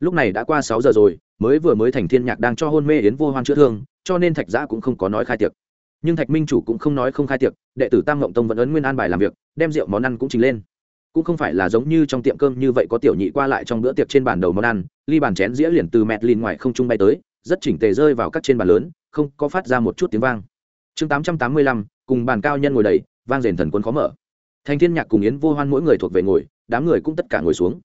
lúc này đã qua sáu giờ rồi, mới vừa mới thành thiên nhạc đang cho hôn mê yến vô hoan chữa thương, cho nên thạch giã cũng không có nói khai tiệc. Nhưng thạch minh chủ cũng không nói không khai tiệc, đệ tử tam ngộng tông vẫn ấn nguyên an bài làm việc, đem rượu món ăn cũng trình lên. Cũng không phải là giống như trong tiệm cơm như vậy có tiểu nhị qua lại trong bữa tiệc trên bàn đầu món ăn, ly bàn chén dĩa liền từ mẹt lìn ngoài không trung bay tới, rất chỉnh tề rơi vào các trên bàn lớn, không có phát ra một chút tiếng vang. Chương tám trăm tám mươi lăm, cùng bàn cao nhân ngồi đầy, vang rền thần quân khó mở. Thành thiên nhạc cùng yến vô hoan mỗi người thuộc về ngồi, đám người cũng tất cả ngồi xuống.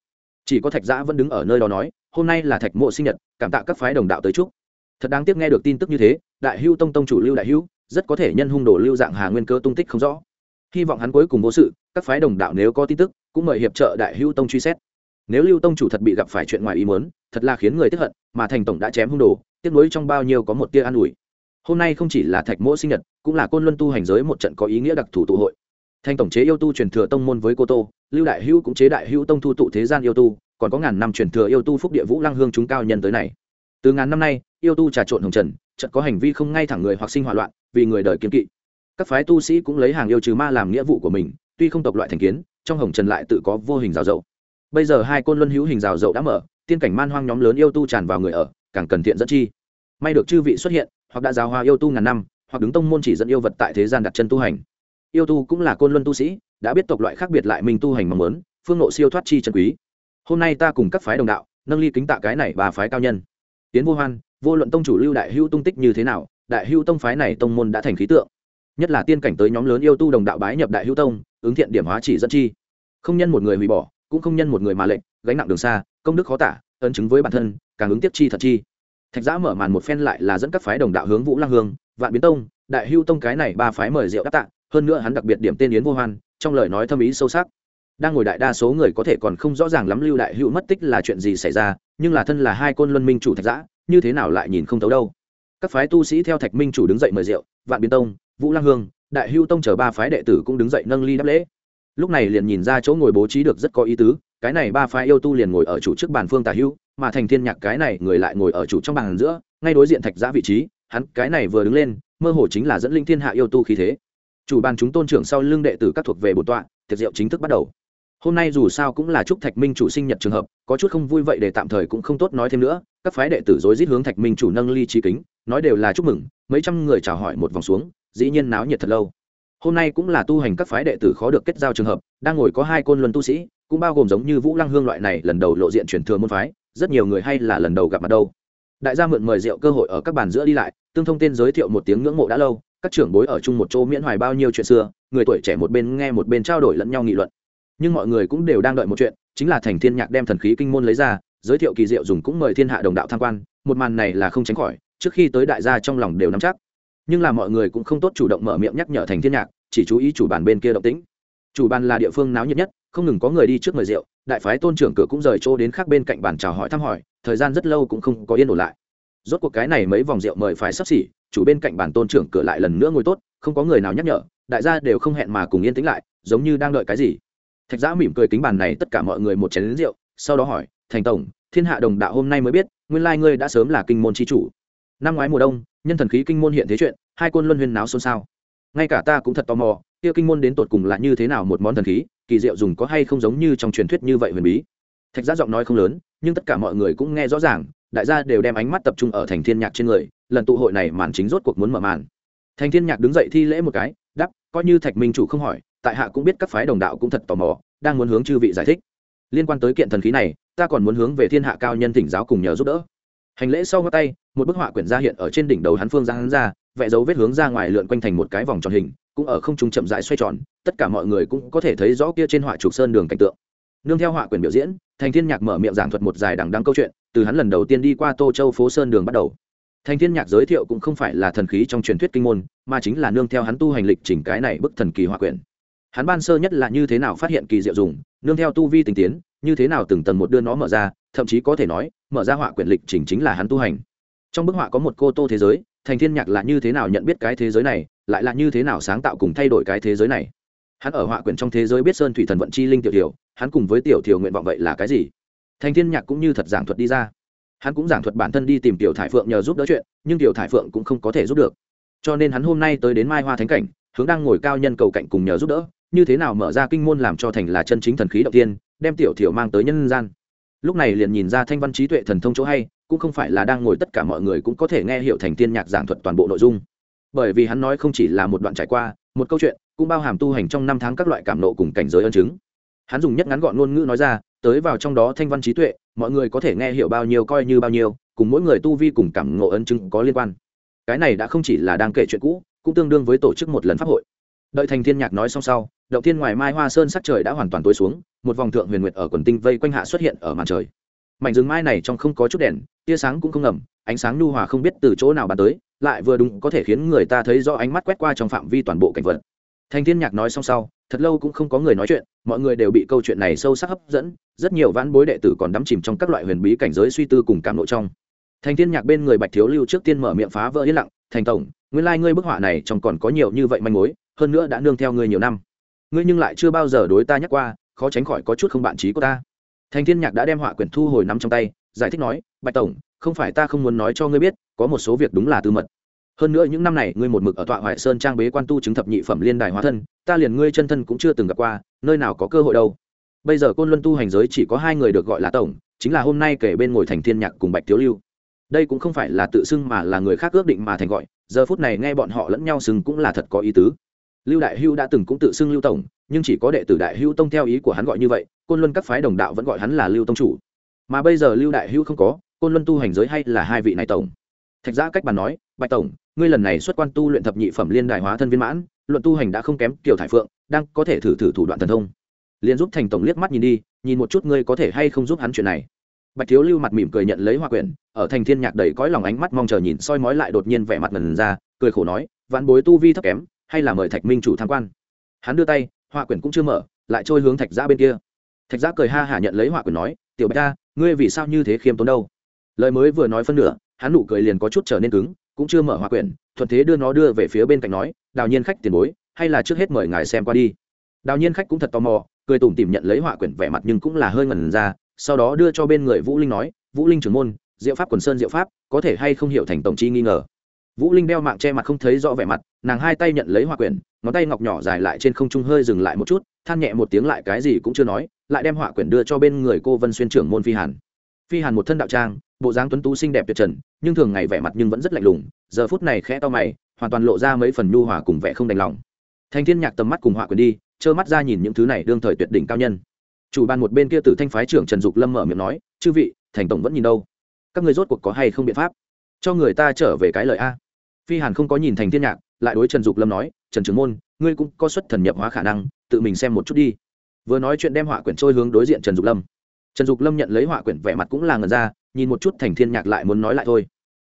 Chỉ có thạch giã vẫn đứng ở nơi đó nói hôm nay là thạch mộ sinh nhật, cảm tạ các phái đồng đạo tới chúc. Thật đáng tiếc nghe được tin tức như thế, đại hưu tông tông chủ lưu đại hưu rất có thể nhân hung đồ lưu dạng hà nguyên cơ tung tích không rõ. Hy vọng hắn cuối cùng vô sự, các phái đồng đạo nếu có tin tức, cũng mời hiệp trợ đại hưu tông truy xét. Nếu lưu tông chủ thật bị gặp phải chuyện ngoài ý muốn, thật là khiến người tiếp hận, mà thành tổng đã chém hung đồ, tiếc nuối trong bao nhiêu có một tia an ủi. Hôm nay không chỉ là thạch mỗ sinh nhật, cũng là côn luân tu hành giới một trận có ý nghĩa đặc thù tụ hội. Thanh tổng chế yêu tu truyền thừa tông môn với cô tô, lưu đại hữu cũng chế đại hữu tông thu tụ thế gian yêu tu còn có ngàn năm truyền thừa yêu tu phúc địa vũ lăng hương chúng cao nhân tới này. Từ ngàn năm nay, yêu tu trà trộn hồng trần trận có hành vi không ngay thẳng người hoặc sinh hỏa loạn, vì người đời kiên kỵ. Các phái tu sĩ cũng lấy hàng yêu trừ ma làm nghĩa vụ của mình, tuy không tộc loại thành kiến, trong hồng trần lại tự có vô hình rào dậu bây giờ hai côn luân hữu hình rào dậu đã mở, tiên cảnh man hoang nhóm lớn yêu tu tràn vào người ở, càng cần thiện dẫn chi. May được chư vị xuất hiện, hoặc đã giáo hoa yêu tu ngàn năm, hoặc đứng tông môn chỉ dẫn yêu vật tại thế gian đặt chân tu hành. Yêu tu cũng là côn luân tu sĩ, đã biết tộc loại khác biệt lại mình tu hành mong muốn, phương nộ siêu thoát chi trần quý hôm nay ta cùng các phái đồng đạo, nâng ly kính tạ cái này bà phái cao nhân. Tiến vô hoan, vô luận tông chủ lưu đại hưu tung tích như thế nào, đại hưu tông phái này tông môn đã thành khí tượng. Nhất là tiên cảnh tới nhóm lớn yêu tu đồng đạo bái nhập đại hưu tông, ứng thiện điểm hóa chỉ dẫn chi. Không nhân một người hủy bỏ, cũng không nhân một người mà lệnh, gánh nặng đường xa, công đức khó tả, ấn chứng với bản thân, càng ứng tiếp chi thật chi. Thạch giã mở màn một phen lại là dẫn các phái đồng đạo hướng vũ lăng hương, vạn biến tông, đại hưu tông cái này ba phái mời rượu đáp tạ, hơn nữa hắn đặc biệt điểm tên yến vô hoan, trong lời nói thâm ý sâu sắc đang ngồi đại đa số người có thể còn không rõ ràng lắm lưu đại hữu mất tích là chuyện gì xảy ra, nhưng là thân là hai côn luân minh chủ thạch giã, như thế nào lại nhìn không thấu đâu. Các phái tu sĩ theo thạch minh chủ đứng dậy mời rượu, vạn biến tông, vũ lăng hương, đại hưu tông chờ ba phái đệ tử cũng đứng dậy nâng ly đáp lễ. Lúc này liền nhìn ra chỗ ngồi bố trí được rất có ý tứ, cái này ba phái yêu tu liền ngồi ở chủ trước bàn phương tả hưu mà thành thiên nhạc cái này người lại ngồi ở chủ trong bàn giữa, ngay đối diện thạch giã vị trí, hắn cái này vừa đứng lên, mơ hồ chính là dẫn linh thiên hạ yêu tu khí thế. Chủ bàn chúng tôn trưởng sau lưng đệ tử các thuộc về bổn tọa, tiệc rượu chính thức bắt đầu hôm nay dù sao cũng là chúc thạch minh chủ sinh nhật trường hợp, có chút không vui vậy để tạm thời cũng không tốt nói thêm nữa, các phái đệ tử rối rít hướng thạch minh chủ nâng ly trí kính, nói đều là chúc mừng, mấy trăm người chào hỏi một vòng xuống, dĩ nhiên náo nhiệt thật lâu. Hôm nay cũng là tu hành các phái đệ tử khó được kết giao trường hợp, đang ngồi có hai côn luân tu sĩ, cũng bao gồm giống như vũ lăng hương loại này lần đầu lộ diện truyền thừa môn phái, rất nhiều người hay là lần đầu gặp mặt đâu. Đại gia mượn mời rượu cơ hội ở các bàn giữa đi lại, tương thông tên giới thiệu một tiếng ngưỡng mộ đã lâu, các trưởng bối ở chung một chỗ miễn hoài bao nhiêu chuyện xưa, người tuổi trẻ một bên nghe một bên trao đổi lẫn nhau nghị luận nhưng mọi người cũng đều đang đợi một chuyện, chính là thành thiên nhạc đem thần khí kinh môn lấy ra, giới thiệu kỳ diệu dùng cũng mời thiên hạ đồng đạo tham quan, một màn này là không tránh khỏi, trước khi tới đại gia trong lòng đều nắm chắc. Nhưng là mọi người cũng không tốt chủ động mở miệng nhắc nhở thành thiên nhạc, chỉ chú ý chủ bàn bên kia động tĩnh. Chủ bàn là địa phương náo nhiệt nhất, không ngừng có người đi trước mời rượu, đại phái tôn trưởng cửa cũng rời chỗ đến khác bên cạnh bàn chào hỏi thăm hỏi, thời gian rất lâu cũng không có yên ổn lại. Rốt cuộc cái này mấy vòng rượu mời phải sắp xỉ, chủ bên cạnh bàn tôn trưởng cửa lại lần nữa ngồi tốt, không có người nào nhắc nhở, đại gia đều không hẹn mà cùng yên tĩnh lại, giống như đang đợi cái gì thạch giã mỉm cười kính bàn này tất cả mọi người một chén lính rượu, sau đó hỏi, thành tổng, thiên hạ đồng đạo hôm nay mới biết, nguyên lai ngươi đã sớm là kinh môn tri chủ. Năm ngoái mùa đông, nhân thần khí kinh môn hiện thế chuyện, hai côn luân huyên náo xôn xao. Ngay cả ta cũng thật tò mò, kia kinh môn đến tột cùng là như thế nào một món thần khí, kỳ diệu dùng có hay không giống như trong truyền thuyết như vậy huyền bí? Thạch giã giọng nói không lớn, nhưng tất cả mọi người cũng nghe rõ ràng, đại gia đều đem ánh mắt tập trung ở thành thiên nhạc trên người, lần tụ hội này màn chính rốt cuộc muốn mở màn. Thành thiên nhạc đứng dậy thi lễ một cái đắp coi như thạch minh chủ không hỏi tại hạ cũng biết các phái đồng đạo cũng thật tò mò, đang muốn hướng chư vị giải thích. Liên quan tới kiện thần khí này, ta còn muốn hướng về thiên hạ cao nhân thỉnh giáo cùng nhờ giúp đỡ. Hành lễ sau ngón tay, một bức họa quyển ra hiện ở trên đỉnh đầu hắn phương ra hắn ra, vẽ dấu vết hướng ra ngoài lượn quanh thành một cái vòng tròn hình, cũng ở không trung chậm rãi xoay tròn, tất cả mọi người cũng có thể thấy rõ kia trên họa trục sơn đường cảnh tượng. Nương theo họa quyển biểu diễn, thành thiên nhạc mở miệng giảng thuật một dài đằng đăng câu chuyện, từ hắn lần đầu tiên đi qua tô châu phố sơn đường bắt đầu. Thành thiên nhạc giới thiệu cũng không phải là thần khí trong truyền thuyết kinh môn, mà chính là nương theo hắn tu hành lịch trình cái này bức thần kỳ họa quyển hắn ban sơ nhất là như thế nào phát hiện kỳ diệu dùng, nương theo tu vi tình tiến, như thế nào từng tầng một đưa nó mở ra, thậm chí có thể nói, mở ra họa quyển lịch trình chính là hắn tu hành. Trong bức họa có một cô tô thế giới, thành thiên nhạc là như thế nào nhận biết cái thế giới này, lại là như thế nào sáng tạo cùng thay đổi cái thế giới này? Hắn ở họa quyển trong thế giới biết sơn thủy thần vận chi linh tiểu tiểu, hắn cùng với tiểu thiểu nguyện vọng vậy là cái gì? Thành thiên nhạc cũng như thật giảng thuật đi ra. Hắn cũng giảng thuật bản thân đi tìm tiểu thải phượng nhờ giúp đỡ chuyện, nhưng tiểu thải phượng cũng không có thể giúp được. Cho nên hắn hôm nay tới đến mai hoa thánh cảnh, hướng đang ngồi cao nhân cầu cạnh cùng nhờ giúp đỡ như thế nào mở ra kinh môn làm cho thành là chân chính thần khí đầu tiên, đem tiểu thiểu mang tới nhân gian. Lúc này liền nhìn ra thanh văn trí tuệ thần thông chỗ hay, cũng không phải là đang ngồi tất cả mọi người cũng có thể nghe hiểu thành tiên nhạc giảng thuật toàn bộ nội dung. Bởi vì hắn nói không chỉ là một đoạn trải qua, một câu chuyện, cũng bao hàm tu hành trong năm tháng các loại cảm nộ cùng cảnh giới ân chứng. Hắn dùng nhất ngắn gọn ngôn ngữ nói ra, tới vào trong đó thanh văn trí tuệ, mọi người có thể nghe hiểu bao nhiêu coi như bao nhiêu, cùng mỗi người tu vi cùng cảm ngộ ân chứng có liên quan. Cái này đã không chỉ là đang kể chuyện cũ, cũng tương đương với tổ chức một lần pháp hội đợi thành thiên nhạc nói xong sau, động thiên ngoài mai hoa sơn sắc trời đã hoàn toàn tối xuống, một vòng thượng huyền nguyệt ở quần tinh vây quanh hạ xuất hiện ở màn trời. Mảnh rừng mai này trong không có chút đèn, tia sáng cũng không ngầm, ánh sáng nhu hòa không biết từ chỗ nào bàn tới, lại vừa đúng có thể khiến người ta thấy rõ ánh mắt quét qua trong phạm vi toàn bộ cảnh vật. Thành thiên nhạc nói xong sau, thật lâu cũng không có người nói chuyện, mọi người đều bị câu chuyện này sâu sắc hấp dẫn, rất nhiều vãn bối đệ tử còn đắm chìm trong các loại huyền bí cảnh giới suy tư cùng cảm nội trong. Thành thiên nhạc bên người bạch thiếu lưu trước tiên mở miệng phá vỡ yên lặng, thành tổng nguyên lai like ngươi bức họa này trong còn có nhiều như vậy manh mối, hơn nữa đã nương theo ngươi nhiều năm. Ngươi nhưng lại chưa bao giờ đối ta nhắc qua, khó tránh khỏi có chút không bạn trí của ta. Thành thiên nhạc đã đem họa quyển thu hồi nắm trong tay, giải thích nói, bạch tổng, không phải ta không muốn nói cho ngươi biết, có một số việc đúng là tư mật. Hơn nữa những năm này ngươi một mực ở tọa hoại sơn trang bế quan tu chứng thập nhị phẩm liên đài hóa thân, ta liền ngươi chân thân cũng chưa từng gặp qua, nơi nào có cơ hội đâu. Bây giờ côn luân tu hành giới chỉ có hai người được gọi là tổng, chính là hôm nay kể bên ngồi thành thiên nhạc cùng bạch thiếu lưu. Đây cũng không phải là tự xưng mà là người khác ước định mà thành gọi giờ phút này nghe bọn họ lẫn nhau sừng cũng là thật có ý tứ. Lưu đại hưu đã từng cũng tự xưng lưu tổng, nhưng chỉ có đệ tử đại hưu tông theo ý của hắn gọi như vậy, côn luân các phái đồng đạo vẫn gọi hắn là lưu tông chủ. Mà bây giờ lưu đại hưu không có, côn luân tu hành giới hay là hai vị này tổng? Thạch giã cách bàn nói, bạch tổng, ngươi lần này xuất quan tu luyện thập nhị phẩm liên đại hóa thân viên mãn, luận tu hành đã không kém kiểu thải phượng, đang có thể thử thử thủ đoạn thần thông. Liền giúp thành tổng liếc mắt nhìn đi, nhìn một chút ngươi có thể hay không giúp hắn chuyện này? Bạch thiếu lưu mặt mỉm cười nhận lấy hoa quyển, ở thành thiên nhạc đầy cõi lòng ánh mắt mong chờ nhìn soi mói lại đột nhiên vẻ mặt ngần ra, cười khổ nói vạn bối tu vi thấp kém, hay là mời thạch minh chủ tham quan. Hắn đưa tay, hoa quyển cũng chưa mở, lại trôi hướng thạch giã bên kia. Thạch giã cười ha hả nhận lấy hoa quyển nói, tiểu bạch ca, ngươi vì sao như thế khiêm tốn đâu? Lời mới vừa nói phân nửa, hắn nụ cười liền có chút trở nên cứng, cũng chưa mở hoa quyển, thuận thế đưa nó đưa về phía bên cạnh nói, đào nhiên khách tiền bối, hay là trước hết mời ngài xem qua đi. Đào nhiên khách cũng thật tò mò, cười tủm tìm nhận lấy họa quyển vẻ mặt nhưng cũng là hơi ngần ra sau đó đưa cho bên người vũ linh nói, vũ linh trưởng môn, diệu pháp quần sơn diệu pháp, có thể hay không hiểu thành tổng chi nghi ngờ? Vũ linh đeo mạng che mặt không thấy rõ vẻ mặt, nàng hai tay nhận lấy hòa quyển, ngón tay ngọc nhỏ dài lại trên không trung hơi dừng lại một chút, than nhẹ một tiếng lại cái gì cũng chưa nói, lại đem họa quyển đưa cho bên người cô vân xuyên trưởng môn phi hàn. Phi hàn một thân đạo trang, bộ dáng tuấn tú xinh đẹp tuyệt trần, nhưng thường ngày vẻ mặt nhưng vẫn rất lạnh lùng, giờ phút này khẽ to mày, hoàn toàn lộ ra mấy phần nhu hòa cùng vẻ không đành lòng. Thanh thiên nhạc tầm mắt cùng họa quyền đi, trơ mắt ra nhìn những thứ này đương thời tuyệt đỉnh cao nhân chủ ban một bên kia tử thanh phái trưởng trần dục lâm mở miệng nói, chư vị, thành tổng vẫn nhìn đâu? Các người rốt cuộc có hay không biện pháp? Cho người ta trở về cái lời a. Phi hàn không có nhìn thành thiên nhạc, lại đối trần dục lâm nói, trần trường môn, ngươi cũng có xuất thần nhập hóa khả năng, tự mình xem một chút đi. Vừa nói chuyện đem họa quyển trôi hướng đối diện trần dục lâm. Trần dục lâm nhận lấy họa quyển vẻ mặt cũng là ngần ra, nhìn một chút thành thiên nhạc lại muốn nói lại thôi.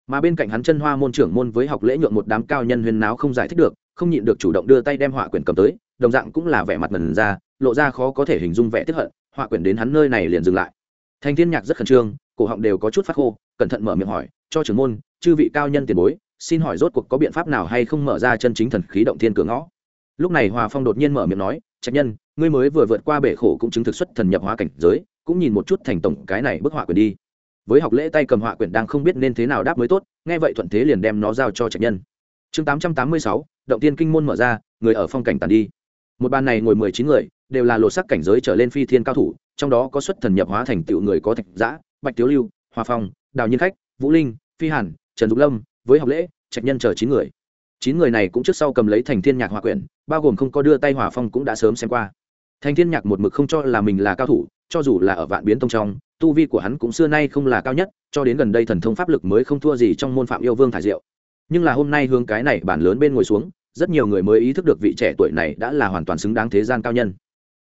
Mà bên cạnh hắn chân hoa môn trưởng môn với học lễ nhượng một đám cao nhân huyền náo không giải thích được, không nhịn được chủ động đưa tay đem họa quyển cầm tới, đồng dạng cũng là vẻ mặt ngần ra lộ ra khó có thể hình dung vẻ tiếp hận, họa quyển đến hắn nơi này liền dừng lại. Thanh thiên nhạc rất khẩn trương, cổ họng đều có chút phát khô, cẩn thận mở miệng hỏi, cho trưởng môn, chư vị cao nhân tiền bối, xin hỏi rốt cuộc có biện pháp nào hay không mở ra chân chính thần khí động thiên cửa ngõ? Lúc này hòa phong đột nhiên mở miệng nói, trạch nhân, ngươi mới vừa vượt qua bể khổ cũng chứng thực xuất thần nhập hóa cảnh giới, cũng nhìn một chút thành tổng cái này bức họa quyển đi. Với học lễ tay cầm họa quyển đang không biết nên thế nào đáp mới tốt, nghe vậy thuận thế liền đem nó giao cho trạch nhân. Chương tám trăm tám mươi sáu, động tiên kinh môn mở ra, người ở phong cảnh tàn đi. Một bàn này ngồi mười chín người đều là lột sắc cảnh giới trở lên phi thiên cao thủ, trong đó có xuất thần nhập hóa thành tựu người có thạch giã, bạch tiếu lưu hòa phong, đào nhiên khách, vũ linh, phi hàn, trần dục lâm, với học lễ, trạch nhân chờ chín người. Chín người này cũng trước sau cầm lấy thành thiên nhạc hòa quyển, bao gồm không có đưa tay hòa phong cũng đã sớm xem qua. Thành thiên nhạc một mực không cho là mình là cao thủ, cho dù là ở vạn biến tông trong, tu vi của hắn cũng xưa nay không là cao nhất, cho đến gần đây thần thông pháp lực mới không thua gì trong môn phạm yêu vương thải diệu. Nhưng là hôm nay hướng cái này bản lớn bên ngồi xuống, rất nhiều người mới ý thức được vị trẻ tuổi này đã là hoàn toàn xứng đáng thế gian cao nhân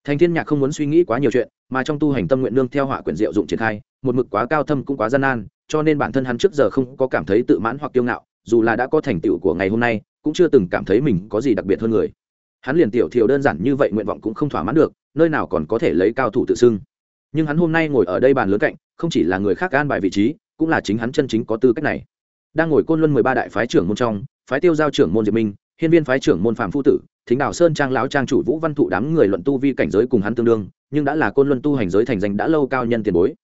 thành thiên nhạc không muốn suy nghĩ quá nhiều chuyện, mà trong tu hành tâm nguyện nương theo họa quyển diệu dụng triển khai, một mực quá cao thâm cũng quá gian nan, cho nên bản thân hắn trước giờ không có cảm thấy tự mãn hoặc kiêu ngạo, dù là đã có thành tựu của ngày hôm nay, cũng chưa từng cảm thấy mình có gì đặc biệt hơn người. Hắn liền tiểu thiểu đơn giản như vậy nguyện vọng cũng không thỏa mãn được, nơi nào còn có thể lấy cao thủ tự xưng. Nhưng hắn hôm nay ngồi ở đây bàn lớn cạnh, không chỉ là người khác an bài vị trí, cũng là chính hắn chân chính có tư cách này. Đang ngồi côn luân mười ba đại phái trưởng môn trong, phái tiêu giao trưởng môn diệp minh, hiên viên phái trưởng môn phạm phu tử thính đảo sơn trang lão trang chủ vũ văn thụ đám người luận tu vi cảnh giới cùng hắn tương đương, nhưng đã là côn luân tu hành giới thành danh đã lâu cao nhân tiền bối.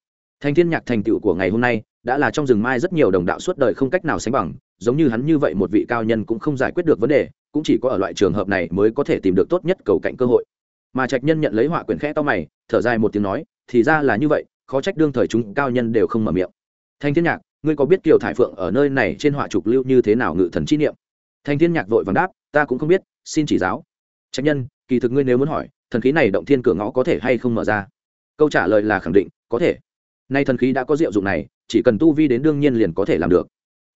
Thành thiên nhạc thành tựu của ngày hôm nay, đã là trong rừng mai rất nhiều đồng đạo suốt đời không cách nào sánh bằng, giống như hắn như vậy một vị cao nhân cũng không giải quyết được vấn đề, cũng chỉ có ở loại trường hợp này mới có thể tìm được tốt nhất cầu cạnh cơ hội. Mà trạch nhân nhận lấy họa quyển khẽ to mày, thở dài một tiếng nói, thì ra là như vậy, khó trách đương thời chúng cao nhân đều không mở miệng. Thanh thiên nhạc, ngươi có biết kiều thải phượng ở nơi này trên họa trục lưu như thế nào ngự thần chi niệm? Thanh thiên nhạc vội vàng đáp, ta cũng không biết xin chỉ giáo. Trách nhân, kỳ thực ngươi nếu muốn hỏi, thần khí này động thiên cửa ngõ có thể hay không mở ra? Câu trả lời là khẳng định, có thể. Nay thần khí đã có diệu dụng này, chỉ cần tu vi đến đương nhiên liền có thể làm được.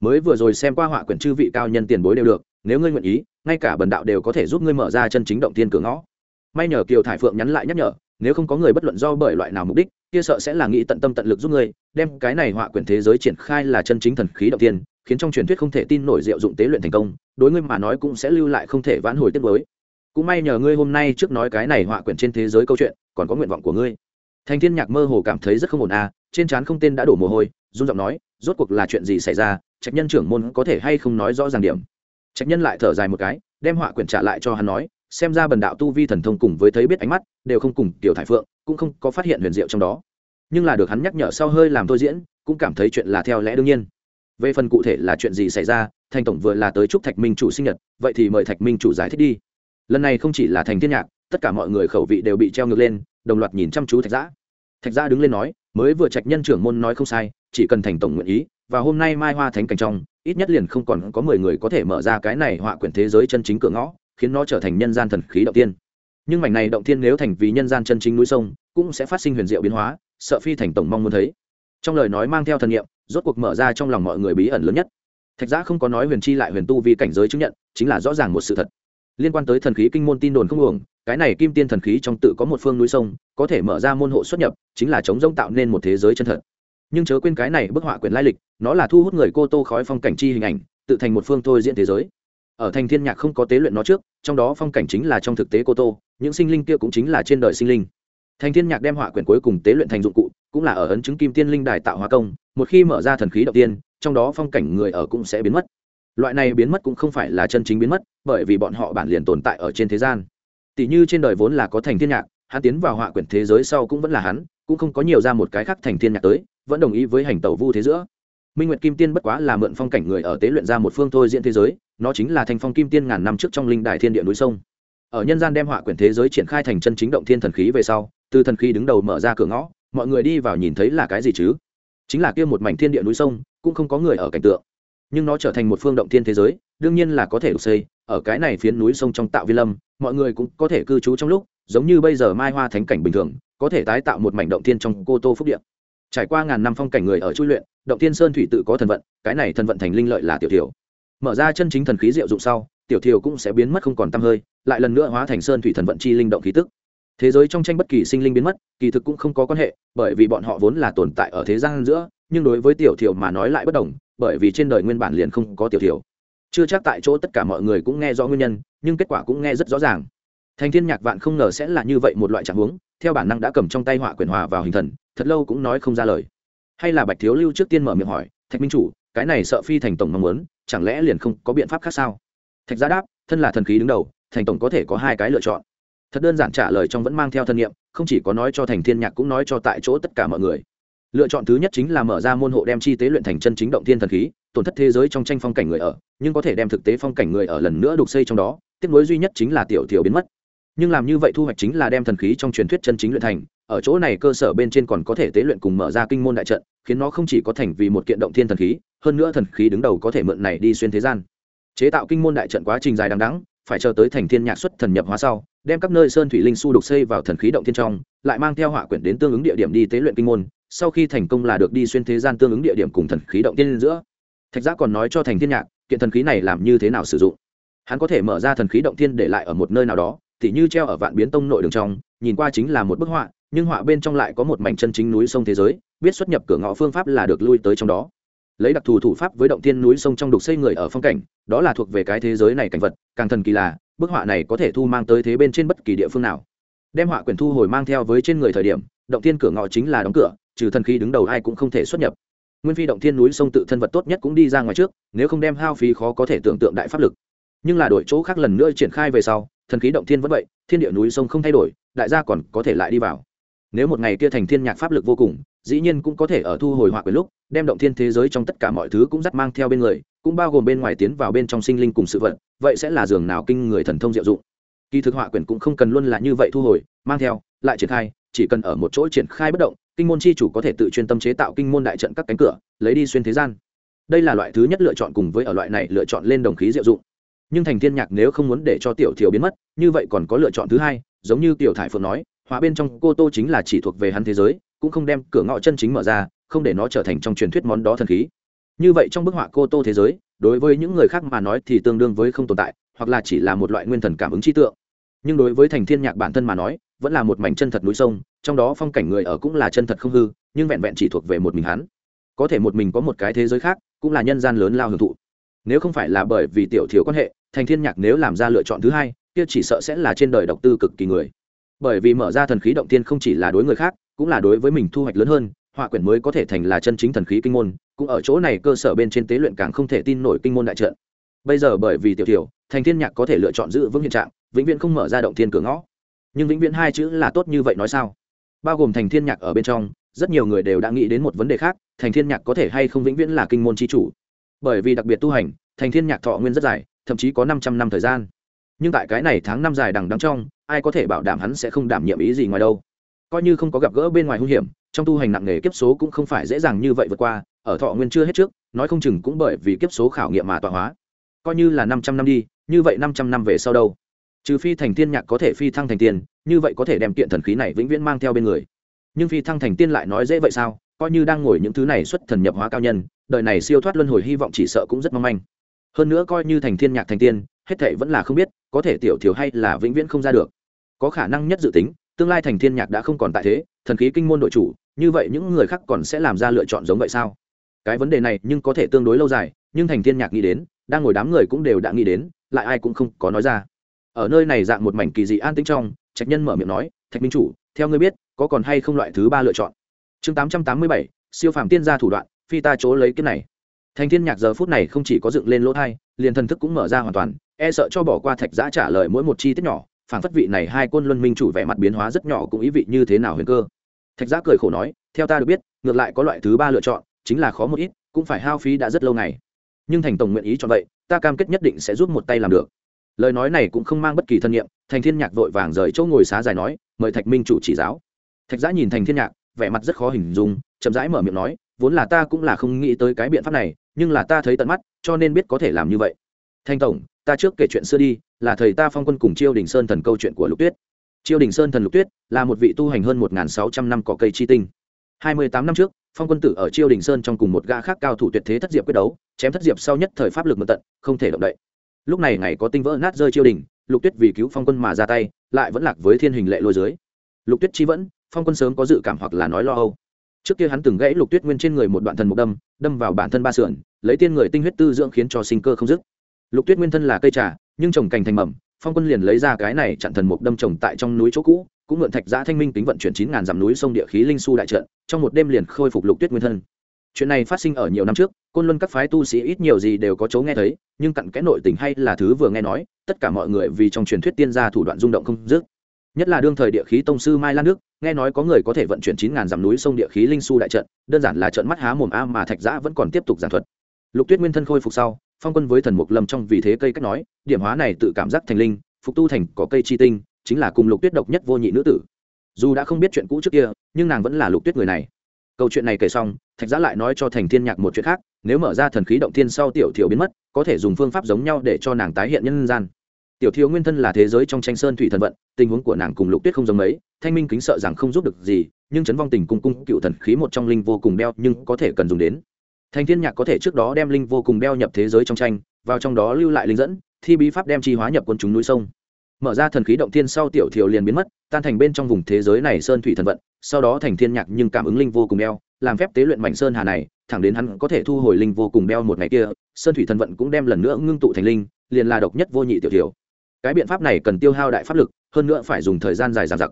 Mới vừa rồi xem qua họa quyển chư vị cao nhân tiền bối đều được, nếu ngươi nguyện ý, ngay cả bần đạo đều có thể giúp ngươi mở ra chân chính động thiên cửa ngõ. May nhờ kiều thải phượng nhắn lại nhắc nhở, nếu không có người bất luận do bởi loại nào mục đích, kia sợ sẽ là nghĩ tận tâm tận lực giúp ngươi, đem cái này họa quyển thế giới triển khai là chân chính thần khí động tiên khiến trong truyền thuyết không thể tin nổi diệu dụng tế luyện thành công, đối ngươi mà nói cũng sẽ lưu lại không thể vãn hồi tiết mới cũng may nhờ ngươi hôm nay trước nói cái này họa quyển trên thế giới câu chuyện, còn có nguyện vọng của ngươi. Thành thiên nhạc mơ hồ cảm thấy rất không ổn à trên trán không tên đã đổ mồ hôi, run giọng nói, rốt cuộc là chuyện gì xảy ra? Trạch nhân trưởng môn có thể hay không nói rõ ràng điểm? Trạch nhân lại thở dài một cái, đem họa quyển trả lại cho hắn nói, xem ra bần đạo tu vi thần thông cùng với thấy biết ánh mắt, đều không cùng tiểu thải phượng, cũng không có phát hiện huyền diệu trong đó. Nhưng là được hắn nhắc nhở sau hơi làm tôi diễn, cũng cảm thấy chuyện là theo lẽ đương nhiên về phần cụ thể là chuyện gì xảy ra, thành tổng vừa là tới chúc thạch minh chủ sinh nhật, vậy thì mời thạch minh chủ giải thích đi. Lần này không chỉ là thành thiên nhạc, tất cả mọi người khẩu vị đều bị treo ngược lên, đồng loạt nhìn chăm chú thạch giã. Thạch giã đứng lên nói, mới vừa trạch nhân trưởng môn nói không sai, chỉ cần thành tổng nguyện ý, và hôm nay mai hoa thánh cảnh trong, ít nhất liền không còn có mười người có thể mở ra cái này họa quyển thế giới chân chính cửa ngõ, khiến nó trở thành nhân gian thần khí động tiên nhưng mảnh này động tiên nếu thành vì nhân gian chân chính núi sông, cũng sẽ phát sinh huyền diệu biến hóa, sợ phi thành tổng mong muốn thấy. Trong lời nói mang theo thần nghiệm rốt cuộc mở ra trong lòng mọi người bí ẩn lớn nhất. Thạch giã không có nói huyền chi lại huyền tu vì cảnh giới chứng nhận, chính là rõ ràng một sự thật. Liên quan tới thần khí kinh môn tin đồn không uổng cái này kim tiên thần khí trong tự có một phương núi sông, có thể mở ra môn hộ xuất nhập, chính là chống rông tạo nên một thế giới chân thật. Nhưng chớ quên cái này bức họa quyền lai lịch, nó là thu hút người cô tô khói phong cảnh chi hình ảnh, tự thành một phương thôi diễn thế giới. Ở thành thiên nhạc không có tế luyện nó trước, trong đó phong cảnh chính là trong thực tế cô tô, những sinh linh kia cũng chính là trên đời sinh linh thành thiên nhạc đem họa quyển cuối cùng tế luyện thành dụng cụ, cũng là ở ấn chứng kim tiên linh đài tạo hóa công, một khi mở ra thần khí đầu tiên, trong đó phong cảnh người ở cũng sẽ biến mất. Loại này biến mất cũng không phải là chân chính biến mất, bởi vì bọn họ bản liền tồn tại ở trên thế gian. Tỷ như trên đời vốn là có thành thiên nhạc, hắn tiến vào họa quyển thế giới sau cũng vẫn là hắn, cũng không có nhiều ra một cái khác thành thiên nhạc tới, vẫn đồng ý với hành tẩu vu thế giữa. Minh nguyệt kim tiên bất quá là mượn phong cảnh người ở tế luyện ra một phương thôi diễn thế giới, nó chính là thành phong kim tiên ngàn năm trước trong linh đại thiên địa núi sông. Ở nhân gian đem họa quyển thế giới triển khai thành chân chính động thiên thần khí về sau từ thần khí đứng đầu mở ra cửa ngõ, mọi người đi vào nhìn thấy là cái gì chứ? Chính là kia một mảnh thiên địa núi sông, cũng không có người ở cảnh tượng. Nhưng nó trở thành một phương động thiên thế giới, đương nhiên là có thể được xây, ở cái này phiến núi sông trong tạo vi lâm, mọi người cũng có thể cư trú trong lúc, giống như bây giờ mai hoa thánh cảnh bình thường, có thể tái tạo một mảnh động thiên trong cô tô phúc điện trải qua ngàn năm phong cảnh người ở chui luyện, động thiên sơn thủy tự có thần vận, cái này thần vận thành linh lợi là tiểu thiểu. Mở ra chân chính thần khí diệu dụng sau, tiểu thiểu cũng sẽ biến mất không còn t hơi, lại lần nữa hóa thành sơn thủy thần vận chi linh động khí tức thế giới trong tranh bất kỳ sinh linh biến mất, kỳ thực cũng không có quan hệ, bởi vì bọn họ vốn là tồn tại ở thế gian giữa, nhưng đối với tiểu thiểu mà nói lại bất đồng, bởi vì trên đời nguyên bản liền không có tiểu thiểu. Chưa chắc tại chỗ tất cả mọi người cũng nghe rõ nguyên nhân, nhưng kết quả cũng nghe rất rõ ràng. Thành thiên nhạc vạn không ngờ sẽ là như vậy một loại trạng huống, theo bản năng đã cầm trong tay họa quyền hòa vào hình thần, thật lâu cũng nói không ra lời. Hay là bạch thiếu lưu trước tiên mở miệng hỏi, thạch minh chủ, cái này sợ phi thành tổng mong muốn, chẳng lẽ liền không có biện pháp khác sao? Thạch gia đáp, thân là thần khí đứng đầu, thành tổng có thể có hai cái lựa chọn thật đơn giản trả lời trong vẫn mang theo thân nhiệm, không chỉ có nói cho thành thiên nhạc cũng nói cho tại chỗ tất cả mọi người. Lựa chọn thứ nhất chính là mở ra môn hộ đem chi tế luyện thành chân chính động thiên thần khí, tổn thất thế giới trong tranh phong cảnh người ở, nhưng có thể đem thực tế phong cảnh người ở lần nữa đục xây trong đó, tiếp nối duy nhất chính là tiểu tiểu biến mất. Nhưng làm như vậy thu hoạch chính là đem thần khí trong truyền thuyết chân chính luyện thành, ở chỗ này cơ sở bên trên còn có thể tế luyện cùng mở ra kinh môn đại trận, khiến nó không chỉ có thành vì một kiện động thiên thần khí, hơn nữa thần khí đứng đầu có thể mượn này đi xuyên thế gian. Chế tạo kinh môn đại trận quá trình dài đằng đẵng phải chờ tới thành thiên nhạc xuất thần nhập hóa sau, đem các nơi sơn thủy linh su đục xây vào thần khí động thiên trong, lại mang theo hỏa quyển đến tương ứng địa điểm đi tế luyện kinh môn, sau khi thành công là được đi xuyên thế gian tương ứng địa điểm cùng thần khí động tiên giữa. Thạch giác còn nói cho thành thiên nhạc, kiện thần khí này làm như thế nào sử dụng? Hắn có thể mở ra thần khí động thiên để lại ở một nơi nào đó, tỉ như treo ở vạn biến tông nội đường trong, nhìn qua chính là một bức họa, nhưng họa bên trong lại có một mảnh chân chính núi sông thế giới, biết xuất nhập cửa ngõ phương pháp là được lui tới trong đó lấy đặc thù thủ pháp với động thiên núi sông trong đục xây người ở phong cảnh, đó là thuộc về cái thế giới này cảnh vật, càng thần kỳ là, bức họa này có thể thu mang tới thế bên trên bất kỳ địa phương nào. Đem họa quyển thu hồi mang theo với trên người thời điểm, động thiên cửa ngõ chính là đóng cửa, trừ thần khí đứng đầu ai cũng không thể xuất nhập. Nguyên phi động thiên núi sông tự thân vật tốt nhất cũng đi ra ngoài trước, nếu không đem hao phí khó có thể tưởng tượng đại pháp lực. Nhưng là đổi chỗ khác lần nữa triển khai về sau, thần khí động thiên vẫn vậy, thiên địa núi sông không thay đổi, đại gia còn có thể lại đi vào. Nếu một ngày kia thành thiên nhạc pháp lực vô cùng dĩ nhiên cũng có thể ở thu hồi họa quyền lúc, đem động thiên thế giới trong tất cả mọi thứ cũng dắt mang theo bên người, cũng bao gồm bên ngoài tiến vào bên trong sinh linh cùng sự vật, vậy sẽ là giường nào kinh người thần thông diệu dụng. Kỳ thực họa quyền cũng không cần luôn là như vậy thu hồi, mang theo, lại triển khai, chỉ cần ở một chỗ triển khai bất động, kinh môn chi chủ có thể tự chuyên tâm chế tạo kinh môn đại trận các cánh cửa, lấy đi xuyên thế gian. Đây là loại thứ nhất lựa chọn cùng với ở loại này lựa chọn lên đồng khí diệu dụng. Nhưng thành thiên nhạc nếu không muốn để cho tiểu thiểu biến mất, như vậy còn có lựa chọn thứ hai, giống như tiểu thải phượng nói hóa bên trong cô tô chính là chỉ thuộc về hắn thế giới cũng không đem cửa ngõ chân chính mở ra, không để nó trở thành trong truyền thuyết món đó thần khí. Như vậy trong bức họa cô tô thế giới, đối với những người khác mà nói thì tương đương với không tồn tại, hoặc là chỉ là một loại nguyên thần cảm ứng trí tượng. Nhưng đối với thành thiên nhạc bản thân mà nói, vẫn là một mảnh chân thật núi sông, trong đó phong cảnh người ở cũng là chân thật không hư, nhưng vẹn vẹn chỉ thuộc về một mình hắn. Có thể một mình có một cái thế giới khác, cũng là nhân gian lớn lao hưởng thụ. Nếu không phải là bởi vì tiểu thiếu quan hệ, thành thiên nhạc nếu làm ra lựa chọn thứ hai, kia chỉ sợ sẽ là trên đời độc tư cực kỳ người. Bởi vì mở ra thần khí động tiên không chỉ là đối người khác cũng là đối với mình thu hoạch lớn hơn, họa quyển mới có thể thành là chân chính thần khí kinh môn, cũng ở chỗ này cơ sở bên trên tế luyện càng không thể tin nổi kinh môn đại trận. Bây giờ bởi vì tiểu tiểu thành thiên nhạc có thể lựa chọn giữ vững hiện trạng, vĩnh viễn không mở ra động thiên cửa ngõ. Nhưng vĩnh viễn hai chữ là tốt như vậy nói sao? Bao gồm thành thiên nhạc ở bên trong, rất nhiều người đều đã nghĩ đến một vấn đề khác, thành thiên nhạc có thể hay không vĩnh viễn là kinh môn chi chủ? Bởi vì đặc biệt tu hành, thành thiên nhạc thọ nguyên rất dài, thậm chí có 500 năm thời gian. Nhưng tại cái này tháng năm dài đằng đẵng trong, ai có thể bảo đảm hắn sẽ không đảm nhiệm ý gì ngoài đâu? Coi như không có gặp gỡ bên ngoài hung hiểm, trong tu hành nặng nghề kiếp số cũng không phải dễ dàng như vậy vượt qua, ở thọ nguyên chưa hết trước, nói không chừng cũng bởi vì kiếp số khảo nghiệm mà tọa hóa. Coi như là 500 năm đi, như vậy 500 năm về sau đâu? Trừ phi thành tiên nhạc có thể phi thăng thành tiên, như vậy có thể đem kiện thần khí này vĩnh viễn mang theo bên người. Nhưng phi thăng thành tiên lại nói dễ vậy sao? Coi như đang ngồi những thứ này xuất thần nhập hóa cao nhân, đời này siêu thoát luân hồi hy vọng chỉ sợ cũng rất mong manh. Hơn nữa coi như thành thiên nhạc thành tiên, hết thệ vẫn là không biết, có thể tiểu thiếu hay là vĩnh viễn không ra được. Có khả năng nhất dự tính tương lai thành thiên nhạc đã không còn tại thế, thần khí kinh môn đội chủ, như vậy những người khác còn sẽ làm ra lựa chọn giống vậy sao? Cái vấn đề này nhưng có thể tương đối lâu dài, nhưng thành thiên nhạc nghĩ đến, đang ngồi đám người cũng đều đã nghĩ đến, lại ai cũng không có nói ra. Ở nơi này dạng một mảnh kỳ dị an tĩnh trong, trạch nhân mở miệng nói, thạch minh chủ, theo ngươi biết, có còn hay không loại thứ ba lựa chọn? Chương tám trăm tám mươi bảy, siêu phàm tiên gia thủ đoạn, phi ta chỗ lấy cái này. Thành thiên nhạc giờ phút này không chỉ có dựng lên lỗ thai, liền thần thức cũng mở ra hoàn toàn e sợ cho bỏ qua thạch giã trả lời mỗi một chi tiết nhỏ phản phất vị này hai quân luân minh chủ vẻ mặt biến hóa rất nhỏ cũng ý vị như thế nào huyền cơ. Thạch giã cười khổ nói, theo ta được biết, ngược lại có loại thứ ba lựa chọn, chính là khó một ít, cũng phải hao phí đã rất lâu ngày. Nhưng thành tổng nguyện ý cho vậy, ta cam kết nhất định sẽ giúp một tay làm được. Lời nói này cũng không mang bất kỳ thân nhiệm, thành thiên nhạc vội vàng rời chỗ ngồi xá dài nói, mời thạch minh chủ chỉ giáo. Thạch giã nhìn thành thiên nhạc, vẻ mặt rất khó hình dung, chậm rãi mở miệng nói, vốn là ta cũng là không nghĩ tới cái biện pháp này, nhưng là ta thấy tận mắt, cho nên biết có thể làm như vậy. Thanh tổng, ta trước kể chuyện xưa đi là thầy ta phong quân cùng chiêu đình sơn thần câu chuyện của lục tuyết. Chiêu đình sơn thần lục tuyết là một vị tu hành hơn một sáu trăm năm cỏ cây chi tinh. Hai mươi tám năm trước, phong quân tử ở chiêu đình sơn trong cùng một gã khác cao thủ tuyệt thế thất diệp quyết đấu, chém thất diệp sau nhất thời pháp lực mượn tận, không thể động đậy. Lúc này ngày có tinh vỡ nát rơi chiêu đình, lục tuyết vì cứu phong quân mà ra tay, lại vẫn lạc với thiên hình lệ lôi dưới. Lục tuyết chi vẫn, phong quân sớm có dự cảm hoặc là nói lo âu. Trước kia hắn từng gãy lục tuyết nguyên trên người một đoạn thần mục đâm đâm vào bản thân ba sườn, lấy tiên người tinh huyết tư dưỡng khiến cho sinh cơ không dứt lục tuyết nguyên thân là cây trà, nhưng trồng cành thành mầm, phong quân liền lấy ra cái này chặn thần mục đâm trồng tại trong núi chỗ cũ, cũng mượn thạch giã thanh minh tính vận chuyển chín ngàn dặm núi sông địa khí linh su đại trận, trong một đêm liền khôi phục lục tuyết nguyên thân. Chuyện này phát sinh ở nhiều năm trước, côn luân các phái tu sĩ ít nhiều gì đều có chấu nghe thấy, nhưng cặn cái nội tình hay là thứ vừa nghe nói, tất cả mọi người vì trong truyền thuyết tiên gia thủ đoạn rung động không dứt. Nhất là đương thời địa khí tông sư mai lan nước, nghe nói có người có thể vận chuyển chín ngàn dặm núi sông địa khí linh su đại trận, đơn giản là trận mắt há mồm a mà thạch giã vẫn còn tiếp tục giảng thuật. Lục tuyết nguyên thân khôi phục sau phong quân với thần mục lâm trong vì thế cây cách nói, điểm hóa này tự cảm giác thành linh, phục tu thành có cây chi tinh, chính là cùng lục tuyết độc nhất vô nhị nữ tử. Dù đã không biết chuyện cũ trước kia, nhưng nàng vẫn là lục tuyết người này. Câu chuyện này kể xong, thạch giã lại nói cho thành thiên nhạc một chuyện khác, nếu mở ra thần khí động thiên sau tiểu thiểu biến mất, có thể dùng phương pháp giống nhau để cho nàng tái hiện nhân gian. Tiểu Thiếu nguyên thân là thế giới trong tranh sơn thủy thần vận, tình huống của nàng cùng lục tuyết không giống mấy, thanh minh kính sợ rằng không giúp được gì, nhưng chấn vong tình cung cung cựu thần khí một trong linh vô cùng đeo, nhưng có thể cần dùng đến thành thiên nhạc có thể trước đó đem linh vô cùng đeo nhập thế giới trong tranh, vào trong đó lưu lại linh dẫn, thi bí pháp đem chi hóa nhập quân chúng núi sông. Mở ra thần khí động thiên sau tiểu thiểu liền biến mất, tan thành bên trong vùng thế giới này sơn thủy thần vận, sau đó thành thiên nhạc nhưng cảm ứng linh vô cùng đeo, làm phép tế luyện mảnh sơn hà này, thẳng đến hắn có thể thu hồi linh vô cùng đeo một ngày kia, sơn thủy thần vận cũng đem lần nữa ngưng tụ thành linh, liền là độc nhất vô nhị tiểu thiểu. Cái biện pháp này cần tiêu hao đại pháp lực, hơn nữa phải dùng thời gian dài dằng dặc.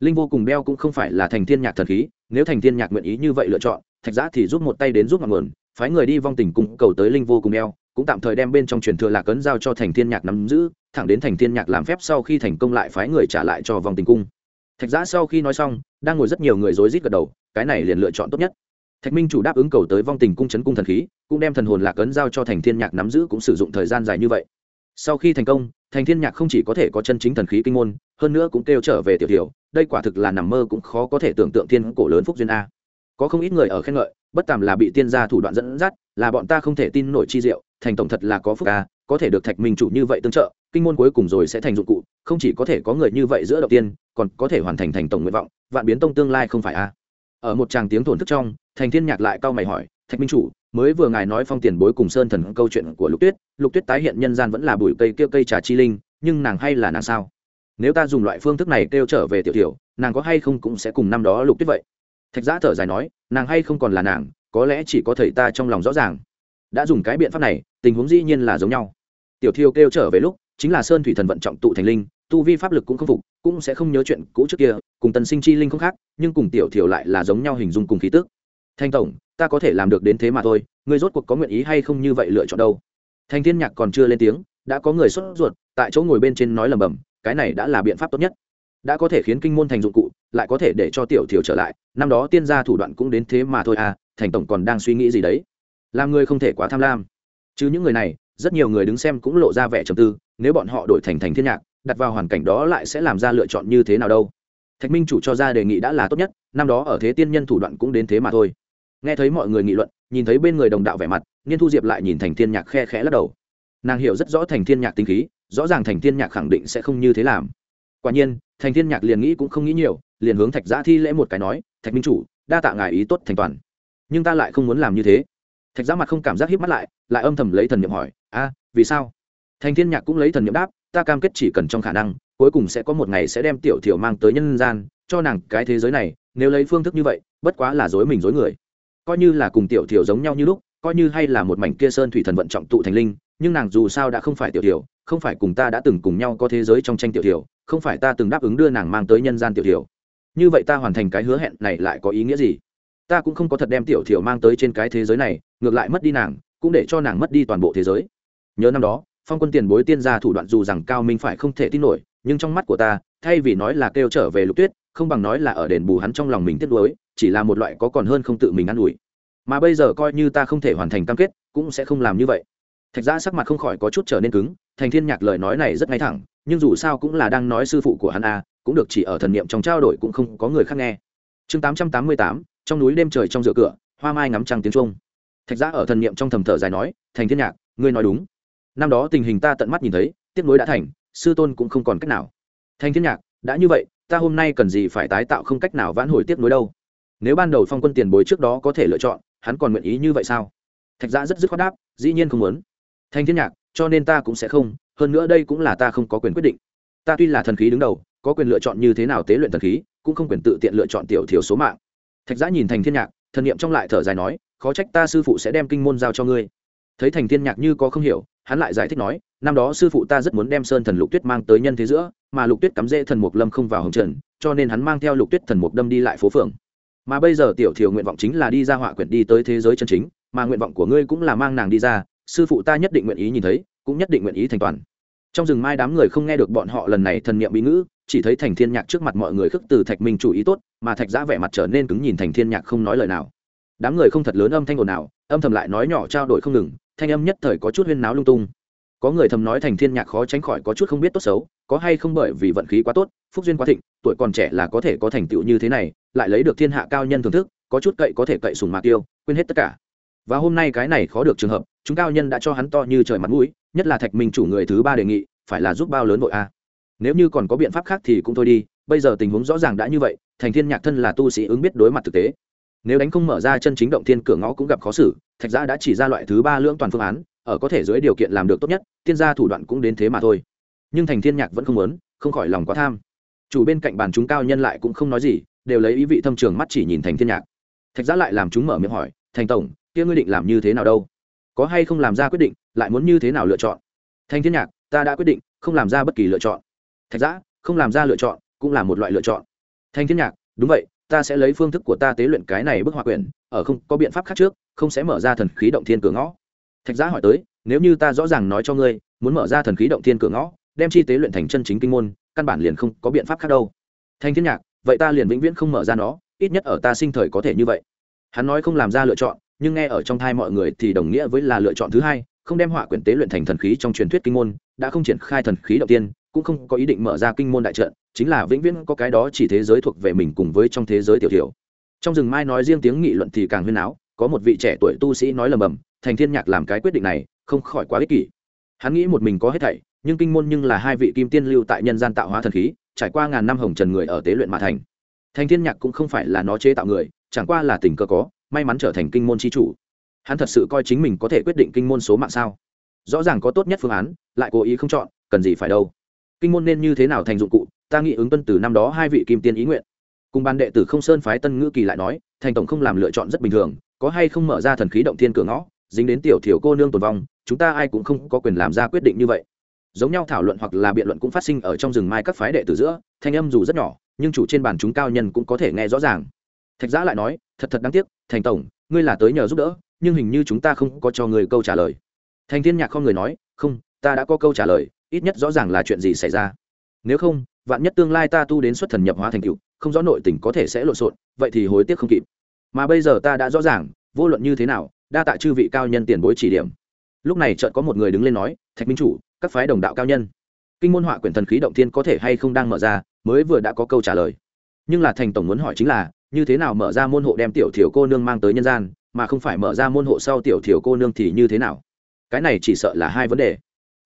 Linh vô cùng đeo cũng không phải là thành thiên nhạc thần khí, nếu thành thiên nhạc nguyện ý như vậy lựa chọn, thạch giã thì giúp một tay đến giúp ngọn nguồn phái người đi vong tình cung cầu tới linh vô cùng đeo cũng tạm thời đem bên trong truyền thừa lạc ấn giao cho thành thiên nhạc nắm giữ, thẳng đến thành thiên nhạc làm phép sau khi thành công lại phái người trả lại cho vong tình cung. Thạch giã sau khi nói xong, đang ngồi rất nhiều người rối rít gật đầu, cái này liền lựa chọn tốt nhất. Thạch minh chủ đáp ứng cầu tới vong tình cung chấn cung thần khí, cũng đem thần hồn lạc ấn giao cho thành thiên nhạc nắm giữ cũng sử dụng thời gian dài như vậy. Sau khi thành công, thành thiên nhạc không chỉ có thể có chân chính thần khí kinh môn, hơn nữa cũng kêu trở về tiểu tiểu, đây quả thực là nằm mơ cũng khó có thể tưởng tượng thiên cổ lớn phúc duyên a có không ít người ở khen ngợi, bất tàm là bị tiên gia thủ đoạn dẫn dắt, là bọn ta không thể tin nổi chi diệu, thành tổng thật là có phúc ca, có thể được thạch minh chủ như vậy tương trợ, kinh môn cuối cùng rồi sẽ thành dụng cụ, không chỉ có thể có người như vậy giữa đầu tiên, còn có thể hoàn thành thành tổng nguyện vọng, vạn biến tông tương lai không phải a. Ở một tràng tiếng thổn thức trong, thành thiên nhạc lại cau mày hỏi, thạch minh chủ, mới vừa ngài nói phong tiền bối cùng sơn thần câu chuyện của lục tuyết lục tuyết tái hiện nhân gian vẫn là bụi cây kia cây trà chi linh, nhưng nàng hay là nàng sao? Nếu ta dùng loại phương thức này kêu trở về tiểu tiểu, nàng có hay không cũng sẽ cùng năm đó lục tuyết vậy thạch giã thở dài nói, nàng hay không còn là nàng, có lẽ chỉ có thầy ta trong lòng rõ ràng. Đã dùng cái biện pháp này, tình huống dĩ nhiên là giống nhau. Tiểu thiêu kêu trở về lúc, chính là sơn thủy thần vận trọng tụ thành linh, tu vi pháp lực cũng không phục, cũng sẽ không nhớ chuyện cũ trước kia, cùng tần sinh chi linh không khác, nhưng cùng tiểu thiều lại là giống nhau hình dung cùng khí tức. Thanh tổng, ta có thể làm được đến thế mà thôi người rốt cuộc có nguyện ý hay không như vậy lựa chọn đâu? Thanh thiên nhạc còn chưa lên tiếng, đã có người sốt ruột, tại chỗ ngồi bên trên nói lầm bầm cái này đã là biện pháp tốt nhất. Đã có thể khiến kinh môn thành dụng cụ lại có thể để cho tiểu thiểu trở lại, năm đó tiên gia thủ đoạn cũng đến thế mà thôi à thành tổng còn đang suy nghĩ gì đấy. Làm người không thể quá tham lam. Chứ những người này, rất nhiều người đứng xem cũng lộ ra vẻ trầm tư, nếu bọn họ đổi thành thành thiên nhạc, đặt vào hoàn cảnh đó lại sẽ làm ra lựa chọn như thế nào đâu? Thạch minh chủ cho ra đề nghị đã là tốt nhất, năm đó ở thế tiên nhân thủ đoạn cũng đến thế mà thôi. Nghe thấy mọi người nghị luận, nhìn thấy bên người đồng đạo vẻ mặt, niên thu diệp lại nhìn thành thiên nhạc khe khẽ lắc đầu. Nàng hiểu rất rõ thành thiên nhạc tính khí, rõ ràng thành thiên nhạc khẳng định sẽ không như thế làm quả nhiên, thành thiên nhạc liền nghĩ cũng không nghĩ nhiều, liền hướng thạch giã thi lễ một cái nói, thạch minh chủ, đa tạ ngài ý tốt thành toàn. Nhưng ta lại không muốn làm như thế. Thạch giã mặt không cảm giác hiếp mắt lại lại âm thầm lấy thần niệm hỏi, a, vì sao? Thành thiên nhạc cũng lấy thần niệm đáp, ta cam kết chỉ cần trong khả năng, cuối cùng sẽ có một ngày sẽ đem tiểu thiểu mang tới nhân gian, cho nàng cái thế giới này, nếu lấy phương thức như vậy, bất quá là dối mình dối người. Coi như là cùng tiểu thiểu giống nhau như lúc, coi như hay là một mảnh kia sơn thủy thần vận trọng tụ thành linh nhưng nàng dù sao đã không phải tiểu tiểu, không phải cùng ta đã từng cùng nhau có thế giới trong tranh tiểu tiểu, không phải ta từng đáp ứng đưa nàng mang tới nhân gian tiểu tiểu. như vậy ta hoàn thành cái hứa hẹn này lại có ý nghĩa gì? Ta cũng không có thật đem tiểu tiểu mang tới trên cái thế giới này ngược lại mất đi nàng cũng để cho nàng mất đi toàn bộ thế giới. Nhớ năm đó phong quân tiền bối tiên gia thủ đoạn dù rằng cao minh phải không thể tin nổi nhưng trong mắt của ta thay vì nói là kêu trở về lục tuyết không bằng nói là ở đền bù hắn trong lòng mình tiếc nuối chỉ là một loại có còn hơn không tự mình ă n ủi. Mà bây giờ coi như ta không thể hoàn thành cam kết cũng sẽ không làm như vậy thạch giã sắc mặt không khỏi có chút trở nên cứng, thành thiên nhạc lời nói này rất ngay thẳng, nhưng dù sao cũng là đang nói sư phụ của hắn a cũng được chỉ ở thần niệm trong trao đổi cũng không có người khác nghe. Chương tám trăm tám mươi tám, trong núi đêm trời trong rửa cửa, hoa mai ngắm trăng tiếng trung thạch giã ở thần niệm trong thầm thở dài nói, thành thiên nhạc, ngươi nói đúng. Năm đó tình hình ta tận mắt nhìn thấy, tiếc nối đã thành, sư tôn cũng không còn cách nào. Thành thiên nhạc, đã như vậy, ta hôm nay cần gì phải tái tạo không cách nào vãn hồi tiếc nối đâu? Nếu ban đầu phong quân tiền bối trước đó có thể lựa chọn, hắn còn nguyện ý như vậy sao? Thạch giã rất dứt khoát đáp, dĩ nhiên không muốn thanh thiên nhạc, cho nên ta cũng sẽ không, hơn nữa đây cũng là ta không có quyền quyết định. Ta tuy là thần khí đứng đầu, có quyền lựa chọn như thế nào tế luyện thần khí, cũng không quyền tự tiện lựa chọn tiểu thiểu số mạng. Thạch giã nhìn thành thiên nhạc, thần niệm trong lại thở dài nói, khó trách ta sư phụ sẽ đem kinh môn giao cho ngươi. Thấy thành thiên nhạc như có không hiểu, hắn lại giải thích nói, năm đó sư phụ ta rất muốn đem sơn thần lục tuyết mang tới nhân thế giữa, mà lục tuyết cắm rễ thần mục lâm không vào hồng trần, cho nên hắn mang theo lục tuyết thần mục đâm đi lại phố phường. Mà bây giờ tiểu thiểu nguyện vọng chính là đi ra họa quyển đi tới thế giới chân chính, mà nguyện vọng của ngươi cũng là mang nàng đi ra sư phụ ta nhất định nguyện ý nhìn thấy, cũng nhất định nguyện ý thành toàn. Trong rừng mai đám người không nghe được bọn họ lần này thần niệm bí ngữ, chỉ thấy thành thiên nhạc trước mặt mọi người khước từ thạch minh chủ ý tốt, mà thạch giã vẻ mặt trở nên cứng nhìn thành thiên nhạc không nói lời nào. Đám người không thật lớn âm thanh ồn nào âm thầm lại nói nhỏ trao đổi không ngừng, thanh âm nhất thời có chút huyên náo lung tung. Có người thầm nói thành thiên nhạc khó tránh khỏi có chút không biết tốt xấu, có hay không bởi vì vận khí quá tốt, phúc duyên quá thịnh, tuổi còn trẻ là có thể có thành tựu như thế này, lại lấy được thiên hạ cao nhân thưởng thức, có chút cậy có thể cậy sùng mạc tiêu quên hết tất cả. Và hôm nay cái này khó được trường hợp chúng cao nhân đã cho hắn to như trời mặt mũi, nhất là thạch minh chủ người thứ ba đề nghị, phải là giúp bao lớn vội a. Nếu như còn có biện pháp khác thì cũng thôi đi, bây giờ tình huống rõ ràng đã như vậy, thành thiên nhạc thân là tu sĩ ứng biết đối mặt thực tế. Nếu đánh không mở ra chân chính động thiên cửa ngõ cũng gặp khó xử, thạch gia đã chỉ ra loại thứ ba lưỡng toàn phương án, ở có thể dưới điều kiện làm được tốt nhất, tiên gia thủ đoạn cũng đến thế mà thôi. Nhưng thành thiên nhạc vẫn không muốn, không khỏi lòng quá tham. Chủ bên cạnh bàn chúng cao nhân lại cũng không nói gì, đều lấy ý vị thâm trường mắt chỉ nhìn thành thiên nhạc. Thạch gia lại làm chúng mở miệng hỏi, thành tổng, kia ngươi định làm như thế nào đâu? Có hay không làm ra quyết định, lại muốn như thế nào lựa chọn? Thanh thiên nhạc, ta đã quyết định không làm ra bất kỳ lựa chọn. Thạch giã, không làm ra lựa chọn cũng là một loại lựa chọn. Thanh thiên nhạc, đúng vậy, ta sẽ lấy phương thức của ta tế luyện cái này bức họa quyển, ở không có biện pháp khác trước, không sẽ mở ra thần khí động thiên cửa ngõ. Thạch giã hỏi tới, nếu như ta rõ ràng nói cho ngươi, muốn mở ra thần khí động thiên cửa ngõ, đem chi tế luyện thành chân chính kinh môn, căn bản liền không có biện pháp khác đâu. Thanh thiên nhạc, vậy ta liền vĩnh viễn không mở ra nó, ít nhất ở ta sinh thời có thể như vậy. Hắn nói không làm ra lựa chọn nhưng nghe ở trong thai mọi người thì đồng nghĩa với là lựa chọn thứ hai, không đem họa quyển tế luyện thành thần khí trong truyền thuyết kinh môn, đã không triển khai thần khí động tiên, cũng không có ý định mở ra kinh môn đại trận, chính là vĩnh viễn có cái đó chỉ thế giới thuộc về mình cùng với trong thế giới tiểu tiểu. Trong rừng mai nói riêng tiếng nghị luận thì càng huyên áo có một vị trẻ tuổi tu sĩ nói lầm bầm, thành thiên nhạc làm cái quyết định này, không khỏi quá ích kỷ. Hắn nghĩ một mình có hết thảy, nhưng kinh môn nhưng là hai vị kim tiên lưu tại nhân gian tạo hóa thần khí, trải qua ngàn năm hồng trần người ở tế luyện mà thành. Thành thiên nhạc cũng không phải là nó chế tạo người, chẳng qua là tình cờ có may mắn trở thành kinh môn chi chủ. Hắn thật sự coi chính mình có thể quyết định kinh môn số mạng sao? Rõ ràng có tốt nhất phương án, lại cố ý không chọn, cần gì phải đâu. Kinh môn nên như thế nào thành dụng cụ, ta nghĩ ứng tuân từ năm đó hai vị kim tiên ý nguyện. Cùng ban đệ tử không sơn phái tân ngữ kỳ lại nói, thành tổng không làm lựa chọn rất bình thường, có hay không mở ra thần khí động thiên cửa ngõ, dính đến tiểu thiểu cô nương tồn vong, chúng ta ai cũng không có quyền làm ra quyết định như vậy. Giống nhau thảo luận hoặc là biện luận cũng phát sinh ở trong rừng mai các phái đệ tử giữa, thanh âm dù rất nhỏ, nhưng chủ trên bàn chúng cao nhân cũng có thể nghe rõ ràng. Thạch giã lại nói thật thật đáng tiếc, thành tổng, ngươi là tới nhờ giúp đỡ, nhưng hình như chúng ta không có cho người câu trả lời. Thành thiên nhạc không người nói, không, ta đã có câu trả lời, ít nhất rõ ràng là chuyện gì xảy ra. Nếu không, vạn nhất tương lai ta tu đến xuất thần nhập hóa thành cựu không rõ nội tình có thể sẽ lộn xộn, vậy thì hối tiếc không kịp. Mà bây giờ ta đã rõ ràng, vô luận như thế nào, đa tạ chư vị cao nhân tiền bối chỉ điểm. Lúc này chợt có một người đứng lên nói, thạch minh chủ, các phái đồng đạo cao nhân. Kinh môn họa quyển thần khí động thiên có thể hay không đang mở ra, mới vừa đã có câu trả lời. Nhưng là thành tổng muốn hỏi chính là như thế nào mở ra môn hộ đem tiểu thiểu cô nương mang tới nhân gian, mà không phải mở ra môn hộ sau tiểu thiểu cô nương thì như thế nào? Cái này chỉ sợ là hai vấn đề.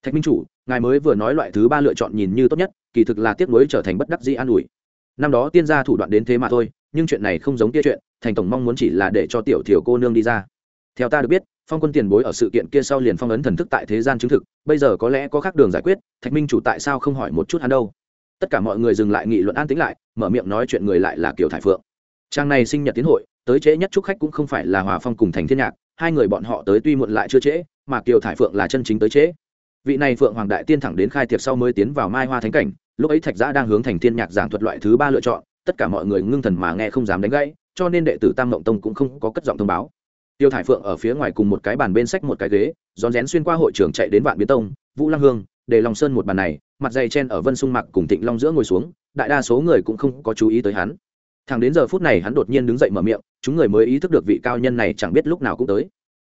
Thạch minh chủ, ngài mới vừa nói loại thứ ba lựa chọn nhìn như tốt nhất, kỳ thực là tiếc nuối trở thành bất đắc dĩ an ủi. Năm đó tiên gia thủ đoạn đến thế mà thôi, nhưng chuyện này không giống kia chuyện, thành tổng mong muốn chỉ là để cho tiểu thiểu cô nương đi ra. Theo ta được biết, phong quân tiền bối ở sự kiện kia sau liền phong ấn thần thức tại thế gian chứng thực, bây giờ có lẽ có khác đường giải quyết, thạch minh chủ tại sao không hỏi một chút hắn đâu? Tất cả mọi người dừng lại nghị luận an tính lại, mở miệng nói chuyện người lại là kiều thải phượng trang này sinh nhật tiến hội, tới trễ nhất chúc khách cũng không phải là hòa phong cùng thành thiên nhạc, hai người bọn họ tới tuy muộn lại chưa trễ, mà kiều thải phượng là chân chính tới trễ. Vị này phượng hoàng đại tiên thẳng đến khai tiệc sau mới tiến vào mai hoa thánh cảnh, lúc ấy thạch giã đang hướng thành thiên nhạc giảng thuật loại thứ ba lựa chọn, tất cả mọi người ngưng thần mà nghe không dám đánh gãy, cho nên đệ tử tam mộng tông cũng không có cất giọng thông báo. Tiêu thải phượng ở phía ngoài cùng một cái bàn bên sách một cái ghế, rón rén xuyên qua hội trường chạy đến vạn biến tông, vũ lăng hương, để lòng sơn một bàn này, mặt dày chen ở vân sung mặc cùng thịnh long giữa ngồi xuống, đại đa số người cũng không có chú ý tới hắn thằng đến giờ phút này hắn đột nhiên đứng dậy mở miệng, chúng người mới ý thức được vị cao nhân này chẳng biết lúc nào cũng tới.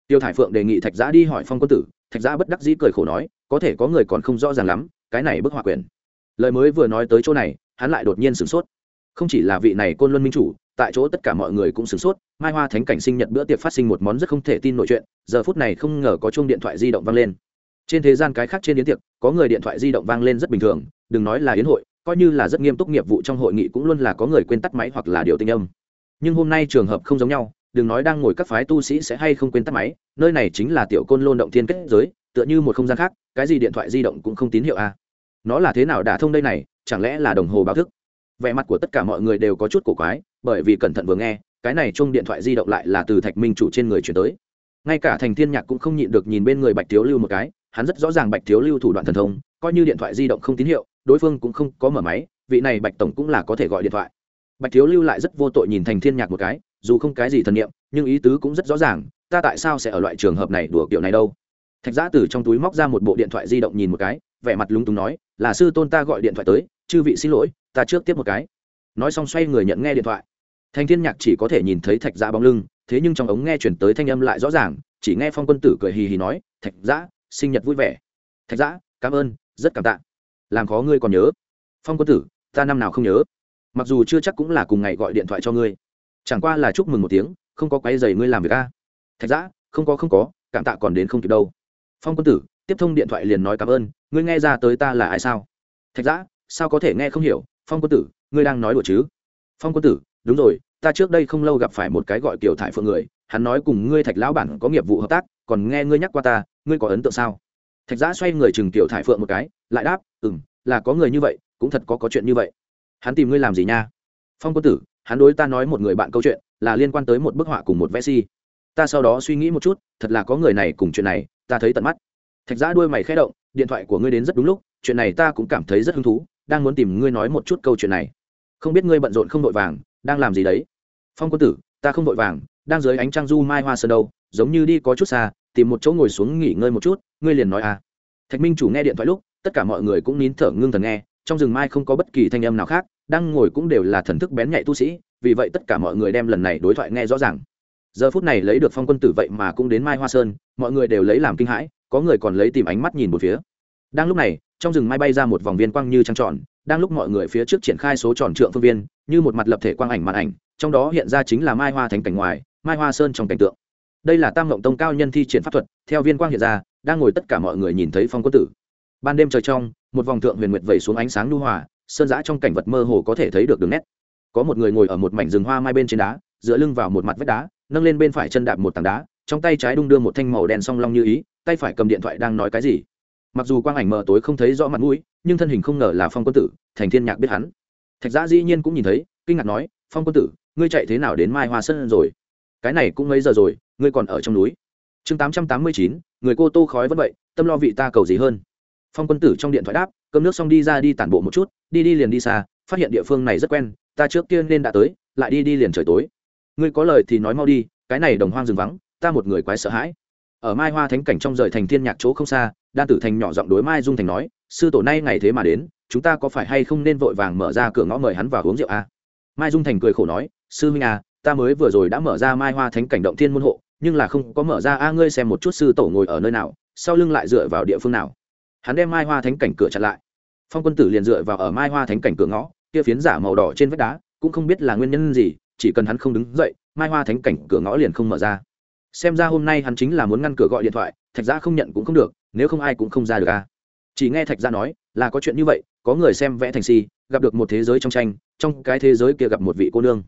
Tiêu thải phượng đề nghị thạch giã đi hỏi phong quân tử, thạch giã bất đắc dĩ cười khổ nói, có thể có người còn không rõ ràng lắm, cái này bức họa quyền lời mới vừa nói tới chỗ này, hắn lại đột nhiên sửng sốt. Không chỉ là vị này côn luân minh chủ, tại chỗ tất cả mọi người cũng sửng sốt, mai hoa thánh cảnh sinh nhật bữa tiệc phát sinh một món rất không thể tin nội chuyện, giờ phút này không ngờ có chuông điện thoại di động vang lên. Trên thế gian cái khác trên yến tiệc, có người điện thoại di động vang lên rất bình thường, đừng nói là yến hội coi như là rất nghiêm túc nghiệp vụ trong hội nghị cũng luôn là có người quên tắt máy hoặc là điều tinh âm. Nhưng hôm nay trường hợp không giống nhau, đừng nói đang ngồi các phái tu sĩ sẽ hay không quên tắt máy, nơi này chính là tiểu côn lôn động thiên kết giới, tựa như một không gian khác, cái gì điện thoại di động cũng không tín hiệu a à. nó là thế nào đả thông đây này, chẳng lẽ là đồng hồ báo thức? Vẻ mặt của tất cả mọi người đều có chút cổ quái, bởi vì cẩn thận vừa nghe, cái này chung điện thoại di động lại là từ thạch minh chủ trên người chuyển tới. Ngay cả thành thiên nhạc cũng không nhịn được nhìn bên người bạch thiếu lưu một cái, hắn rất rõ ràng bạch thiếu lưu thủ đoạn thần thông, coi như điện thoại di động không tín hiệu đối phương cũng không có mở máy, vị này bạch tổng cũng là có thể gọi điện thoại. Bạch thiếu lưu lại rất vô tội nhìn thành thiên nhạc một cái, dù không cái gì thần niệm, nhưng ý tứ cũng rất rõ ràng, ta tại sao sẽ ở loại trường hợp này đùa kiểu này đâu? Thạch giã từ trong túi móc ra một bộ điện thoại di động nhìn một cái, vẻ mặt lúng túng nói, là sư tôn ta gọi điện thoại tới, chư vị xin lỗi, ta trước tiếp một cái. Nói xong xoay người nhận nghe điện thoại. Thành thiên nhạc chỉ có thể nhìn thấy thạch giã bóng lưng, thế nhưng trong ống nghe chuyển tới thanh âm lại rõ ràng, chỉ nghe phong quân tử cười hì hì nói, thạch giã, sinh nhật vui vẻ. Thạch giã, cảm ơn, rất cảm tạ làm khó ngươi còn nhớ. Phong quân tử, ta năm nào không nhớ? Mặc dù chưa chắc cũng là cùng ngày gọi điện thoại cho ngươi. Chẳng qua là chúc mừng một tiếng, không có quay dày ngươi làm việc a. Thạch giã, không có không có, cảm tạ còn đến không kịp đâu. Phong quân tử, tiếp thông điện thoại liền nói cảm ơn, ngươi nghe ra tới ta là ai sao? Thạch giã, sao có thể nghe không hiểu? Phong quân tử, ngươi đang nói đùa chứ? Phong quân tử, đúng rồi, ta trước đây không lâu gặp phải một cái gọi kiểu thải phượng người, hắn nói cùng ngươi thạch lão bản có nghiệp vụ hợp tác, còn nghe ngươi nhắc qua ta, ngươi có ấn tượng sao? Thạch giã xoay người chừng tiểu thải phượng một cái, lại đáp ừ m là có người như vậy, cũng thật có có chuyện như vậy. Hắn tìm ngươi làm gì nha? Phong quân tử, hắn đối ta nói một người bạn câu chuyện, là liên quan tới một bức họa cùng một vẽ si. Ta sau đó suy nghĩ một chút, thật là có người này cùng chuyện này, ta thấy tận mắt. Thạch giã đuôi mày khẽ động, điện thoại của ngươi đến rất đúng lúc, chuyện này ta cũng cảm thấy rất hứng thú, đang muốn tìm ngươi nói một chút câu chuyện này. Không biết ngươi bận rộn không vội vàng, đang làm gì đấy? Phong quân tử, ta không vội vàng, đang dưới ánh trăng du mai hoa sơn đâu, giống như đi có chút xa, tìm một chỗ ngồi xuống nghỉ ngơi một chút ngươi liền nói à. Thạch minh chủ nghe điện thoại lúc, tất cả mọi người cũng nín thở ngưng thần nghe, trong rừng mai không có bất kỳ thanh âm nào khác, đang ngồi cũng đều là thần thức bén nhạy tu sĩ, vì vậy tất cả mọi người đem lần này đối thoại nghe rõ ràng. Giờ phút này lấy được phong quân tử vậy mà cũng đến mai hoa sơn, mọi người đều lấy làm kinh hãi, có người còn lấy tìm ánh mắt nhìn một phía. Đang lúc này, trong rừng mai bay ra một vòng viên quang như trăng tròn, đang lúc mọi người phía trước triển khai số tròn trượng phương viên, như một mặt lập thể quang ảnh màn ảnh, trong đó hiện ra chính là mai hoa thành cảnh ngoài, mai hoa sơn trong cảnh tượng. Đây là tam ngộng tông cao nhân thi triển pháp thuật, theo viên quang hiện ra đang ngồi tất cả mọi người nhìn thấy phong quân tử. Ban đêm trời trong, một vòng thượng huyền nguyệt vẩy xuống ánh sáng nhu hòa, sơn giã trong cảnh vật mơ hồ có thể thấy được đường nét. Có một người ngồi ở một mảnh rừng hoa mai bên trên đá, dựa lưng vào một mặt vách đá, nâng lên bên phải chân đạp một tảng đá, trong tay trái đung đưa một thanh màu đen song long như ý, tay phải cầm điện thoại đang nói cái gì. Mặc dù quang ảnh mờ tối không thấy rõ mặt mũi, nhưng thân hình không ngờ là phong quân tử, thành thiên nhạc biết hắn. Thạch giã dĩ nhiên cũng nhìn thấy, kinh ngạc nói, phong quân tử, ngươi chạy thế nào đến mai hoa sơn rồi? Cái này cũng mấy giờ rồi, ngươi còn ở trong núi? Chương tám trăm tám mươi chín người cô tô khói vẫn vậy, tâm lo vị ta cầu gì hơn. Phong quân tử trong điện thoại đáp, cơm nước xong đi ra đi tản bộ một chút, đi đi liền đi xa, phát hiện địa phương này rất quen, ta trước kia nên đã tới, lại đi đi liền trời tối. Ngươi có lời thì nói mau đi, cái này đồng hoang rừng vắng, ta một người quái sợ hãi. Ở mai hoa thánh cảnh trong rời thành thiên nhạc chỗ không xa, đan tử thành nhỏ giọng đối mai dung thành nói, sư tổ nay ngày thế mà đến, chúng ta có phải hay không nên vội vàng mở ra cửa ngõ mời hắn vào uống rượu a à? mai dung thành cười khổ nói, sư huynh à ta mới vừa rồi đã mở ra mai hoa thánh cảnh động thiên môn hộ nhưng là không có mở ra, a, ngươi xem một chút sư tổ ngồi ở nơi nào, sau lưng lại dựa vào địa phương nào. Hắn đem mai hoa thánh cảnh cửa chặn lại. Phong quân tử liền dựa vào ở mai hoa thánh cảnh cửa ngõ, kia phiến giả màu đỏ trên vách đá, cũng không biết là nguyên nhân gì, chỉ cần hắn không đứng dậy, mai hoa thánh cảnh cửa ngõ liền không mở ra. Xem ra hôm nay hắn chính là muốn ngăn cửa gọi điện thoại, thạch gia không nhận cũng không được, nếu không ai cũng không ra được, a. Chỉ nghe thạch gia nói, là có chuyện như vậy, có người xem vẽ thành si, gặp được một thế giới trong tranh, trong cái thế giới kia gặp một vị cô nương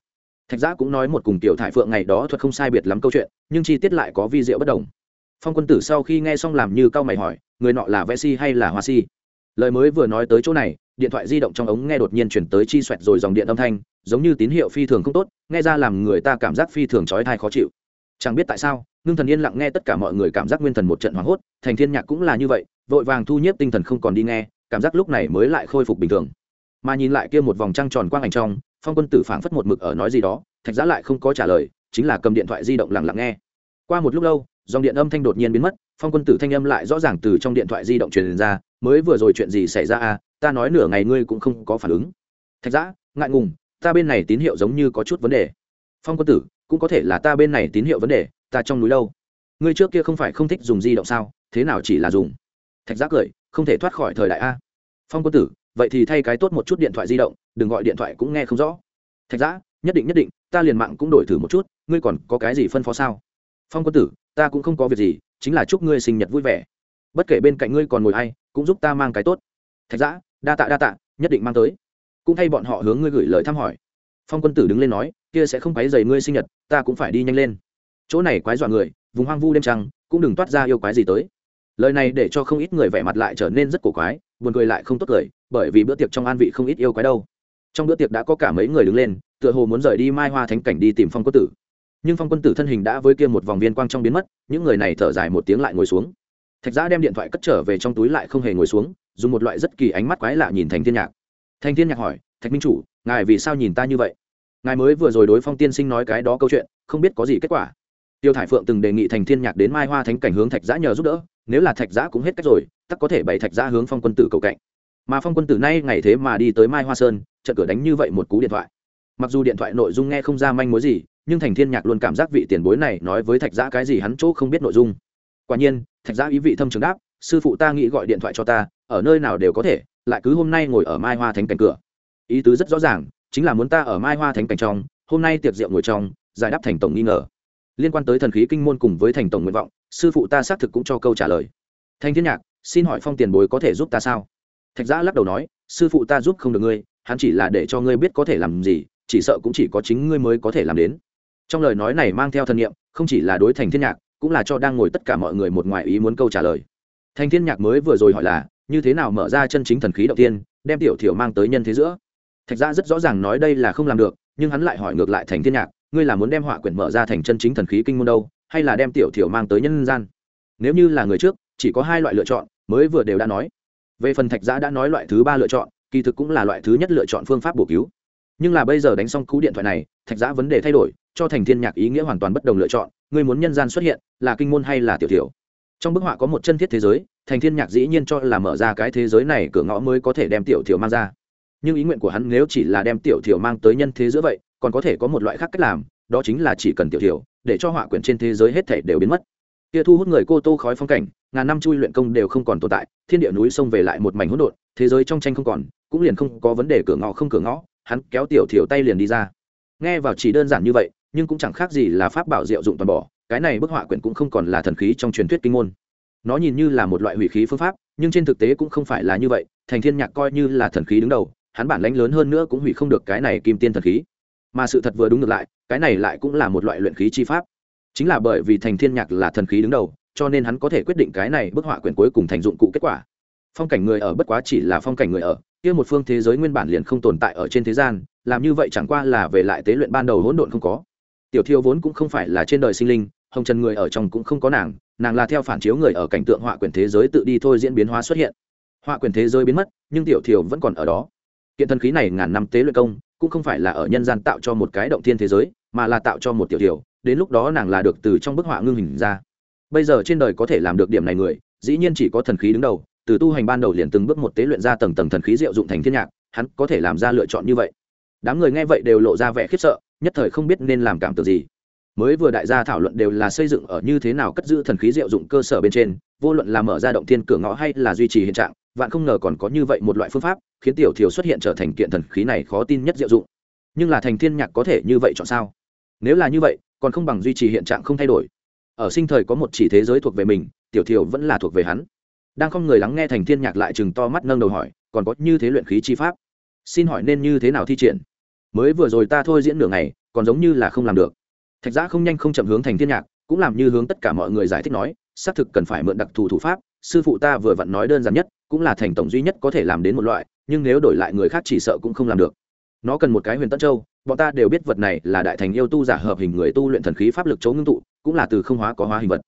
thạch giã cũng nói một cùng tiểu thải phượng ngày đó thuật không sai biệt lắm câu chuyện, nhưng chi tiết lại có vi diệu bất đồng. Phong quân tử sau khi nghe xong làm như cao mày hỏi, người nọ là vẽ si hay là hoa si? Lời mới vừa nói tới chỗ này, điện thoại di động trong ống nghe đột nhiên chuyển tới chi xoẹt rồi dòng điện âm thanh, giống như tín hiệu phi thường không tốt, nghe ra làm người ta cảm giác phi thường trói thai khó chịu. Chẳng biết tại sao, ngưng thần yên lặng nghe tất cả mọi người cảm giác nguyên thần một trận hoảng hốt, thành thiên nhạc cũng là như vậy, vội vàng thu nhiếp tinh thần không còn đi nghe, cảm giác lúc này mới lại khôi phục bình thường. Mà nhìn lại kia một vòng trăng tròn quang ảnh trong phong quân tử phảng phất một mực ở nói gì đó, thạch giã lại không có trả lời, chính là cầm điện thoại di động lặng lặng nghe. Qua một lúc lâu, dòng điện âm thanh đột nhiên biến mất, phong quân tử thanh âm lại rõ ràng từ trong điện thoại di động truyền ra, mới vừa rồi chuyện gì xảy ra à? Ta nói nửa ngày ngươi cũng không có phản ứng. Thạch giã ngại ngùng, ta bên này tín hiệu giống như có chút vấn đề. Phong quân tử, cũng có thể là ta bên này tín hiệu vấn đề, ta trong núi lâu ngươi trước kia không phải không thích dùng di động sao? Thế nào chỉ là dùng? Thạch giã cười, không thể thoát khỏi thời đại a. Phong quân tử vậy thì thay cái tốt một chút điện thoại di động, đừng gọi điện thoại cũng nghe không rõ. Thạch giã, nhất định nhất định, ta liền mạng cũng đổi thử một chút, ngươi còn có cái gì phân phó sao? Phong quân tử, ta cũng không có việc gì, chính là chúc ngươi sinh nhật vui vẻ. Bất kể bên cạnh ngươi còn ngồi ai, cũng giúp ta mang cái tốt. Thạch giã, đa tạ đa tạ, nhất định mang tới. Cũng thay bọn họ hướng ngươi gửi lời thăm hỏi. Phong quân tử đứng lên nói, kia sẽ không quấy dày ngươi sinh nhật, ta cũng phải đi nhanh lên. Chỗ này quái dọa người, vùng hoang vu đêm trăng, cũng đừng toát ra yêu quái gì tới lời này để cho không ít người vẻ mặt lại trở nên rất cổ quái, buồn cười lại không tốt cười, bởi vì bữa tiệc trong an vị không ít yêu quái đâu. Trong bữa tiệc đã có cả mấy người đứng lên, tựa hồ muốn rời đi mai hoa thánh cảnh đi tìm phong quân tử. Nhưng phong quân tử thân hình đã với kia một vòng viên quang trong biến mất, những người này thở dài một tiếng lại ngồi xuống. Thạch giã đem điện thoại cất trở về trong túi lại không hề ngồi xuống, dùng một loại rất kỳ ánh mắt quái lạ nhìn thành thiên nhạc. Thành thiên nhạc hỏi, thạch minh chủ, ngài vì sao nhìn ta như vậy? Ngài mới vừa rồi đối phong tiên sinh nói cái đó câu chuyện, không biết có gì kết quả. Tiêu thải phượng từng đề nghị thành thiên nhạc đến mai hoa thánh cảnh hướng thạch giã nhờ giúp đỡ nếu là thạch giã cũng hết cách rồi, tắc có thể bày thạch giã hướng phong quân tử cầu cạnh. Mà phong quân tử nay ngày thế mà đi tới mai hoa sơn, trận cửa đánh như vậy một cú điện thoại. Mặc dù điện thoại nội dung nghe không ra manh mối gì, nhưng thành thiên nhạc luôn cảm giác vị tiền bối này nói với thạch giã cái gì hắn chỗ không biết nội dung. Quả nhiên, thạch giã ý vị thâm trường đáp, sư phụ ta nghĩ gọi điện thoại cho ta, ở nơi nào đều có thể, lại cứ hôm nay ngồi ở mai hoa thánh cảnh cửa. Ý tứ rất rõ ràng, chính là muốn ta ở mai hoa thánh cảnh trong, hôm nay tiệc rượu ngồi trong, giải đáp thành tổng nghi ngờ liên quan tới thần khí kinh môn cùng với thành tổng nguyện vọng, sư phụ ta xác thực cũng cho câu trả lời. Thanh thiên nhạc, xin hỏi phong tiền bối có thể giúp ta sao? Thạch giã lắc đầu nói, sư phụ ta giúp không được ngươi, hắn chỉ là để cho ngươi biết có thể làm gì, chỉ sợ cũng chỉ có chính ngươi mới có thể làm đến. Trong lời nói này mang theo thân nhiệm không chỉ là đối thành thiên nhạc, cũng là cho đang ngồi tất cả mọi người một ngoại ý muốn câu trả lời. Thành thiên nhạc mới vừa rồi hỏi là, như thế nào mở ra chân chính thần khí đầu tiên, đem tiểu thiểu mang tới nhân thế giữa? Thạch Giã rất rõ ràng nói đây là không làm được, nhưng hắn lại hỏi ngược lại thành thiên nhạc ngươi là muốn đem họa quyển mở ra thành chân chính thần khí kinh môn đâu, hay là đem tiểu thiểu mang tới nhân gian? Nếu như là người trước, chỉ có hai loại lựa chọn, mới vừa đều đã nói. Về phần thạch giã đã nói loại thứ ba lựa chọn, kỳ thực cũng là loại thứ nhất lựa chọn phương pháp bổ cứu. Nhưng là bây giờ đánh xong cú điện thoại này, thạch giã vấn đề thay đổi, cho thành thiên nhạc ý nghĩa hoàn toàn bất đồng lựa chọn, ngươi muốn nhân gian xuất hiện, là kinh môn hay là tiểu thiểu? Trong bức họa có một chân thiết thế giới, thành thiên nhạc dĩ nhiên cho là mở ra cái thế giới này cửa ngõ mới có thể đem tiểu thiểu mang ra. Nhưng ý nguyện của hắn nếu chỉ là đem tiểu thiểu mang tới nhân thế giữa vậy còn có thể có một loại khác cách làm, đó chính là chỉ cần tiểu thiểu, để cho họa quyển trên thế giới hết thể đều biến mất. Kia thu hút người cô tô khói phong cảnh, ngàn năm chui luyện công đều không còn tồn tại, thiên địa núi sông về lại một mảnh hỗn độn, thế giới trong tranh không còn, cũng liền không có vấn đề cửa ngõ không cửa ngõ, hắn kéo tiểu thiểu tay liền đi ra. Nghe vào chỉ đơn giản như vậy, nhưng cũng chẳng khác gì là pháp bảo diệu dụng toàn bỏ, cái này bức họa quyển cũng không còn là thần khí trong truyền thuyết kinh môn. Nó nhìn như là một loại hủy khí phương pháp, nhưng trên thực tế cũng không phải là như vậy, thành thiên nhạc coi như là thần khí đứng đầu, hắn bản lãnh lớn hơn nữa cũng hủy không được cái này kim tiên thần khí mà sự thật vừa đúng ngược lại, cái này lại cũng là một loại luyện khí chi pháp. Chính là bởi vì thành thiên nhạc là thần khí đứng đầu, cho nên hắn có thể quyết định cái này bức họa quyển cuối cùng thành dụng cụ kết quả. Phong cảnh người ở bất quá chỉ là phong cảnh người ở, kia một phương thế giới nguyên bản liền không tồn tại ở trên thế gian, làm như vậy chẳng qua là về lại tế luyện ban đầu hỗn độn không có. Tiểu thiêu vốn cũng không phải là trên đời sinh linh, hồng trần người ở trong cũng không có nàng nàng là theo phản chiếu người ở cảnh tượng họa quyển thế giới tự đi thôi diễn biến hóa xuất hiện. Họa quyển thế giới biến mất, nhưng tiểu thiều vẫn còn ở đó. Kiện thần khí này ngàn năm tế luyện công cũng không phải là ở nhân gian tạo cho một cái động thiên thế giới, mà là tạo cho một tiểu tiểu. đến lúc đó nàng là được từ trong bức họa ngưng hình ra bây giờ trên đời có thể làm được điểm này người, dĩ nhiên chỉ có thần khí đứng đầu, từ tu hành ban đầu liền từng bước một tế luyện ra tầng tầng thần khí diệu dụng thành thiên nhạc, hắn có thể làm ra lựa chọn như vậy đám người nghe vậy đều lộ ra vẻ khiếp sợ, nhất thời không biết nên làm cảm tưởng gì mới vừa đại gia thảo luận đều là xây dựng ở như thế nào cất giữ thần khí diệu dụng cơ sở bên trên, vô luận là mở ra động thiên cửa ngõ hay là duy trì hiện trạng vạn không ngờ còn có như vậy một loại phương pháp, khiến tiểu thiều xuất hiện trở thành kiện thần khí này khó tin nhất diệu dụng. Nhưng là thành thiên nhạc có thể như vậy chọn sao? Nếu là như vậy, còn không bằng duy trì hiện trạng không thay đổi. Ở sinh thời có một chỉ thế giới thuộc về mình, tiểu thiều vẫn là thuộc về hắn. Đang không người lắng nghe thành thiên nhạc lại chừng to mắt nâng đầu hỏi, còn có như thế luyện khí chi pháp? Xin hỏi nên như thế nào thi triển? Mới vừa rồi ta thôi diễn nửa ngày, còn giống như là không làm được. Thạch giã không nhanh không chậm hướng thành thiên nhạc, cũng làm như hướng tất cả mọi người giải thích nói, xác thực cần phải mượn đặc thù thủ pháp, sư phụ ta vừa vặn nói đơn giản nhất cũng là thành tổng duy nhất có thể làm đến một loại, nhưng nếu đổi lại người khác chỉ sợ cũng không làm được. Nó cần một cái huyền tân châu, bọn ta đều biết vật này là đại thành yêu tu giả hợp hình người tu luyện thần khí pháp lực chấu ngưng tụ, cũng là từ không hóa có hóa hình vật.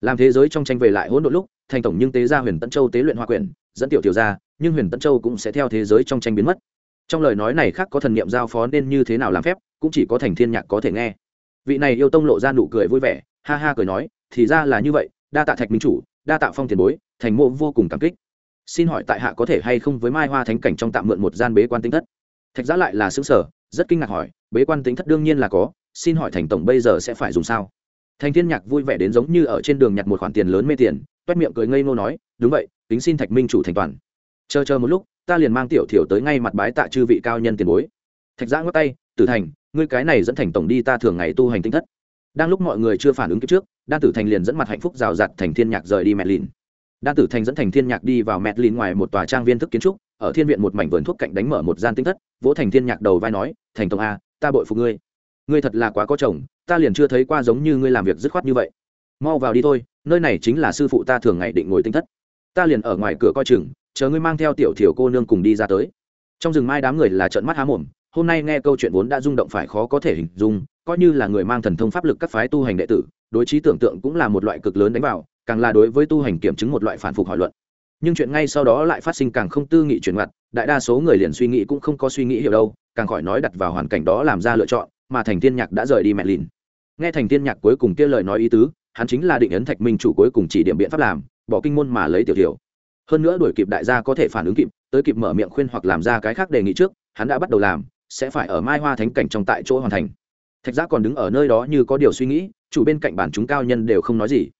Làm thế giới trong tranh về lại hỗn độn lúc, thành tổng nhưng tế ra huyền tân châu tế luyện hoa quyển, dẫn tiểu tiểu ra, nhưng huyền tân châu cũng sẽ theo thế giới trong tranh biến mất. Trong lời nói này khác có thần niệm giao phó nên như thế nào làm phép, cũng chỉ có thành thiên nhạc có thể nghe. Vị này yêu tông lộ ra nụ cười vui vẻ, ha ha cười nói, thì ra là như vậy, đa tạ thạch minh chủ, đa tạ phong tiền bối, thành mộ vô cùng cảm kích xin hỏi tại hạ có thể hay không với mai hoa thánh cảnh trong tạm mượn một gian bế quan tính thất? Thạch giá lại là xứng sở rất kinh ngạc hỏi, bế quan tính thất đương nhiên là có, xin hỏi thành tổng bây giờ sẽ phải dùng sao? Thành thiên nhạc vui vẻ đến giống như ở trên đường nhặt một khoản tiền lớn mê tiền, toét miệng cười ngây ngô nói, đúng vậy tính xin thạch minh chủ thành toàn. Chờ chờ một lúc, ta liền mang tiểu thiểu tới ngay mặt bái tạ chư vị cao nhân tiền bối. Thạch giã ngót tay, tử thành, ngươi cái này dẫn thành tổng đi ta thường ngày tu hành tinh thất. Đang lúc mọi người chưa phản ứng kịp trước, đan tử thành liền dẫn mặt hạnh phúc rào rạt thành thiên nhạc rời đi mẹ lìn đan tử thành dẫn thành thiên nhạc đi vào mẹt lìn ngoài một tòa trang viên thức kiến trúc, ở thiên viện một mảnh vườn thuốc cạnh đánh mở một gian tinh thất, vỗ thành thiên nhạc đầu vai nói, thành tổng a, ta bội phục ngươi. Ngươi thật là quá có chồng, ta liền chưa thấy qua giống như ngươi làm việc dứt khoát như vậy. Mau vào đi thôi, nơi này chính là sư phụ ta thường ngày định ngồi tinh thất. Ta liền ở ngoài cửa coi chừng, chờ ngươi mang theo tiểu thiểu cô nương cùng đi ra tới. Trong rừng mai đám người là trợn mắt há mồm, hôm nay nghe câu chuyện vốn đã rung động phải khó có thể hình dung, coi như là người mang thần thông pháp lực các phái tu hành đệ tử, đối trí tưởng tượng cũng là một loại cực lớn đánh vào càng là đối với tu hành kiểm chứng một loại phản phục hỏi luận. Nhưng chuyện ngay sau đó lại phát sinh càng không tư nghị chuyển mặt đại đa số người liền suy nghĩ cũng không có suy nghĩ hiểu đâu, càng khỏi nói đặt vào hoàn cảnh đó làm ra lựa chọn, mà thành tiên nhạc đã rời đi mẹ lìn. Nghe thành tiên nhạc cuối cùng kia lời nói ý tứ, hắn chính là định ấn thạch minh chủ cuối cùng chỉ điểm biện pháp làm, bỏ kinh môn mà lấy tiểu tiểu. Hơn nữa đuổi kịp đại gia có thể phản ứng kịp, tới kịp mở miệng khuyên hoặc làm ra cái khác đề nghị trước, hắn đã bắt đầu làm, sẽ phải ở mai hoa thánh cảnh trong tại chỗ hoàn thành. Thạch giác còn đứng ở nơi đó như có điều suy nghĩ, chủ bên cạnh bản chúng cao nhân đều không nói gì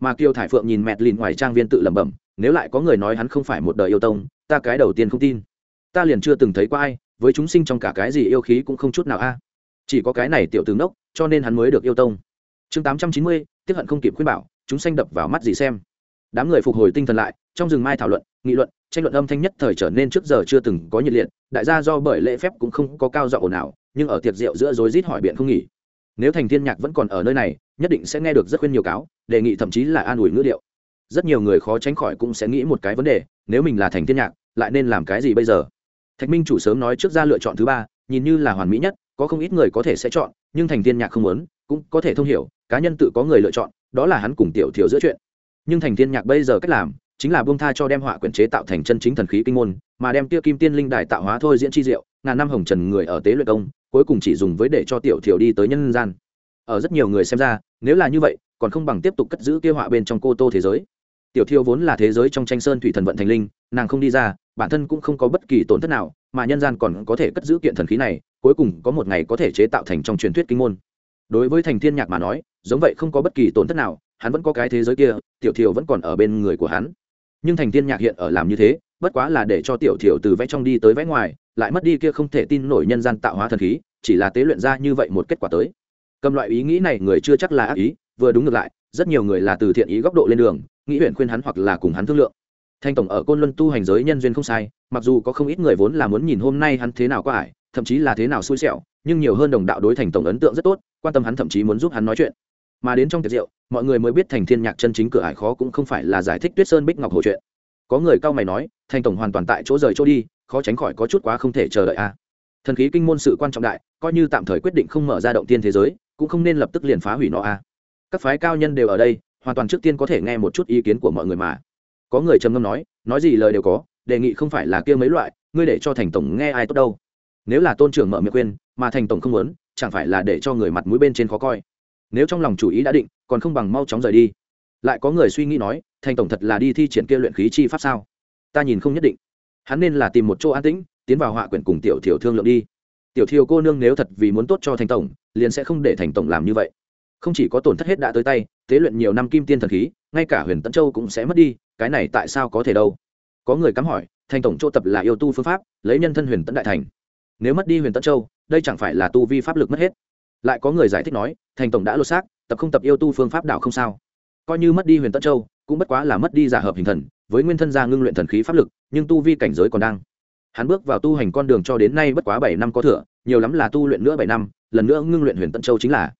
mà kiều thải phượng nhìn mẹt lìn ngoài trang viên tự lẩm bẩm, nếu lại có người nói hắn không phải một đời yêu tông, ta cái đầu tiên không tin. Ta liền chưa từng thấy qua ai, với chúng sinh trong cả cái gì yêu khí cũng không chút nào a. Chỉ có cái này tiểu tướng đốc cho nên hắn mới được yêu tông. Chương tám trăm chín mươi, tiếp hận không kịp khuyên bảo, chúng sanh đập vào mắt gì xem. Đám người phục hồi tinh thần lại, trong rừng mai thảo luận, nghị luận, tranh luận âm thanh nhất thời trở nên trước giờ chưa từng có nhiệt liệt, đại gia do bởi lễ phép cũng không có cao dọa ồn ào, nhưng ở tiệc rượu giữa rối rít hỏi biện không nghỉ. Nếu thành thiên nhạc vẫn còn ở nơi này nhất định sẽ nghe được rất khuyên nhiều cáo, đề nghị thậm chí là an ủi ngữ điệu. Rất nhiều người khó tránh khỏi cũng sẽ nghĩ một cái vấn đề, nếu mình là thành thiên nhạc, lại nên làm cái gì bây giờ? Thạch minh chủ sớm nói trước ra lựa chọn thứ ba, nhìn như là hoàn mỹ nhất, có không ít người có thể sẽ chọn, nhưng thành thiên nhạc không muốn, cũng có thể thông hiểu, cá nhân tự có người lựa chọn, đó là hắn cùng tiểu thiếu giữa chuyện. Nhưng thành thiên nhạc bây giờ cách làm, chính là buông tha cho đem họa quyển chế tạo thành chân chính thần khí kinh môn, mà đem tiêu kim tiên linh đài tạo hóa thôi diễn chi diệu, ngàn năm hồng trần người ở tế luyện công, cuối cùng chỉ dùng với để cho tiểu thiểu đi tới nhân gian ở rất nhiều người xem ra, nếu là như vậy, còn không bằng tiếp tục cất giữ kia họa bên trong cô tô thế giới. Tiểu thiêu vốn là thế giới trong tranh sơn thủy thần vận thành linh, nàng không đi ra, bản thân cũng không có bất kỳ tổn thất nào, mà nhân gian còn có thể cất giữ kiện thần khí này, cuối cùng có một ngày có thể chế tạo thành trong truyền thuyết kinh môn. Đối với thành thiên nhạc mà nói, giống vậy không có bất kỳ tổn thất nào, hắn vẫn có cái thế giới kia, tiểu thiều vẫn còn ở bên người của hắn. Nhưng thành thiên nhạc hiện ở làm như thế, bất quá là để cho tiểu thiều từ vẽ trong đi tới vẽ ngoài, lại mất đi kia không thể tin nổi nhân gian tạo hóa thần khí, chỉ là tế luyện ra như vậy một kết quả tới cầm loại ý nghĩ này người chưa chắc là ác ý, vừa đúng ngược lại, rất nhiều người là từ thiện ý góc độ lên đường, nghĩ huyện khuyên hắn hoặc là cùng hắn thương lượng. Thanh tổng ở côn luân tu hành giới nhân duyên không sai, mặc dù có không ít người vốn là muốn nhìn hôm nay hắn thế nào có ải, thậm chí là thế nào xui xẻo, nhưng nhiều hơn đồng đạo đối thành tổng ấn tượng rất tốt, quan tâm hắn thậm chí muốn giúp hắn nói chuyện. Mà đến trong tiệc rượu, mọi người mới biết thành thiên nhạc chân chính cửa ải khó cũng không phải là giải thích tuyết sơn bích ngọc hồ chuyện. Có người cao mày nói, thành tổng hoàn toàn tại chỗ rời chỗ đi, khó tránh khỏi có chút quá không thể chờ đợi a thần khí kinh môn sự quan trọng đại, coi như tạm thời quyết định không mở ra động tiên thế giới cũng không nên lập tức liền phá hủy nó a. Các phái cao nhân đều ở đây, hoàn toàn trước tiên có thể nghe một chút ý kiến của mọi người mà. Có người trầm ngâm nói nói gì lời đều có, đề nghị không phải là kia mấy loại, ngươi để cho thành tổng nghe ai tốt đâu. Nếu là tôn trưởng mở miệng khuyên, mà thành tổng không muốn, chẳng phải là để cho người mặt mũi bên trên khó coi. Nếu trong lòng chủ ý đã định, còn không bằng mau chóng rời đi. Lại có người suy nghĩ nói, thành tổng thật là đi thi triển kia luyện khí chi pháp sao? Ta nhìn không nhất định. Hắn nên là tìm một chỗ an tĩnh, tiến vào họa quyển cùng tiểu thiểu thương lượng đi. Tiểu thiều cô nương nếu thật vì muốn tốt cho thành tổng liền sẽ không để thành tổng làm như vậy. Không chỉ có tổn thất hết đã tới tay, tế luyện nhiều năm kim tiên thần khí, ngay cả huyền tân châu cũng sẽ mất đi, cái này tại sao có thể đâu? Có người cắm hỏi, thành tổng chỗ tập là yêu tu phương pháp, lấy nhân thân huyền tấn đại thành. Nếu mất đi huyền tân châu, đây chẳng phải là tu vi pháp lực mất hết? Lại có người giải thích nói, thành tổng đã lột xác, tập không tập yêu tu phương pháp đạo không sao. Coi như mất đi huyền tân châu, cũng bất quá là mất đi giả hợp hình thần, với nguyên thân gia ngưng luyện thần khí pháp lực, nhưng tu vi cảnh giới còn đang. Hắn bước vào tu hành con đường cho đến nay bất quá bảy năm có thừa, nhiều lắm là tu luyện nữa bảy năm lần nữa ngưng luyện huyền tận châu chính là,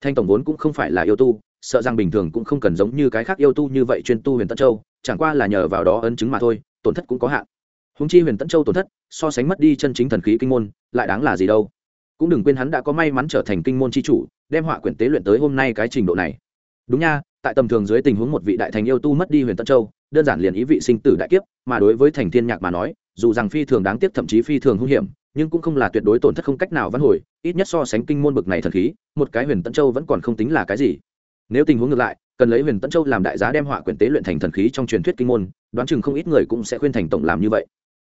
thanh tổng vốn cũng không phải là yêu tu, sợ rằng bình thường cũng không cần giống như cái khác yêu tu như vậy chuyên tu huyền tận châu, chẳng qua là nhờ vào đó ấn chứng mà thôi, tổn thất cũng có hạn. Húng chi huyền tận châu tổn thất, so sánh mất đi chân chính thần khí kinh môn, lại đáng là gì đâu. Cũng đừng quên hắn đã có may mắn trở thành kinh môn c h i chủ, đem họa quyển tế luyện tới hôm nay cái trình độ này. Đúng nha, tại tầm thường dưới tình huống một vị đại thành yêu tu mất đi huyền tân châu, đơn giản liền ý vị sinh tử đại kiếp, mà đối với thành thiên nhạc mà nói, dù rằng phi thường đáng tiếc thậm chí phi thường hung hiểm nhưng cũng không là tuyệt đối tổn thất không cách nào vãn hồi, ít nhất so sánh kinh môn bực này thần khí, một cái huyền tân châu vẫn còn không tính là cái gì. Nếu tình huống ngược lại, cần lấy huyền tân châu làm đại giá đem họa quyển tế luyện thành thần khí trong truyền thuyết kinh môn, đoán chừng không ít người cũng sẽ khuyên thành tổng làm như vậy.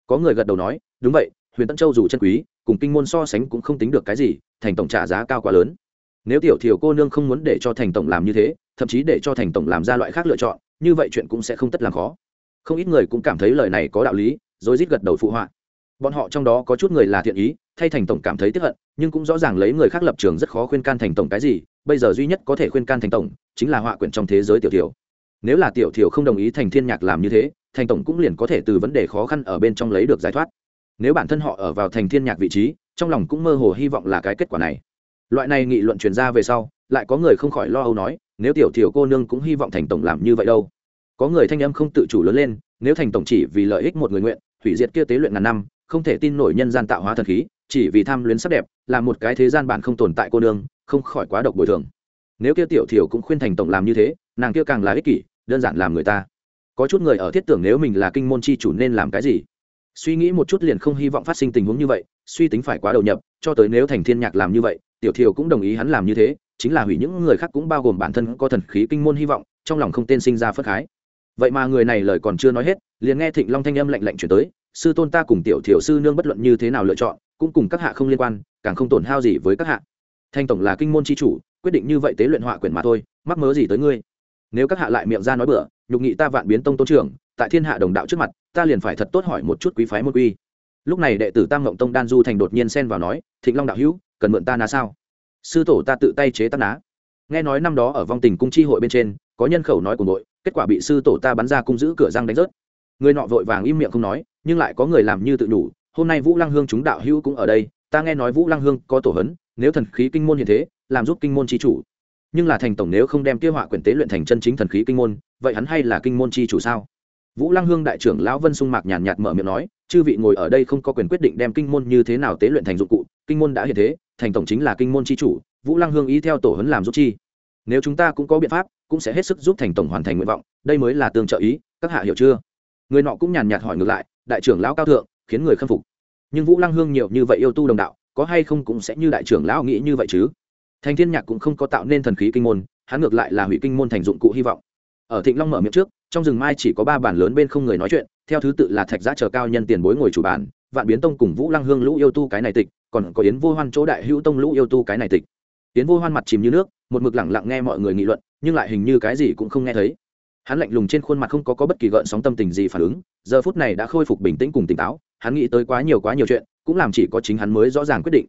Có người gật đầu nói, đúng vậy, huyền tân châu dù chân quý, cùng kinh môn so sánh cũng không tính được cái gì, thành tổng trả giá cao quá lớn. Nếu tiểu thiểu cô nương không muốn để cho thành tổng làm như thế, thậm chí để cho thành tổng làm ra loại khác lựa chọn, như vậy chuyện cũng sẽ không tất làm khó. Không ít người cũng cảm thấy lời này có đạo lý, rồi rít gật đầu phụ họa bọn họ trong đó có chút người là thiện ý, thay thành tổng cảm thấy tiếp hận, nhưng cũng rõ ràng lấy người khác lập trường rất khó khuyên can thành tổng cái gì, bây giờ duy nhất có thể khuyên can thành tổng, chính là họa quyển trong thế giới tiểu thiểu. Nếu là tiểu thiểu không đồng ý thành thiên nhạc làm như thế, thành tổng cũng liền có thể từ vấn đề khó khăn ở bên trong lấy được giải thoát. Nếu bản thân họ ở vào thành thiên nhạc vị trí, trong lòng cũng mơ hồ hy vọng là cái kết quả này. Loại này nghị luận truyền ra về sau, lại có người không khỏi lo âu nói, nếu tiểu thiểu cô nương cũng hy vọng thành tổng làm như vậy đâu? Có người thanh âm không tự chủ lớn lên, nếu thành tổng chỉ vì lợi ích một người nguyện, hủy diệt kia tế luyện ngàn năm không thể tin nổi nhân gian tạo hóa thần khí, chỉ vì tham luyến sắc đẹp, là một cái thế gian bản không tồn tại cô nương, không khỏi quá độc bồi thường. Nếu kia tiểu thiểu cũng khuyên thành tổng làm như thế, nàng kia càng là ích kỷ, đơn giản làm người ta. Có chút người ở thiết tưởng nếu mình là kinh môn chi chủ nên làm cái gì? Suy nghĩ một chút liền không hy vọng phát sinh tình huống như vậy, suy tính phải quá đầu nhập, cho tới nếu thành thiên nhạc làm như vậy, tiểu thiều cũng đồng ý hắn làm như thế, chính là hủy những người khác cũng bao gồm bản thân có thần khí kinh môn hy vọng, trong lòng không tên sinh ra phất khái. Vậy mà người này lời còn chưa nói hết, liền nghe thịnh long thanh âm lạnh lạnh chuyển tới sư tôn ta cùng tiểu thiểu sư nương bất luận như thế nào lựa chọn, cũng cùng các hạ không liên quan, càng không tổn hao gì với các hạ. Thanh tổng là kinh môn c h i chủ, quyết định như vậy tế luyện họa quyển mà thôi, mắc mớ gì tới ngươi? Nếu các hạ lại miệng ra nói bựa nhục nghị ta vạn biến tông tôn trưởng, tại thiên hạ đồng đạo trước mặt, ta liền phải thật tốt hỏi một chút quý phái môn quy. Lúc này đệ tử tam ngộng tông đan du thành đột nhiên xen vào nói, thịnh long đạo hữu, cần mượn ta ná sao? Sư tổ ta tự tay chế tác ná. Nghe nói năm đó ở vong tình cung chi hội bên trên, có nhân khẩu nói của nội, kết quả bị sư tổ ta bắn ra cung giữ cửa răng đánh rớt người nọ vội vàng im miệng không nói, nhưng lại có người làm như tự đủ hôm nay vũ lăng hương chúng đạo hữu cũng ở đây, ta nghe nói vũ lăng hương có tổ hấn, nếu thần khí kinh môn như thế, làm giúp kinh môn chi chủ. Nhưng là thành tổng nếu không đem tiêu họa quyền tế luyện thành chân chính thần khí kinh môn, vậy hắn hay là kinh môn chi chủ sao? Vũ lăng hương đại trưởng lão vân sung mạc nhàn nhạt mở miệng nói, chư vị ngồi ở đây không có quyền quyết định đem kinh môn như thế nào tế luyện thành dụng cụ, kinh môn đã hiện thế, thành tổng chính là kinh môn chi chủ, vũ lăng hương ý theo tổ hấn làm giúp chi. Nếu chúng ta cũng có biện pháp, cũng sẽ hết sức giúp thành tổng hoàn thành nguyện vọng, đây mới là tương trợ ý, các hạ hiểu chưa? Người nọ cũng nhàn nhạt hỏi ngược lại, đại trưởng lão cao thượng, khiến người khâm phục. Nhưng vũ lăng hương nhiều như vậy yêu tu đồng đạo, có hay không cũng sẽ như đại trưởng lão nghĩ như vậy chứ? Thành thiên nhạc cũng không có tạo nên thần khí kinh môn, hắn ngược lại là hủy kinh môn thành dụng cụ hy vọng. Ở thịnh long mở miệng trước, trong rừng mai chỉ có ba bàn lớn bên không người nói chuyện, theo thứ tự là thạch giá chờ cao nhân tiền bối ngồi chủ bàn, vạn biến tông cùng vũ lăng hương lũ yêu tu cái này tịch, còn có yến vô hoan chỗ đại hữu tông lũ yêu tu cái này tịch. Yến vô hoan mặt chìm như nước, một mực lẳng lặng nghe mọi người nghị luận, nhưng lại hình như cái gì cũng không nghe thấy hắn lạnh lùng trên khuôn mặt không có, có bất kỳ gợn sóng tâm tình gì phản ứng giờ phút này đã khôi phục bình tĩnh cùng tỉnh táo hắn nghĩ tới quá nhiều quá nhiều chuyện cũng làm chỉ có chính hắn mới rõ ràng quyết định.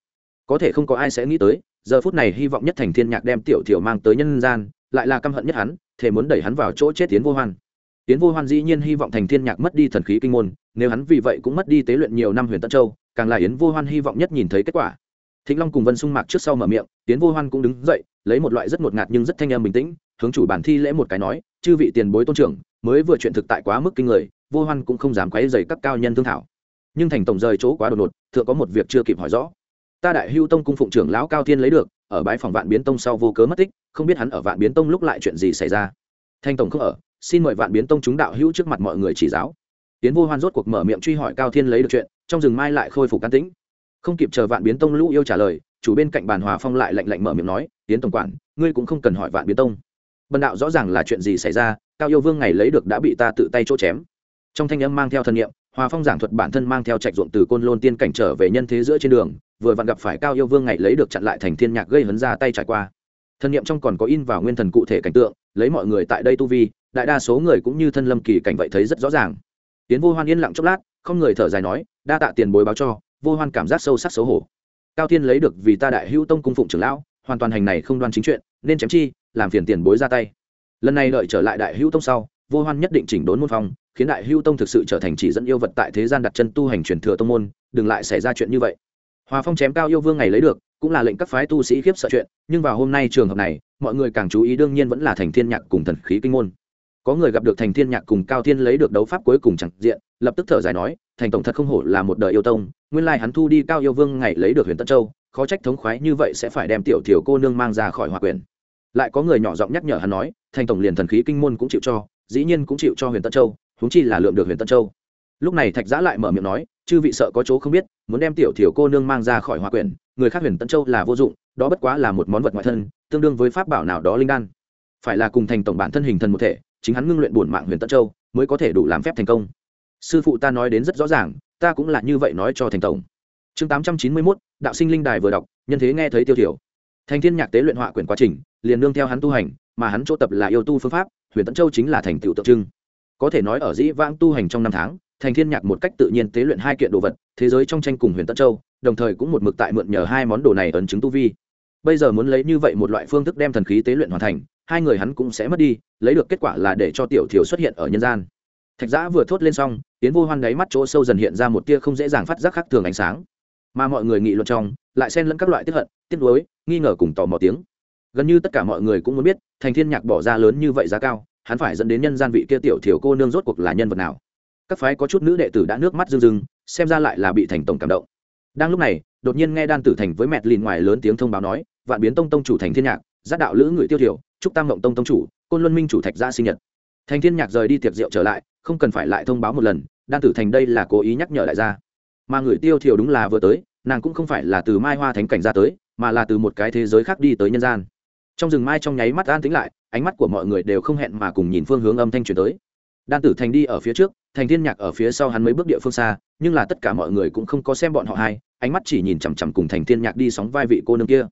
Có thể không có ai sẽ nghĩ tới giờ phút này hy vọng nhất thành thiên nhạc đem tiểu thiểu mang tới nhân gian lại là căm hận nhất hắn thể muốn đẩy hắn vào chỗ chết tiến vô hoan. Tiến vô hoan dĩ nhiên hy vọng thành thiên nhạc mất đi thần khí kinh môn nếu hắn vì vậy cũng mất đi tế luyện nhiều năm huyền tân châu càng là yến vô hoan hy vọng nhất nhìn thấy kết quả. Thịnh long cùng vân sung mạc trước sau mở miệng tiến vô hoan cũng đứng dậy lấy một loại rất ngột ngạt nhưng rất thanh âm bình tĩnh, hướng chủ bản thi lễ một cái nói, chư vị tiền bối tôn trưởng, mới vừa chuyện thực tại quá mức kinh người, vô hoan cũng không dám quấy dày các cao nhân thương thảo. Nhưng thành tổng rời chỗ quá đột ngột, thượng có một việc chưa kịp hỏi rõ. Ta đại hưu tông cung phụng trưởng lão cao thiên lấy được, ở bãi phòng vạn biến tông sau vô cớ mất tích, không biết hắn ở vạn biến tông lúc lại chuyện gì xảy ra. Thanh tổng không ở, xin mời vạn biến tông chúng đạo hữu trước mặt mọi người chỉ giáo. Tiến vô hoan rốt cuộc mở miệng truy hỏi cao thiên lấy được chuyện, trong rừng mai lại khôi phục can tĩnh. Không kịp chờ vạn biến tông lũ yêu trả lời chủ bên cạnh bàn hòa phong lại lạnh lạnh mở miệng nói, tiến tổng quản, ngươi cũng không cần hỏi vạn biến tông. Bần đạo rõ ràng là chuyện gì xảy ra, cao yêu vương ngày lấy được đã bị ta tự tay chỗ chém. Trong thanh âm mang theo thân nhiệm hòa phong giảng thuật bản thân mang theo trạch ruộng từ côn lôn tiên cảnh trở về nhân thế giữa trên đường, vừa vặn gặp phải cao yêu vương ngày lấy được chặn lại thành thiên nhạc gây hấn ra tay trải qua. Thân nhiệm trong còn có in vào nguyên thần cụ thể cảnh tượng, lấy mọi người tại đây tu vi, đại đa số người cũng như thân lâm kỳ cảnh vậy thấy rất rõ ràng. Tiến vô hoan yên lặng chốc lát, không người thở dài nói, đa tạ tiền bối báo cho, vô hoan cảm giác sâu sắc xấu hổ cao thiên lấy được vì ta đại hữu tông cung phụng trưởng lão, hoàn toàn hành này không đoan chính chuyện, nên chém chi, làm phiền tiền bối ra tay. Lần này đợi trở lại đại hữu tông sau, vô hoan nhất định chỉnh đốn môn phong, khiến đại hữu tông thực sự trở thành chỉ dẫn yêu vật tại thế gian đặt chân tu hành truyền thừa tông môn, đừng lại xảy ra chuyện như vậy. Hòa phong chém cao yêu vương ngày lấy được, cũng là lệnh các phái tu sĩ khiếp sợ chuyện, nhưng vào hôm nay trường hợp này, mọi người càng chú ý đương nhiên vẫn là thành thiên nhạc cùng thần khí kinh môn có người gặp được thành thiên nhạc cùng cao thiên lấy được đấu pháp cuối cùng chẳng diện, lập tức thở dài nói, thành tổng thật không hổ là một đời yêu tông, nguyên lai hắn thu đi cao yêu vương ngày lấy được huyền tân châu, khó trách thống khoái như vậy sẽ phải đem tiểu tiểu cô nương mang ra khỏi hòa quyền lại có người nhỏ giọng nhắc nhở hắn nói, thành tổng liền thần khí kinh môn cũng chịu cho, dĩ nhiên cũng chịu cho huyền tân châu, huống chi là lượng được huyền tân châu. Lúc này thạch giã lại mở miệng nói, chư vị sợ có chỗ không biết, muốn đem tiểu tiểu cô nương mang ra khỏi hòa quyền người khác huyền tân châu là vô dụng, đó bất quá là một món vật ngoại thân, tương đương với pháp bảo nào đó linh đan. Phải là cùng thành tổng bản thân hình thần một thể chính hắn ngưng luyện bổn mạng huyền tận châu mới có thể đủ làm phép thành công. Sư phụ ta nói đến rất rõ ràng, ta cũng là như vậy nói cho thành tổng. Chương tám trăm chín mươi mốt, đạo sinh linh đài vừa đọc, nhân thế nghe thấy tiêu thiểu. Thành thiên nhạc tế luyện họa quyển quá trình, liền nương theo hắn tu hành, mà hắn chỗ tập là yêu tu phương pháp, huyền tận châu chính là thành tựu tượng trưng. Có thể nói ở dĩ vãng tu hành trong năm tháng, thành thiên nhạc một cách tự nhiên tế luyện hai kiện đồ vật, thế giới trong tranh cùng huyền tận châu, đồng thời cũng một mực tại mượn nhờ hai món đồ này ấn chứng tu vi. Bây giờ muốn lấy như vậy một loại phương thức đem thần khí tế luyện hoàn thành hai người hắn cũng sẽ mất đi, lấy được kết quả là để cho tiểu thiểu xuất hiện ở nhân gian. Thạch giã vừa thốt lên xong tiến vô hoan đáy mắt chỗ sâu dần hiện ra một tia không dễ dàng phát giác khác thường ánh sáng. Mà mọi người nghị luận trong, lại xen lẫn các loại tiếp hận, tiếc nuối, nghi ngờ cùng tò mò tiếng. Gần như tất cả mọi người cũng muốn biết, thành thiên nhạc bỏ ra lớn như vậy giá cao, hắn phải dẫn đến nhân gian vị kia tiểu thiểu cô nương rốt cuộc là nhân vật nào? Các phái có chút nữ đệ tử đã nước mắt rưng rưng, xem ra lại là bị thành tổng cảm động. Đang lúc này, đột nhiên nghe đan tử thành với mẹt lìn ngoài lớn tiếng thông báo nói, vạn biến tông tông chủ thành thiên nhạc giác đạo lữ người tiêu thiểu, chúc tam mộng tông tông chủ, côn luân minh chủ thạch gia sinh nhật. Thành thiên nhạc rời đi tiệc rượu trở lại, không cần phải lại thông báo một lần, đan tử thành đây là cố ý nhắc nhở đại gia. Mà người tiêu thiểu đúng là vừa tới, nàng cũng không phải là từ mai hoa thánh cảnh ra tới, mà là từ một cái thế giới khác đi tới nhân gian. Trong rừng mai trong nháy mắt an tĩnh lại, ánh mắt của mọi người đều không hẹn mà cùng nhìn phương hướng âm thanh chuyển tới. Đan tử thành đi ở phía trước, thành thiên nhạc ở phía sau hắn mấy bước địa phương xa, nhưng là tất cả mọi người cũng không có xem bọn họ hai, ánh mắt chỉ nhìn chằm chằm cùng thành thiên nhạc đi sóng vai vị cô nương kia.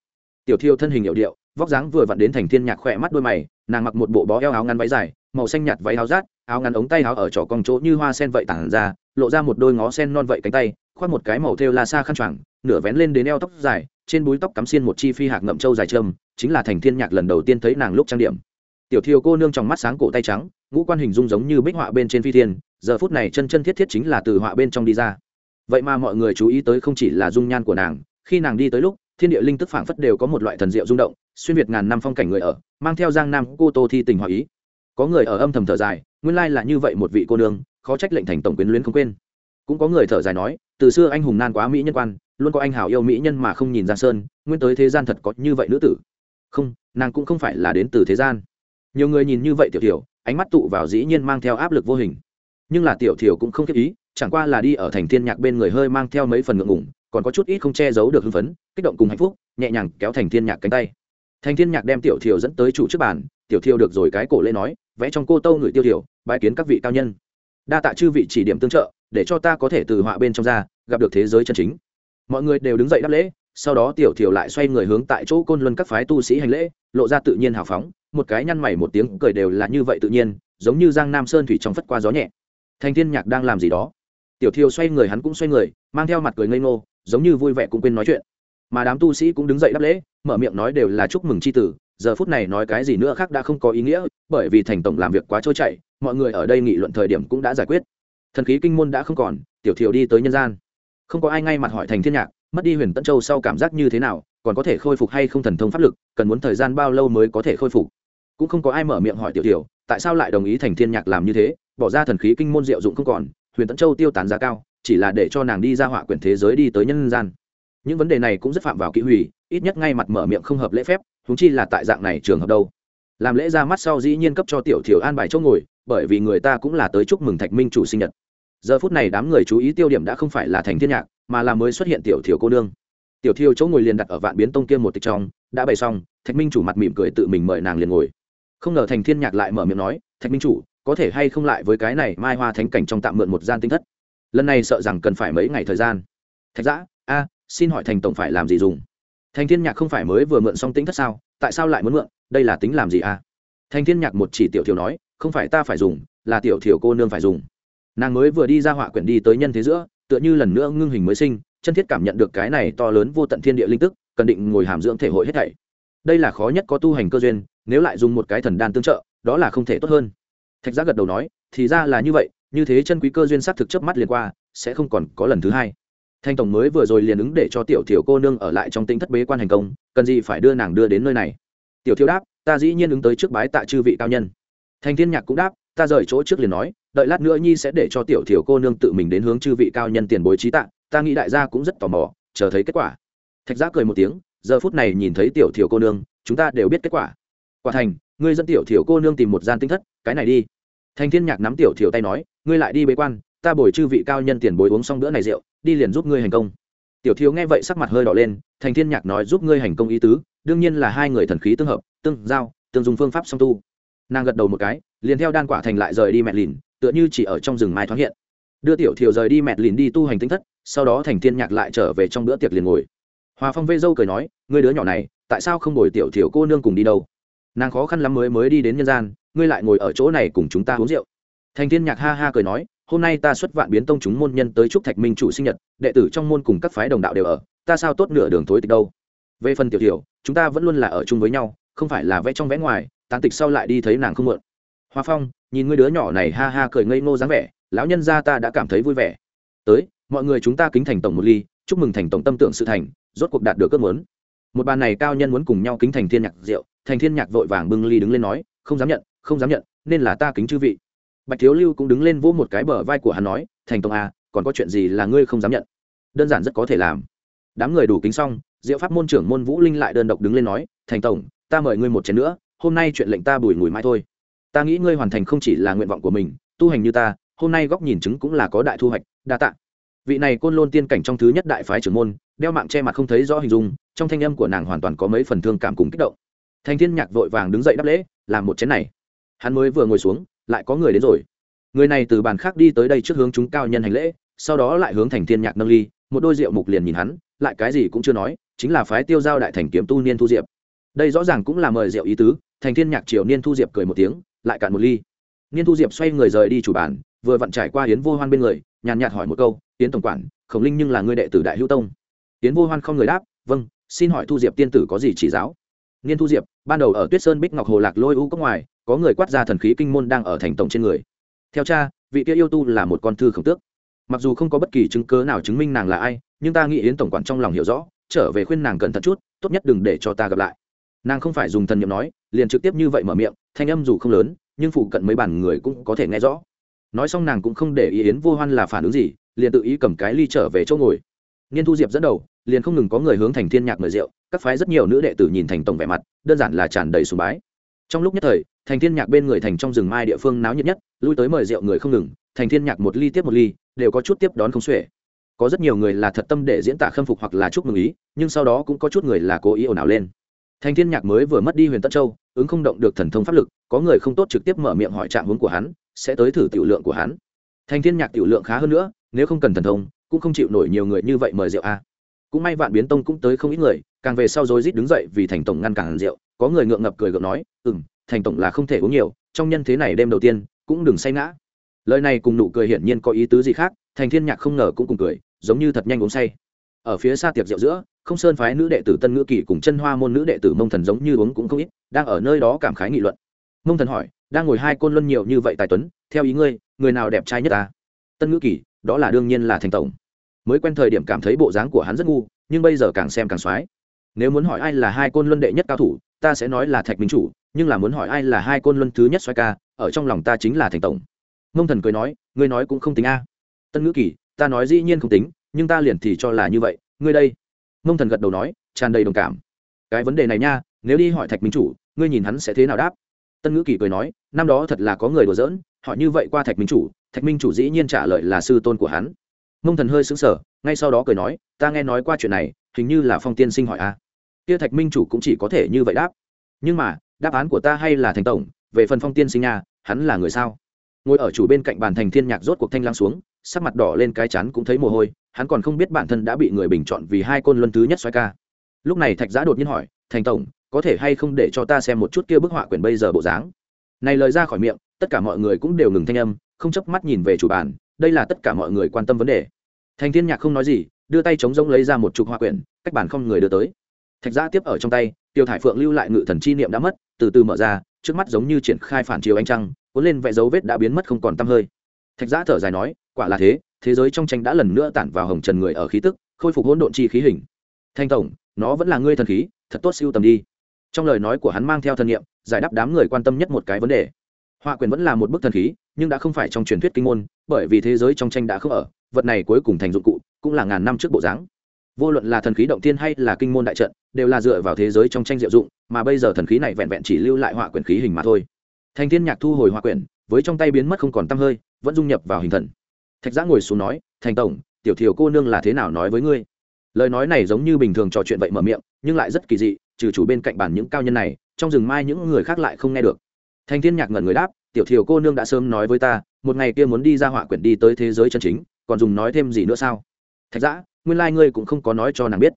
Tiểu thiêu thân hình hiệu điệu vóc dáng vừa vặn đến thành thiên nhạc khỏe mắt đôi mày, nàng mặc một bộ bó eo áo ngắn váy dài, màu xanh nhạt váy áo rát, áo ngắn ống tay áo ở trỏ cong chỗ như hoa sen vậy tản ra, lộ ra một đôi ngó sen non vậy cánh tay, khoác một cái màu thêu la xa khăn choàng, nửa vén lên đến eo tóc dài, trên búi tóc cắm xiên một chi phi hạc ngậm trâu dài trâm chính là thành thiên nhạc lần đầu tiên thấy nàng lúc trang điểm. Tiểu thiêu cô nương trong mắt sáng cổ tay trắng, ngũ quan hình dung giống như bích họa bên trên phi thiên, giờ phút này chân chân thiết thiết chính là từ họa bên trong đi ra. Vậy mà mọi người chú ý tới không chỉ là dung nhan của nàng, khi nàng đi tới lúc thiên địa linh tức phảng phất đều có một loại thần diệu rung động, xuyên việt ngàn năm phong cảnh người ở, mang theo giang nam cô tô thi tình hòa ý. Có người ở âm thầm thở dài, nguyên lai là như vậy một vị cô nương, khó trách lệnh thành tổng quyến luyến không quên. Cũng có người thở dài nói, từ xưa anh hùng nan quá mỹ nhân quan, luôn có anh hào yêu mỹ nhân mà không nhìn giang sơn, nguyên tới thế gian thật có như vậy nữ tử. Không, nàng cũng không phải là đến từ thế gian. Nhiều người nhìn như vậy tiểu tiểu ánh mắt tụ vào dĩ nhiên mang theo áp lực vô hình. Nhưng là tiểu thiểu cũng không kiếp ý, chẳng qua là đi ở thành thiên nhạc bên người hơi mang theo mấy phần ngượng ngủng còn có chút ít không che giấu được hưng phấn, kích động cùng hạnh phúc, nhẹ nhàng kéo thành thiên nhạc cánh tay. Thành thiên nhạc đem tiểu thiều dẫn tới chủ trước bàn, tiểu thiều được rồi cái cổ lễ nói, vẽ trong cô tâu người tiêu thiểu bái kiến các vị cao nhân. Đa tạ chư vị chỉ điểm tương trợ, để cho ta có thể từ họa bên trong ra, gặp được thế giới chân chính. Mọi người đều đứng dậy đáp lễ, sau đó tiểu thiểu lại xoay người hướng tại chỗ côn luân các phái tu sĩ hành lễ, lộ ra tự nhiên hào phóng, một cái nhăn mày một tiếng cười đều là như vậy tự nhiên, giống như giang nam sơn thủy trong phất qua gió nhẹ. Thành thiên nhạc đang làm gì đó? Tiểu thiều xoay người hắn cũng xoay người, mang theo mặt cười ngây ngô giống như vui vẻ cũng quên nói chuyện. Mà đám tu sĩ cũng đứng dậy đáp lễ, mở miệng nói đều là chúc mừng c h i tử, giờ phút này nói cái gì nữa khác đã không có ý nghĩa, bởi vì thành tổng làm việc quá trôi chảy, mọi người ở đây nghị luận thời điểm cũng đã giải quyết. Thần khí kinh môn đã không còn, tiểu thiểu đi tới nhân gian. Không có ai ngay mặt hỏi thành thiên nhạc, mất đi huyền tân châu sau cảm giác như thế nào, còn có thể khôi phục hay không thần thông pháp lực, cần muốn thời gian bao lâu mới có thể khôi phục? Cũng không có ai mở miệng hỏi tiểu thiểu, tại sao lại đồng ý thành thiên nhạc làm như thế, bỏ ra thần khí kinh môn diệu dụng không còn, huyền tân châu tiêu tán giá cao chỉ là để cho nàng đi ra họa quyển thế giới đi tới nhân gian. Những vấn đề này cũng rất phạm vào kỹ hủy, ít nhất ngay mặt mở miệng không hợp lễ phép húng chi là tại dạng này trường hợp đâu. Làm lễ ra mắt sau dĩ nhiên cấp cho tiểu thiểu an bài chỗ ngồi, bởi vì người ta cũng là tới chúc mừng thạch minh chủ sinh nhật. Giờ phút này đám người chú ý tiêu điểm đã không phải là thành thiên nhạc, mà là mới xuất hiện tiểu thiểu cô nương. Tiểu thiêu chỗ ngồi liền đặt ở vạn biến tông kia một tịch trong, đã bày xong, thạch minh chủ mặt mỉm cười tự mình mời nàng liền ngồi. Không ngờ thành thiên nhạc lại mở miệng nói, thạch minh chủ, có thể hay không lại với cái này mai hoa thánh cảnh trong tạm mượn một gian tinh thất? Lần này sợ rằng cần phải mấy ngày thời gian. Thạch giã a, xin hỏi thành tổng phải làm gì dùng? Thành thiên nhạc không phải mới vừa mượn xong tính thất sao? Tại sao lại muốn mượn? Đây là tính làm gì à? Thành thiên nhạc một chỉ tiểu thiểu nói, không phải ta phải dùng, là tiểu thiểu cô nương phải dùng. Nàng mới vừa đi ra họa quyển đi tới nhân thế giữa, tựa như lần nữa ngưng hình mới sinh, chân thiết cảm nhận được cái này to lớn vô tận thiên địa linh tức, cần định ngồi hàm dưỡng thể hội hết thảy. Đây là khó nhất có tu hành cơ duyên, nếu lại dùng một cái thần đan tương trợ, đó là không thể tốt hơn. Thạch giác gật đầu nói, thì ra là như vậy như thế chân quý cơ duyên sát thực chớp mắt liền qua, sẽ không còn có lần thứ hai. Thanh tổng mới vừa rồi liền ứng để cho tiểu tiểu cô nương ở lại trong tính thất bế quan hành công, cần gì phải đưa nàng đưa đến nơi này? Tiểu thiếu đáp, ta dĩ nhiên ứng tới trước bái tạ chư vị cao nhân. Thanh thiên nhạc cũng đáp, ta rời chỗ trước liền nói, đợi lát nữa nhi sẽ để cho tiểu tiểu cô nương tự mình đến hướng chư vị cao nhân tiền bối trí tạ, ta nghĩ đại gia cũng rất tò mò, chờ thấy kết quả. Thạch giác cười một tiếng, giờ phút này nhìn thấy tiểu tiểu cô nương, chúng ta đều biết kết quả. Quả thành, ngươi dẫn tiểu tiểu cô nương tìm một gian tinh thất, cái này đi. Thanh thiên nhạc nắm tiểu tiểu tay nói ngươi lại đi bế quan, ta bồi chư vị cao nhân tiền bối uống xong bữa này rượu, đi liền giúp ngươi hành công. Tiểu thiếu nghe vậy sắc mặt hơi đỏ lên, thành thiên nhạc nói giúp ngươi hành công ý tứ, đương nhiên là hai người thần khí tương hợp, tương giao, tương dùng phương pháp song tu. Nàng gật đầu một cái, liền theo đan quả thành lại rời đi mẹ lìn, tựa như chỉ ở trong rừng mai thoáng hiện. Đưa tiểu thiều rời đi mẹ lìn đi tu hành tinh thất, sau đó thành thiên nhạc lại trở về trong bữa tiệc liền ngồi. Hòa phong vê dâu cười nói, ngươi đứa nhỏ này, tại sao không ngồi tiểu thiều cô nương cùng đi đâu? Nàng khó khăn lắm mới mới đi đến nhân gian, ngươi lại ngồi ở chỗ này cùng chúng ta uống rượu thành thiên nhạc ha ha cười nói, hôm nay ta xuất vạn biến tông chúng môn nhân tới chúc thạch minh chủ sinh nhật, đệ tử trong môn cùng các phái đồng đạo đều ở, ta sao tốt nửa đường thối tịch đâu? Về phần tiểu tiểu, chúng ta vẫn luôn là ở chung với nhau, không phải là vẽ trong vẽ ngoài, tán tịch sau lại đi thấy nàng không mượn. Hoa phong, nhìn ngươi đứa nhỏ này ha ha cười ngây ngô dáng vẻ, lão nhân gia ta đã cảm thấy vui vẻ. Tới, mọi người chúng ta kính thành tổng một ly, chúc mừng thành tổng tâm tưởng sự thành, rốt cuộc đạt được ước muốn. Một bàn này cao nhân muốn cùng nhau kính thành thiên nhạc rượu, thành thiên nhạc vội vàng bưng ly đứng lên nói, không dám nhận, không dám nhận, nên là ta kính chư vị bạch thiếu lưu cũng đứng lên vỗ một cái bờ vai của hắn nói, thành Tông à còn có chuyện gì là ngươi không dám nhận? Đơn giản rất có thể làm. Đám người đủ kính xong, diệu pháp môn trưởng môn vũ linh lại đơn độc đứng lên nói, thành tổng, ta mời ngươi một chén nữa, hôm nay chuyện lệnh ta bùi ngùi mãi thôi. Ta nghĩ ngươi hoàn thành không chỉ là nguyện vọng của mình, tu hành như ta, hôm nay góc nhìn chứng cũng là có đại thu hoạch, đa tạ. Vị này côn lôn tiên cảnh trong thứ nhất đại phái trưởng môn, đeo mạng che mặt không thấy rõ hình dung, trong thanh âm của nàng hoàn toàn có mấy phần thương cảm cùng kích động. Thành thiên nhạc vội vàng đứng dậy đáp lễ, làm một chén này. Hắn mới vừa ngồi xuống lại có người đến rồi. Người này từ bàn khác đi tới đây trước hướng chúng cao nhân hành lễ, sau đó lại hướng thành thiên nhạc nâng ly, một đôi rượu mục liền nhìn hắn, lại cái gì cũng chưa nói, chính là phái tiêu giao đại thành kiếm tu niên thu diệp. Đây rõ ràng cũng là mời rượu ý tứ, thành thiên nhạc triều niên thu diệp cười một tiếng, lại cạn một ly. Niên thu diệp xoay người rời đi chủ bàn, vừa vặn trải qua yến vô hoan bên người, nhàn nhạt hỏi một câu, yến tổng quản, khổng linh nhưng là người đệ tử đại hữu tông? Yến vô hoan không người đáp vâng xin hỏi thu diệp tiên tử có gì chỉ giáo? Niên thu diệp, ban đầu ở tuyết sơn bích ngọc hồ lạc lôi u cốc ngoài có người quát ra thần khí kinh môn đang ở thành tổng trên người. Theo cha, vị kia yêu tu là một con thư khổng tước. Mặc dù không có bất kỳ chứng cớ nào chứng minh nàng là ai, nhưng ta nghĩ yến tổng quản trong lòng hiểu rõ, trở về khuyên nàng cẩn thận chút, tốt nhất đừng để cho ta gặp lại. Nàng không phải dùng thần nhiệm nói, liền trực tiếp như vậy mở miệng, thanh âm dù không lớn, nhưng phụ cận mấy bản người cũng có thể nghe rõ. Nói xong nàng cũng không để ý yến vô hoan là phản ứng gì, liền tự ý cầm cái ly trở về chỗ ngồi. Nghiên thu diệp dẫn đầu, liền không ngừng có người hướng thành thiên nhạc mời rượu, các phái rất nhiều nữ đệ tử nhìn thành tổng vẻ mặt, đơn giản là tràn đầy sùng bái trong lúc nhất thời, thành thiên nhạc bên người thành trong rừng mai địa phương náo nhiệt nhất, lui tới mời rượu người không ngừng, thành thiên nhạc một ly tiếp một ly, đều có chút tiếp đón không xuể. Có rất nhiều người là thật tâm để diễn tả khâm phục hoặc là chúc mừng ý, nhưng sau đó cũng có chút người là cố ý ồn ào lên. Thành thiên nhạc mới vừa mất đi huyền tân châu, ứng không động được thần thông pháp lực, có người không tốt trực tiếp mở miệng hỏi trạng hướng của hắn, sẽ tới thử tiểu lượng của hắn. Thành thiên nhạc tiểu lượng khá hơn nữa, nếu không cần thần thông, cũng không chịu nổi nhiều người như vậy mời rượu a. Cũng may vạn biến tông cũng tới không ít người càng về sau rồi rít đứng dậy vì thành tổng ngăn cản rượu, có người ngượng ngập cười gượng nói, ừm, thành tổng là không thể uống nhiều, trong nhân thế này đêm đầu tiên, cũng đừng say ngã. Lời này cùng nụ cười hiển nhiên có ý tứ gì khác, thành thiên nhạc không ngờ cũng cùng cười, giống như thật nhanh uống say. Ở phía xa tiệc rượu giữa, không sơn phái nữ đệ tử tân ngữ kỳ cùng chân hoa môn nữ đệ tử mông thần giống như uống cũng không ít, đang ở nơi đó cảm khái nghị luận. Mông thần hỏi, đang ngồi hai côn luân nhiều như vậy tài tuấn, theo ý ngươi, người nào đẹp trai nhất ta? Tân ngữ kỳ, đó là đương nhiên là thành tổng. Mới quen thời điểm cảm thấy bộ dáng của hắn rất ngu, nhưng bây giờ càng xem càng xoái nếu muốn hỏi ai là hai côn luân đệ nhất cao thủ, ta sẽ nói là thạch minh chủ, nhưng là muốn hỏi ai là hai côn luân thứ nhất xoay ca, ở trong lòng ta chính là thành tổng. Mông thần cười nói, ngươi nói cũng không tính a. Tân ngữ kỳ, ta nói dĩ nhiên không tính, nhưng ta liền thì cho là như vậy, ngươi đây. Mông thần gật đầu nói, tràn đầy đồng cảm. Cái vấn đề này nha, nếu đi hỏi thạch minh chủ, ngươi nhìn hắn sẽ thế nào đáp? Tân ngữ kỳ cười nói, năm đó thật là có người đùa giỡn họ như vậy qua thạch minh chủ, thạch minh chủ dĩ nhiên trả lời là sư tôn của hắn. Mông thần hơi xứng sở ngay sau đó cười nói, ta nghe nói qua chuyện này, hình như là phong tiên sinh hỏi a kia thạch minh chủ cũng chỉ có thể như vậy đáp. Nhưng mà, đáp án của ta hay là thành tổng, về phần phong tiên sinh nha hắn là người sao? Ngồi ở chủ bên cạnh bàn thành thiên nhạc rốt cuộc thanh lang xuống, sắc mặt đỏ lên cái chắn cũng thấy mồ hôi, hắn còn không biết bản thân đã bị người bình chọn vì hai côn luân thứ nhất xoay ca. Lúc này thạch giã đột nhiên hỏi, thành tổng, có thể hay không để cho ta xem một chút kia bức họa quyển bây giờ bộ dáng? Này lời ra khỏi miệng, tất cả mọi người cũng đều ngừng thanh âm, không chấp mắt nhìn về chủ bàn, đây là tất cả mọi người quan tâm vấn đề. Thành thiên nhạc không nói gì, đưa tay chống rỗng lấy ra một chục họa quyển, cách bàn không người đưa tới thạch giã tiếp ở trong tay tiêu thải phượng lưu lại ngự thần chi niệm đã mất từ từ mở ra trước mắt giống như triển khai phản chiếu ánh trăng cuốn lên vẽ dấu vết đã biến mất không còn tăm hơi. Thạch giã thở dài nói quả là thế thế giới trong tranh đã lần nữa tản vào hồng trần người ở khí tức khôi phục hỗn độn chi khí hình. Thanh tổng nó vẫn là ngươi thần khí thật tốt siêu tầm đi. Trong lời nói của hắn mang theo thân niệm, giải đáp đám người quan tâm nhất một cái vấn đề. Họa quyền vẫn là một bức thần khí nhưng đã không phải trong truyền thuyết kinh môn bởi vì thế giới trong tranh đã không ở vật này cuối cùng thành dụng cụ cũng là ngàn năm trước bộ dáng vô luận là thần khí động tiên hay là kinh môn đại trận, đều là dựa vào thế giới trong tranh diệu dụng, mà bây giờ thần khí này vẹn vẹn chỉ lưu lại họa quyển khí hình mà thôi. Thành thiên nhạc thu hồi họa quyển, với trong tay biến mất không còn tăm hơi, vẫn dung nhập vào hình thần. Thạch giã ngồi xuống nói, thành tổng, tiểu thiều cô nương là thế nào nói với ngươi? Lời nói này giống như bình thường trò chuyện vậy mở miệng, nhưng lại rất kỳ dị, trừ chủ bên cạnh bàn những cao nhân này, trong rừng mai những người khác lại không nghe được. Thành thiên nhạc ngẩn người đáp, tiểu thiều cô nương đã sớm nói với ta, một ngày kia muốn đi ra họa quyển đi tới thế giới chân chính, còn dùng nói thêm gì nữa sao? Thạch giã nguyên lai、like、ngươi cũng không có nói cho nàng biết.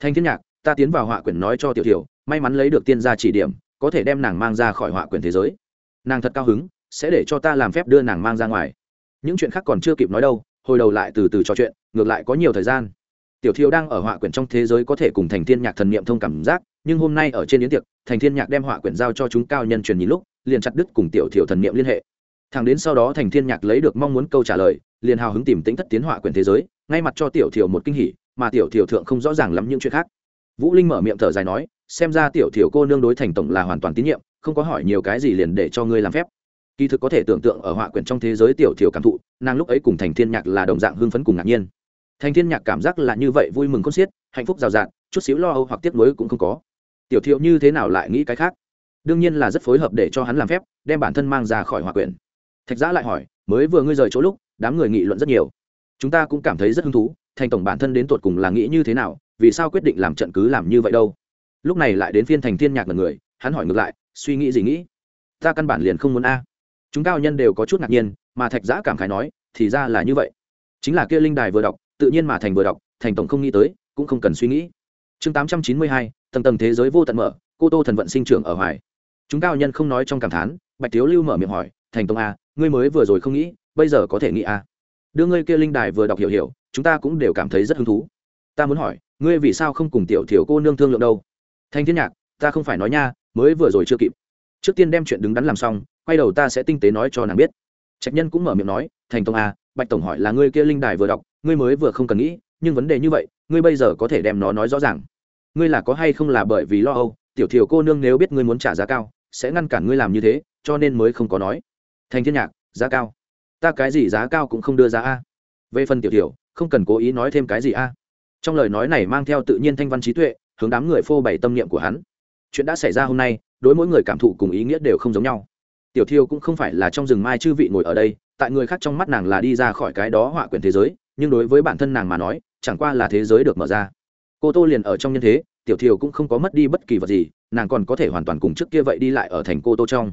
Thanh thiên nhạc, ta tiến vào họa quyển nói cho tiểu tiểu may mắn lấy được tiên gia chỉ điểm, có thể đem nàng mang ra khỏi họa quyển thế giới. Nàng thật cao hứng, sẽ để cho ta làm phép đưa nàng mang ra ngoài. Những chuyện khác còn chưa kịp nói đâu, hồi đầu lại từ từ trò chuyện, ngược lại có nhiều thời gian. Tiểu thiêu đang ở họa quyển trong thế giới có thể cùng thành thiên nhạc thần niệm thông cảm giác, nhưng hôm nay ở trên yến tiệc, thành thiên nhạc đem họa quyển giao cho chúng cao nhân truyền nhìn lúc, liền chặt đứt cùng tiểu thiểu thần niệm liên hệ thằng đến sau đó thành thiên nhạc lấy được mong muốn câu trả lời, liền hào hứng tìm tính thất tiến họa quyển thế giới, ngay mặt cho tiểu thiểu một kinh hỉ, mà tiểu thiểu thượng không rõ ràng lắm những chuyện khác. Vũ linh mở miệng thở dài nói, xem ra tiểu thiểu cô nương đối thành tổng là hoàn toàn tín nhiệm, không có hỏi nhiều cái gì liền để cho ngươi làm phép. Kỳ thực có thể tưởng tượng ở họa quyển trong thế giới tiểu thiểu cảm thụ, nàng lúc ấy cùng thành thiên nhạc là đồng dạng hưng phấn cùng ngạc nhiên. Thành thiên nhạc cảm giác là như vậy vui mừng con xiết, hạnh phúc rào rạt, chút xíu lo âu hoặc tiếc nuối cũng không có. Tiểu thiểu như thế nào lại nghĩ cái khác? Đương nhiên là rất phối hợp để cho hắn làm phép, đem bản thân mang ra khỏi họa quyển thạch giã lại hỏi, mới vừa ngươi rời chỗ lúc, đám người nghị luận rất nhiều. Chúng ta cũng cảm thấy rất hứng thú, thành tổng bản thân đến tột cùng là nghĩ như thế nào, vì sao quyết định làm trận cứ làm như vậy đâu? Lúc này lại đến phiên thành thiên nhạc là người, hắn hỏi ngược lại, suy nghĩ gì nghĩ? Ta căn bản liền không muốn a. Chúng cao nhân đều có chút ngạc nhiên, mà thạch giã cảm khái nói, thì ra là như vậy. Chính là kia linh đài vừa đọc, tự nhiên mà thành vừa đọc, thành tổng không nghĩ tới, cũng không cần suy nghĩ. Chương tám trăm chín mươi hai, tầng tầng thế giới vô tận mở, cô tô thần vận sinh trưởng ở hoài. Chúng cao nhân không nói trong cảm thán, bạch thiếu lưu mở miệng hỏi thành công a, ngươi mới vừa rồi không nghĩ, bây giờ có thể nghĩ a. Đưa ngươi kia linh đài vừa đọc hiểu hiểu, chúng ta cũng đều cảm thấy rất hứng thú. Ta muốn hỏi, ngươi vì sao không cùng tiểu thiểu cô nương thương lượng đâu? Thanh thiên nhạc, ta không phải nói nha, mới vừa rồi chưa kịp. Trước tiên đem chuyện đứng đắn làm xong, quay đầu ta sẽ tinh tế nói cho nàng biết. Trạch nhân cũng mở miệng nói, thành tổng à bạch tổng hỏi là ngươi kia linh đài vừa đọc, ngươi mới vừa không cần nghĩ, nhưng vấn đề như vậy, ngươi bây giờ có thể đem nó nói rõ ràng. Ngươi là có hay không là bởi vì lo âu, tiểu thiểu cô nương nếu biết ngươi muốn trả giá cao, sẽ ngăn cản ngươi làm như thế, cho nên mới không có nói thành thiên nhạc, giá cao. Ta cái gì giá cao cũng không đưa ra a. Về phần tiểu tiểu, không cần cố ý nói thêm cái gì a. Trong lời nói này mang theo tự nhiên thanh văn trí tuệ, hướng đám người phô bày tâm niệm của hắn. Chuyện đã xảy ra hôm nay, đối mỗi người cảm thụ cùng ý nghĩa đều không giống nhau. Tiểu thiêu cũng không phải là trong rừng mai chư vị ngồi ở đây, tại người khác trong mắt nàng là đi ra khỏi cái đó họa quyển thế giới, nhưng đối với bản thân nàng mà nói, chẳng qua là thế giới được mở ra. Cô tô liền ở trong nhân thế, tiểu thiều cũng không có mất đi bất kỳ vật gì, nàng còn có thể hoàn toàn cùng trước kia vậy đi lại ở thành cô tô trong.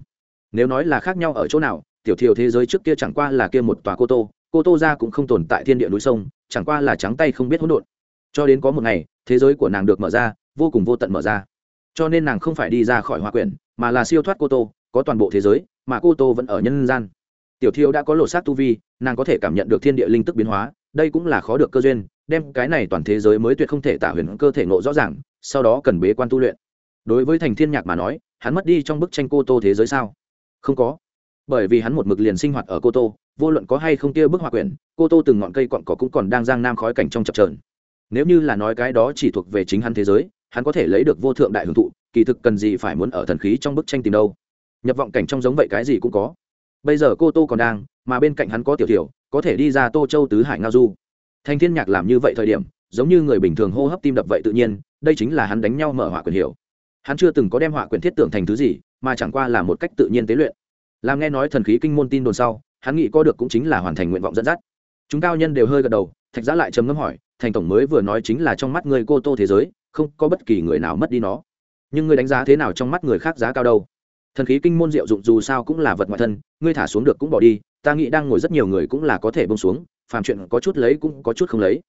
Nếu nói là khác nhau ở chỗ nào tiểu thiều thế giới trước kia chẳng qua là kia một tòa cô tô cô tô ra cũng không tồn tại thiên địa núi sông, chẳng qua là trắng tay không biết hỗn độn. Cho đến có một ngày, thế giới của nàng được mở ra, vô cùng vô tận mở ra. Cho nên nàng không phải đi ra khỏi hòa quyển, mà là siêu thoát cô tô, có toàn bộ thế giới, mà cô tô vẫn ở nhân gian. Tiểu thiêu đã có lộ sát tu vi, nàng có thể cảm nhận được thiên địa linh tức biến hóa, đây cũng là khó được cơ duyên, đem cái này toàn thế giới mới tuyệt không thể tả huyền cơ thể ngộ rõ ràng, sau đó cần bế quan tu luyện. Đối với thành thiên nhạc mà nói, hắn mất đi trong bức tranh cô tô thế giới sao? Không có bởi vì hắn một mực liền sinh hoạt ở cô tô, vô luận có hay không kia bức họa quyển, cô tô từng ngọn cây cọn cỏ cũng còn đang giang nam khói cảnh trong chập trờn nếu như là nói cái đó chỉ thuộc về chính hắn thế giới, hắn có thể lấy được vô thượng đại hưởng thụ, kỳ thực cần gì phải muốn ở thần khí trong bức tranh tìm đâu. Nhập vọng cảnh trong giống vậy cái gì cũng có. Bây giờ cô tô còn đang, mà bên cạnh hắn có tiểu tiểu, có thể đi ra tô châu tứ hải ngao du. Thanh thiên nhạc làm như vậy thời điểm, giống như người bình thường hô hấp tim đập vậy tự nhiên, đây chính là hắn đánh nhau mở họa quyền hiểu hắn chưa từng có đem họa quyền thiết tưởng thành thứ gì, mà chẳng qua là một cách tự nhiên tế luyện làm nghe nói thần khí kinh môn tin đồn sau, hắn nghĩ có được cũng chính là hoàn thành nguyện vọng dẫn dắt. Chúng cao nhân đều hơi gật đầu, thạch giã lại trầm ngâm hỏi, thành tổng mới vừa nói chính là trong mắt người cô tô thế giới, không có bất kỳ người nào mất đi nó. Nhưng ngươi đánh giá thế nào trong mắt người khác giá cao đâu? Thần khí kinh môn diệu dụng dù sao cũng là vật ngoại thân, ngươi thả xuống được cũng bỏ đi, ta nghĩ đang ngồi rất nhiều người cũng là có thể bông xuống, phàm chuyện có chút lấy cũng có chút không lấy.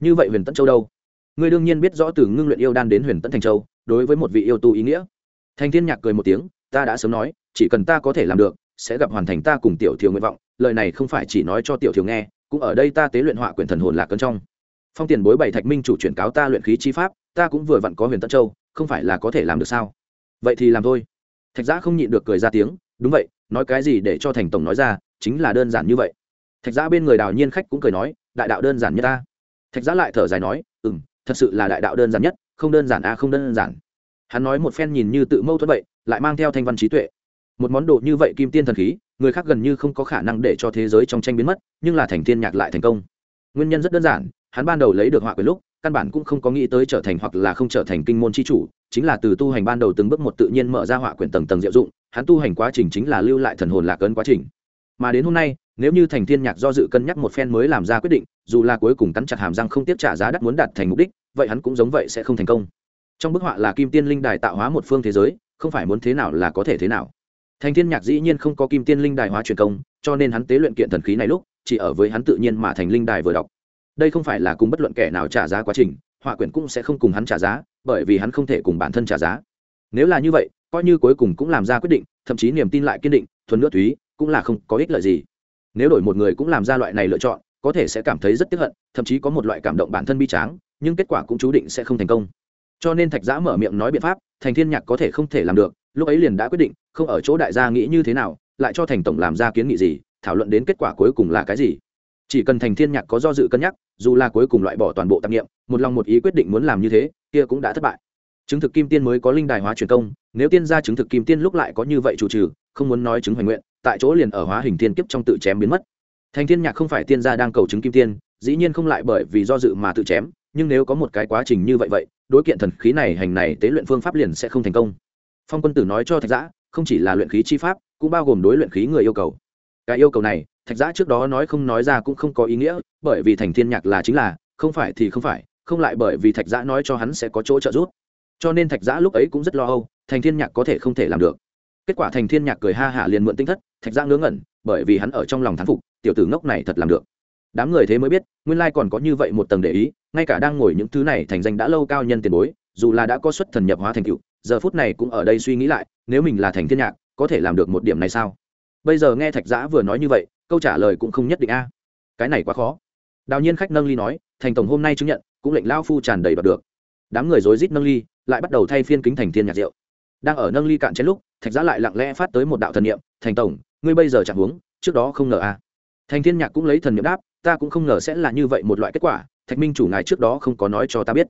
Như vậy huyền tẫn châu đâu? Ngươi đương nhiên biết rõ từ ngưng luyện yêu đan đến huyền tẫn thành châu, đối với một vị yêu tu ý nghĩa. Thanh thiên nhạc cười một tiếng ta đã sớm nói chỉ cần ta có thể làm được sẽ gặp hoàn thành ta cùng tiểu thiều nguyện vọng lời này không phải chỉ nói cho tiểu thiều nghe cũng ở đây ta tế luyện họa quyển thần hồn lạc cân trong. Phong tiền bối bảy thạch minh chủ chuyển cáo ta luyện khí chi pháp ta cũng vừa vặn có huyền tân châu không phải là có thể làm được sao? Vậy thì làm thôi. Thạch giã không nhịn được cười ra tiếng đúng vậy nói cái gì để cho thành tổng nói ra chính là đơn giản như vậy. Thạch giã bên người đào nhiên khách cũng cười nói đại đạo đơn giản nhất ta. Thạch giã lại thở dài nói ừ m thật sự là đại đạo đơn giản nhất không đơn giản a à, không đơn giản hắn nói một phen nhìn như tự mâu thuẫn vậy, lại mang theo thanh văn trí tuệ. Một món đồ như vậy kim tiên thần khí, người khác gần như không có khả năng để cho thế giới trong tranh biến mất, nhưng là thành tiên nhạc lại thành công. Nguyên nhân rất đơn giản, hắn ban đầu lấy được họa quyền lúc, căn bản cũng không có nghĩ tới trở thành hoặc là không trở thành kinh môn chi chủ, chính là từ tu hành ban đầu từng bước một tự nhiên mở ra họa quyển tầng tầng diệu dụng, hắn tu hành quá trình chính là lưu lại thần hồn lạc ấn quá trình. Mà đến hôm nay, nếu như thành thiên nhạc do dự cân nhắc một phen mới làm ra quyết định, dù là cuối cùng cắn chặt hàm răng không tiếp trả giá đắt muốn đạt thành mục đích, vậy hắn cũng giống vậy sẽ không thành công trong bức họa là kim tiên linh đài tạo hóa một phương thế giới, không phải muốn thế nào là có thể thế nào. Thành thiên nhạc dĩ nhiên không có kim tiên linh đài hóa truyền công, cho nên hắn tế luyện kiện thần khí này lúc, chỉ ở với hắn tự nhiên mà thành linh đài vừa đọc. Đây không phải là cùng bất luận kẻ nào trả giá quá trình, họa quyển cũng sẽ không cùng hắn trả giá, bởi vì hắn không thể cùng bản thân trả giá. Nếu là như vậy, coi như cuối cùng cũng làm ra quyết định, thậm chí niềm tin lại kiên định, thuần nước thúy cũng là không có ích lợi gì. Nếu đổi một người cũng làm ra loại này lựa chọn, có thể sẽ cảm thấy rất tiếc hận, thậm chí có một loại cảm động bản thân bi tráng, nhưng kết quả cũng chú định sẽ không thành công cho nên thạch giã mở miệng nói biện pháp, thành thiên nhạc có thể không thể làm được, lúc ấy liền đã quyết định, không ở chỗ đại gia nghĩ như thế nào, lại cho thành tổng làm ra kiến nghị gì, thảo luận đến kết quả cuối cùng là cái gì. Chỉ cần thành thiên nhạc có do dự cân nhắc, dù là cuối cùng loại bỏ toàn bộ tạp nghiệm, một lòng một ý quyết định muốn làm như thế, kia cũng đã thất bại. Chứng thực kim tiên mới có linh đài hóa truyền công, nếu tiên gia chứng thực kim tiên lúc lại có như vậy chủ trừ, không muốn nói chứng hoành nguyện, tại chỗ liền ở hóa hình tiên kiếp trong tự chém biến mất. Thành thiên nhạc không phải tiên gia đang cầu chứng kim tiên, dĩ nhiên không lại bởi vì do dự mà tự chém nhưng nếu có một cái quá trình như vậy vậy, đối kiện thần khí này, hành này, tế luyện phương pháp liền sẽ không thành công. Phong quân tử nói cho thạch giã, không chỉ là luyện khí chi pháp, cũng bao gồm đối luyện khí người yêu cầu. Cái yêu cầu này, thạch giã trước đó nói không nói ra cũng không có ý nghĩa, bởi vì thành thiên nhạc là chính là, không phải thì không phải, không lại bởi vì thạch giã nói cho hắn sẽ có chỗ trợ giúp. Cho nên thạch giã lúc ấy cũng rất lo âu, thành thiên nhạc có thể không thể làm được. Kết quả thành thiên nhạc cười ha hả liền mượn tinh thất, thạch giã ngớ ngẩn, bởi vì hắn ở trong lòng thán phục, tiểu tử ngốc này thật làm được đám người thế mới biết, nguyên lai còn có như vậy một tầng để ý, ngay cả đang ngồi những thứ này thành danh đã lâu cao nhân tiền bối, dù là đã có xuất thần nhập hóa thành cựu giờ phút này cũng ở đây suy nghĩ lại, nếu mình là thành thiên nhạc, có thể làm được một điểm này sao? Bây giờ nghe thạch giã vừa nói như vậy, câu trả lời cũng không nhất định a. Cái này quá khó. Đào nhiên khách nâng ly nói, thành tổng hôm nay chứng nhận, cũng lệnh lao phu tràn đầy đoạt được. Đám người rối rít nâng ly, lại bắt đầu thay phiên kính thành thiên nhạc rượu. Đang ở nâng ly cạn chén lúc, thạch giã lại lặng lẽ phát tới một đạo thần niệm, thành tổng, ngươi bây giờ chẳng huống, trước đó không ngờ a thành thiên nhạc cũng lấy thần niệm đáp ta cũng không ngờ sẽ là như vậy một loại kết quả, thạch minh chủ ngài trước đó không có nói cho ta biết.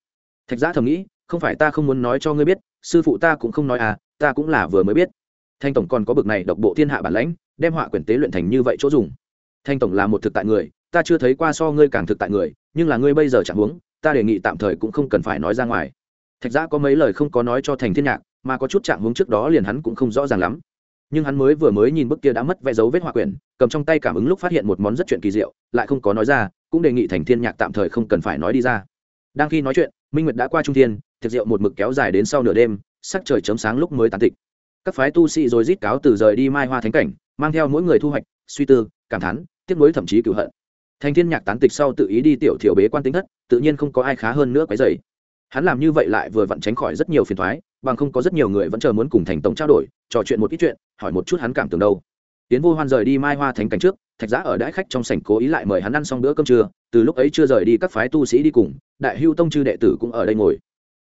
Thạch giã thầm nghĩ, không phải ta không muốn nói cho ngươi biết, sư phụ ta cũng không nói à ta cũng là vừa mới biết. Thanh tổng còn có bực này độc bộ thiên hạ bản lãnh, đem họa quyển tế luyện thành như vậy chỗ dùng. Thanh tổng là một thực tại người, ta chưa thấy qua so ngươi càng thực tại người, nhưng là ngươi bây giờ chẳng huống, ta đề nghị tạm thời cũng không cần phải nói ra ngoài. Thạch giã có mấy lời không có nói cho thành thiên nhạc, mà có chút trạng huống trước đó liền hắn cũng không rõ ràng lắm nhưng hắn mới vừa mới nhìn bức kia đã mất vẽ dấu vết họa quyển, cầm trong tay cảm ứng lúc phát hiện một món rất chuyện kỳ diệu, lại không có nói ra, cũng đề nghị thành thiên nhạc tạm thời không cần phải nói đi ra. Đang khi nói chuyện, minh nguyệt đã qua trung thiên thiệt diệu một mực kéo dài đến sau nửa đêm, sắc trời chấm sáng lúc mới tàn tịch. Các phái tu sĩ rồi rít cáo từ rời đi mai hoa thánh cảnh, mang theo mỗi người thu hoạch, suy tư, cảm thán, tiếc nuối thậm chí cửu hận. Thành thiên nhạc tán tịch sau tự ý đi tiểu thiểu bế quan tính thất, tự nhiên không có ai khá hơn nữa quấy dày hắn làm như vậy lại vừa vặn tránh khỏi rất nhiều phiền thoái bằng không có rất nhiều người vẫn chờ muốn cùng thành tổng trao đổi, trò chuyện một ít chuyện, hỏi một chút hắn cảm tưởng đâu. Tiến vô hoan rời đi mai hoa thánh cảnh trước, thạch giã ở đãi khách trong sảnh cố ý lại mời hắn ăn xong bữa cơm trưa, từ lúc ấy chưa rời đi các phái tu sĩ đi cùng, đại hưu tông chư đệ tử cũng ở đây ngồi.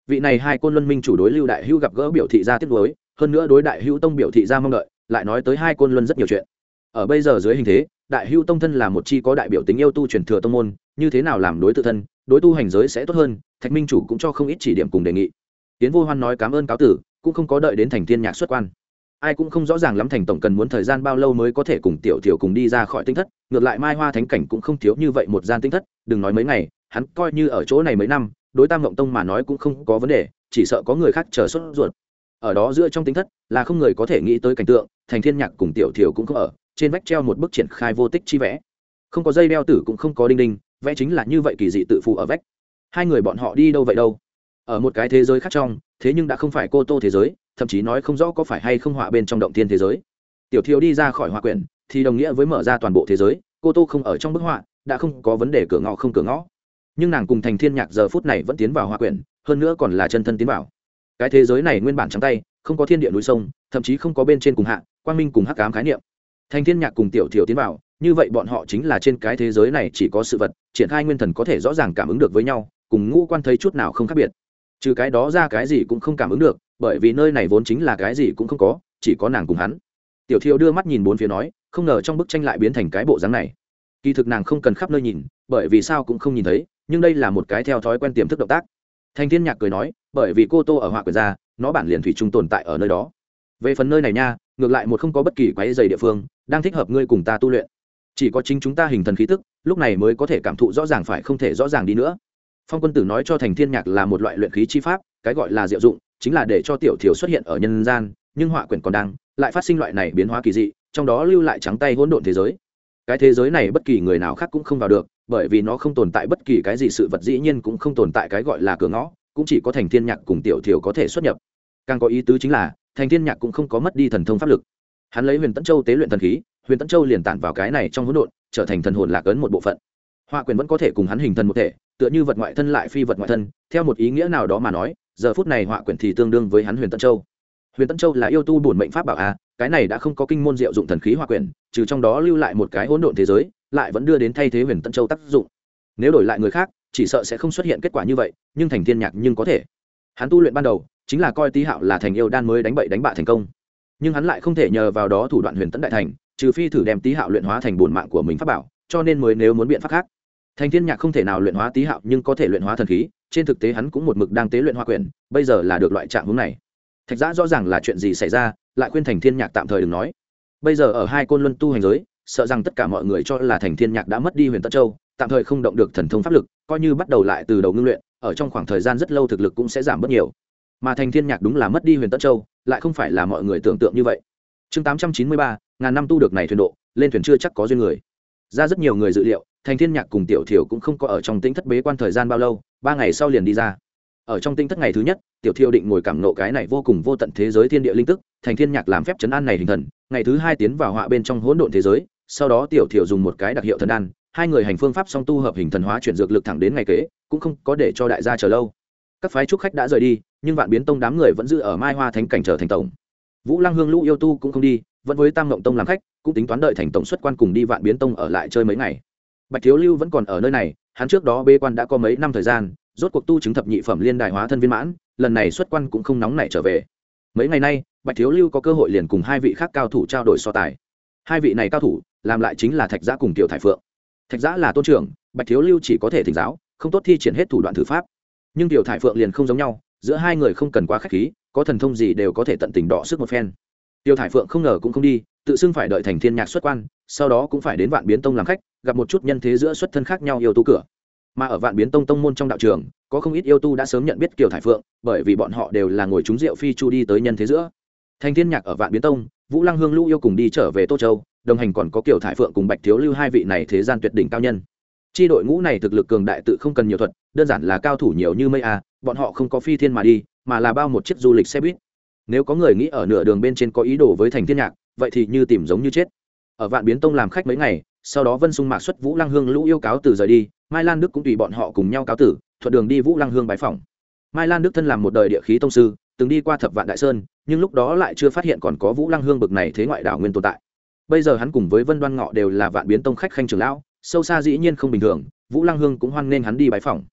Vị này hai côn luân minh chủ đối lưu đại hưu gặp gỡ biểu thị ra tiếp nối hơn nữa đối đại hưu tông biểu thị ra mong đợi, lại nói tới hai côn luân rất nhiều chuyện. Ở bây giờ dưới hình thế, đại hưu tông thân là một chi có đại biểu tính yêu tu truyền thừa tông môn, như thế nào làm đối tự thân, đối tu hành giới sẽ tốt hơn, thạch minh chủ cũng cho không ít chỉ điểm cùng đề nghị tiến vô hoan nói cảm ơn cáo tử, cũng không có đợi đến thành thiên nhạc xuất quan. Ai cũng không rõ ràng lắm thành tổng cần muốn thời gian bao lâu mới có thể cùng tiểu tiểu cùng đi ra khỏi tinh thất, ngược lại mai hoa thánh cảnh cũng không thiếu như vậy một gian tinh thất, đừng nói mấy ngày, hắn coi như ở chỗ này mấy năm, đối tam ngộng tông mà nói cũng không có vấn đề, chỉ sợ có người khác chờ xuất ruột. Ở đó giữa trong tinh thất là không người có thể nghĩ tới cảnh tượng, thành thiên nhạc cùng tiểu tiểu cũng không ở, trên vách treo một bức triển khai vô tích chi vẽ. Không có dây đeo tử cũng không có đinh đinh, vẽ chính là như vậy kỳ dị tự phụ ở vách. Hai người bọn họ đi đâu vậy đâu? Ở một cái thế giới khác trong, thế nhưng đã không phải cô tô thế giới, thậm chí nói không rõ có phải hay không họa bên trong động tiên thế giới. Tiểu thiêu đi ra khỏi họa quyển, thì đồng nghĩa với mở ra toàn bộ thế giới, cô tô không ở trong bức họa, đã không có vấn đề cửa ngõ không cửa ngõ. Nhưng nàng cùng thành thiên nhạc giờ phút này vẫn tiến vào họa quyển, hơn nữa còn là chân thân tiến vào. Cái thế giới này nguyên bản trắng tay, không có thiên địa núi sông, thậm chí không có bên trên cùng hạ, quang minh cùng hắc ám khái niệm. Thành thiên nhạc cùng tiểu thiểu tiến vào, như vậy bọn họ chính là trên cái thế giới này chỉ có sự vật, triển khai nguyên thần có thể rõ ràng cảm ứng được với nhau, cùng ngũ quan thấy chút nào không khác biệt trừ cái đó ra cái gì cũng không cảm ứng được, bởi vì nơi này vốn chính là cái gì cũng không có, chỉ có nàng cùng hắn. Tiểu thiêu đưa mắt nhìn bốn phía nói, không ngờ trong bức tranh lại biến thành cái bộ dáng này. Kỳ thực nàng không cần khắp nơi nhìn, bởi vì sao cũng không nhìn thấy, nhưng đây là một cái theo thói quen tiềm thức động tác. Thanh thiên nhạc cười nói, bởi vì cô tô ở họa quyền ra nó bản liền thủy chung tồn tại ở nơi đó. Về phần nơi này nha, ngược lại một không có bất kỳ quái dày địa phương, đang thích hợp ngươi cùng ta tu luyện. Chỉ có chính chúng ta hình thần khí tức, lúc này mới có thể cảm thụ rõ ràng phải không thể rõ ràng đi nữa phong quân tử nói cho thành thiên nhạc là một loại luyện khí chi pháp, cái gọi là diệu dụng, chính là để cho tiểu thiểu xuất hiện ở nhân gian, nhưng họa quyển còn đang, lại phát sinh loại này biến hóa kỳ dị, trong đó lưu lại trắng tay hỗn độn thế giới. Cái thế giới này bất kỳ người nào khác cũng không vào được, bởi vì nó không tồn tại bất kỳ cái gì sự vật dĩ nhiên cũng không tồn tại cái gọi là cửa ngõ, cũng chỉ có thành thiên nhạc cùng tiểu thiểu có thể xuất nhập. Càng có ý tứ chính là, thành thiên nhạc cũng không có mất đi thần thông pháp lực. Hắn lấy huyền tấn châu tế luyện thần khí, huyền tấn châu liền tản vào cái này trong hỗn độn, trở thành thần hồn lạc ấn một bộ phận họa quyền vẫn có thể cùng hắn hình thân một thể tựa như vật ngoại thân lại phi vật ngoại thân theo một ý nghĩa nào đó mà nói giờ phút này họa Quyền thì tương đương với hắn huyền tân châu. Huyền tân châu là yêu tu bổn mệnh pháp bảo a à, cái này đã không có kinh môn diệu dụng thần khí họa Quyền, trừ trong đó lưu lại một cái hỗn độn thế giới lại vẫn đưa đến thay thế huyền tân châu tác dụng. Nếu đổi lại người khác chỉ sợ sẽ không xuất hiện kết quả như vậy nhưng thành thiên nhạc nhưng có thể. Hắn tu luyện ban đầu chính là coi tý hạo là thành yêu đan mới đánh bậy đánh bạ thành công. Nhưng hắn lại không thể nhờ vào đó thủ đoạn huyền tấn đại thành trừ phi thử đem tý hạo luyện hóa thành bổn mạng của mình pháp bảo cho nên mới nếu muốn biện pháp khác thành thiên nhạc không thể nào luyện hóa tý hạo nhưng có thể luyện hóa thần khí, trên thực tế hắn cũng một mực đang tế luyện hoa quyền. bây giờ là được loại trạng hướng này. Thạch giã rõ ràng là chuyện gì xảy ra, lại khuyên thành thiên nhạc tạm thời đừng nói. Bây giờ ở hai côn luân tu hành giới, sợ rằng tất cả mọi người cho là thành thiên nhạc đã mất đi huyền tân châu, tạm thời không động được thần thông pháp lực, coi như bắt đầu lại từ đầu ngưng luyện, ở trong khoảng thời gian rất lâu thực lực cũng sẽ giảm bớt nhiều. Mà thành thiên nhạc đúng là mất đi huyền tân châu, lại không phải là mọi người tưởng tượng như vậy. Chương tám trăm chín mươi ba, ngàn năm tu được này thuyền độ, lên thuyền chưa chắc có duyên người ra rất nhiều người dự liệu, thành thiên nhạc cùng tiểu thiểu cũng không có ở trong tính thất bế quan thời gian bao lâu, ba ngày sau liền đi ra. Ở trong tinh thất ngày thứ nhất, tiểu thiêu định ngồi cảm nộ cái này vô cùng vô tận thế giới thiên địa linh tức, thành thiên nhạc làm phép chấn an này hình thần, ngày thứ hai tiến vào họa bên trong hỗn độn thế giới, sau đó tiểu thiểu dùng một cái đặc hiệu thần đan, hai người hành phương pháp song tu hợp hình thần hóa chuyển dược lực thẳng đến ngày kế, cũng không có để cho đại gia chờ lâu. Các phái trúc khách đã rời đi, nhưng vạn biến tông đám người vẫn giữ ở mai hoa thánh cảnh trở thành tổng. Vũ lăng hương lũ yêu tu cũng không đi, vẫn với tam ngộng tông làm khách cũng tính toán đợi thành tổng xuất quan cùng đi vạn biến tông ở lại chơi mấy ngày. Bạch thiếu lưu vẫn còn ở nơi này, hắn trước đó bê quan đã có mấy năm thời gian, rốt cuộc tu chứng thập nhị phẩm liên đại hóa thân viên mãn, lần này xuất quan cũng không nóng nảy trở về. Mấy ngày nay, bạch thiếu lưu có cơ hội liền cùng hai vị khác cao thủ trao đổi so tài. Hai vị này cao thủ, làm lại chính là thạch giã cùng tiểu thải phượng. Thạch giã là tôn trưởng, bạch thiếu lưu chỉ có thể thỉnh giáo, không tốt thi triển hết thủ đoạn thử pháp. Nhưng tiểu thải phượng liền không giống nhau, giữa hai người không cần quá k h á c h khí, có thần thông gì đều có thể tận tình đọ sức một phen tiêu thải phượng không ngờ cũng không đi, tự xưng phải đợi thành thiên nhạc xuất quan, sau đó cũng phải đến vạn biến tông làm khách, gặp một chút nhân thế giữa xuất thân khác nhau yêu tu cửa. Mà ở vạn biến tông tông môn trong đạo trường, có không ít yêu tu đã sớm nhận biết kiều thải phượng, bởi vì bọn họ đều là ngồi trúng rượu phi chu đi tới nhân thế giữa. Thành thiên nhạc ở vạn biến tông, vũ lăng hương lũ yêu cùng đi trở về tô châu, đồng hành còn có kiều thải phượng cùng bạch thiếu lưu hai vị này thế gian tuyệt đỉnh cao nhân. Chi đội ngũ này thực lực cường đại tự không cần nhiều thuật, đơn giản là cao thủ nhiều như mây a bọn họ không có phi thiên mà đi, mà là bao một chiếc du lịch xe buýt nếu có người nghĩ ở nửa đường bên trên có ý đồ với thành thiên nhạc, vậy thì như tìm giống như chết. Ở vạn biến tông làm khách mấy ngày, sau đó vân sung mạc xuất vũ lăng hương lũ yêu cáo từ rời đi, mai lan đức cũng tùy bọn họ cùng nhau cáo tử, thuận đường đi vũ lăng hương bái phòng mai lan đức thân làm một đời địa khí tông sư, từng đi qua thập vạn đại sơn, nhưng lúc đó lại chưa phát hiện còn có vũ lăng hương bực này thế ngoại đảo nguyên tồn tại. Bây giờ hắn cùng với vân đoan ngọ đều là vạn biến tông khách khanh trưởng lão, sâu xa dĩ nhiên không bình thường, vũ lăng hương cũng hoan nghênh hắn đi bái phòng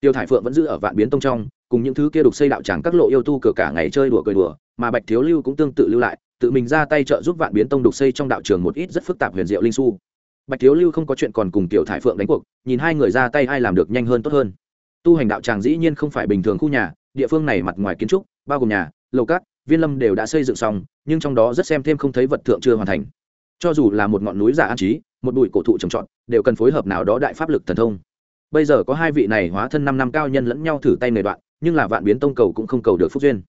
tiêu thải phượng vẫn giữ ở vạn biến tông trong cùng những thứ kia đục xây đạo tràng các lộ yêu tu cửa cả ngày chơi đùa cười đùa, mà bạch thiếu lưu cũng tương tự lưu lại, tự mình ra tay trợ giúp vạn biến tông đục xây trong đạo trường một ít rất phức tạp huyền diệu linh su. Bạch thiếu lưu không có chuyện còn cùng tiểu thải phượng đánh cuộc, nhìn hai người ra tay ai làm được nhanh hơn tốt hơn. Tu hành đạo tràng dĩ nhiên không phải bình thường khu nhà, địa phương này mặt ngoài kiến trúc, bao gồm nhà, lầu cát, viên lâm đều đã xây dựng xong, nhưng trong đó rất xem thêm không thấy vật thượng chưa hoàn thành. Cho dù là một ngọn núi giả an trí, một bụi cổ thụ trồng trọt, đều cần phối hợp nào đó đại pháp lực thần thông. Bây giờ có hai vị này hóa thân năm năm cao nhân lẫn nhau thử tay người đoạn nhưng là vạn biến tông cầu cũng không cầu được phúc duyên.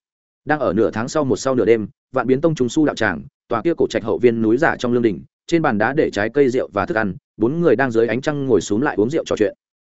Đang ở nửa tháng sau một sau nửa đêm, vạn biến tông trùng su đạo tràng, tòa kia cổ trạch hậu viên núi giả trong lương đình, trên bàn đá để trái cây rượu và thức ăn, bốn người đang dưới ánh trăng ngồi xuống lại uống rượu trò chuyện.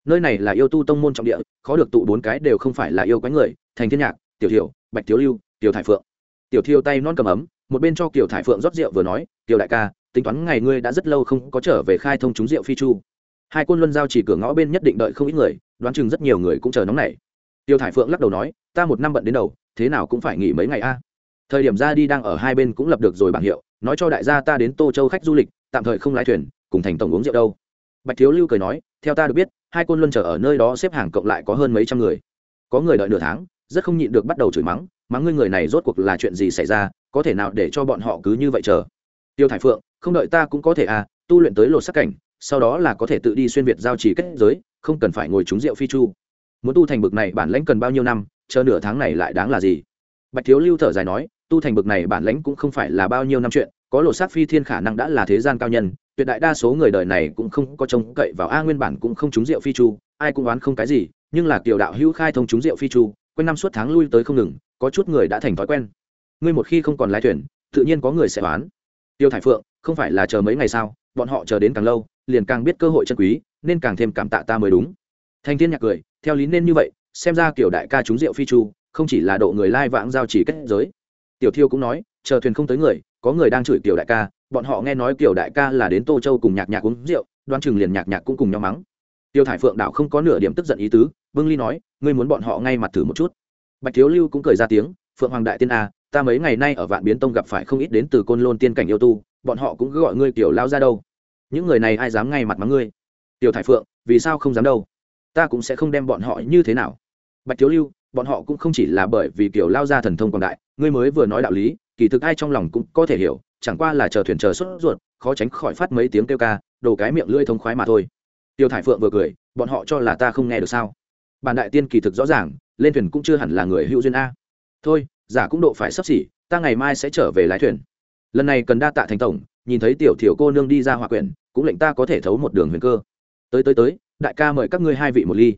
Nơi này là yêu tu tông môn trọng địa, khó được tụ bốn cái đều không phải là yêu quái người, thành thiên nhạc, tiểu thiểu, bạch thiếu lưu, tiểu thải phượng. Tiểu thiêu tay non cầm ấm, một bên cho kiều thải phượng rót rượu vừa nói tiểu đại ca, tính toán ngày ngươi đã rất lâu không có trở về khai thông chúng rượu phi chu. Hai quân luân giao chỉ cửa ngõ bên nhất định đợi không ít người, đoán chừng rất nhiều người cũng chờ nóng này tiêu thải phượng lắc đầu nói, ta một năm bận đến đầu, thế nào cũng phải nghỉ mấy ngày a. Thời điểm ra đi đang ở hai bên cũng lập được rồi bảng hiệu, nói cho đại gia ta đến tô châu khách du lịch, tạm thời không lái thuyền, cùng thành tổng uống rượu đâu. Bạch thiếu lưu cười nói, theo ta được biết, hai côn luân chờ ở nơi đó xếp hàng cộng lại có hơn mấy trăm người. Có người đợi nửa tháng, rất không nhịn được bắt đầu chửi mắng mắng ngươi người này rốt cuộc là chuyện gì xảy ra, có thể nào để cho bọn họ cứ như vậy chờ? Tiêu thải phượng, không đợi ta cũng có thể à tu luyện tới lột sắc cảnh, sau đó là có thể tự đi xuyên việt giao trì kết giới, không cần phải ngồi trúng rượu phi chu muốn tu thành bực này bản lãnh cần bao nhiêu năm, chờ nửa tháng này lại đáng là gì? Bạch thiếu lưu thở dài nói, tu thành bực này bản lãnh cũng không phải là bao nhiêu năm chuyện, có lột xác phi thiên khả năng đã là thế gian cao nhân, tuyệt đại đa số người đời này cũng không có trông cậy vào a nguyên bản cũng không trúng rượu phi chu, ai cũng oán không cái gì, nhưng là kiểu đạo hữu khai thông trúng rượu phi chu, quanh năm suốt tháng lui tới không ngừng, có chút người đã thành thói quen. Ngươi một khi không còn lái thuyền, tự nhiên có người sẽ oán. Tiêu thải phượng, không phải là chờ mấy ngày sao, bọn họ chờ đến càng lâu, liền càng biết cơ hội chân quý, nên càng thêm cảm tạ ta mới đúng thanh thiên nhạc cười, theo lý nên như vậy, xem ra kiểu đại ca trúng rượu phi chu, không chỉ là độ người lai vãng giao chỉ kết giới. Tiểu thiêu cũng nói, chờ thuyền không tới người, có người đang chửi kiểu đại ca, bọn họ nghe nói kiểu đại ca là đến tô châu cùng nhạc nhạc uống rượu đoan chừng liền nhạc nhạc cũng cùng nhau mắng. Tiêu thải phượng đạo không có nửa điểm tức giận ý tứ, vương ly nói, ngươi muốn bọn họ ngay mặt thử một chút. Bạch thiếu lưu cũng cười ra tiếng, phượng hoàng đại tiên a, ta mấy ngày nay ở vạn biến tông gặp phải không ít đến từ côn lôn tiên cảnh yêu tu, bọn họ cũng cứ gọi ngươi kiểu lao ra đâu. Những người này ai dám ngay mặt mắng ngươi? Tiểu thải phượng, vì sao không dám đâu? Ta cũng sẽ không đem bọn họ như thế nào. Bạch thiếu lưu, bọn họ cũng không chỉ là bởi vì kiểu lao ra thần thông quảng đại, ngươi mới vừa nói đạo lý, kỳ thực ai trong lòng cũng có thể hiểu, chẳng qua là chờ thuyền chờ sốt ruột, khó tránh khỏi phát mấy tiếng kêu ca, đồ cái miệng lưỡi thông khoái mà thôi. Tiêu thải phượng vừa cười, bọn họ cho là ta không nghe được sao? Bản đại tiên kỳ thực rõ ràng, lên thuyền cũng chưa hẳn là người hữu duyên a. Thôi, giả cũng độ phải sắp xỉ, ta ngày mai sẽ trở về lái thuyền. Lần này cần đa tạ thành tổng, nhìn thấy tiểu thiểu cô nương đi ra hòa quyển, cũng lệnh ta có thể thấu một đường huyền cơ. Tới tới tới đại ca mời các ngươi hai vị một ly.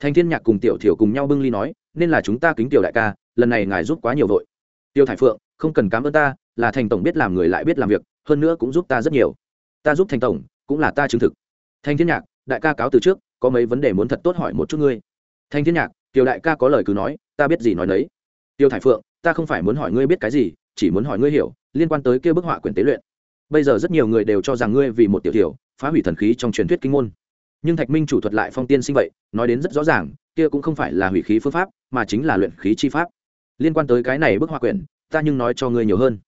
Thành thiên nhạc cùng tiểu thiểu cùng nhau bưng ly nói, nên là chúng ta kính tiểu đại ca, lần này ngài giúp quá nhiều vội. Tiêu thải phượng, không cần cảm ơn ta, là thành tổng biết làm người lại biết làm việc, hơn nữa cũng giúp ta rất nhiều. Ta giúp thành tổng, cũng là ta chứng thực. Thành thiên nhạc, đại ca cáo từ trước, có mấy vấn đề muốn thật tốt hỏi một chút ngươi. Thành thiên nhạc, tiểu đại ca có lời cứ nói, ta biết gì nói đấy tiêu thải phượng, ta không phải muốn hỏi ngươi biết cái gì, chỉ muốn hỏi ngươi hiểu, liên quan tới kia bức họa quyển tế luyện. Bây giờ rất nhiều người đều cho rằng ngươi vì một tiểu tiểu phá hủy thần khí trong truyền thuyết kinh môn nhưng thạch minh chủ thuật lại phong tiên sinh vậy, nói đến rất rõ ràng, kia cũng không phải là hủy khí phương pháp, mà chính là luyện khí chi pháp. Liên quan tới cái này bức họa quyển, ta nhưng nói cho ngươi nhiều hơn.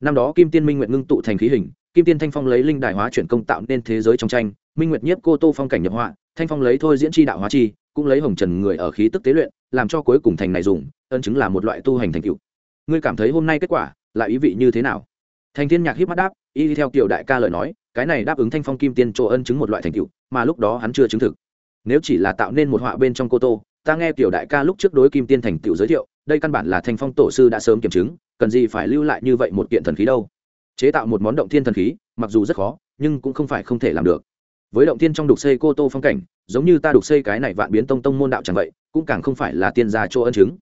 Năm đó kim tiên minh nguyện ngưng tụ thành khí hình, kim tiên thanh phong lấy linh đại hóa chuyển công tạo nên thế giới trong tranh, minh nguyệt nhiếp cô tô phong cảnh nhập họa, thanh phong lấy thôi diễn chi đạo hóa chi, cũng lấy hồng trần người ở khí tức tế luyện, làm cho cuối cùng thành này dùng ân chứng là một loại tu hành thành cựu ngươi cảm thấy hôm nay kết quả là ý vị như thế nào? Thành thiên nhạc híp mắt đáp, y theo kiểu đại ca lời nói, cái này đáp ứng thanh phong kim tiên chỗ ân chứng một loại thành cựu mà lúc đó hắn chưa chứng thực. Nếu chỉ là tạo nên một họa bên trong cô tô, ta nghe tiểu đại ca lúc trước đối kim tiên thành tựu giới thiệu, đây căn bản là thanh phong tổ sư đã sớm kiểm chứng, cần gì phải lưu lại như vậy một kiện thần khí đâu. Chế tạo một món động thiên thần khí, mặc dù rất khó, nhưng cũng không phải không thể làm được. Với động thiên trong đục xây cô tô phong cảnh, giống như ta đục xây cái này vạn biến tông tông môn đạo chẳng vậy, cũng càng không phải là tiên gia chỗ ân chứng.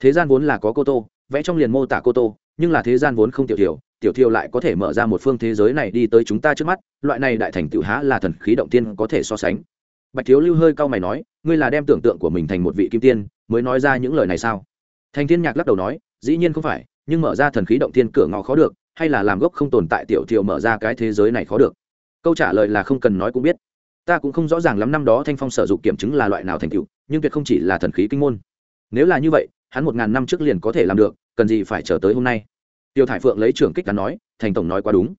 Thế gian vốn là có cô tô, vẽ trong liền mô tả cô tô nhưng là thế gian vốn không tiểu thiểu tiểu thiểu lại có thể mở ra một phương thế giới này đi tới chúng ta trước mắt, loại này đại thành tiểu há là thần khí động tiên có thể so sánh. Bạch thiếu lưu hơi cau mày nói, ngươi là đem tưởng tượng của mình thành một vị kim tiên, mới nói ra những lời này sao? Thành thiên nhạc lắc đầu nói, dĩ nhiên không phải, nhưng mở ra thần khí động tiên cửa ngõ khó được, hay là làm gốc không tồn tại tiểu thiểu mở ra cái thế giới này khó được? Câu trả lời là không cần nói cũng biết. Ta cũng không rõ ràng lắm năm đó thanh phong sở dụng kiểm chứng là loại nào thành tựu, nhưng tuyệt không chỉ là thần khí kinh môn. Nếu là như vậy, hắn một ngàn năm trước liền có thể làm được cần gì phải chờ tới hôm nay? Tiêu thải phượng lấy trưởng kích cắn nói, thành tổng nói quá đúng.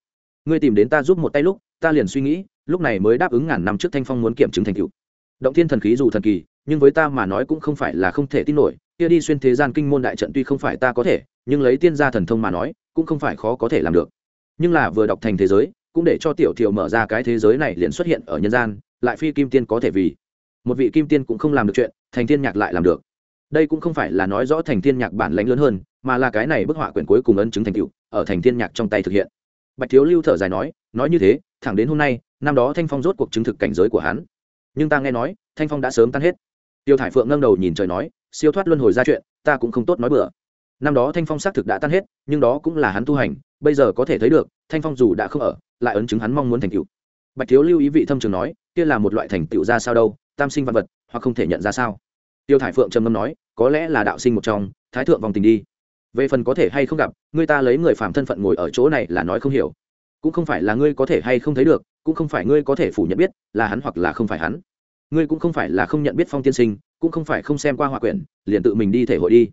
Ngươi tìm đến ta giúp một tay lúc, ta liền suy nghĩ, lúc này mới đáp ứng ngàn năm trước thanh phong muốn kiểm chứng thành cựu động thiên thần khí dù thần kỳ, nhưng với ta mà nói cũng không phải là không thể tin nổi, kia đi xuyên thế gian kinh môn đại trận tuy không phải ta có thể, nhưng lấy tiên gia thần thông mà nói, cũng không phải khó có thể làm được. Nhưng là vừa đọc thành thế giới, cũng để cho tiểu thiểu mở ra cái thế giới này liền xuất hiện ở nhân gian, lại phi kim tiên có thể vì. Một vị kim tiên cũng không làm được chuyện, thành thiên nhạc lại làm được đây cũng không phải là nói rõ thành thiên nhạc bản lãnh lớn hơn, mà là cái này bức họa quyển cuối cùng ấn chứng thành tựu, ở thành thiên nhạc trong tay thực hiện. Bạch thiếu lưu thở dài nói nói như thế, thẳng đến hôm nay, năm đó thanh phong rốt cuộc chứng thực cảnh giới của hắn. Nhưng ta nghe nói, thanh phong đã sớm tan hết. Tiêu thải phượng ngâm đầu nhìn trời nói, siêu thoát luân hồi ra chuyện, ta cũng không tốt nói bừa. Năm đó thanh phong xác thực đã tan hết, nhưng đó cũng là hắn tu hành, bây giờ có thể thấy được, thanh phong dù đã không ở, lại ấn chứng hắn mong muốn thành tựu. Bạch thiếu lưu ý vị thâm trường nói, kia là một loại thành tựu ra sao đâu, tam sinh văn vật, hoặc không thể nhận ra sao tiêu thải phượng trầm ngâm nói, có lẽ là đạo sinh một trong, thái thượng vòng tình đi. Về phần có thể hay không gặp, người ta lấy người phạm thân phận ngồi ở chỗ này là nói không hiểu. Cũng không phải là ngươi có thể hay không thấy được, cũng không phải ngươi có thể phủ nhận biết là hắn hoặc là không phải hắn. Ngươi cũng không phải là không nhận biết phong tiên sinh, cũng không phải không xem qua hòa quyển, liền tự mình đi thể hội đi.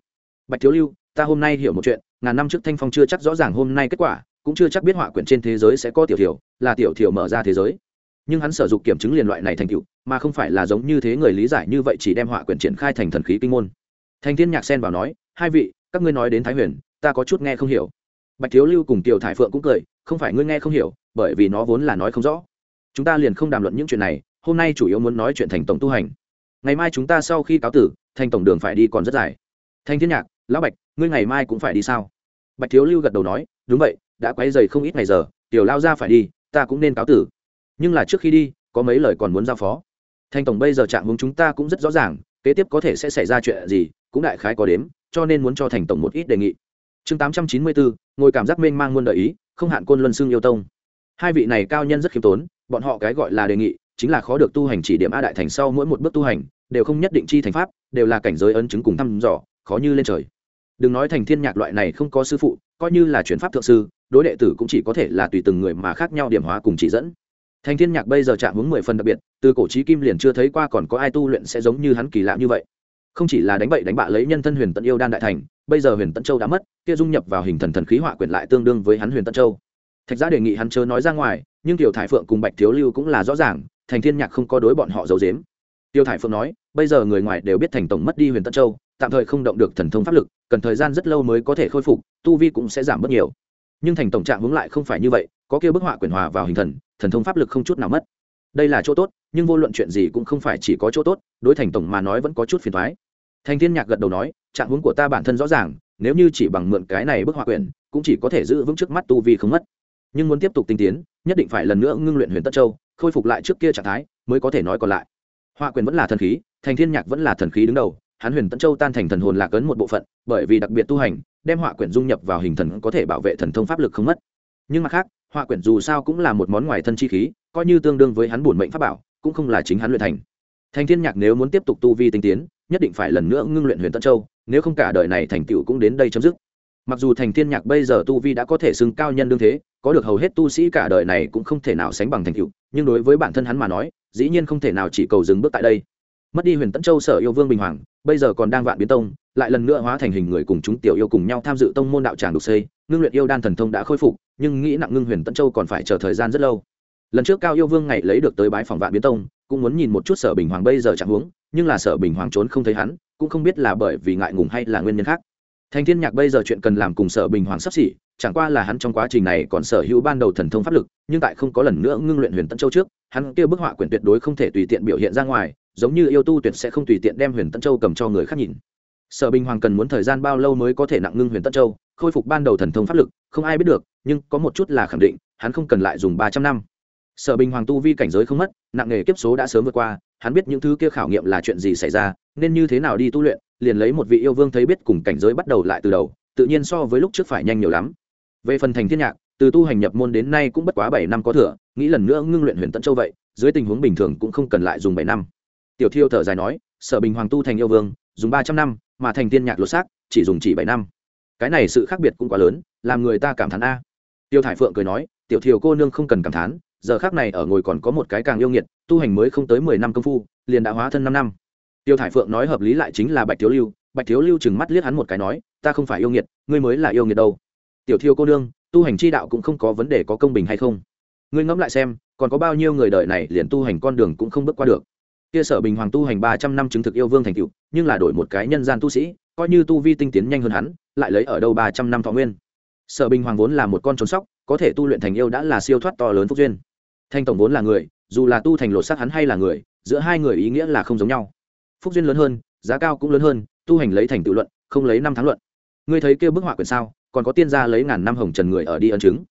Bạch thiếu lưu, ta hôm nay hiểu một chuyện, ngàn năm trước thanh phong chưa chắc rõ ràng hôm nay kết quả, cũng chưa chắc biết họa quyển trên thế giới sẽ có tiểu thiểu, là tiểu thiểu mở ra thế giới nhưng hắn sử dụng kiểm chứng liền loại này thành tựu, mà không phải là giống như thế người lý giải như vậy chỉ đem họa quyển triển khai thành thần khí kinh môn. Thành thiên nhạc xen vào nói, hai vị, các ngươi nói đến thái huyền, ta có chút nghe không hiểu. Bạch thiếu lưu cùng tiểu thải phượng cũng cười, không phải ngươi nghe không hiểu, bởi vì nó vốn là nói không rõ. Chúng ta liền không đàm luận những chuyện này, hôm nay chủ yếu muốn nói chuyện thành tổng tu hành. Ngày mai chúng ta sau khi cáo tử, thành tổng đường phải đi còn rất dài. Thanh thiên nhạc, lão bạch, ngươi ngày mai cũng phải đi sao? Bạch thiếu lưu gật đầu nói, đúng vậy, đã quay dày không ít ngày giờ, tiểu lao ra phải đi, ta cũng nên cáo tử nhưng là trước khi đi, có mấy lời còn muốn giao phó. Thanh tổng bây giờ trạng hướng chúng ta cũng rất rõ ràng, kế tiếp có thể sẽ xảy ra chuyện gì, cũng đại khái có đếm, cho nên muốn cho thành tổng một ít đề nghị. Chương tám trăm chín mươi bốn ngồi cảm giác mênh mang muôn đợi ý, không hạn côn luân xương yêu tông. Hai vị này cao nhân rất khiêm tốn, bọn họ cái gọi là đề nghị, chính là khó được tu hành chỉ điểm a đại thành sau mỗi một bước tu hành, đều không nhất định chi thành pháp, đều là cảnh giới ấn chứng cùng thăm dò, khó như lên trời. Đừng nói thành thiên nhạc loại này không có sư phụ, coi như là chuyển pháp thượng sư, đối đệ tử cũng chỉ có thể là tùy từng người mà khác nhau điểm hóa cùng chỉ dẫn thành thiên nhạc bây giờ chạm hướng mười phần đặc biệt, từ cổ trí kim liền chưa thấy qua còn có ai tu luyện sẽ giống như hắn kỳ lạ như vậy. Không chỉ là đánh bậy đánh bạ lấy nhân thân huyền tận yêu đan đại thành, bây giờ huyền tận châu đã mất, kia dung nhập vào hình thần thần khí họa quyển lại tương đương với hắn huyền tận châu. Thạch gia đề nghị hắn chớ nói ra ngoài, nhưng tiểu thải phượng cùng bạch thiếu lưu cũng là rõ ràng thành thiên nhạc không có đối bọn họ giấu giếm. Tiêu thải phượng nói, bây giờ người ngoài đều biết thành tổng mất đi huyền tận châu, tạm thời không động được thần thông pháp lực, cần thời gian rất lâu mới có thể khôi phục, tu vi cũng sẽ giảm bớt nhiều. Nhưng thành tổng trạng hướng lại không phải như vậy có kia bức họa quyển hòa vào hình thần thần thông pháp lực không chút nào mất. Đây là chỗ tốt, nhưng vô luận chuyện gì cũng không phải chỉ có chỗ tốt, đối thành tổng mà nói vẫn có chút phiền thoái thành thiên nhạc gật đầu nói, trạng hướng của ta bản thân rõ ràng, nếu như chỉ bằng mượn cái này bức họa quyển, cũng chỉ có thể giữ vững trước mắt tu vi không mất. Nhưng muốn tiếp tục tinh tiến, nhất định phải lần nữa ngưng luyện huyền tất châu, khôi phục lại trước kia trạng thái, mới có thể nói còn lại. Họa quyền vẫn là thần khí, thành thiên nhạc vẫn là thần khí đứng đầu, hắn huyền tẫn châu tan thành thần hồn lạc ấn một bộ phận, bởi vì đặc biệt tu hành, đem họa quyển dung nhập vào hình thần có thể bảo vệ thần thông pháp lực không mất nhưng mặt khác, họa quyển dù sao cũng là một món ngoài thân chi khí, coi như tương đương với hắn bổn mệnh pháp bảo, cũng không là chính hắn luyện thành. Thành thiên nhạc nếu muốn tiếp tục tu vi tinh tiến, nhất định phải lần nữa ngưng luyện huyền tân châu, nếu không cả đời này thành tựu cũng đến đây chấm dứt. Mặc dù thành thiên nhạc bây giờ tu vi đã có thể xưng cao nhân đương thế, có được hầu hết tu sĩ cả đời này cũng không thể nào sánh bằng thành tựu, nhưng đối với bản thân hắn mà nói, dĩ nhiên không thể nào chỉ cầu dừng bước tại đây. Mất đi huyền tẫn châu sở yêu vương bình hoàng, bây giờ còn đang vạn biến tông, lại lần nữa hóa thành hình người cùng chúng tiểu yêu cùng nhau tham dự tông môn đạo tràng đục xây ngưng luyện yêu đan thần thông đã khôi phục, nhưng nghĩ nặng ngưng huyền tẫn châu còn phải chờ thời gian rất lâu. Lần trước cao yêu vương ngày lấy được tới bái phòng vạn biến tông, cũng muốn nhìn một chút sở bình hoàng bây giờ chẳng huống, nhưng là sở bình hoàng trốn không thấy hắn, cũng không biết là bởi vì ngại ngùng hay là nguyên nhân khác. Thành thiên nhạc bây giờ chuyện cần làm cùng sở bình hoàng sắp xỉ, chẳng qua là hắn trong quá trình này còn sở hữu ban đầu thần thông pháp lực, nhưng tại không có lần nữa ngưng luyện huyền tẫn châu trước, hắn kia bức họa quyển tuyệt đối không thể tùy tiện biểu hiện ra ngoài, giống như yêu tu tuyệt sẽ không tùy tiện đem huyền tân châu cầm cho người khác nhìn sở bình hoàng cần muốn thời gian bao lâu mới có thể nặng ngưng huyền tân châu, khôi phục ban đầu thần thông pháp lực, không ai biết được, nhưng có một chút là khẳng định, hắn không cần lại dùng ba trăm năm. Sở bình hoàng tu vi cảnh giới không mất, nặng nghề kiếp số đã sớm vượt qua, hắn biết những thứ kia khảo nghiệm là chuyện gì xảy ra, nên như thế nào đi tu luyện, liền lấy một vị yêu vương thấy biết cùng cảnh giới bắt đầu lại từ đầu, tự nhiên so với lúc trước phải nhanh nhiều lắm. Về phần thành thiên nhạc, từ tu hành nhập môn đến nay cũng bất quá bảy năm có thừa, nghĩ lần nữa ngưng luyện huyền tận châu vậy, dưới tình huống bình thường cũng không cần lại dùng bảy năm. Tiểu thiêu thở dài nói, sở bình hoàng tu thành yêu vương, dùng ba trăm năm mà thành tiên nhạc lột xác, chỉ dùng chỉ bảy năm. Cái này sự khác biệt cũng quá lớn, làm người ta cảm thán a. Tiêu thải phượng cười nói, tiểu thiều cô nương không cần cảm thán, giờ khác này ở ngồi còn có một cái càng yêu nghiệt, tu hành mới không tới mười năm công phu, liền đã hóa thân năm năm. Tiêu thải phượng nói hợp lý lại chính là bạch thiếu lưu. Bạch thiếu lưu chừng mắt liếc hắn một cái nói, ta không phải yêu nghiệt, ngươi mới là yêu nghiệt đâu. Tiểu thiêu cô nương, tu hành chi đạo cũng không có vấn đề có công bình hay không? Ngươi ngẫm lại xem, còn có bao nhiêu người đời này liền tu hành con đường cũng không bước qua được? Kia sở bình hoàng tu hành ba trăm năm chứng thực yêu vương thành cựu nhưng là đổi một cái nhân gian tu sĩ, coi như tu vi tinh tiến nhanh hơn hắn, lại lấy ở đâu ba trăm năm thọ nguyên. Sở bình hoàng vốn là một con trốn sóc, có thể tu luyện thành yêu đã là siêu thoát to lớn phúc duyên. Thanh tổng vốn là người, dù là tu thành lột xác hắn hay là người, giữa hai người ý nghĩa là không giống nhau. Phúc duyên lớn hơn, giá cao cũng lớn hơn, tu hành lấy thành tự luận, không lấy năm tháng luận. Ngươi thấy kêu bức họa quyền sao? Còn có tiên gia lấy ngàn năm hồng trần người ở đi ân chứng.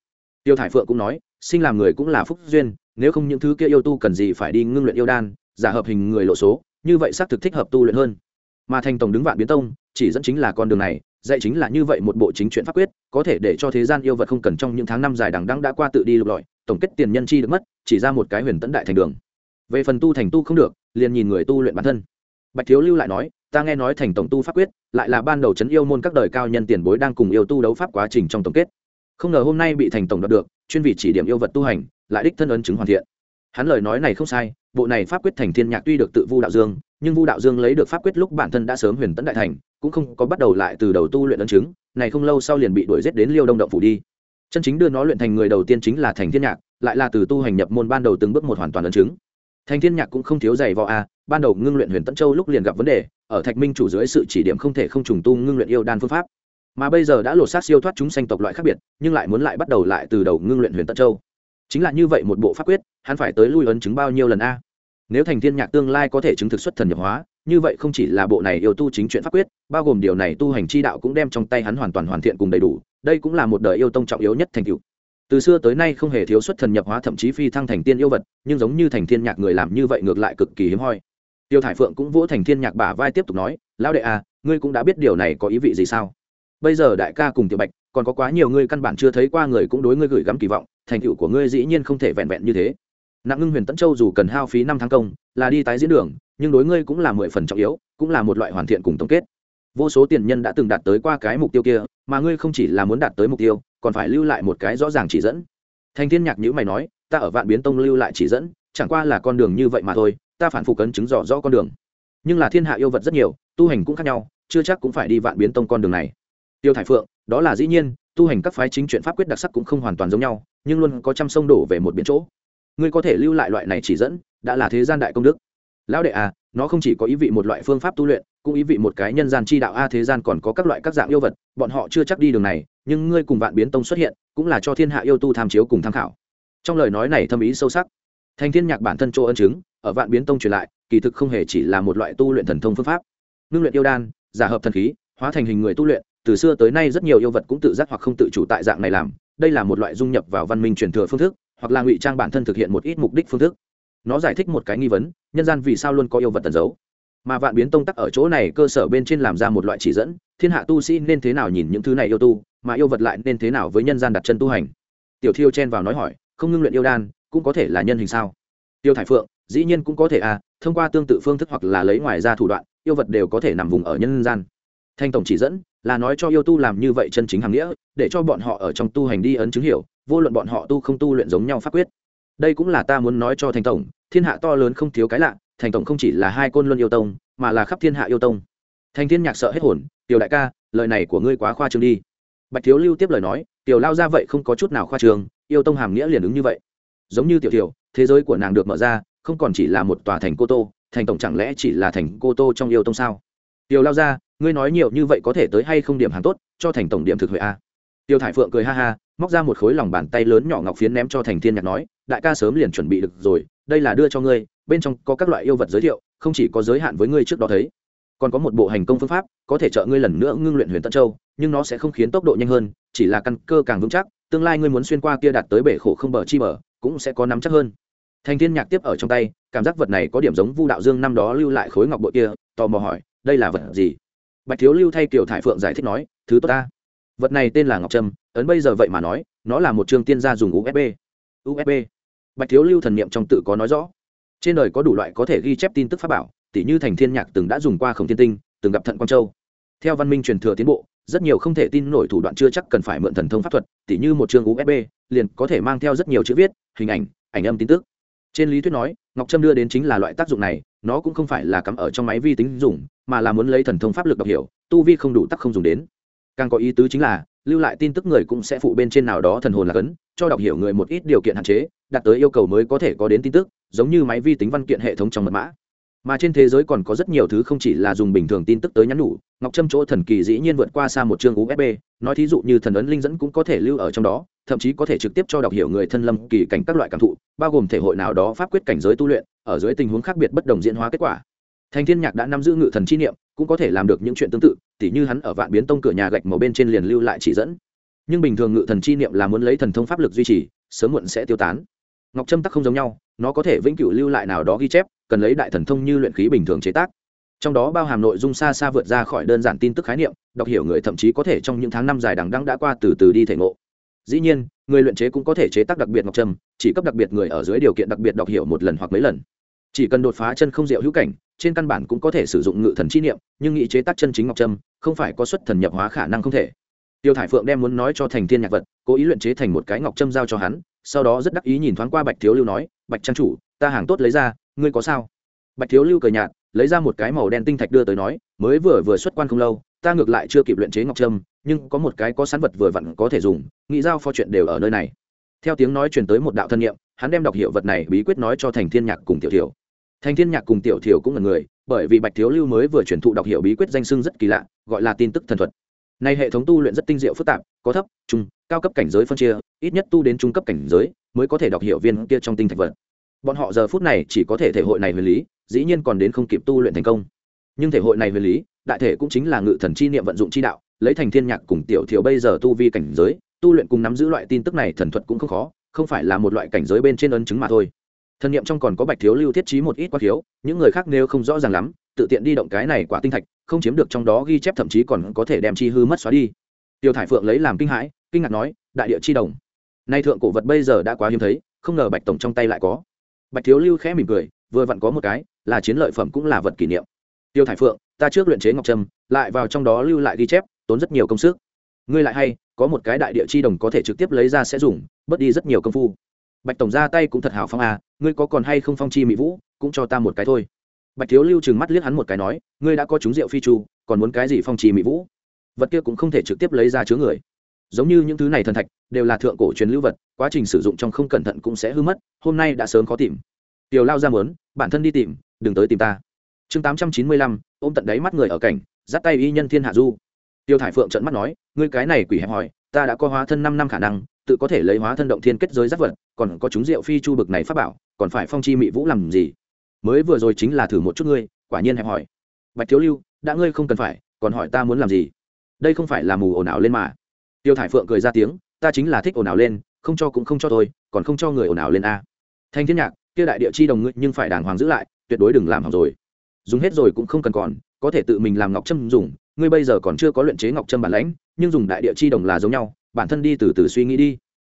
Tiêu thải phượng cũng nói, sinh làm người cũng là phúc duyên, nếu không những thứ kia yêu tu cần gì phải đi ngưng luyện yêu đan giả hợp hình người lộ số, như vậy xác thực thích hợp tu luyện hơn. Mà thành tổng đứng vạn biến tông, chỉ dẫn chính là con đường này, dạy chính là như vậy một bộ chính chuyện pháp quyết, có thể để cho thế gian yêu vật không cần trong những tháng năm dài đằng đẵng đã qua tự đi lục lọi, tổng kết tiền nhân chi được mất, chỉ ra một cái huyền tấn đại thành đường. Về phần tu thành tu không được, liền nhìn người tu luyện bản thân. Bạch thiếu lưu lại nói, ta nghe nói thành tổng tu pháp quyết, lại là ban đầu chấn yêu môn các đời cao nhân tiền bối đang cùng yêu tu đấu pháp quá trình trong tổng kết. Không ngờ hôm nay bị thành tổng đọc được, chuyên vị chỉ điểm yêu vật tu hành, lại đích thân ấn chứng hoàn thiện hắn lời nói này không sai, bộ này pháp quyết thành thiên nhạc tuy được tự vu đạo dương, nhưng vu đạo dương lấy được pháp quyết lúc bản thân đã sớm huyền tấn đại thành, cũng không có bắt đầu lại từ đầu tu luyện ấn chứng, này không lâu sau liền bị đuổi giết đến liêu đông động phủ đi. Chân chính đưa nó luyện thành người đầu tiên chính là thành thiên nhạc, lại là từ tu hành nhập môn ban đầu từng bước một hoàn toàn ấn chứng. Thành thiên nhạc cũng không thiếu giày vò a, ban đầu ngưng luyện huyền tấn châu lúc liền gặp vấn đề, ở thạch minh chủ dưới sự chỉ điểm không thể không trùng tu ngưng luyện yêu đan phương pháp. Mà bây giờ đã lột xác siêu thoát chúng sanh tộc loại khác biệt, nhưng lại muốn lại bắt đầu lại từ đầu ngưng luyện huyền tấn châu chính là như vậy một bộ pháp quyết, hắn phải tới lui ấn chứng bao nhiêu lần a? Nếu thành thiên nhạc tương lai có thể chứng thực xuất thần nhập hóa, như vậy không chỉ là bộ này yêu tu chính chuyện pháp quyết, bao gồm điều này tu hành chi đạo cũng đem trong tay hắn hoàn toàn hoàn thiện cùng đầy đủ, đây cũng là một đời yêu tông trọng yếu nhất thành tựu. Từ xưa tới nay không hề thiếu xuất thần nhập hóa thậm chí phi thăng thành tiên yêu vật, nhưng giống như thành thiên nhạc người làm như vậy ngược lại cực kỳ hiếm hoi. Tiêu thải phượng cũng vỗ thành thiên nhạc bả vai tiếp tục nói, lão đệ à ngươi cũng đã biết điều này có ý vị gì sao? Bây giờ đại ca cùng tiểu bạch còn có quá nhiều ngươi căn bản chưa thấy qua người cũng đối ngươi gửi gắm kỳ vọng, thành tựu của ngươi dĩ nhiên không thể vẹn vẹn như thế. Nặng ngưng huyền tẫn châu dù cần hao phí năm tháng công, là đi tái diễn đường, nhưng đối ngươi cũng là mười phần trọng yếu, cũng là một loại hoàn thiện cùng tổng kết. Vô số tiền nhân đã từng đạt tới qua cái mục tiêu kia, mà ngươi không chỉ là muốn đạt tới mục tiêu, còn phải lưu lại một cái rõ ràng chỉ dẫn. Thành thiên nhạc nhữ mày nói, ta ở vạn biến tông lưu lại chỉ dẫn, chẳng qua là con đường như vậy mà thôi, ta phản phục cấn chứng rõ rõ con đường. Nhưng là thiên hạ yêu vật rất nhiều, tu hành cũng khác nhau, chưa chắc cũng phải đi vạn biến tông con đường này tiêu thải phượng, đó là dĩ nhiên, tu hành các phái chính chuyện pháp quyết đặc sắc cũng không hoàn toàn giống nhau, nhưng luôn có trăm sông đổ về một biển chỗ. Ngươi có thể lưu lại loại này chỉ dẫn, đã là thế gian đại công đức. Lão đệ à nó không chỉ có ý vị một loại phương pháp tu luyện, cũng ý vị một cái nhân gian chi đạo. A, thế gian còn có các loại các dạng yêu vật, bọn họ chưa chắc đi đường này, nhưng ngươi cùng vạn biến tông xuất hiện, cũng là cho thiên hạ yêu tu tham chiếu cùng tham khảo. Trong lời nói này thâm ý sâu sắc. Thành thiên nhạc bản thân chỗ ân chứng, ở vạn biến tông truyền lại, kỳ thực không hề chỉ là một loại tu luyện thần thông phương pháp. Ngưng luyện yêu đan, giả hợp thần khí, hóa thành hình người tu luyện từ xưa tới nay rất nhiều yêu vật cũng tự giác hoặc không tự chủ tại dạng này làm, đây là một loại dung nhập vào văn minh truyền thừa phương thức, hoặc là ngụy trang bản thân thực hiện một ít mục đích phương thức. Nó giải thích một cái nghi vấn, nhân gian vì sao luôn có yêu vật tẩn giấu? Mà vạn biến tông tắc ở chỗ này cơ sở bên trên làm ra một loại chỉ dẫn, thiên hạ tu sĩ nên thế nào nhìn những thứ này yêu tu, mà yêu vật lại nên thế nào với nhân gian đặt chân tu hành? Tiểu thiêu chen vào nói hỏi, không ngưng luyện yêu đan, cũng có thể là nhân hình sao? Tiêu thải phượng, dĩ nhiên cũng có thể à thông qua tương tự phương thức hoặc là lấy ngoài ra thủ đoạn, yêu vật đều có thể nằm vùng ở nhân gian thanh tổng chỉ dẫn, là nói cho yêu tu làm như vậy chân chính hàng nghĩa, để cho bọn họ ở trong tu hành đi ấn chứng hiểu, vô luận bọn họ tu không tu luyện giống nhau pháp quyết. Đây cũng là ta muốn nói cho thành tổng, thiên hạ to lớn không thiếu cái lạ thành tổng không chỉ là hai côn luân yêu tông, mà là khắp thiên hạ yêu tông. Thành thiên nhạc sợ hết hồn, tiểu đại ca, lời này của ngươi quá khoa trương đi. Bạch thiếu lưu tiếp lời nói, tiểu lao ra vậy không có chút nào khoa trương, yêu tông hàm nghĩa liền ứng như vậy. Giống như tiểu tiểu, thế giới của nàng được mở ra, không còn chỉ là một tòa thành cô tô thành tổng chẳng lẽ chỉ là thành cô tô trong yêu tông sao? Tiểu lao ra ngươi nói nhiều như vậy có thể tới hay không điểm hàng tốt, cho thành tổng điểm thực huệ a. Tiêu thải phượng cười ha ha, móc ra một khối lòng bàn tay lớn nhỏ ngọc phiến ném cho thành thiên nhạc nói, đại ca sớm liền chuẩn bị được rồi, đây là đưa cho ngươi, bên trong có các loại yêu vật giới thiệu, không chỉ có giới hạn với ngươi trước đó thấy. Còn có một bộ hành công phương pháp, có thể trợ ngươi lần nữa ngưng luyện huyền tân châu, nhưng nó sẽ không khiến tốc độ nhanh hơn, chỉ là căn cơ càng vững chắc, tương lai ngươi muốn xuyên qua kia đạt tới bể khổ không bờ chi bờ, cũng sẽ có nắm chắc hơn. Thành thiên nhạc tiếp ở trong tay, cảm giác vật này có điểm giống vu đạo dương năm đó lưu lại khối ngọc bội kia, tò mò hỏi, đây là vật gì? Bạch thiếu lưu thay kiều thải phượng giải thích nói, thứ tốt ta. Vật này tên là ngọc trâm, ấn bây giờ vậy mà nói, nó là một chương tiên gia dùng usb usb bạch thiếu lưu thần niệm trong tự có nói rõ. Trên đời có đủ loại có thể ghi chép tin tức pháp bảo tỷ như thành thiên nhạc từng đã dùng qua khổng thiên tinh, từng gặp thận quang châu. Theo văn minh truyền thừa tiến bộ, rất nhiều không thể tin nổi thủ đoạn chưa chắc cần phải mượn thần thông pháp thuật tỷ như một chương usb liền có thể mang theo rất nhiều chữ viết, hình ảnh ảnh âm tin tức. Trên lý thuyết nói, ngọc trâm đưa đến chính là loại tác dụng này nó cũng không phải là cắm ở trong máy vi tính dùng, mà là muốn lấy thần thông pháp lực đọc hiểu, tu vi không đủ tắc không dùng đến. Càng có ý tứ chính là, lưu lại tin tức người cũng sẽ phụ bên trên nào đó thần hồn là cấn, cho đọc hiểu người một ít điều kiện hạn chế, đạt tới yêu cầu mới có thể có đến tin tức, giống như máy vi tính văn kiện hệ thống trong mật mã mà trên thế giới còn có rất nhiều thứ không chỉ là dùng bình thường tin tức tới nhắn nhủ. Ngọc trâm chỗ thần kỳ dĩ nhiên vượt qua xa một chương usb nói thí dụ như thần ấn linh dẫn cũng có thể lưu ở trong đó, thậm chí có thể trực tiếp cho đọc hiểu người thân lâm kỳ cảnh các loại cảm thụ, bao gồm thể hội nào đó pháp quyết cảnh giới tu luyện, ở dưới tình huống khác biệt bất đồng diễn hóa kết quả. Thành thiên nhạc đã nắm giữ ngự thần chi niệm, cũng có thể làm được những chuyện tương tự, tỉ như hắn ở vạn biến tông cửa nhà gạch màu bên trên liền lưu lại chỉ dẫn. Nhưng bình thường ngự thần chi niệm là muốn lấy thần thông pháp lực duy trì, sớm muộn sẽ tiêu tán. Ngọc trâm tắc không giống nhau, nó có thể vĩnh cửu lưu lại nào đó ghi chép cần lấy đại thần thông như luyện khí bình thường chế tác. Trong đó bao hàm nội dung xa xa vượt ra khỏi đơn giản tin tức khái niệm, đọc hiểu người thậm chí có thể trong những tháng năm dài đằng đẵng đã qua từ từ đi thể ngộ. Dĩ nhiên, người luyện chế cũng có thể chế tác đặc biệt ngọc trâm, chỉ cấp đặc biệt người ở dưới điều kiện đặc biệt đọc hiểu một lần hoặc mấy lần. Chỉ cần đột phá chân không diệu hữu cảnh, trên căn bản cũng có thể sử dụng ngự thần chi niệm, nhưng nghị chế tác chân chính ngọc trâm, không phải có xuất thần nhập hóa khả năng không thể. Tiêu thải phượng đem muốn nói cho thành thiên nhạc vật, cố ý luyện chế thành một cái ngọc trâm giao cho hắn, sau đó rất đắc ý nhìn thoáng qua bạch thiếu lưu nói, bạch trang chủ, ta hàng tốt lấy ra ngươi có sao? Bạch thiếu lưu cười nhạt, lấy ra một cái màu đen tinh thạch đưa tới nói, mới vừa vừa xuất quan không lâu, ta ngược lại chưa kịp luyện chế ngọc trâm, nhưng có một cái có sán vật vừa vặn có thể dùng, nghĩ giao pho chuyện đều ở nơi này. Theo tiếng nói truyền tới một đạo thân nhiệm hắn đem đọc hiệu vật này bí quyết nói cho thành thiên nhạc cùng tiểu thiểu. Thành thiên nhạc cùng tiểu thiểu cũng là người, bởi vì bạch thiếu lưu mới vừa truyền thụ đọc hiệu bí quyết danh sưng rất kỳ lạ, gọi là tin tức thần thuật. Nay hệ thống tu luyện rất tinh diệu phức tạp, có thấp, trung, cao cấp cảnh giới phân chia, ít nhất tu đến trung cấp cảnh giới, mới có thể đọc hiệu viên kia trong tinh thạch vật bọn họ giờ phút này chỉ có thể thể hội này huyền lý, dĩ nhiên còn đến không kịp tu luyện thành công. Nhưng thể hội này huyền lý, đại thể cũng chính là ngự thần chi niệm vận dụng chi đạo, lấy thành thiên nhạc cùng tiểu thiểu bây giờ tu vi cảnh giới, tu luyện cùng nắm giữ loại tin tức này thần thuật cũng không khó, không phải là một loại cảnh giới bên trên ấn chứng mà thôi. Thần niệm trong còn có bạch thiếu lưu thiết trí một ít quá thiếu những người khác nếu không rõ ràng lắm, tự tiện đi động cái này quả tinh thạch, không chiếm được trong đó ghi chép thậm chí còn có thể đem chi hư mất xóa đi. Tiêu thải phượng lấy làm kinh hãi, kinh ngạc nói, đại địa chi đồng. Nay thượng cổ vật bây giờ đã quá hiếm thấy, không ngờ bạch tổng trong tay lại có bạch thiếu lưu khẽ mỉm cười, vừa vặn có một cái, là chiến lợi phẩm cũng là vật kỷ niệm. Tiêu thải phượng, ta trước luyện chế ngọc trâm, lại vào trong đó lưu lại ghi chép, tốn rất nhiều công sức. Ngươi lại hay, có một cái đại địa chi đồng có thể trực tiếp lấy ra sẽ dùng, bớt đi rất nhiều công phu. Bạch tổng ra tay cũng thật hào phong à ngươi có còn hay không phong chi mỹ vũ, cũng cho ta một cái thôi. Bạch thiếu lưu trừng mắt liếc hắn một cái nói, ngươi đã có chúng rượu phi chu, còn muốn cái gì phong chi mỹ vũ? Vật kia cũng không thể trực tiếp lấy ra chứa người giống như những thứ này thần thạch đều là thượng cổ truyền lưu vật, quá trình sử dụng trong không cẩn thận cũng sẽ hư mất, hôm nay đã sớm khó tìm. Tiểu lao ra mớn bản thân đi tìm, đừng tới tìm ta. Chương tám trăm chín mươi lăm, ôm tận đáy mắt người ở cảnh dắt tay y nhân thiên hạ du. Tiêu thải phượng trận mắt nói, ngươi cái này quỷ hẹp hỏi ta đã có hóa thân năm năm khả năng, tự có thể lấy hóa thân động thiên kết giới giáp vật, còn có chúng rượu phi chu bực này pháp bảo, còn phải phong chi mỹ vũ làm gì? Mới vừa rồi chính là thử một chút ngươi, quả nhiên hẹp hỏi bạch thiếu lưu, đã ngươi không cần phải, còn hỏi ta muốn làm gì? Đây không phải là mù ồn ào lên mà tiêu thải phượng cười ra tiếng, ta chính là thích ồn ào lên, không cho cũng không cho tôi còn không cho người ồn ào lên a. Thanh thiên nhạc, kia đại địa chi đồng ngươi, nhưng phải đàng hoàng giữ lại, tuyệt đối đừng làm hỏng rồi. Dùng hết rồi cũng không cần còn, có thể tự mình làm ngọc trâm dùng, ngươi bây giờ còn chưa có luyện chế ngọc trâm bản lãnh, nhưng dùng đại địa chi đồng là giống nhau, bản thân đi từ từ suy nghĩ đi.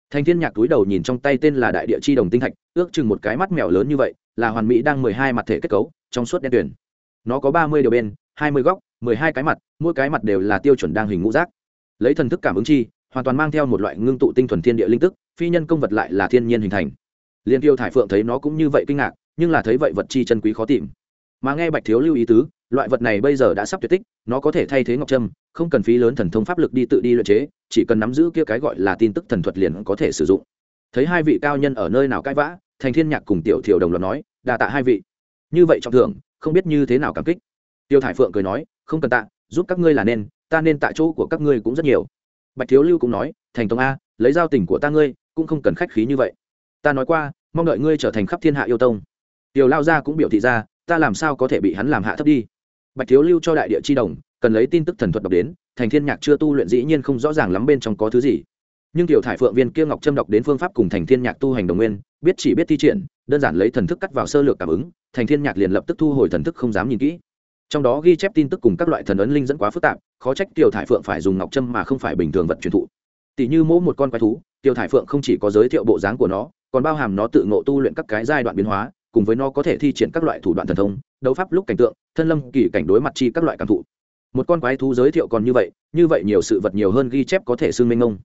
Thanh thiên nhạc túi đầu nhìn trong tay tên là đại địa chi đồng tinh thạch, ước chừng một cái mắt mèo lớn như vậy, là hoàn mỹ đang mười hai mặt thể kết cấu, trong suốt đen tuyển nó có ba mươi điều bên, hai mươi góc, mười hai cái mặt, mỗi cái mặt đều là tiêu chuẩn đang hình ngũ giác lấy thần thức cảm ứng chi, hoàn toàn mang theo một loại ngưng tụ tinh thuần thiên địa linh tức, phi nhân công vật lại là thiên nhiên hình thành. Liên tiêu thải phượng thấy nó cũng như vậy kinh ngạc, nhưng là thấy vậy vật chi chân quý khó tìm. Mà nghe bạch thiếu lưu ý tứ, loại vật này bây giờ đã sắp tuyệt tích, nó có thể thay thế ngọc trâm, không cần phí lớn thần thông pháp lực đi tự đi luyện chế, chỉ cần nắm giữ kia cái gọi là tin tức thần thuật liền có thể sử dụng. Thấy hai vị cao nhân ở nơi nào cãi vã, thành thiên nhạc cùng tiểu thiều đồng loạt nói đà tạ hai vị. Như vậy trọng thưởng, không biết như thế nào cảm kích. Tiêu thải phượng cười nói, không cần tạ, giúp các ngươi là nên ta nên tại chỗ của các ngươi cũng rất nhiều. Bạch thiếu lưu cũng nói, thành tông a, lấy giao tình của ta ngươi, cũng không cần khách khí như vậy. Ta nói qua, mong đợi ngươi trở thành khắp thiên hạ yêu tông. Tiểu lao gia cũng biểu thị ra, ta làm sao có thể bị hắn làm hạ thấp đi. Bạch thiếu lưu cho đại địa chi đồng, cần lấy tin tức thần thuật đọc đến, thành thiên nhạc chưa tu luyện dĩ nhiên không rõ ràng lắm bên trong có thứ gì. Nhưng tiểu thải phượng viên kia ngọc trâm đọc đến phương pháp cùng thành thiên nhạc tu hành đồng nguyên, biết chỉ biết thi triển, đơn giản lấy thần thức cắt vào sơ lược cảm ứng, thành thiên nhạc liền lập tức thu hồi thần thức không dám nhìn kỹ trong đó ghi chép tin tức cùng các loại thần ấn linh dẫn quá phức tạp, khó trách tiểu thải phượng phải dùng ngọc trâm mà không phải bình thường vật truyền thụ. Tỷ như mỗi một con quái thú tiểu thải phượng không chỉ có giới thiệu bộ dáng của nó, còn bao hàm nó tự ngộ tu luyện các cái giai đoạn biến hóa, cùng với nó có thể thi triển các loại thủ đoạn thần thông, đấu pháp lúc cảnh tượng, thân lâm, kỳ cảnh đối mặt chi các loại cảm thụ. Một con quái thú giới thiệu còn như vậy như vậy nhiều sự vật nhiều hơn ghi chép có thể xưng minh ông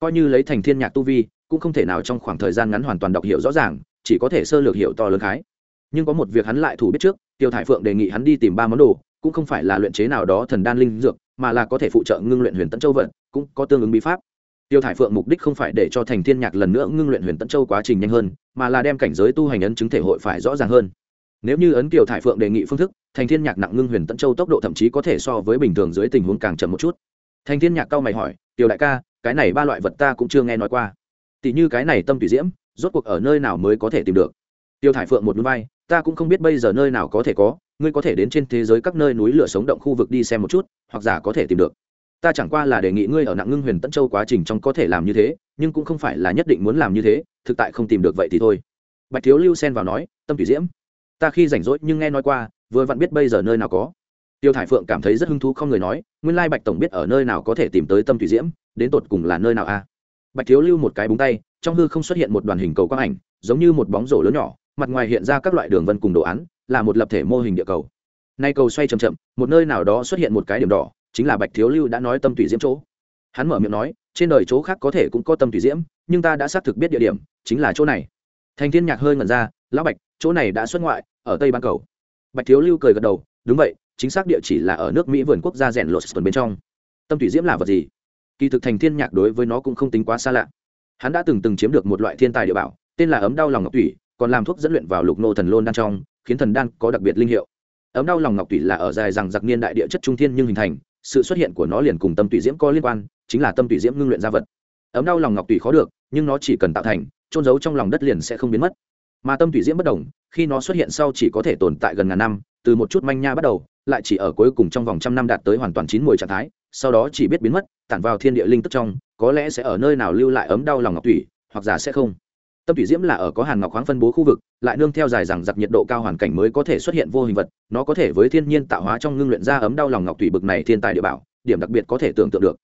coi như lấy thành thiên nhạc tu vi, cũng không thể nào trong khoảng thời gian ngắn hoàn toàn đọc hiểu rõ ràng, chỉ có thể sơ lược hiểu to lớn khái nhưng có một việc hắn lại thủ biết trước, tiêu thải phượng đề nghị hắn đi tìm ba món đồ, cũng không phải là luyện chế nào đó thần đan linh dược, mà là có thể phụ trợ ngưng luyện huyền tẫn châu vận, cũng có tương ứng bí pháp. Tiêu thải phượng mục đích không phải để cho thành thiên nhạc lần nữa ngưng luyện huyền tẫn châu quá trình nhanh hơn, mà là đem cảnh giới tu hành ấn chứng thể hội phải rõ ràng hơn. Nếu như ấn kiều thải phượng đề nghị phương thức, thành thiên nhạc nặng ngưng huyền tẫn châu tốc độ thậm chí có thể so với bình thường dưới tình huống càng chậm một chút. Thành thiên nhạc cao mày hỏi tiểu đại ca, cái này ba loại vật ta cũng chưa nghe nói qua. Tỷ như cái này tâm tùy diễm, rốt cuộc ở nơi nào mới có thể tìm được? Tiêu thải phượng một núi vai ta cũng không biết bây giờ nơi nào có thể có, ngươi có thể đến trên thế giới các nơi núi lửa sống động khu vực đi xem một chút, hoặc giả có thể tìm được. Ta chẳng qua là đề nghị ngươi ở nặng ngưng huyền tận châu quá trình trong có thể làm như thế, nhưng cũng không phải là nhất định muốn làm như thế, thực tại không tìm được vậy thì thôi. Bạch thiếu lưu xen vào nói, tâm thủy diễm, ta khi rảnh rỗi nhưng nghe nói qua, vừa vặn biết bây giờ nơi nào có. Tiêu thải phượng cảm thấy rất hứng thú không người nói, nguyên lai bạch tổng biết ở nơi nào có thể tìm tới tâm thủy diễm, đến tột cùng là nơi nào a bạch thiếu lưu một cái búng tay, trong hư không xuất hiện một đoàn hình cầu quang ảnh, giống như một bóng rổ lớn nhỏ mặt ngoài hiện ra các loại đường vân cùng đồ án, là một lập thể mô hình địa cầu. Nay cầu xoay chậm chậm, một nơi nào đó xuất hiện một cái điểm đỏ, chính là bạch thiếu lưu đã nói tâm thủy diễm chỗ. Hắn mở miệng nói, trên đời chỗ khác có thể cũng có tâm thủy diễm, nhưng ta đã xác thực biết địa điểm, chính là chỗ này. Thành thiên nhạc hơi ngẩn ra, lão bạch, chỗ này đã xuất ngoại, ở tây ban cầu. Bạch thiếu lưu cười gật đầu, đúng vậy, chính xác địa chỉ là ở nước mỹ vườn quốc gia rèn lột bên trong. Tâm thủy diễm là vật gì? Kỳ thực thành thiên nhạc đối với nó cũng không tính quá xa lạ. Hắn đã từng từng chiếm được một loại thiên tài địa bảo, tên là ấm đau lòng ngọc thủy còn làm thuốc dẫn luyện vào lục nô thần lôn đan trong, khiến thần đan có đặc biệt linh hiệu. Ấm đau lòng ngọc tủy là ở dài rằng giặc niên đại địa chất trung thiên nhưng hình thành, sự xuất hiện của nó liền cùng tâm tùy diễm có liên quan, chính là tâm tùy diễm ngưng luyện ra vật. Ấm đau lòng ngọc tùy khó được, nhưng nó chỉ cần tạo thành trôn giấu trong lòng đất liền sẽ không biến mất. Mà tâm tùy diễm bất đồng khi nó xuất hiện sau chỉ có thể tồn tại gần ngàn năm, từ một chút manh nha bắt đầu, lại chỉ ở cuối cùng trong vòng trăm năm đạt tới hoàn toàn chín mùi trạng thái, sau đó chỉ biết biến mất, tản vào thiên địa linh tức trong, có lẽ sẽ ở nơi nào lưu lại ấm đau lòng ngọc tủy, hoặc giả sẽ không tâm thủy diễm là ở có hàn ngọc khoáng phân bố khu vực, lại nương theo dài rằng giặc nhiệt độ cao hoàn cảnh mới có thể xuất hiện vô hình vật, nó có thể với thiên nhiên tạo hóa trong ngưng luyện ra ấm đau lòng ngọc thủy bực này thiên tài địa bảo, điểm đặc biệt có thể tưởng tượng được.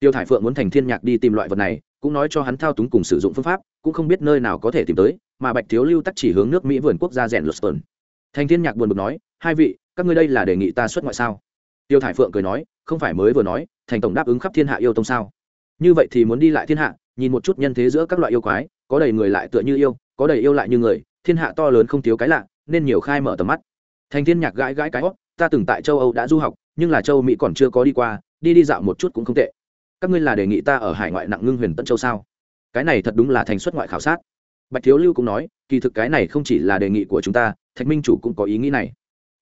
Tiêu thải phượng muốn thành thiên nhạc đi tìm loại vật này, cũng nói cho hắn thao túng cùng sử dụng phương pháp, cũng không biết nơi nào có thể tìm tới, mà bạch thiếu lưu tắc chỉ hướng nước mỹ vườn quốc gia rèn lột thành thiên nhạc buồn bực nói, hai vị, các ngươi đây là đề nghị ta xuất ngoại sao? Tiêu thải phượng cười nói, không phải mới vừa nói, thành tổng đáp ứng khắp thiên hạ yêu tông sao? Như vậy thì muốn đi lại thiên hạ, nhìn một chút nhân thế giữa các loại yêu quái có đầy người lại tựa như yêu, có đầy yêu lại như người, thiên hạ to lớn không thiếu cái lạ, nên nhiều khai mở tầm mắt. Thành thiên nhạc gãi gãi cái hót, ta từng tại châu âu đã du học, nhưng là châu mỹ còn chưa có đi qua, đi đi dạo một chút cũng không tệ. Các ngươi là đề nghị ta ở hải ngoại nặng ngưng huyền tân châu sao? Cái này thật đúng là thành xuất ngoại khảo sát. Bạch thiếu lưu cũng nói, kỳ thực cái này không chỉ là đề nghị của chúng ta, thạch minh chủ cũng có ý nghĩ này.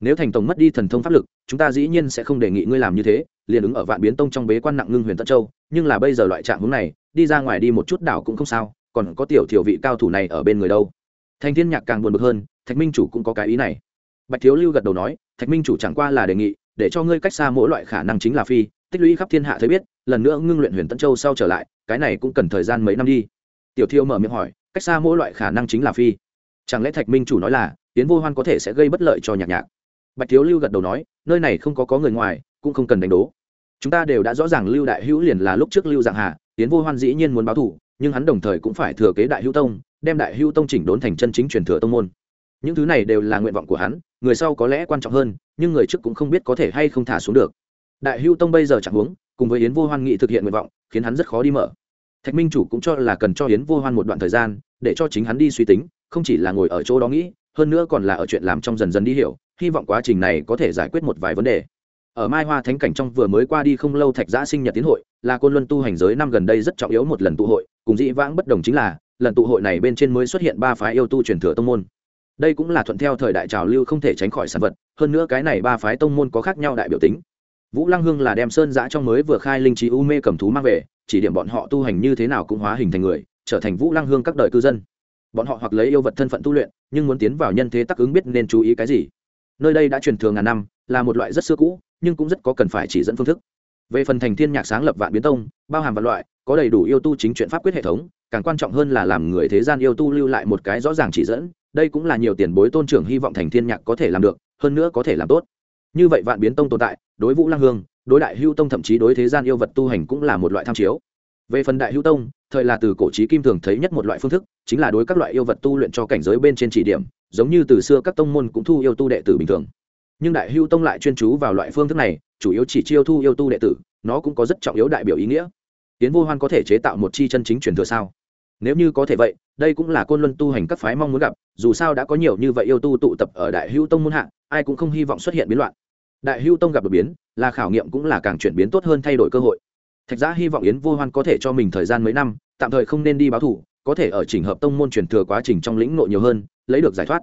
Nếu thành tổng mất đi thần thông pháp lực, chúng ta dĩ nhiên sẽ không đề nghị ngươi làm như thế, liền ứng ở vạn biến tông trong bế quan nặng ngưng huyền tân châu, nhưng là bây giờ loại trạng hướng này, đi ra ngoài đi một chút đảo cũng không sao còn có tiểu thiểu vị cao thủ này ở bên người đâu? Thành thiên nhạc càng buồn bực hơn, thạch minh chủ cũng có cái ý này. Bạch thiếu lưu gật đầu nói, thạch minh chủ chẳng qua là đề nghị, để cho ngươi cách xa mỗi loại khả năng chính là phi, tích lũy khắp thiên hạ thấy biết, lần nữa ngưng luyện huyền tân châu sau trở lại, cái này cũng cần thời gian mấy năm đi. Tiểu thiêu mở miệng hỏi, cách xa mỗi loại khả năng chính là phi? Chẳng lẽ thạch minh chủ nói là tiến vô hoan có thể sẽ gây bất lợi cho nhạc nhạc? Bạch thiếu lưu gật đầu nói, nơi này không có có người ngoài, cũng không cần đánh đố. Chúng ta đều đã rõ ràng lưu đại hữu liền là lúc trước lưu dạng hà tiến vô hoan dĩ nhiên muốn báo thù nhưng hắn đồng thời cũng phải thừa kế đại hữu tông, đem đại hữu tông chỉnh đốn thành chân chính truyền thừa tông môn. Những thứ này đều là nguyện vọng của hắn, người sau có lẽ quan trọng hơn, nhưng người trước cũng không biết có thể hay không thả xuống được. Đại hữu tông bây giờ chẳng huống, cùng với yến vô hoan nghị thực hiện nguyện vọng, khiến hắn rất khó đi mở. Thạch minh chủ cũng cho là cần cho yến vô hoan một đoạn thời gian, để cho chính hắn đi suy tính, không chỉ là ngồi ở chỗ đó nghĩ, hơn nữa còn là ở chuyện làm trong dần dần đi hiểu, hy vọng quá trình này có thể giải quyết một vài vấn đề. Ở mai hoa thánh cảnh trong vừa mới qua đi không lâu thạch giã sinh nhật tiến hội, là côn luân tu hành giới năm gần đây rất trọng yếu một lần tụ hội cùng dĩ vãng bất đồng chính là, lần tụ hội này bên trên mới xuất hiện ba phái yêu tu truyền thừa tông môn. Đây cũng là thuận theo thời đại trào lưu không thể tránh khỏi sản vật, hơn nữa cái này ba phái tông môn có khác nhau đại biểu tính. Vũ lăng hương là đem sơn giã trong mới vừa khai linh trí u mê cầm thú mang về, chỉ điểm bọn họ tu hành như thế nào cũng hóa hình thành người, trở thành vũ lăng hương các đời cư dân. Bọn họ hoặc lấy yêu vật thân phận tu luyện, nhưng muốn tiến vào nhân thế tắc ứng biết nên chú ý cái gì. Nơi đây đã truyền thường ngàn năm, là một loại rất xưa cũ, nhưng cũng rất có cần phải chỉ dẫn phương thức. Về phần thành thiên nhạc sáng lập vạn biến tông, bao hàm vạn loại có đầy đủ yêu tu chính chuyện pháp quyết hệ thống, càng quan trọng hơn là làm người thế gian yêu tu lưu lại một cái rõ ràng chỉ dẫn, đây cũng là nhiều tiền bối tôn trưởng hy vọng thành thiên nhạc có thể làm được, hơn nữa có thể làm tốt. Như vậy vạn biến tông tồn tại, đối vũ lăng hương, đối đại hưu tông thậm chí đối thế gian yêu vật tu hành cũng là một loại tham chiếu. Về phần đại hưu tông, thời là từ cổ trí kim thường thấy nhất một loại phương thức, chính là đối các loại yêu vật tu luyện cho cảnh giới bên trên chỉ điểm, giống như từ xưa các tông môn cũng thu yêu tu đệ tử bình thường. Nhưng đại hưu tông lại chuyên chú vào loại phương thức này, chủ yếu chỉ chiêu thu yêu tu đệ tử, nó cũng có rất trọng yếu đại biểu ý nghĩa tiến vô hoan có thể chế tạo một chi chân chính truyền thừa sao? Nếu như có thể vậy, đây cũng là côn luân tu hành các phái mong muốn gặp, dù sao đã có nhiều như vậy yêu tu tụ tập ở đại hưu tông môn hạ, ai cũng không hy vọng xuất hiện biến loạn. Đại hưu tông gặp đột biến, là khảo nghiệm cũng là càng chuyển biến tốt hơn thay đổi cơ hội. Thạch giã hy vọng yến vô hoan có thể cho mình thời gian mấy năm, tạm thời không nên đi báo thủ, có thể ở trình hợp tông môn truyền thừa quá trình trong lĩnh nội nhiều hơn, lấy được giải thoát.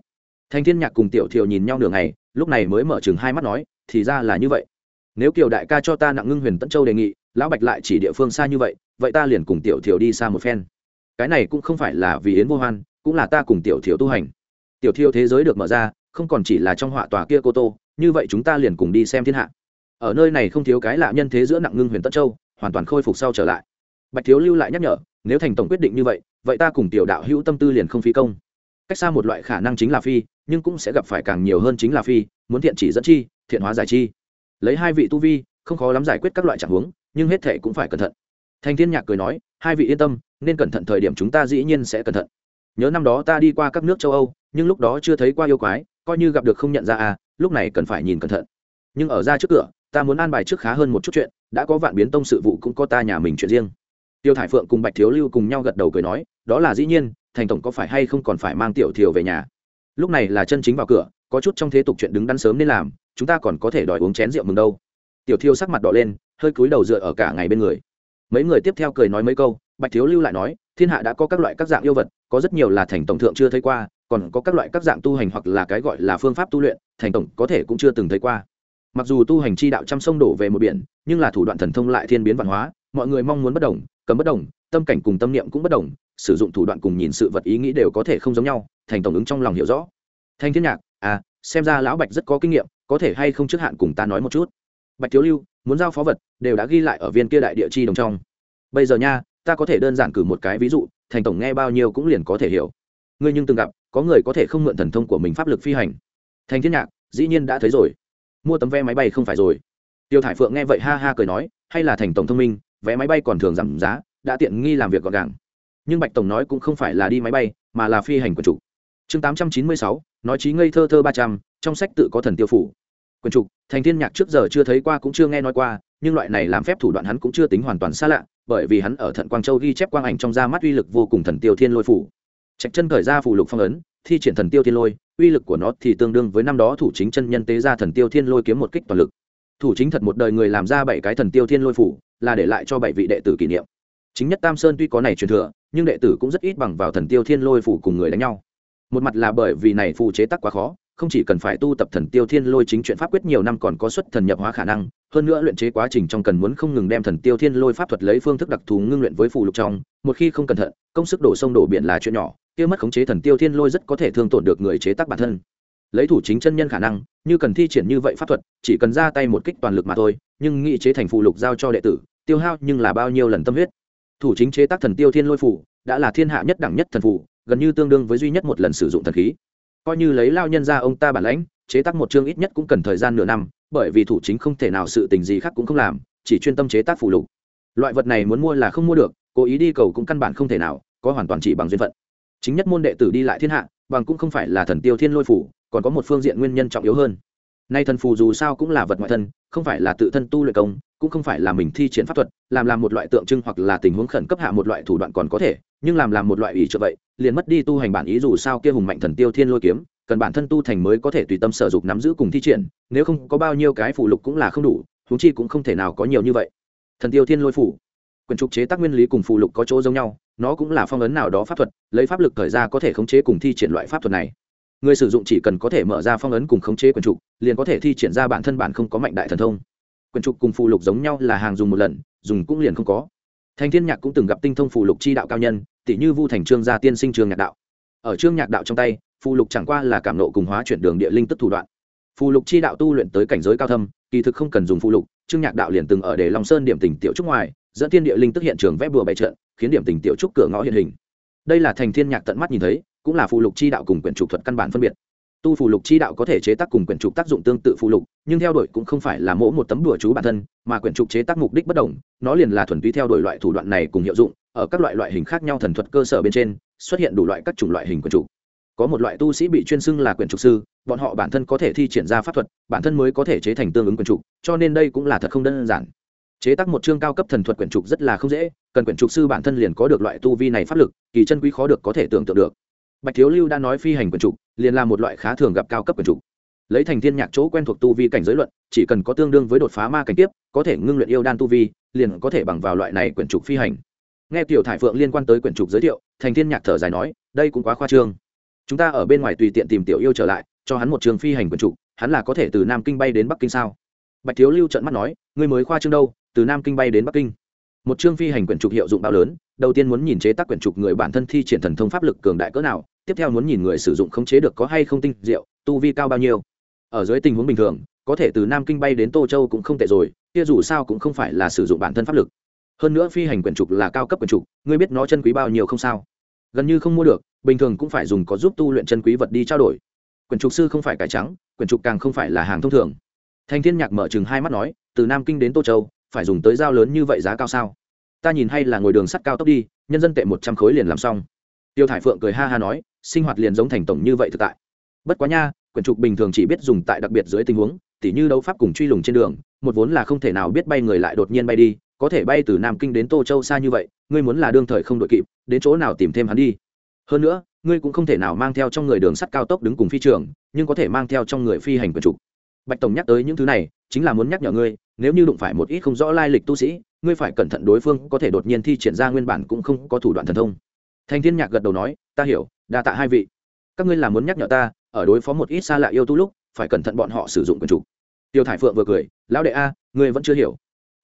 Thanh thiên nhạc cùng tiểu thiều nhìn nhau nửa ngày, lúc này mới mở chừng hai mắt nói, thì ra là như vậy. Nếu kiều đại ca cho ta nặng ngưng huyền tẫn châu đề nghị lão bạch lại chỉ địa phương xa như vậy vậy ta liền cùng tiểu thiều đi xa một phen. Cái này cũng không phải là vì yến vô hoan, cũng là ta cùng tiểu thiều tu hành. Tiểu thiều thế giới được mở ra, không còn chỉ là trong họa tòa kia cô tô, như vậy chúng ta liền cùng đi xem thiên hạ. Ở nơi này không thiếu cái lạ nhân thế giữa nặng ngưng huyền tất châu, hoàn toàn khôi phục sau trở lại. Bạch thiếu lưu lại nhắc nhở, nếu thành tổng quyết định như vậy vậy ta cùng tiểu đạo hữu tâm tư liền không phi công. Cách xa một loại khả năng chính là phi, nhưng cũng sẽ gặp phải càng nhiều hơn chính là phi, muốn thiện chỉ dẫn chi, thiện hóa giải chi. Lấy hai vị tu vi, không khó lắm giải quyết các loại trạng huống nhưng hết thể cũng phải cẩn thận. Thành thiên nhạc cười nói, hai vị yên tâm, nên cẩn thận thời điểm chúng ta dĩ nhiên sẽ cẩn thận. Nhớ năm đó ta đi qua các nước châu âu, nhưng lúc đó chưa thấy qua yêu quái, coi như gặp được không nhận ra à lúc này cần phải nhìn cẩn thận. Nhưng ở ra trước cửa, ta muốn an bài trước khá hơn một chút chuyện, đã có vạn biến tông sự vụ cũng có ta nhà mình chuyện riêng. Tiêu thải phượng cùng bạch thiếu lưu cùng nhau gật đầu cười nói, đó là dĩ nhiên, thành tổng có phải hay không còn phải mang tiểu thiều về nhà. Lúc này là chân chính vào cửa, có chút trong thế tục chuyện đứng đắn sớm nên làm, chúng ta còn có thể đòi uống chén rượu mừng đâu. Tiểu thiêu sắc mặt đỏ lên hơi cúi đầu dựa ở cả ngày bên người. Mấy người tiếp theo cười nói mấy câu, bạch thiếu lưu lại nói, thiên hạ đã có các loại các dạng yêu vật, có rất nhiều là thành tổng thượng chưa thấy qua, còn có các loại các dạng tu hành hoặc là cái gọi là phương pháp tu luyện, thành tổng có thể cũng chưa từng thấy qua. Mặc dù tu hành chi đạo trăm sông đổ về một biển, nhưng là thủ đoạn thần thông lại thiên biến văn hóa, mọi người mong muốn bất đồng cấm bất đồng, tâm cảnh cùng tâm niệm cũng bất đồng, sử dụng thủ đoạn cùng nhìn sự vật ý nghĩ đều có thể không giống nhau, thành tổng ứng trong lòng hiểu rõ. Thanh thiên nhạc à xem ra lão bạch rất có kinh nghiệm, có thể hay không trước hạn cùng ta nói một chút? Bạch thiếu lưu muốn giao phó vật, đều đã ghi lại ở viên kia đại địa chi đồng trong. Bây giờ nha, ta có thể đơn giản cử một cái ví dụ, thành tổng nghe bao nhiêu cũng liền có thể hiểu. Ngươi nhưng từng gặp, có người có thể không mượn thần thông của mình pháp lực phi hành. Thành thiên nhạc, dĩ nhiên đã thấy rồi. Mua tấm vé máy bay không phải rồi. Tiêu thải phượng nghe vậy ha ha cười nói, hay là thành tổng thông minh, vé máy bay còn thường giảm giá, đã tiện nghi làm việc gọn gàng. Nhưng bạch tổng nói cũng không phải là đi máy bay, mà là phi hành của chủ. Chương tám trăm chín mươi sáu, nói trí ngây thơ thơ ba trăm, trong sách tự có thần tiêu phủ quyền trục, thành thiên nhạc trước giờ chưa thấy qua cũng chưa nghe nói qua, nhưng loại này làm phép thủ đoạn hắn cũng chưa tính hoàn toàn xa lạ, bởi vì hắn ở thận quang châu ghi chép quang ảnh trong da mắt uy lực vô cùng thần tiêu thiên lôi phủ. Trạch chân khởi ra phủ lục phong ấn, thi triển thần tiêu thiên lôi, uy lực của nó thì tương đương với năm đó thủ chính chân nhân tế ra thần tiêu thiên lôi kiếm một kích toàn lực. Thủ chính thật một đời người làm ra bảy cái thần tiêu thiên lôi phủ, là để lại cho bảy vị đệ tử kỷ niệm. Chính nhất tam sơn tuy có này truyền thừa, nhưng đệ tử cũng rất ít bằng vào thần tiêu thiên lôi phủ cùng người đánh nhau. Một mặt là bởi vì này phù chế tác quá khó không chỉ cần phải tu tập thần tiêu thiên lôi chính chuyện pháp quyết nhiều năm còn có xuất thần nhập hóa khả năng, hơn nữa luyện chế quá trình trong cần muốn không ngừng đem thần tiêu thiên lôi pháp thuật lấy phương thức đặc thù ngưng luyện với phù lục trong, một khi không cẩn thận, công sức đổ sông đổ biển là chuyện nhỏ, kia mất khống chế thần tiêu thiên lôi rất có thể thương tổn được người chế tác bản thân. Lấy thủ chính chân nhân khả năng, như cần thi triển như vậy pháp thuật, chỉ cần ra tay một kích toàn lực mà thôi, nhưng nghị chế thành phù lục giao cho đệ tử, tiêu hao nhưng là bao nhiêu lần tâm huyết. Thủ chính chế tác thần tiêu thiên lôi phủ đã là thiên hạ nhất đẳng nhất thần phủ gần như tương đương với duy nhất một lần sử dụng thần khí coi như lấy lao nhân ra ông ta bản lãnh, chế tác một chương ít nhất cũng cần thời gian nửa năm, bởi vì thủ chính không thể nào sự tình gì khác cũng không làm, chỉ chuyên tâm chế tác phù lục. Loại vật này muốn mua là không mua được, cố ý đi cầu cũng căn bản không thể nào, có hoàn toàn chỉ bằng duyên phận. Chính nhất môn đệ tử đi lại thiên hạ, bằng cũng không phải là thần tiêu thiên lôi phủ, còn có một phương diện nguyên nhân trọng yếu hơn. Nay thần phù dù sao cũng là vật ngoại thân, không phải là tự thân tu luyện công, cũng không phải là mình thi triển pháp thuật, làm làm một loại tượng trưng hoặc là tình huống khẩn cấp hạ một loại thủ đoạn còn có thể, nhưng làm làm một loại ý trợ vậy liền mất đi tu hành bản ý dù sao kia hùng mạnh thần tiêu thiên lôi kiếm, cần bản thân tu thành mới có thể tùy tâm sở dục nắm giữ cùng thi triển, nếu không có bao nhiêu cái phụ lục cũng là không đủ, huống chi cũng không thể nào có nhiều như vậy. Thần tiêu thiên lôi phủ, quyền trục chế tác nguyên lý cùng phụ lục có chỗ giống nhau, nó cũng là phong ấn nào đó pháp thuật, lấy pháp lực thời ra có thể khống chế cùng thi triển loại pháp thuật này. Người sử dụng chỉ cần có thể mở ra phong ấn cùng khống chế quyền trục, liền có thể thi triển ra bản thân bản không có mạnh đại thần thông. Quyền trục cùng phụ lục giống nhau là hàng dùng một lần, dùng cũng liền không có. Thành thiên nhạc cũng từng gặp tinh thông phụ lục chi đạo cao nhân tỷ như vu thành trương gia tiên sinh trường nhạc đạo. Ở trương nhạc đạo trong tay, phù lục chẳng qua là cảm nộ cùng hóa chuyển đường địa linh tức thủ đoạn. Phù lục chi đạo tu luyện tới cảnh giới cao thâm, kỳ thực không cần dùng phù lục, trương nhạc đạo liền từng ở để long sơn điểm tình tiểu trúc ngoài, dẫn thiên địa linh tức hiện trường vẽ bùa bày trận, khiến điểm tình tiểu trúc cửa ngõ hiện hình. Đây là thành thiên nhạc tận mắt nhìn thấy, cũng là phù lục chi đạo cùng quyển trục thuật căn bản phân biệt. Tu phù lục chi đạo có thể chế tác cùng quyển trục tác dụng tương tự phù lục, nhưng theo đuổi cũng không phải là mỗi một tấm đùa chú bản thân, mà quyển trục chế tác mục đích bất đồng, nó liền là thuần túy theo đuổi loại thủ đoạn này cùng hiệu dụng ở các loại loại hình khác nhau thần thuật cơ sở bên trên, xuất hiện đủ loại các chủng loại hình quyển trục có một loại tu sĩ bị chuyên xưng là quyển trục sư, bọn họ bản thân có thể thi triển ra pháp thuật, bản thân mới có thể chế thành tương ứng quyển trục, cho nên đây cũng là thật không đơn giản. Chế tác một chương cao cấp thần thuật quyển trục rất là không dễ, cần quyển trục sư bản thân liền có được loại tu vi này pháp lực, kỳ chân quý khó được có thể tưởng tượng được. Bạch thiếu lưu đã nói phi hành quyển trục, liền là một loại khá thường gặp cao cấp quyển trục. Lấy thành thiên nhạc chỗ quen thuộc tu vi cảnh giới luận, chỉ cần có tương đương với đột phá ma cảnh tiếp có thể ngưng luyện yêu đan tu vi, liền có thể bằng vào loại này quyển trục phi hành nghe tiểu thải phượng liên quan tới quyển trục giới thiệu, thành thiên nhạc thở dài nói, đây cũng quá khoa trương. Chúng ta ở bên ngoài tùy tiện tìm tiểu yêu trở lại, cho hắn một trường phi hành quyển trục, hắn là có thể từ nam kinh bay đến bắc kinh sao? Bạch thiếu lưu trợn mắt nói, ngươi mới khoa trương đâu, từ nam kinh bay đến bắc kinh. Một chương phi hành quyển trục hiệu dụng bao lớn, đầu tiên muốn nhìn chế tác quyển trục người bản thân thi triển thần thông pháp lực cường đại cỡ nào, tiếp theo muốn nhìn người sử dụng khống chế được có hay không tinh diệu, tu vi cao bao nhiêu. Ở dưới tình huống bình thường, có thể từ nam kinh bay đến tô châu cũng không tệ rồi, kia dù sao cũng không phải là sử dụng bản thân pháp lực hơn nữa phi hành quyển trục là cao cấp quyển trục, ngươi biết nó chân quý bao nhiêu không sao? Gần như không mua được, bình thường cũng phải dùng có giúp tu luyện chân quý vật đi trao đổi. Quyển trục sư không phải cải trắng, quyển trục càng không phải là hàng thông thường. Thành thiên nhạc mở chừng hai mắt nói, từ nam kinh đến tô châu, phải dùng tới dao lớn như vậy giá cao sao? Ta nhìn hay là ngồi đường sắt cao tốc đi, nhân dân tệ một trăm khối liền làm xong. Tiêu thải phượng cười ha ha nói, sinh hoạt liền giống thành tổng như vậy thực tại. Bất quá nha, quyển trục bình thường chỉ biết dùng tại đặc biệt dưới tình huống, tỉ như đấu pháp cùng truy lùng trên đường, một vốn là không thể nào biết bay người lại đột nhiên bay đi có thể bay từ nam kinh đến tô châu xa như vậy, ngươi muốn là đương thời không đội kịp, đến chỗ nào tìm thêm hắn đi. Hơn nữa, ngươi cũng không thể nào mang theo trong người đường sắt cao tốc đứng cùng phi trường, nhưng có thể mang theo trong người phi hành quần trục bạch tổng nhắc tới những thứ này, chính là muốn nhắc nhở ngươi, nếu như đụng phải một ít không rõ lai lịch tu sĩ, ngươi phải cẩn thận đối phương có thể đột nhiên thi triển ra nguyên bản cũng không có thủ đoạn thần thông. Thành thiên nhạc gật đầu nói, ta hiểu, đa tạ hai vị. Các ngươi là muốn nhắc nhở ta, ở đối phó một ít xa lạ yêu tu lúc, phải cẩn thận bọn họ sử dụng quyền trục tiêu thải phượng vừa cười, lão đệ a, ngươi vẫn chưa hiểu.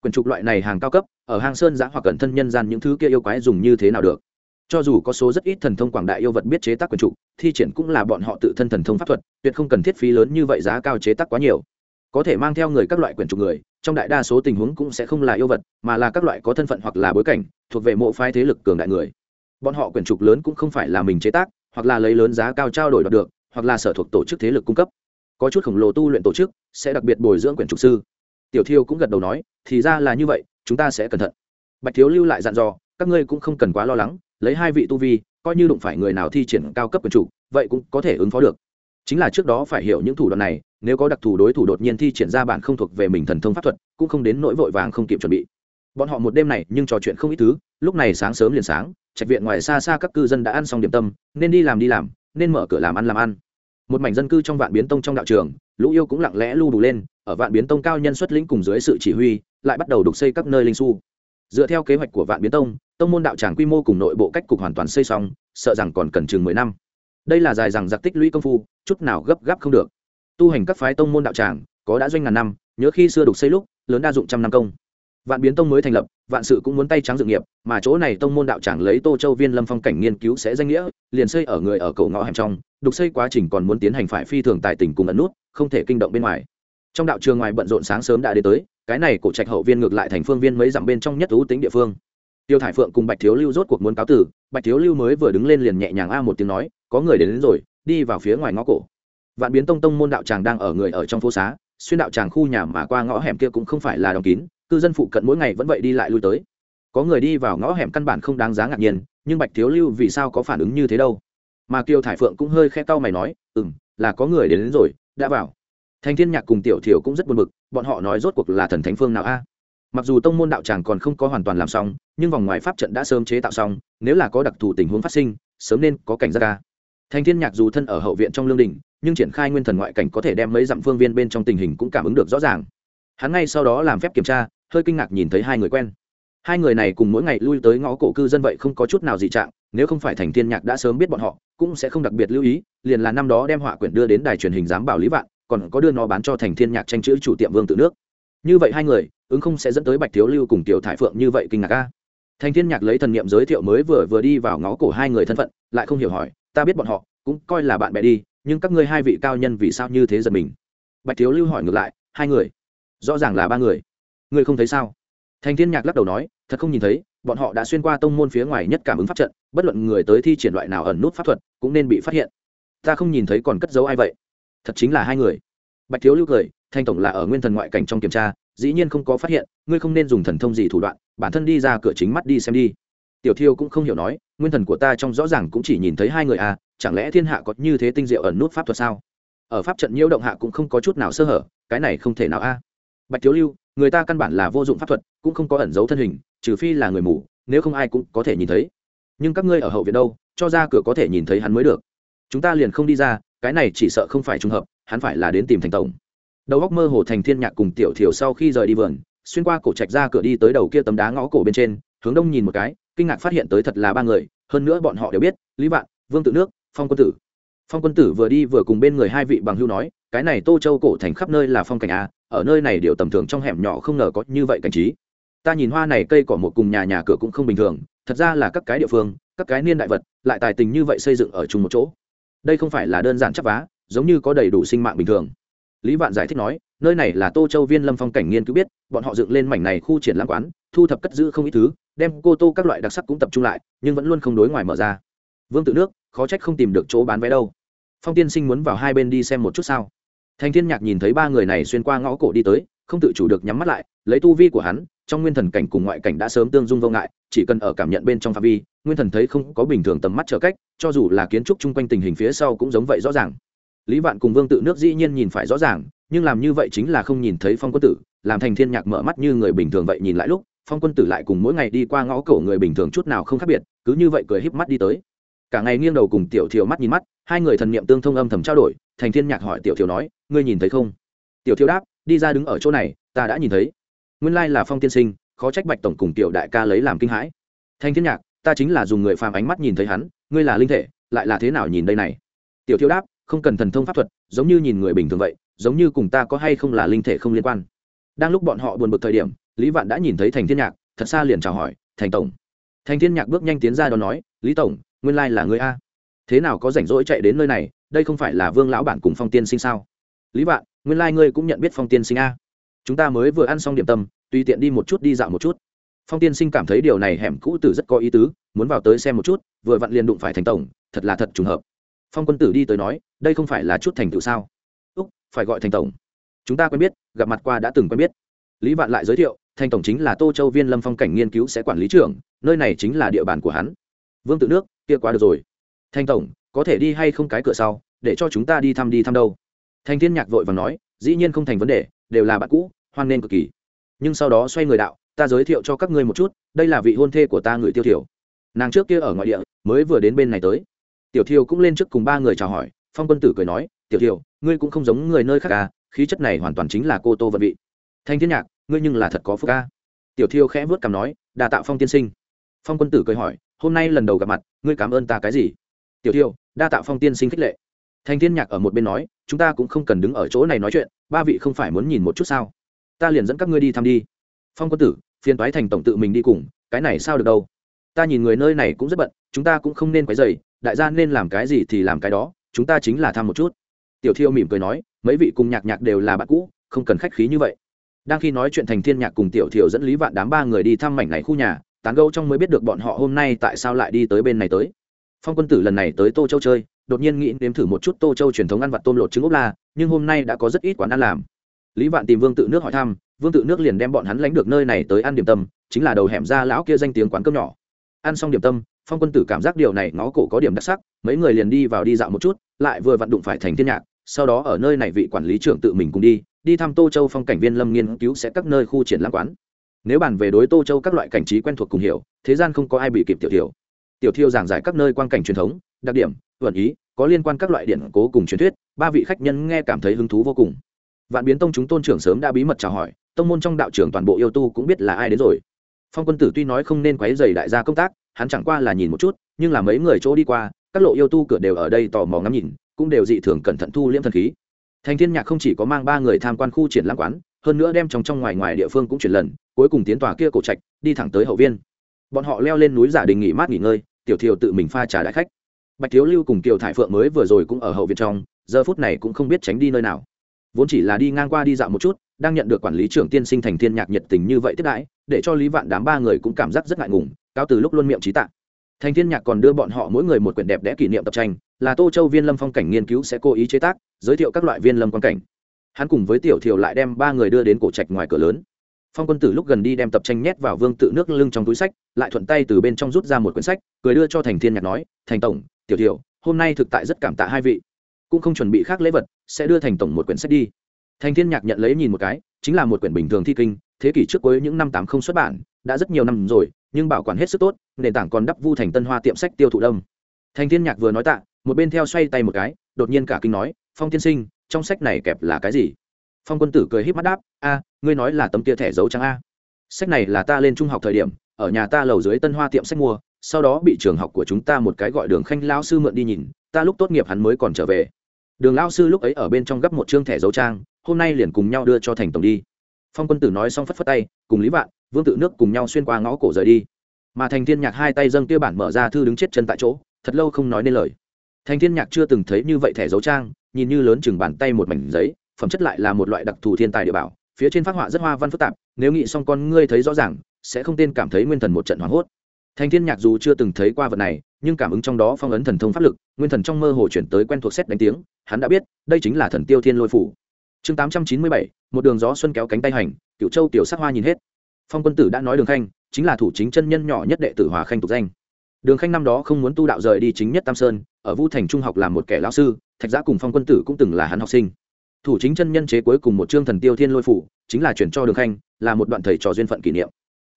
Quyển trục loại này hàng cao cấp, ở hang sơn giã hoặc cẩn thân nhân gian những thứ kia yêu quái dùng như thế nào được. Cho dù có số rất ít thần thông quảng đại yêu vật biết chế tác quyển trục, thi triển cũng là bọn họ tự thân thần thông pháp thuật, tuyệt không cần thiết phí lớn như vậy giá cao chế tác quá nhiều. Có thể mang theo người các loại quyển trục người, trong đại đa số tình huống cũng sẽ không là yêu vật, mà là các loại có thân phận hoặc là bối cảnh, thuộc về mộ phái thế lực cường đại người. Bọn họ quyển trục lớn cũng không phải là mình chế tác, hoặc là lấy lớn giá cao trao đổi được, hoặc là sở thuộc tổ chức thế lực cung cấp. Có chút khổng lồ tu luyện tổ chức sẽ đặc biệt bồi dưỡng quyển trục sư tiểu thiêu cũng gật đầu nói, thì ra là như vậy, chúng ta sẽ cẩn thận. Bạch thiếu lưu lại dặn dò, các ngươi cũng không cần quá lo lắng, lấy hai vị tu vi, coi như đụng phải người nào thi triển cao cấp quyền chủ, vậy cũng có thể ứng phó được. Chính là trước đó phải hiểu những thủ đoạn này, nếu có đặc thù đối thủ đột nhiên thi triển ra bản không thuộc về mình thần thông pháp thuật, cũng không đến nỗi vội vàng không kịp chuẩn bị. Bọn họ một đêm này nhưng trò chuyện không ít thứ, lúc này sáng sớm liền sáng, trạch viện ngoài xa xa các cư dân đã ăn xong điểm tâm, nên đi làm đi làm, nên mở cửa làm ăn làm ăn. Một mảnh dân cư trong vạn biến tông trong đạo trường, lũ yêu cũng lặng lẽ lưu đủ lên ở vạn biến tông cao nhân xuất lĩnh cùng dưới sự chỉ huy, lại bắt đầu đục xây các nơi linh su. Dựa theo kế hoạch của vạn biến tông tông môn đạo tràng quy mô cùng nội bộ cách cục hoàn toàn xây xong, sợ rằng còn cần chừng mười năm. Đây là dài rằng giặc tích lũy công phu, chút nào gấp gáp không được. Tu hành các phái tông môn đạo tràng, có đã doanh ngàn năm, nhớ khi xưa đục xây lúc, lớn đa dụng trăm năm công. Vạn biến tông mới thành lập, vạn sự cũng muốn tay trắng dự nghiệp, mà chỗ này tông môn đạo tràng lấy tô châu viên lâm phong cảnh nghiên cứu sẽ danh nghĩa, liền xây ở người ở cầu ngõ hẻm trong, đục xây quá trình còn muốn tiến hành phải phi thường tài tình cùng ẩn nút, không thể kinh động bên ngoài trong đạo trường ngoài bận rộn sáng sớm đã đến tới cái này cổ trạch hậu viên ngược lại thành phương viên mấy dặm bên trong nhất thú tính địa phương. Tiêu thải phượng cùng bạch thiếu lưu rốt cuộc muốn cáo tử bạch thiếu lưu mới vừa đứng lên liền nhẹ nhàng a một tiếng nói có người đến, đến rồi đi vào phía ngoài ngõ cổ. Vạn biến tông tông môn đạo tràng đang ở người ở trong phố xá xuyên đạo tràng khu nhà mà qua ngõ hẻm kia cũng không phải là đóng kín cư dân phụ cận mỗi ngày vẫn vậy đi lại lui tới. Có người đi vào ngõ hẻm căn bản không đáng giá ngạc nhiên nhưng bạch thiếu lưu vì sao có phản ứng như thế đâu? Mà kiều thải phượng cũng hơi khe cau mày nói ừ m là có người đến, đến rồi đã vào thành thiên nhạc cùng tiểu thiểu cũng rất buồn bực, bọn họ nói rốt cuộc là thần thánh phương nào a? Mặc dù tông môn đạo tràng còn không có hoàn toàn làm xong, nhưng vòng ngoài pháp trận đã sớm chế tạo xong, nếu là có đặc thù tình huống phát sinh, sớm nên có cảnh giác ca thành thiên nhạc dù thân ở hậu viện trong lương đình, nhưng triển khai nguyên thần ngoại cảnh có thể đem mấy dặm phương viên bên trong tình hình cũng cảm ứng được rõ ràng. Hắn ngay sau đó làm phép kiểm tra, hơi kinh ngạc nhìn thấy hai người quen. Hai người này cùng mỗi ngày lui tới ngõ cổ cư dân vậy không có chút nào dị trạng, nếu không phải thành thiên nhạc đã sớm biết bọn họ, cũng sẽ không đặc biệt lưu ý, liền là năm đó đem họa quyển đưa đến đài truyền hình giám bảo lý vạn còn có đưa nó bán cho thành thiên nhạc tranh chữ chủ tiệm vương tự nước. Như vậy hai người, ứng không sẽ dẫn tới bạch thiếu lưu cùng tiểu thải phượng như vậy kinh ngạc a. Thành thiên nhạc lấy thần niệm giới thiệu mới vừa vừa đi vào ngõ cổ hai người thân phận, lại không hiểu hỏi, ta biết bọn họ, cũng coi là bạn bè đi, nhưng các ngươi hai vị cao nhân vì sao như thế giật mình? Bạch thiếu lưu hỏi ngược lại, hai người? Rõ ràng là ba người. Ngươi không thấy sao? Thành thiên nhạc lắc đầu nói, thật không nhìn thấy, bọn họ đã xuyên qua tông môn phía ngoài nhất cảm ứng pháp trận, bất luận người tới thi triển loại nào ẩn nút pháp thuật, cũng nên bị phát hiện. Ta không nhìn thấy còn cất giấu ai vậy? Thật chính là hai người. Bạch thiếu lưu cười, thanh tổng là ở nguyên thần ngoại cảnh trong kiểm tra, dĩ nhiên không có phát hiện, ngươi không nên dùng thần thông gì thủ đoạn, bản thân đi ra cửa chính mắt đi xem đi. Tiểu thiêu cũng không hiểu nói, nguyên thần của ta trong rõ ràng cũng chỉ nhìn thấy hai người à chẳng lẽ thiên hạ có như thế tinh diệu ẩn nút pháp thuật sao? Ở pháp trận nhiễu động hạ cũng không có chút nào sơ hở, cái này không thể nào a. Bạch thiếu lưu, người ta căn bản là vô dụng pháp thuật, cũng không có ẩn giấu thân hình, trừ phi là người mù, nếu không ai cũng có thể nhìn thấy. Nhưng các ngươi ở hậu viện đâu, cho ra cửa có thể nhìn thấy hắn mới được. Chúng ta liền không đi ra cái này chỉ sợ không phải trùng hợp, hắn phải là đến tìm thành tổng. Đầu góc mơ hồ thành thiên nhạc cùng tiểu thiểu sau khi rời đi vườn, xuyên qua cổ trạch ra cửa đi tới đầu kia tấm đá ngõ cổ bên trên, hướng đông nhìn một cái, kinh ngạc phát hiện tới thật là ba người, hơn nữa bọn họ đều biết, lý vạn, vương tự nước, phong quân tử. Phong quân tử vừa đi vừa cùng bên người hai vị bằng hưu nói, cái này tô châu cổ thành khắp nơi là phong cảnh a, ở nơi này điều tầm thường trong hẻm nhỏ không ngờ có như vậy cảnh trí. Ta nhìn hoa này cây cỏ một cùng nhà nhà cửa cũng không bình thường, thật ra là các cái địa phương, các cái niên đại vật, lại tài tình như vậy xây dựng ở chung một chỗ đây không phải là đơn giản chấp vá, giống như có đầy đủ sinh mạng bình thường. Lý vạn giải thích nói, nơi này là tô châu viên lâm phong cảnh nghiên cứu biết, bọn họ dựng lên mảnh này khu triển lãm quán, thu thập cất giữ không ít thứ, đem cô tô các loại đặc sắc cũng tập trung lại, nhưng vẫn luôn không đối ngoài mở ra. Vương tự nước, khó trách không tìm được chỗ bán vé đâu. Phong tiên sinh muốn vào hai bên đi xem một chút sao? Thành thiên nhạc nhìn thấy ba người này xuyên qua ngõ cổ đi tới, không tự chủ được nhắm mắt lại, lấy tu vi của hắn, trong nguyên thần cảnh cùng ngoại cảnh đã sớm tương dung vô ngại, chỉ cần ở cảm nhận bên trong phạm vi, nguyên thần thấy không có bình thường tầm mắt trở cách cho dù là kiến trúc chung quanh tình hình phía sau cũng giống vậy rõ ràng. Lý vạn cùng vương tự nước dĩ nhiên nhìn phải rõ ràng, nhưng làm như vậy chính là không nhìn thấy phong quân tử, làm thành thiên nhạc mở mắt như người bình thường vậy nhìn lại lúc, phong quân tử lại cùng mỗi ngày đi qua ngõ cổ người bình thường chút nào không khác biệt, cứ như vậy cười híp mắt đi tới. Cả ngày nghiêng đầu cùng tiểu thiều mắt nhìn mắt, hai người thần niệm tương thông âm thầm trao đổi, thành thiên nhạc hỏi tiểu thiều nói, ngươi nhìn thấy không? Tiểu thiều đáp, đi ra đứng ở chỗ này, ta đã nhìn thấy. Nguyên lai là phong tiên sinh, khó trách bạch tổng cùng tiểu đại ca lấy làm kinh hãi. Thành thiên nhạc, ta chính là dùng người phàm ánh mắt nhìn thấy hắn ngươi là linh thể, lại là thế nào nhìn đây này? Tiểu thiếu đáp, không cần thần thông pháp thuật, giống như nhìn người bình thường vậy, giống như cùng ta có hay không là linh thể không liên quan. Đang lúc bọn họ buồn bực thời điểm, lý vạn đã nhìn thấy thành thiên nhạc, thật xa liền chào hỏi, thành tổng. Thành thiên nhạc bước nhanh tiến ra đó nói, lý tổng, nguyên lai là người a. Thế nào có rảnh rỗi chạy đến nơi này, đây không phải là vương lão bản cùng phong tiên sinh sao? Lý vạn, nguyên lai ngươi cũng nhận biết phong tiên sinh a. Chúng ta mới vừa ăn xong điểm tâm, tùy tiện đi một chút đi dạo một chút. Phong tiên sinh cảm thấy điều này hẻm cũ tử rất có ý tứ, muốn vào tới xem một chút vừa vặn liền đụng phải thành tổng, thật là thật trùng hợp. Phong quân tử đi tới nói, đây không phải là chút thành tựu sao? Úc, phải gọi thành tổng. Chúng ta quen biết, gặp mặt qua đã từng quen biết. Lý vạn lại giới thiệu, thành tổng chính là tô châu viên lâm phong cảnh nghiên cứu sẽ quản lý trưởng, nơi này chính là địa bàn của hắn. Vương tự nước, kia quá được rồi. Thành tổng, có thể đi hay không cái cửa sau, để cho chúng ta đi thăm đi thăm đâu. Thanh thiên nhạc vội và nói, dĩ nhiên không thành vấn đề, đều là bạn cũ, hoan nên cực kỳ. Nhưng sau đó xoay người đạo, ta giới thiệu cho các ngươi một chút, đây là vị hôn thê của ta người tiêu thiểu. Nàng trước kia ở ngoại địa mới vừa đến bên này tới. Tiểu thiêu cũng lên trước cùng ba người chào hỏi, phong quân tử cười nói, tiểu thiêu ngươi cũng không giống người nơi khác à khí chất này hoàn toàn chính là cô tô vận vị. Thanh thiên nhạc, ngươi nhưng là thật có phúc ca. Tiểu thiêu khẽ vớt cằm nói đà tạo phong tiên sinh. Phong quân tử cười hỏi, hôm nay lần đầu gặp mặt, ngươi cảm ơn ta cái gì? Tiểu thiêu đa tạo phong tiên sinh khích lệ. Thanh thiên nhạc ở một bên nói, chúng ta cũng không cần đứng ở chỗ này nói chuyện, ba vị không phải muốn nhìn một chút sao? Ta liền dẫn các ngươi đi thăm đi. Phong quân tử, phiền toái thành tổng tự mình đi cùng, cái này sao được đâu? Ta nhìn người nơi này cũng rất bận chúng ta cũng không nên quấy dày đại gia nên làm cái gì thì làm cái đó, chúng ta chính là thăm một chút. Tiểu thiêu mỉm cười nói, mấy vị cùng nhạc nhạc đều là bạn cũ, không cần khách khí như vậy. Đang khi nói chuyện thành thiên nhạc cùng tiểu thiều dẫn lý vạn đám ba người đi thăm mảnh này khu nhà, tán gẫu trong mới biết được bọn họ hôm nay tại sao lại đi tới bên này tới. Phong quân tử lần này tới tô châu chơi, đột nhiên nghĩ nếm thử một chút tô châu truyền thống ăn vặt tôm lột trứng ốp la, nhưng hôm nay đã có rất ít quán ăn làm. Lý vạn tìm vương tự nước hỏi thăm, vương tự nước liền đem bọn hắn lánh được nơi này tới ăn điểm tâm, chính là đầu hẻm ra lão kia danh tiếng quán cơm nhỏ. Ăn xong điểm tâm phong quân tử cảm giác điều này ngó cổ có điểm đặc sắc, mấy người liền đi vào đi dạo một chút, lại vừa vặn đụng phải thành thiên nhạc, sau đó ở nơi này vị quản lý trưởng tự mình cùng đi đi thăm tô châu phong cảnh viên lâm nghiên cứu sẽ các nơi khu triển lãm quán. Nếu bàn về đối tô châu các loại cảnh trí quen thuộc cùng hiểu, thế gian không có ai bị kịp tiểu thiểu. Tiểu thiêu giảng giải các nơi quan cảnh truyền thống, đặc điểm, vận ý, có liên quan các loại điện cố cùng truyền thuyết, ba vị khách nhân nghe cảm thấy hứng thú vô cùng. Vạn biến tông chúng tôn trưởng sớm đã bí mật chào hỏi, tông môn trong đạo trưởng toàn bộ yêu tu cũng biết là ai đến rồi. Phong quân tử tuy nói không nên quấy dày đại gia công tác hắn chẳng qua là nhìn một chút, nhưng là mấy người chỗ đi qua, các lộ yêu tu cửa đều ở đây tò mò ngắm nhìn, cũng đều dị thường cẩn thận thu liễm thần khí. Thành thiên nhạc không chỉ có mang ba người tham quan khu triển lãm quán, hơn nữa đem trong trong ngoài ngoài địa phương cũng chuyển lần, cuối cùng tiến tòa kia cổ trạch, đi thẳng tới hậu viên. Bọn họ leo lên núi giả đình nghỉ mát nghỉ ngơi, tiểu thiều tự mình pha trà đại khách. Bạch thiếu lưu cùng kiều thải phượng mới vừa rồi cũng ở hậu viện trong, giờ phút này cũng không biết tránh đi nơi nào. Vốn chỉ là đi ngang qua đi dạo một chút, đang nhận được quản lý trưởng tiên sinh thành thiên nhạc nhiệt tình như vậy tiếp đãi, để cho lý vạn đám ba người cũng cảm giác rất ngại ngùng cao từ lúc luôn miệng trí tạ, thành thiên nhạc còn đưa bọn họ mỗi người một quyển đẹp đẽ kỷ niệm tập tranh là tô châu viên lâm phong cảnh nghiên cứu sẽ cố ý chế tác giới thiệu các loại viên lâm quan cảnh. Hắn cùng với tiểu thiều lại đem ba người đưa đến cổ trạch ngoài cửa lớn. Phong quân tử lúc gần đi đem tập tranh nhét vào vương tự nước lưng trong túi sách lại thuận tay từ bên trong rút ra một quyển sách cười đưa cho thành thiên nhạc nói thành tổng tiểu thiều hôm nay thực tại rất cảm tạ hai vị. Cũng không chuẩn bị khác lễ vật sẽ đưa thành tổng một quyển sách đi. Thành thiên nhạc nhận lấy nhìn một cái chính là một quyển bình thường thi kinh thế kỷ trước cuối những năm tám không xuất bản đã rất nhiều năm rồi nhưng bảo quản hết sức tốt, nền tảng còn đắp vu thành tân hoa tiệm sách tiêu thụ đông. Thành thiên nhạc vừa nói tạ, một bên theo xoay tay một cái, đột nhiên cả kinh nói, phong tiên sinh, trong sách này kẹp là cái gì? Phong quân tử cười híp mắt đáp, a, ngươi nói là tấm kia thẻ dấu trắng a. Sách này là ta lên trung học thời điểm, ở nhà ta lầu dưới tân hoa tiệm sách mua, sau đó bị trường học của chúng ta một cái gọi đường khanh lao sư mượn đi nhìn, ta lúc tốt nghiệp hắn mới còn trở về. Đường lao sư lúc ấy ở bên trong gấp một chương thẻ dấu trang, hôm nay liền cùng nhau đưa cho thành tổng đi. Phong quân tử nói xong phất phất tay, cùng lý vạn vương tự nước cùng nhau xuyên qua ngõ cổ rời đi. Mà thành thiên nhạc hai tay dâng tiêu bản mở ra thư đứng chết chân tại chỗ, thật lâu không nói nên lời. Thành thiên nhạc chưa từng thấy như vậy thẻ dấu trang, nhìn như lớn chừng bàn tay một mảnh giấy, phẩm chất lại là một loại đặc thù thiên tài địa bảo, phía trên phát họa rất hoa văn phức tạp, nếu nghĩ xong con ngươi thấy rõ ràng, sẽ không tên cảm thấy nguyên thần một trận hoảng hốt. Thành thiên nhạc dù chưa từng thấy qua vật này, nhưng cảm ứng trong đó phong ấn thần thông pháp lực, nguyên thần trong mơ hồ chuyển tới quen thuộc xét đánh tiếng, hắn đã biết, đây chính là thần tiêu thiên lôi phủ. Chương tám trăm chín mươi bảy, một đường gió xuân kéo cánh tay hành, cựu châu tiểu sắc hoa nhìn hết phong quân tử đã nói đường khanh, chính là thủ chính chân nhân nhỏ nhất đệ tử hòa khanh tục danh. Đường khanh năm đó không muốn tu đạo rời đi chính nhất tam sơn, ở vu thành trung học làm một kẻ lão sư, thạch giã cùng phong quân tử cũng từng là hắn học sinh. Thủ chính chân nhân chế cuối cùng một chương thần tiêu thiên lôi phủ, chính là chuyển cho đường khanh, là một đoạn thầy trò duyên phận kỷ niệm.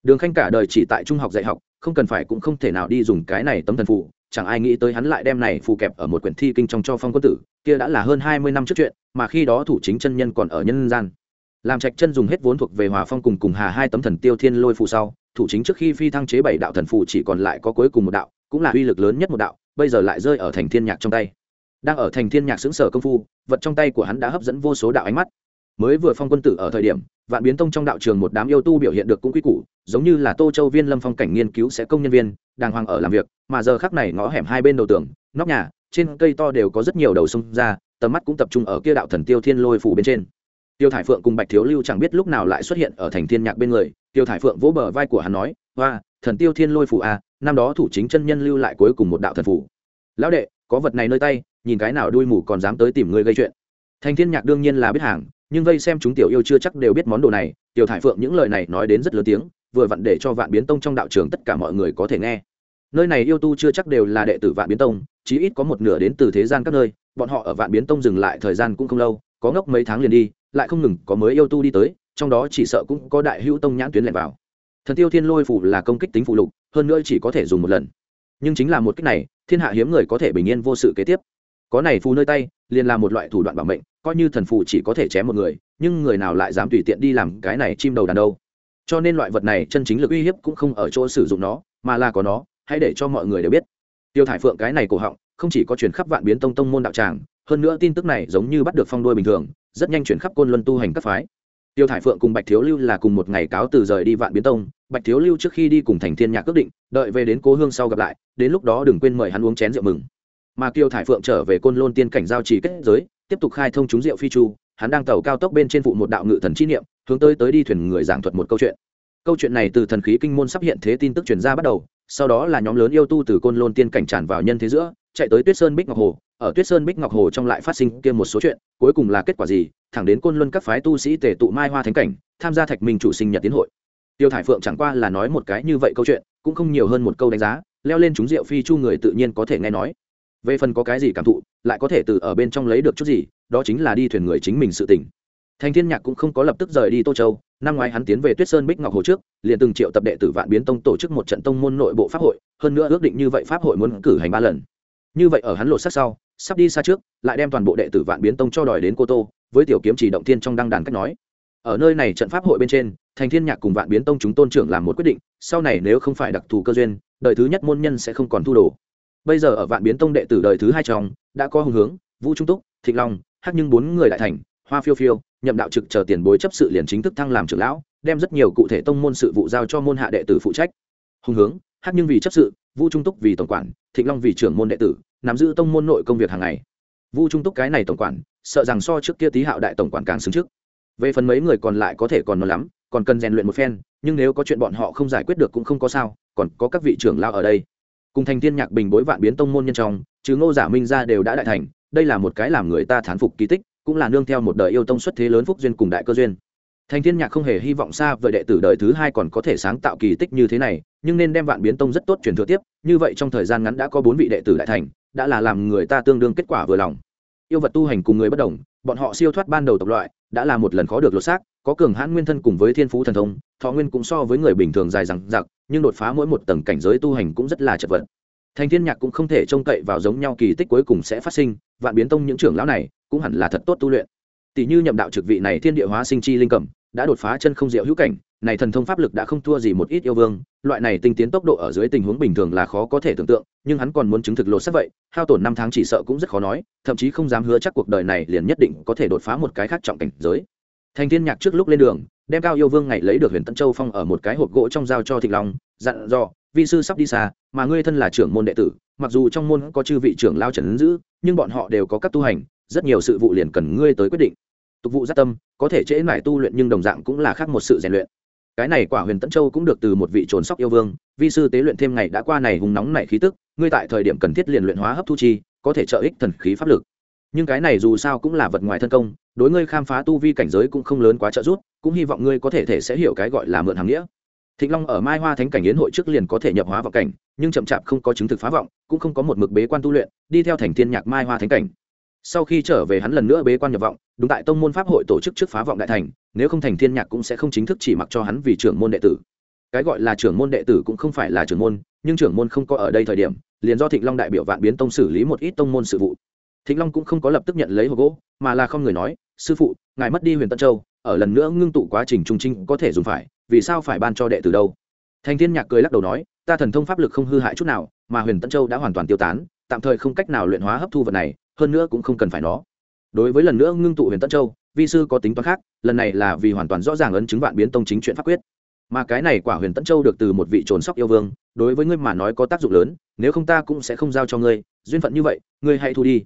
Đường khanh cả đời chỉ tại trung học dạy học, không cần phải cũng không thể nào đi dùng cái này tấm thần phủ chẳng ai nghĩ tới hắn lại đem này phù kẹp ở một quyển thi kinh trong cho phong quân tử, kia đã là hơn hai mươi năm trước chuyện, mà khi đó thủ chính chân nhân còn ở nhân gian làm trạch chân dùng hết vốn thuộc về hòa phong cùng cùng hà hai tấm thần tiêu thiên lôi phù sau, thủ chính trước khi phi thăng chế bảy đạo thần phù chỉ còn lại có cuối cùng một đạo, cũng là uy lực lớn nhất một đạo, bây giờ lại rơi ở thành thiên nhạc trong tay. Đang ở thành thiên nhạc xứng sở công phu, vật trong tay của hắn đã hấp dẫn vô số đạo ánh mắt. Mới vừa phong quân tử ở thời điểm, vạn biến tông trong đạo trường một đám yêu tu biểu hiện được cũng quy củ, giống như là tô châu viên lâm phong cảnh nghiên cứu sẽ công nhân viên, đàng hoàng ở làm việc, mà giờ khắc này ngõ hẻm hai bên đầu tường, nóc nhà, trên cây to đều có rất nhiều đầu sông ra, tầm mắt cũng tập trung ở kia đạo thần tiêu thiên lôi phủ bên trên tiêu thải phượng cùng bạch thiếu lưu chẳng biết lúc nào lại xuất hiện ở thành thiên nhạc bên người. Tiêu thải phượng vỗ bờ vai của hắn nói hoa thần tiêu thiên lôi phủ a à, năm đó thủ chính chân nhân lưu lại cuối cùng một đạo thần phủ. Lão đệ có vật này nơi tay nhìn cái nào đuôi mù còn dám tới tìm ngươi gây chuyện. Thành thiên nhạc đương nhiên là biết hàng nhưng vây xem chúng tiểu yêu chưa chắc đều biết món đồ này. Tiểu thải phượng những lời này nói đến rất lớn tiếng vừa vặn để cho vạn biến tông trong đạo trường tất cả mọi người có thể nghe. Nơi này yêu tu chưa chắc đều là đệ tử vạn biến tông chí ít có một nửa đến từ thế gian các nơi. Bọn họ ở vạn biến tông dừng lại thời gian cũng không lâu có ngốc mấy tháng liền đi lại không ngừng có mới yêu tu đi tới, trong đó chỉ sợ cũng có đại hữu tông nhãn tuyến lẻn vào. Thần tiêu thiên lôi phủ là công kích tính phụ lục, hơn nữa chỉ có thể dùng một lần. Nhưng chính là một cách này, thiên hạ hiếm người có thể bình yên vô sự kế tiếp. Có này phù nơi tay, liền là một loại thủ đoạn bảo mệnh, coi như thần phù chỉ có thể chém một người, nhưng người nào lại dám tùy tiện đi làm cái này chim đầu đàn đâu. Cho nên loại vật này chân chính lực uy hiếp cũng không ở chỗ sử dụng nó, mà là có nó, hãy để cho mọi người đều biết. Tiêu thải phượng cái này cổ họng, không chỉ có chuyển khắp vạn biến tông tông môn đạo tràng, hơn nữa tin tức này giống như bắt được phong đôi bình thường rất nhanh chuyển khắp côn luân tu hành các phái. Tiêu thải phượng cùng bạch thiếu lưu là cùng một ngày cáo từ rời đi vạn biến tông. Bạch thiếu lưu trước khi đi cùng thành thiên nhạc ước định, đợi về đến cố hương sau gặp lại, đến lúc đó đừng quên mời hắn uống chén rượu mừng. Mà kiều thải phượng trở về côn lôn tiên cảnh giao trì kết giới, tiếp tục khai thông chúng rượu phi chu, hắn đang tàu cao tốc bên trên phụ một đạo ngự thần chi niệm, hướng tới tới đi thuyền người giảng thuật một câu chuyện. Câu chuyện này từ thần khí kinh môn sắp hiện thế tin tức truyền ra bắt đầu, sau đó là nhóm lớn yêu tu từ côn lôn tiên cảnh tràn vào nhân thế giữa, chạy tới tuyết sơn bích ngọc hồ ở tuyết sơn bích ngọc hồ trong lại phát sinh kia một số chuyện, cuối cùng là kết quả gì? Thẳng đến côn luân các phái tu sĩ tề tụ mai hoa thánh cảnh, tham gia thạch minh chủ sinh nhật tiến hội. Tiêu thải phượng chẳng qua là nói một cái như vậy câu chuyện, cũng không nhiều hơn một câu đánh giá, leo lên chúng rượu phi chu người tự nhiên có thể nghe nói. Về phần có cái gì cảm thụ, lại có thể từ ở bên trong lấy được chút gì, đó chính là đi thuyền người chính mình sự tỉnh thành thiên nhạc cũng không có lập tức rời đi tô châu, năm ngoái hắn tiến về tuyết sơn bích ngọc hồ trước, liền từng triệu tập đệ tử vạn biến tông tổ chức một trận tông môn nội bộ pháp hội, hơn nữa ước định như vậy pháp hội muốn cử hành ba lần. Như vậy ở hắn lột sắc sau sắp đi xa trước, lại đem toàn bộ đệ tử vạn biến tông cho đòi đến cô tô, với tiểu kiếm chỉ động thiên trong đăng đàn cách nói. Ở nơi này trận pháp hội bên trên, thành thiên nhạc cùng vạn biến tông chúng tôn trưởng làm một quyết định, sau này nếu không phải đặc thù cơ duyên, đời thứ nhất môn nhân sẽ không còn thu đồ. Bây giờ ở vạn biến tông đệ tử đời thứ hai trong, đã có hùng hướng, vũ trung túc, thịnh long, hắc nhưng bốn người đại thành, hoa phiêu phiêu, nhậm đạo trực chờ tiền bối chấp sự liền chính thức thăng làm trưởng lão, đem rất nhiều cụ thể tông môn sự vụ giao cho môn hạ đệ tử phụ trách. Hùng hướng, hắc nhưng vì chấp sự, vũ trung túc vì tổng quản, thịnh long vì trưởng môn đệ tử nắm giữ tông môn nội công việc hàng ngày. Vu trung túc cái này tổng quản, sợ rằng so trước kia tý hạo đại tổng quản càng xứng trước. Về phần mấy người còn lại có thể còn non lắm, còn cần rèn luyện một phen, nhưng nếu có chuyện bọn họ không giải quyết được cũng không có sao, còn có các vị trưởng lao ở đây. Cùng thành thiên nhạc bình bối vạn biến tông môn nhân trong, chứ ngô giả minh ra đều đã đại thành, đây là một cái làm người ta thán phục kỳ tích, cũng là nương theo một đời yêu tông xuất thế lớn phúc duyên cùng đại cơ duyên. Thành thiên nhạc không hề hy vọng xa vời đệ tử đời thứ hai còn có thể sáng tạo kỳ tích như thế này, nhưng nên đem vạn biến tông rất tốt truyền thừa tiếp, như vậy trong thời gian ngắn đã có bốn vị đệ tử đại thành đã là làm người ta tương đương kết quả vừa lòng. Yêu vật tu hành cùng người bất đồng, bọn họ siêu thoát ban đầu tộc loại, đã là một lần khó được lột xác, có cường hãn nguyên thân cùng với thiên phú thần thông, thọ nguyên cũng so với người bình thường dài rằng dặc, nhưng đột phá mỗi một tầng cảnh giới tu hành cũng rất là chật vật. Thành thiên nhạc cũng không thể trông cậy vào giống nhau kỳ tích cuối cùng sẽ phát sinh, vạn biến tông những trưởng lão này cũng hẳn là thật tốt tu luyện. Tỷ như nhậm đạo trực vị này thiên địa hóa sinh chi linh cẩm đã đột phá chân không diệu hữu cảnh, này thần thông pháp lực đã không thua gì một ít yêu vương, loại này tinh tiến tốc độ ở dưới tình huống bình thường là khó có thể tưởng tượng, nhưng hắn còn muốn chứng thực lột sắc vậy, hao tổn năm tháng chỉ sợ cũng rất khó nói, thậm chí không dám hứa chắc cuộc đời này liền nhất định có thể đột phá một cái khác trọng cảnh giới. Thành thiên nhạc trước lúc lên đường, đem cao yêu vương ngày lấy được huyền tân châu phong ở một cái hộp gỗ trong giao cho thịnh long, dặn dò, vi sư sắp đi xa, mà ngươi thân là trưởng môn đệ tử, mặc dù trong môn có chư vị trưởng lao trần giữ, nhưng bọn họ đều có các tu hành, rất nhiều sự vụ liền cần ngươi tới quyết định tục vụ giác tâm, có thể trễ mải tu luyện nhưng đồng dạng cũng là khác một sự rèn luyện. Cái này quả huyền tẫn châu cũng được từ một vị trồn sóc yêu vương, vi sư tế luyện thêm ngày đã qua này hùng nóng này khí tức, ngươi tại thời điểm cần thiết liền luyện hóa hấp thu chi, có thể trợ ích thần khí pháp lực. Nhưng cái này dù sao cũng là vật ngoài thân công, đối ngươi khám phá tu vi cảnh giới cũng không lớn quá trợ giúp, cũng hy vọng ngươi có thể thể sẽ hiểu cái gọi là mượn hàng nghĩa. Thịnh long ở mai hoa thánh cảnh yến hội trước liền có thể nhập hóa vào cảnh, nhưng chậm chạp không có chứng thực phá vọng, cũng không có một mực bế quan tu luyện, đi theo thành thiên nhạc mai hoa thánh cảnh sau khi trở về hắn lần nữa bế quan nhập vọng, đúng tại tông môn pháp hội tổ chức trước phá vọng đại thành, nếu không thành thiên nhạc cũng sẽ không chính thức chỉ mặc cho hắn vì trưởng môn đệ tử. Cái gọi là trưởng môn đệ tử cũng không phải là trưởng môn, nhưng trưởng môn không có ở đây thời điểm, liền do thịnh long đại biểu vạn biến tông xử lý một ít tông môn sự vụ. Thịnh long cũng không có lập tức nhận lấy hộp gỗ, mà là không người nói, sư phụ, ngài mất đi huyền tân châu, ở lần nữa ngưng tụ quá trình trung trinh có thể dùng phải, vì sao phải ban cho đệ tử đâu? Thành thiên nhạc cười lắc đầu nói, ta thần thông pháp lực không hư hại chút nào, mà huyền tân châu đã hoàn toàn tiêu tán, tạm thời không cách nào luyện hóa hấp thu vật này hơn nữa cũng không cần phải nó. Đối với lần nữa ngưng tụ huyền tân châu, vi sư có tính toán khác, lần này là vì hoàn toàn rõ ràng ấn chứng vạn biến tông chính chuyện pháp quyết. Mà cái này quả huyền tân châu được từ một vị trồn sóc yêu vương, đối với ngươi mà nói có tác dụng lớn, nếu không ta cũng sẽ không giao cho ngươi, duyên phận như vậy, ngươi hãy thu đi.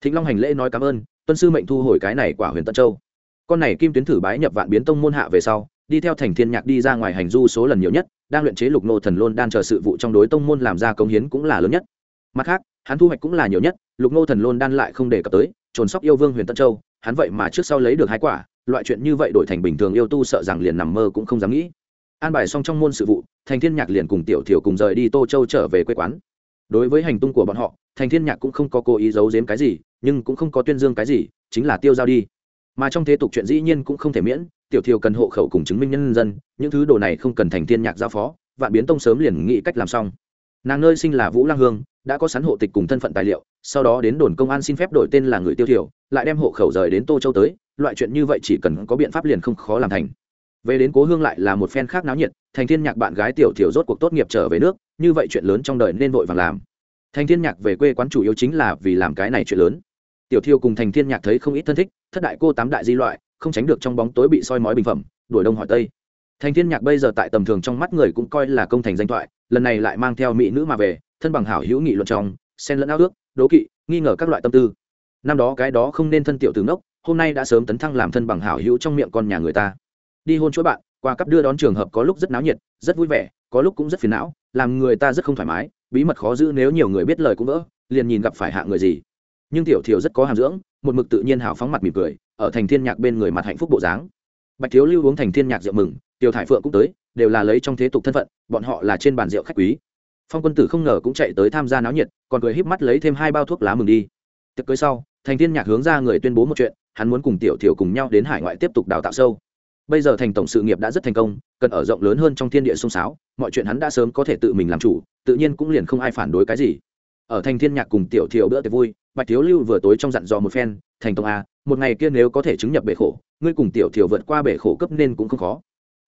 Thịnh long hành lễ nói cảm ơn, tuân sư mệnh thu hồi cái này quả huyền tân châu. Con này kim tuyến thử bái nhập vạn biến tông môn hạ về sau, đi theo thành thiên nhạc đi ra ngoài hành du số lần nhiều nhất, đang luyện chế lục nô thần lôn đan chờ sự vụ trong đối tông môn làm ra công hiến cũng là lớn nhất. Mặt khác hắn thu hoạch cũng là nhiều nhất, lục ngô thần lôn đan lại không đề cập tới, trồn sóc yêu vương huyền tân châu, hắn vậy mà trước sau lấy được hai quả, loại chuyện như vậy đổi thành bình thường yêu tu sợ rằng liền nằm mơ cũng không dám nghĩ. An bài xong trong môn sự vụ, thành thiên nhạc liền cùng tiểu thiểu cùng rời đi tô châu trở về quê quán. Đối với hành tung của bọn họ, thành thiên nhạc cũng không có cố ý giấu giếm cái gì, nhưng cũng không có tuyên dương cái gì, chính là tiêu giao đi. Mà trong thế tục chuyện dĩ nhiên cũng không thể miễn, tiểu thiều cần hộ khẩu cùng chứng minh nhân dân, những thứ đồ này không cần thành thiên nhạc giao phó, vạn biến tông sớm liền nghĩ cách làm xong. Nàng nơi sinh là vũ lang hương đã có sẵn hộ tịch cùng thân phận tài liệu, sau đó đến đồn công an xin phép đổi tên là người tiêu thiểu, lại đem hộ khẩu rời đến tô châu tới, loại chuyện như vậy chỉ cần có biện pháp liền không khó làm thành. Về đến cố hương lại là một phen khác náo nhiệt, thành thiên nhạc bạn gái tiểu thiểu rốt cuộc tốt nghiệp trở về nước, như vậy chuyện lớn trong đời nên vội vàng làm. Thành thiên nhạc về quê quán chủ yếu chính là vì làm cái này chuyện lớn. Tiểu thiêu cùng thành thiên nhạc thấy không ít thân thích, thất đại cô tám đại di loại, không tránh được trong bóng tối bị soi mói bình phẩm, đuổi đông hỏi tây. Thành thiên nhạc bây giờ tại tầm thường trong mắt người cũng coi là công thành danh thoại, lần này lại mang theo mỹ nữ mà về thân bằng hảo hữu nghị luận trong, xen lẫn ao ước, đố kỵ, nghi ngờ các loại tâm tư. Năm đó cái đó không nên thân tiểu từ ngốc, hôm nay đã sớm tấn thăng làm thân bằng hảo hữu trong miệng con nhà người ta. Đi hôn chuỗi bạn, qua cấp đưa đón trường hợp có lúc rất náo nhiệt, rất vui vẻ, có lúc cũng rất phiền não, làm người ta rất không thoải mái, bí mật khó giữ nếu nhiều người biết lời cũng vỡ, liền nhìn gặp phải hạ người gì. Nhưng tiểu thiểu rất có hàm dưỡng, một mực tự nhiên hào phóng mặt mỉm cười, ở thành thiên nhạc bên người mặt hạnh phúc bộ dáng. Bạch thiếu lưu uống thành thiên nhạc rượu mừng, tiểu thải phượng cũng tới, đều là lấy trong thế tục thân phận, bọn họ là trên bàn rượu khách quý phong quân tử không ngờ cũng chạy tới tham gia náo nhiệt, còn cười híp mắt lấy thêm hai bao thuốc lá mừng đi. Tiệc cưới sau, thành thiên nhạc hướng ra người tuyên bố một chuyện, hắn muốn cùng tiểu thiểu cùng nhau đến hải ngoại tiếp tục đào tạo sâu. Bây giờ thành tổng sự nghiệp đã rất thành công, cần ở rộng lớn hơn trong thiên địa sông sáo, mọi chuyện hắn đã sớm có thể tự mình làm chủ, tự nhiên cũng liền không ai phản đối cái gì. Ở thành thiên nhạc cùng tiểu thiểu bữa tiệc vui, bạch thiếu lưu vừa tối trong dặn dò một phen, thành tổng a một ngày kia nếu có thể chứng nhập bể khổ, ngươi cùng tiểu thiểu vượt qua bể khổ cấp nên cũng không khó.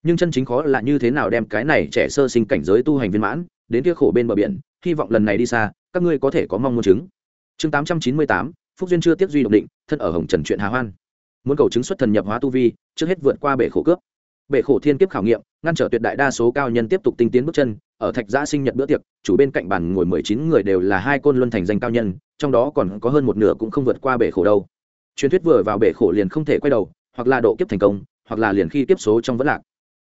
Nhưng chân chính khó là như thế nào đem cái này trẻ sơ sinh cảnh giới tu hành viên mãn? Đến kia khổ bên bờ biển, hy vọng lần này đi xa, các ngươi có thể có mong muốn chứng. Chương tám trăm chín mươi tám, phúc duyên chưa tiếp duy độc định, thân ở hồng trần chuyện hà hoan. Muốn cầu chứng xuất thần nhập hóa tu vi, trước hết vượt qua bể khổ cướp. Bể khổ thiên kiếp khảo nghiệm, ngăn trở tuyệt đại đa số cao nhân tiếp tục tinh tiến bước chân, ở thạch giã sinh nhật bữa tiệc, chủ bên cạnh bàn ngồi mười chín người đều là hai côn luân thành danh cao nhân, trong đó còn có hơn một nửa cũng không vượt qua bể khổ đâu. Truyền thuyết vừa vào bể khổ liền không thể quay đầu, hoặc là độ kiếp thành công, hoặc là liền khi kiếp số trong vẫn lạc.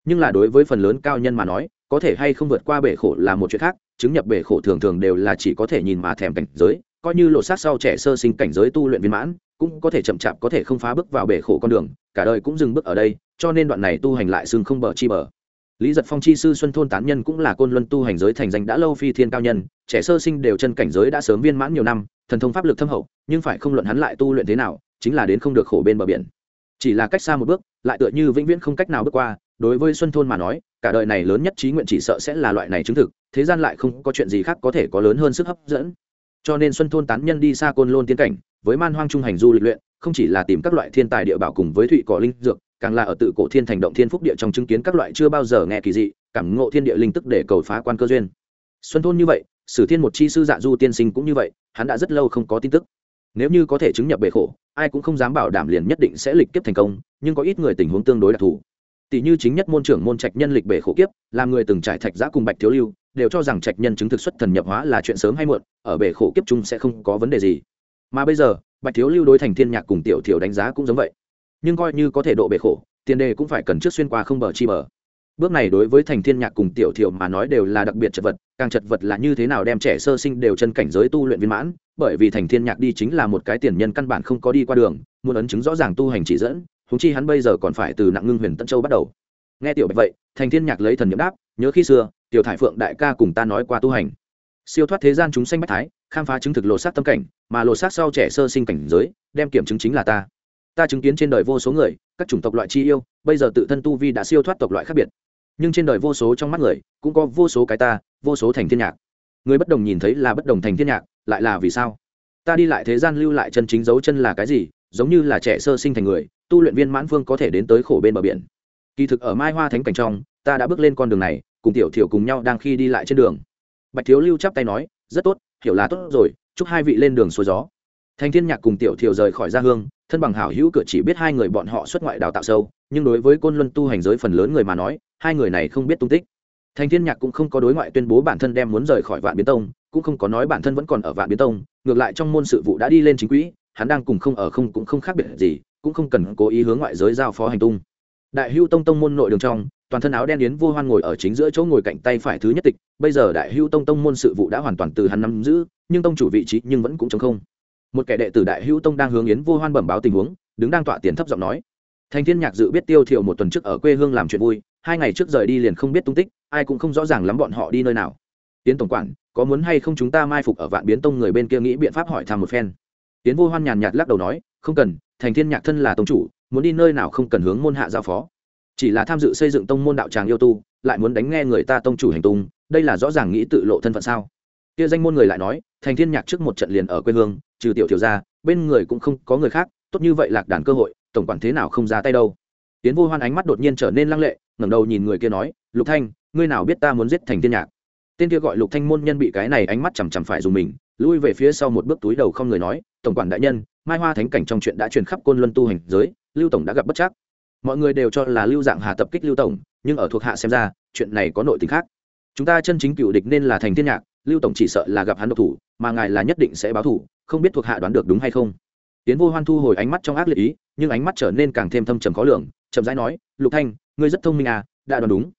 Nhưng là đối với phần lớn cao nhân mà nói có thể hay không vượt qua bể khổ là một chuyện khác, chứng nhập bể khổ thường thường đều là chỉ có thể nhìn mà thèm cảnh giới, coi như lộ sát sau trẻ sơ sinh cảnh giới tu luyện viên mãn, cũng có thể chậm chạp có thể không phá bước vào bể khổ con đường, cả đời cũng dừng bước ở đây, cho nên đoạn này tu hành lại xương không bờ chi bờ. Lý giật phong chi sư xuân thôn tán nhân cũng là côn luân tu hành giới thành danh đã lâu phi thiên cao nhân, trẻ sơ sinh đều chân cảnh giới đã sớm viên mãn nhiều năm, thần thông pháp lực thâm hậu, nhưng phải không luận hắn lại tu luyện thế nào, chính là đến không được khổ bên bờ biển chỉ là cách xa một bước, lại tựa như vĩnh viễn không cách nào bước qua, đối với xuân thôn mà nói, cả đời này lớn nhất trí nguyện chỉ sợ sẽ là loại này chứng thực, thế gian lại không có chuyện gì khác có thể có lớn hơn sức hấp dẫn. Cho nên xuân thôn tán nhân đi xa côn lôn tiến cảnh, với man hoang trung hành du lịch luyện, không chỉ là tìm các loại thiên tài địa bảo cùng với thụy cỏ linh dược, càng là ở tự cổ thiên thành động thiên phúc địa trong chứng kiến các loại chưa bao giờ nghe kỳ dị, cảm ngộ thiên địa linh tức để cầu phá quan cơ duyên. Xuân thôn như vậy, sử thiên một chi sư dạ du tiên sinh cũng như vậy, hắn đã rất lâu không có tin tức nếu như có thể chứng nhập bể khổ, ai cũng không dám bảo đảm liền nhất định sẽ lịch kiếp thành công, nhưng có ít người tình huống tương đối đặc thù. Tỷ như chính nhất môn trưởng môn trạch nhân lịch bể khổ kiếp, làm người từng trải thạch giã cùng bạch thiếu lưu, đều cho rằng trạch nhân chứng thực xuất thần nhập hóa là chuyện sớm hay muộn, ở bể khổ kiếp chung sẽ không có vấn đề gì. Mà bây giờ, bạch thiếu lưu đối thành thiên nhạc cùng tiểu thiểu đánh giá cũng giống vậy. Nhưng coi như có thể độ bể khổ, tiền đề cũng phải cần trước xuyên qua không bờ chi bờ bước này đối với thành thiên nhạc cùng tiểu thiểu mà nói đều là đặc biệt chật vật, càng chật vật là như thế nào đem trẻ sơ sinh đều chân cảnh giới tu luyện viên mãn, bởi vì thành thiên nhạc đi chính là một cái tiền nhân căn bản không có đi qua đường, muốn ấn chứng rõ ràng tu hành chỉ dẫn húng chi hắn bây giờ còn phải từ nặng ngưng huyền tân châu bắt đầu. Nghe tiểu bạch vậy, thành thiên nhạc lấy thần nhiệm đáp, nhớ khi xưa, tiểu thải phượng đại ca cùng ta nói qua tu hành. Siêu thoát thế gian chúng sanh bách thái, khám phá chứng thực lột xác tâm cảnh, mà lột xác sau trẻ sơ sinh cảnh giới, đem kiểm chứng chính là ta. Ta chứng kiến trên đời vô số người, các chủng tộc loại chi yêu, bây giờ tự thân tu vi đã siêu thoát tộc loại khác biệt nhưng trên đời vô số trong mắt người cũng có vô số cái ta, vô số thành thiên nhạc. Người bất đồng nhìn thấy là bất đồng thành thiên nhạc, lại là vì sao? Ta đi lại thế gian lưu lại chân chính dấu chân là cái gì, giống như là trẻ sơ sinh thành người, tu luyện viên mãn phương có thể đến tới khổ bên bờ biển. Kỳ thực ở mai hoa thánh cảnh trong, ta đã bước lên con đường này, cùng tiểu thiểu cùng nhau đang khi đi lại trên đường. Bạch thiếu lưu chắp tay nói, rất tốt, hiểu là tốt rồi, chúc hai vị lên đường xuôi gió. Thành thiên nhạc cùng tiểu thiểu rời khỏi gia hương thân bằng hảo hữu cửa chỉ biết hai người bọn họ xuất ngoại đào tạo sâu, nhưng đối với côn luân tu hành giới phần lớn người mà nói, hai người này không biết tung tích. Thành thiên nhạc cũng không có đối ngoại tuyên bố bản thân đem muốn rời khỏi vạn biến tông, cũng không có nói bản thân vẫn còn ở vạn biến tông, ngược lại trong môn sự vụ đã đi lên chính quỹ, hắn đang cùng không ở không cũng không khác biệt gì, cũng không cần cố ý hướng ngoại giới giao phó hành tung. Đại hưu tông tông môn nội đường trong, toàn thân áo đen yến vô hoan ngồi ở chính giữa chỗ ngồi cạnh tay phải thứ nhất tịch, bây giờ đại hưu tông tông môn sự vụ đã hoàn toàn từ hắn nắm giữ, nhưng tông chủ vị trí nhưng vẫn cũng chống không một kẻ đệ tử đại hữu tông đang hướng yến vô hoan bẩm báo tình huống, đứng đang tọa tiền thấp giọng nói. Thành thiên nhạc dự biết tiêu thiểu một tuần trước ở quê hương làm chuyện vui, hai ngày trước rời đi liền không biết tung tích, ai cũng không rõ ràng lắm bọn họ đi nơi nào. Tiến tổng quản, có muốn hay không chúng ta mai phục ở vạn biến tông người bên kia nghĩ biện pháp hỏi thăm một phen. Tiến vô hoan nhàn nhạt lắc đầu nói, không cần, thành thiên nhạc thân là tông chủ, muốn đi nơi nào không cần hướng môn hạ giao phó. Chỉ là tham dự xây dựng tông môn đạo tràng yêu tu, lại muốn đánh nghe người ta tông chủ hành tung, đây là rõ ràng nghĩ tự lộ thân phận sao? Kia danh môn người lại nói, thành thiên nhạc trước một trận liền ở quê hương, trừ tiểu tiểu ra, bên người cũng không có người khác, tốt như vậy lạc đàn cơ hội, tổng quản thế nào không ra tay đâu. Tiến vô hoan ánh mắt đột nhiên trở nên lăng lệ, ngẩng đầu nhìn người kia nói, lục thanh, ngươi nào biết ta muốn giết thành thiên nhạc? Tên kia gọi lục thanh môn nhân bị cái này ánh mắt chằm chằm phải dùng mình, lui về phía sau một bước túi đầu không người nói, tổng quản đại nhân, mai hoa thánh cảnh trong chuyện đã truyền khắp côn luân tu hành giới, lưu tổng đã gặp bất chắc. Mọi người đều cho là lưu dạng hà tập kích lưu tổng, nhưng ở thuộc hạ xem ra, chuyện này có nội tình khác. Chúng ta chân chính cựu địch nên là thành thiên nhạc lưu tổng chỉ sợ là gặp hắn độc thủ, mà ngài là nhất định sẽ báo thủ không biết thuộc hạ đoán được đúng hay không? Tiến vô hoan thu hồi ánh mắt trong ác liệt ý, nhưng ánh mắt trở nên càng thêm thâm trầm khó lường, chậm rãi nói, lục thanh, ngươi rất thông minh à đã đoán đúng.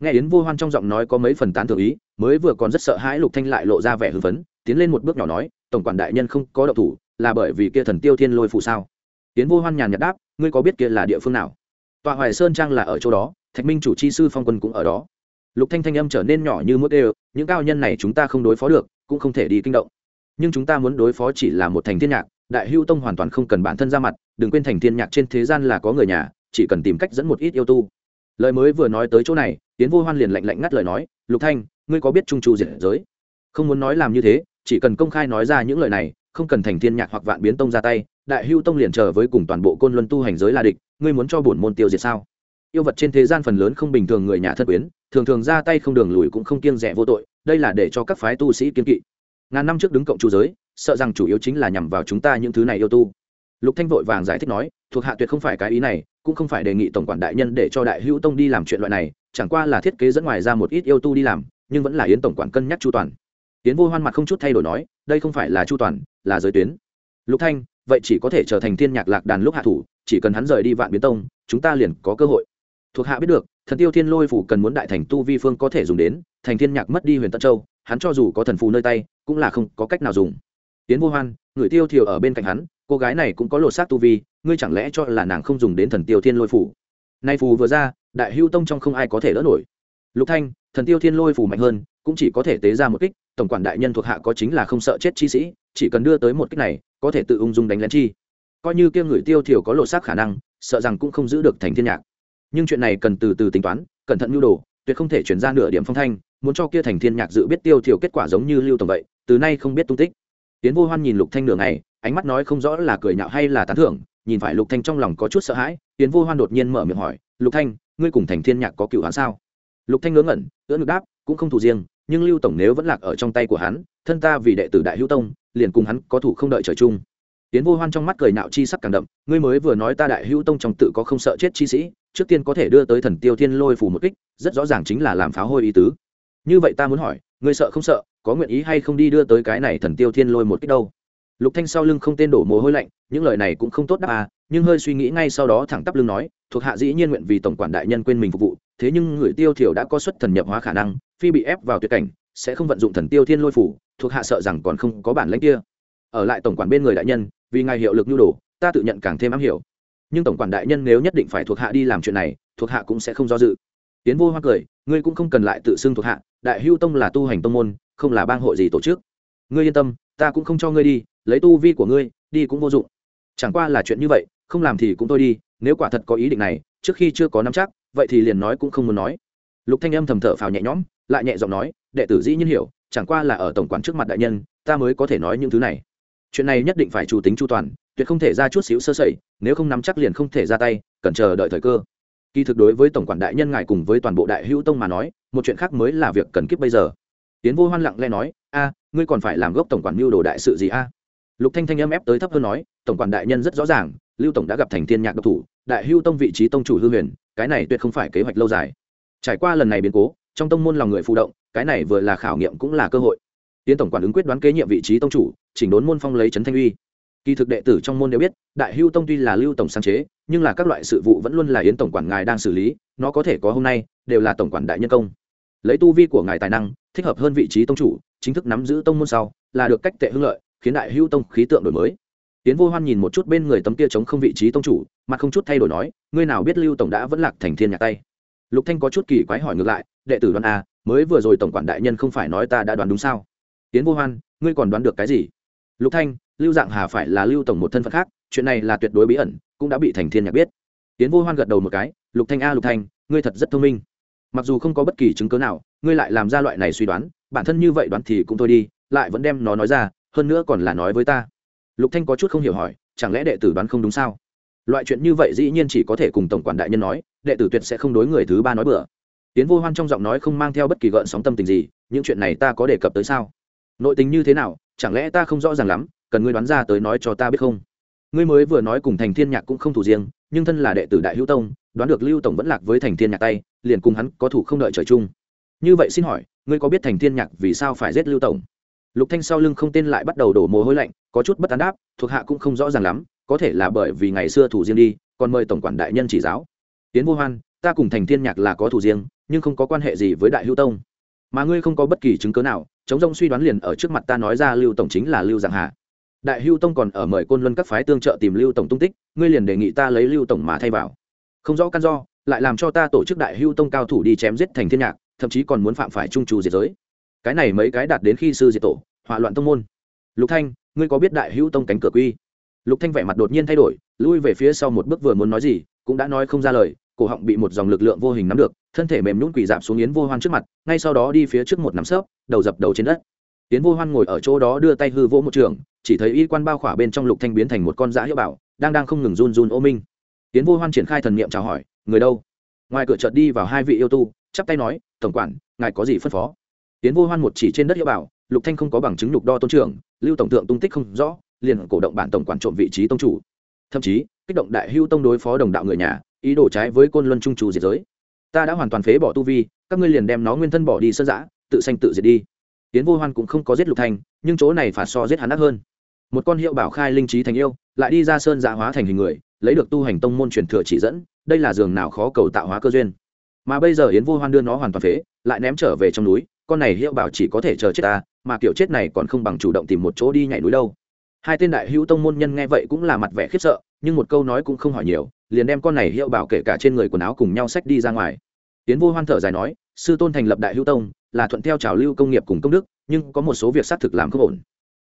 Nghe yến vô hoan trong giọng nói có mấy phần tán thưởng ý, mới vừa còn rất sợ hãi lục thanh lại lộ ra vẻ hưng phấn, tiến lên một bước nhỏ nói, tổng quản đại nhân không có độc thủ, là bởi vì kia thần tiêu thiên lôi phù sao? Yến vô hoan nhàn nhạt đáp, ngươi có biết kia là địa phương nào? Tòa hoài sơn trang là ở chỗ đó, thạch minh chủ chi sư phong quân cũng ở đó lục thanh thanh âm trở nên nhỏ như mức đều những cao nhân này chúng ta không đối phó được, cũng không thể đi kinh động. Nhưng chúng ta muốn đối phó chỉ là một thành thiên nhạc, đại hưu tông hoàn toàn không cần bản thân ra mặt, đừng quên thành thiên nhạc trên thế gian là có người nhà, chỉ cần tìm cách dẫn một ít yêu tu. Lời mới vừa nói tới chỗ này, tiến vô hoan liền lạnh lạnh ngắt lời nói, lục thanh, ngươi có biết trung tru diệt giới? Không muốn nói làm như thế, chỉ cần công khai nói ra những lời này, không cần thành thiên nhạc hoặc vạn biến tông ra tay, đại hưu tông liền chờ với cùng toàn bộ côn luân tu hành giới là địch, ngươi muốn cho bổn môn tiêu diệt sao? Yêu vật trên thế gian phần lớn không bình thường người nhà thân quyến thường thường ra tay không đường lùi cũng không kiêng rẻ vô tội, đây là để cho các phái tu sĩ kiên kỵ. Ngàn năm trước đứng cộng chủ giới, sợ rằng chủ yếu chính là nhằm vào chúng ta những thứ này yêu tu. Lục thanh vội vàng giải thích nói, thuộc hạ tuyệt không phải cái ý này, cũng không phải đề nghị tổng quản đại nhân để cho đại hữu tông đi làm chuyện loại này, chẳng qua là thiết kế dẫn ngoài ra một ít yêu tu đi làm, nhưng vẫn là yến tổng quản cân nhắc chu toàn. Yến vô hoan mặt không chút thay đổi nói, đây không phải là chu toàn, là giới tuyến. Lục thanh, vậy chỉ có thể trở thành thiên nhạc lạc đàn lúc hạ thủ, chỉ cần hắn rời đi vạn biến tông, chúng ta liền có cơ hội thuộc hạ biết được, thần tiêu thiên lôi phủ cần muốn đại thành tu vi phương có thể dùng đến, thành thiên nhạc mất đi huyền tân châu, hắn cho dù có thần phù nơi tay, cũng là không có cách nào dùng. Tiến vô hoan, người tiêu thiều ở bên cạnh hắn, cô gái này cũng có lột xác tu vi, ngươi chẳng lẽ cho là nàng không dùng đến thần tiêu thiên lôi phủ? Nay phù vừa ra, đại hưu tông trong không ai có thể đỡ nổi. Lục thanh, thần tiêu thiên lôi phủ mạnh hơn, cũng chỉ có thể tế ra một kích, tổng quản đại nhân thuộc hạ có chính là không sợ chết chi sĩ, chỉ cần đưa tới một kích này, có thể tự ung dung đánh lén chi. Coi như kia người tiêu thiểu có lột xác khả năng, sợ rằng cũng không giữ được thành thiên nhạc nhưng chuyện này cần từ từ tính toán, cẩn thận nhu đồ, tuyệt không thể chuyển ra nửa điểm phong thanh, muốn cho kia thành thiên nhạc dự biết tiêu thiểu kết quả giống như lưu tổng vậy, từ nay không biết tung tích. Tiến vô hoan nhìn lục thanh nửa ngày, ánh mắt nói không rõ là cười nhạo hay là tán thưởng, nhìn phải lục thanh trong lòng có chút sợ hãi tiến vô hoan đột nhiên mở miệng hỏi, lục thanh, ngươi cùng thành thiên nhạc có cựu hắn sao? Lục thanh ngớ ngẩn, ưỡn ngực đáp, cũng không thủ riêng, nhưng lưu tổng nếu vẫn lạc ở trong tay của hắn, thân ta vì đệ tử đại hữu tông, liền cùng hắn có thủ không đợi trời chung tiến vô hoan trong mắt cười nạo chi sắc càng đậm, ngươi mới vừa nói ta đại hữu tông trong tự có không sợ chết chi sĩ, trước tiên có thể đưa tới thần tiêu thiên lôi phủ một kích, rất rõ ràng chính là làm phá hôi ý tứ. Như vậy ta muốn hỏi, ngươi sợ không sợ, có nguyện ý hay không đi đưa tới cái này thần tiêu thiên lôi một kích đâu? Lục thanh sau lưng không tên đổ mồ hôi lạnh, những lời này cũng không tốt đáp à nhưng hơi suy nghĩ ngay sau đó thẳng tắp lưng nói, thuộc hạ dĩ nhiên nguyện vì tổng quản đại nhân quên mình phục vụ, thế nhưng người tiêu thiểu đã có xuất thần nhập hóa khả năng, phi bị ép vào tuyệt cảnh, sẽ không vận dụng thần tiêu thiên lôi phủ thuộc hạ sợ rằng còn không có bản lĩnh kia ở lại tổng quản bên người đại nhân, vì ngài hiệu lực nhu đồ, ta tự nhận càng thêm am hiểu. Nhưng tổng quản đại nhân nếu nhất định phải thuộc hạ đi làm chuyện này, thuộc hạ cũng sẽ không do dự. Tiến vô hoa cười, ngươi cũng không cần lại tự xưng thuộc hạ, đại hưu tông là tu hành tông môn, không là bang hội gì tổ chức. Ngươi yên tâm, ta cũng không cho ngươi đi, lấy tu vi của ngươi, đi cũng vô dụng. Chẳng qua là chuyện như vậy, không làm thì cũng thôi đi, nếu quả thật có ý định này, trước khi chưa có nắm chắc, vậy thì liền nói cũng không muốn nói. Lục thanh âm thầm thở phào nhẹ nhõm, lại nhẹ giọng nói, đệ tử dĩ nhiên hiểu, chẳng qua là ở tổng quản trước mặt đại nhân, ta mới có thể nói những thứ này chuyện này nhất định phải chủ tính chu toàn, tuyệt không thể ra chút xíu sơ sẩy, nếu không nắm chắc liền không thể ra tay, cần chờ đợi thời cơ. Kỳ thực đối với tổng quản đại nhân ngài cùng với toàn bộ đại hữu tông mà nói, một chuyện khác mới là việc cần kiếp bây giờ. Tiến vô hoan lặng lẽ nói, a, ngươi còn phải làm gốc tổng quản mưu đồ đại sự gì a? Lục thanh thanh âm ép tới thấp hơn nói, tổng quản đại nhân rất rõ ràng, lưu tổng đã gặp thành thiên nhạc độc thủ, đại hưu tông vị trí tông chủ hư huyền, cái này tuyệt không phải kế hoạch lâu dài. Trải qua lần này biến cố, trong tông môn lòng người phụ động, cái này vừa là khảo nghiệm cũng là cơ hội tiến tổng quản ứng quyết đoán kế nhiệm vị trí tông chủ, chỉnh đốn môn phong lấy trấn thanh uy. Kỳ thực đệ tử trong môn đều biết, đại hưu tông tuy là lưu tổng sáng chế, nhưng là các loại sự vụ vẫn luôn là yến tổng quản ngài đang xử lý, nó có thể có hôm nay, đều là tổng quản đại nhân công. Lấy tu vi của ngài tài năng, thích hợp hơn vị trí tông chủ, chính thức nắm giữ tông môn sau, là được cách tệ hưng lợi, khiến đại hưu tông khí tượng đổi mới. Tiến vô hoan nhìn một chút bên người tấm kia chống không vị trí tông chủ mà không chút thay đổi nói, ngươi nào biết lưu tổng đã vẫn lạc thành thiên nhạc tay? Lục thanh có chút kỳ quái hỏi ngược lại, đệ tử đoán a, mới vừa rồi tổng quản đại nhân không phải nói ta đã đoán đúng sao? Tiến vô hoan, ngươi còn đoán được cái gì? Lục thanh, lưu dạng hà phải là lưu tổng một thân phận khác, chuyện này là tuyệt đối bí ẩn, cũng đã bị thành thiên nhạc biết. Tiến vô hoan gật đầu một cái, lục thanh a, lục thanh, ngươi thật rất thông minh. Mặc dù không có bất kỳ chứng cứ nào, ngươi lại làm ra loại này suy đoán, bản thân như vậy đoán thì cũng thôi đi, lại vẫn đem nó nói ra, hơn nữa còn là nói với ta. Lục thanh có chút không hiểu hỏi, chẳng lẽ đệ tử đoán không đúng sao? Loại chuyện như vậy dĩ nhiên chỉ có thể cùng tổng quản đại nhân nói, đệ tử tuyệt sẽ không đối người thứ ba nói bừa. Tiến vô hoan trong giọng nói không mang theo bất kỳ gợn sóng tâm tình gì, những chuyện này ta có đề cập tới sao? Nội tình như thế nào, chẳng lẽ ta không rõ ràng lắm, cần ngươi đoán ra tới nói cho ta biết không? Ngươi mới vừa nói cùng thành thiên nhạc cũng không thủ riêng, nhưng thân là đệ tử đại hữu tông, đoán được lưu tổng vẫn lạc với thành thiên nhạc tay, liền cùng hắn có thủ không đợi trời chung. Như vậy xin hỏi, ngươi có biết thành thiên nhạc vì sao phải giết lưu tổng? Lục thanh sau lưng không tên lại bắt đầu đổ mồ hôi lạnh, có chút bất an đáp, thuộc hạ cũng không rõ ràng lắm, có thể là bởi vì ngày xưa thủ riêng đi, còn mời tổng quản đại nhân chỉ giáo. Tiến vô hoan, ta cùng thành thiên nhạc là có thủ riêng, nhưng không có quan hệ gì với đại hữu tông. Mà ngươi không có bất kỳ chứng cứ nào chống rông suy đoán liền ở trước mặt ta nói ra lưu tổng chính là lưu giang hà. Đại hưu tông còn ở mời côn luân các phái tương trợ tìm lưu tổng tung tích, ngươi liền đề nghị ta lấy lưu tổng mà thay vào. Không rõ căn do, lại làm cho ta tổ chức đại hưu tông cao thủ đi chém giết thành thiên nhạc, thậm chí còn muốn phạm phải trung trù diệt giới. Cái này mấy cái đạt đến khi sư diệt tổ, hỏa loạn tông môn. Lục thanh, ngươi có biết đại hưu tông cánh cửa quy? Lục thanh vẻ mặt đột nhiên thay đổi, lui về phía sau một bước vừa muốn nói gì, cũng đã nói không ra lời cổ họng bị một dòng lực lượng vô hình nắm được, thân thể mềm nhún quỳ dạp xuống yến vô hoan trước mặt, ngay sau đó đi phía trước một nắm sấp đầu dập đầu trên đất. Yến vô hoan ngồi ở chỗ đó đưa tay hư vỗ một trường, chỉ thấy y quan bao khỏa bên trong lục thanh biến thành một con dã hiệu bảo, đang đang không ngừng run run ô minh. Yến vô hoan triển khai thần niệm chào hỏi, người đâu? Ngoài cửa chợt đi vào hai vị yêu tu, chắp tay nói, tổng quản, ngài có gì phân phó? Yến vô hoan một chỉ trên đất hiệu bảo, lục thanh không có bằng chứng lục đo tôn trưởng, lưu tổng tượng tung tích không rõ, liền cổ động bản tổng quản trộm vị trí tông chủ. Thậm chí, kích động đại hưu tông đối phó đồng đạo người nhà ý đồ trái với côn luân trung chủ diệt giới. Ta đã hoàn toàn phế bỏ tu vi các ngươi liền đem nó nguyên thân bỏ đi sơn giã tự sanh tự diệt đi. Tiến vô hoan cũng không có giết lục thành, nhưng chỗ này phạt so giết hắn ác hơn. Một con hiệu bảo khai linh trí thành yêu lại đi ra sơn giã hóa thành hình người lấy được tu hành tông môn truyền thừa chỉ dẫn đây là giường nào khó cầu tạo hóa cơ duyên. Mà bây giờ yến vô hoan đưa nó hoàn toàn phế lại ném trở về trong núi con này hiệu bảo chỉ có thể chờ chết ta mà kiểu chết này còn không bằng chủ động tìm một chỗ đi nhảy núi đâu. Hai tên đại hữu tông môn nhân nghe vậy cũng là mặt vẻ khiếp sợ nhưng một câu nói cũng không hỏi nhiều liền đem con này hiệu bảo kể cả trên người quần áo cùng nhau xách đi ra ngoài. Tiến vô hoan thở dài nói, sư tôn thành lập đại hữu tông, là thuận theo trào lưu công nghiệp cùng công đức, nhưng có một số việc xác thực làm không ổn.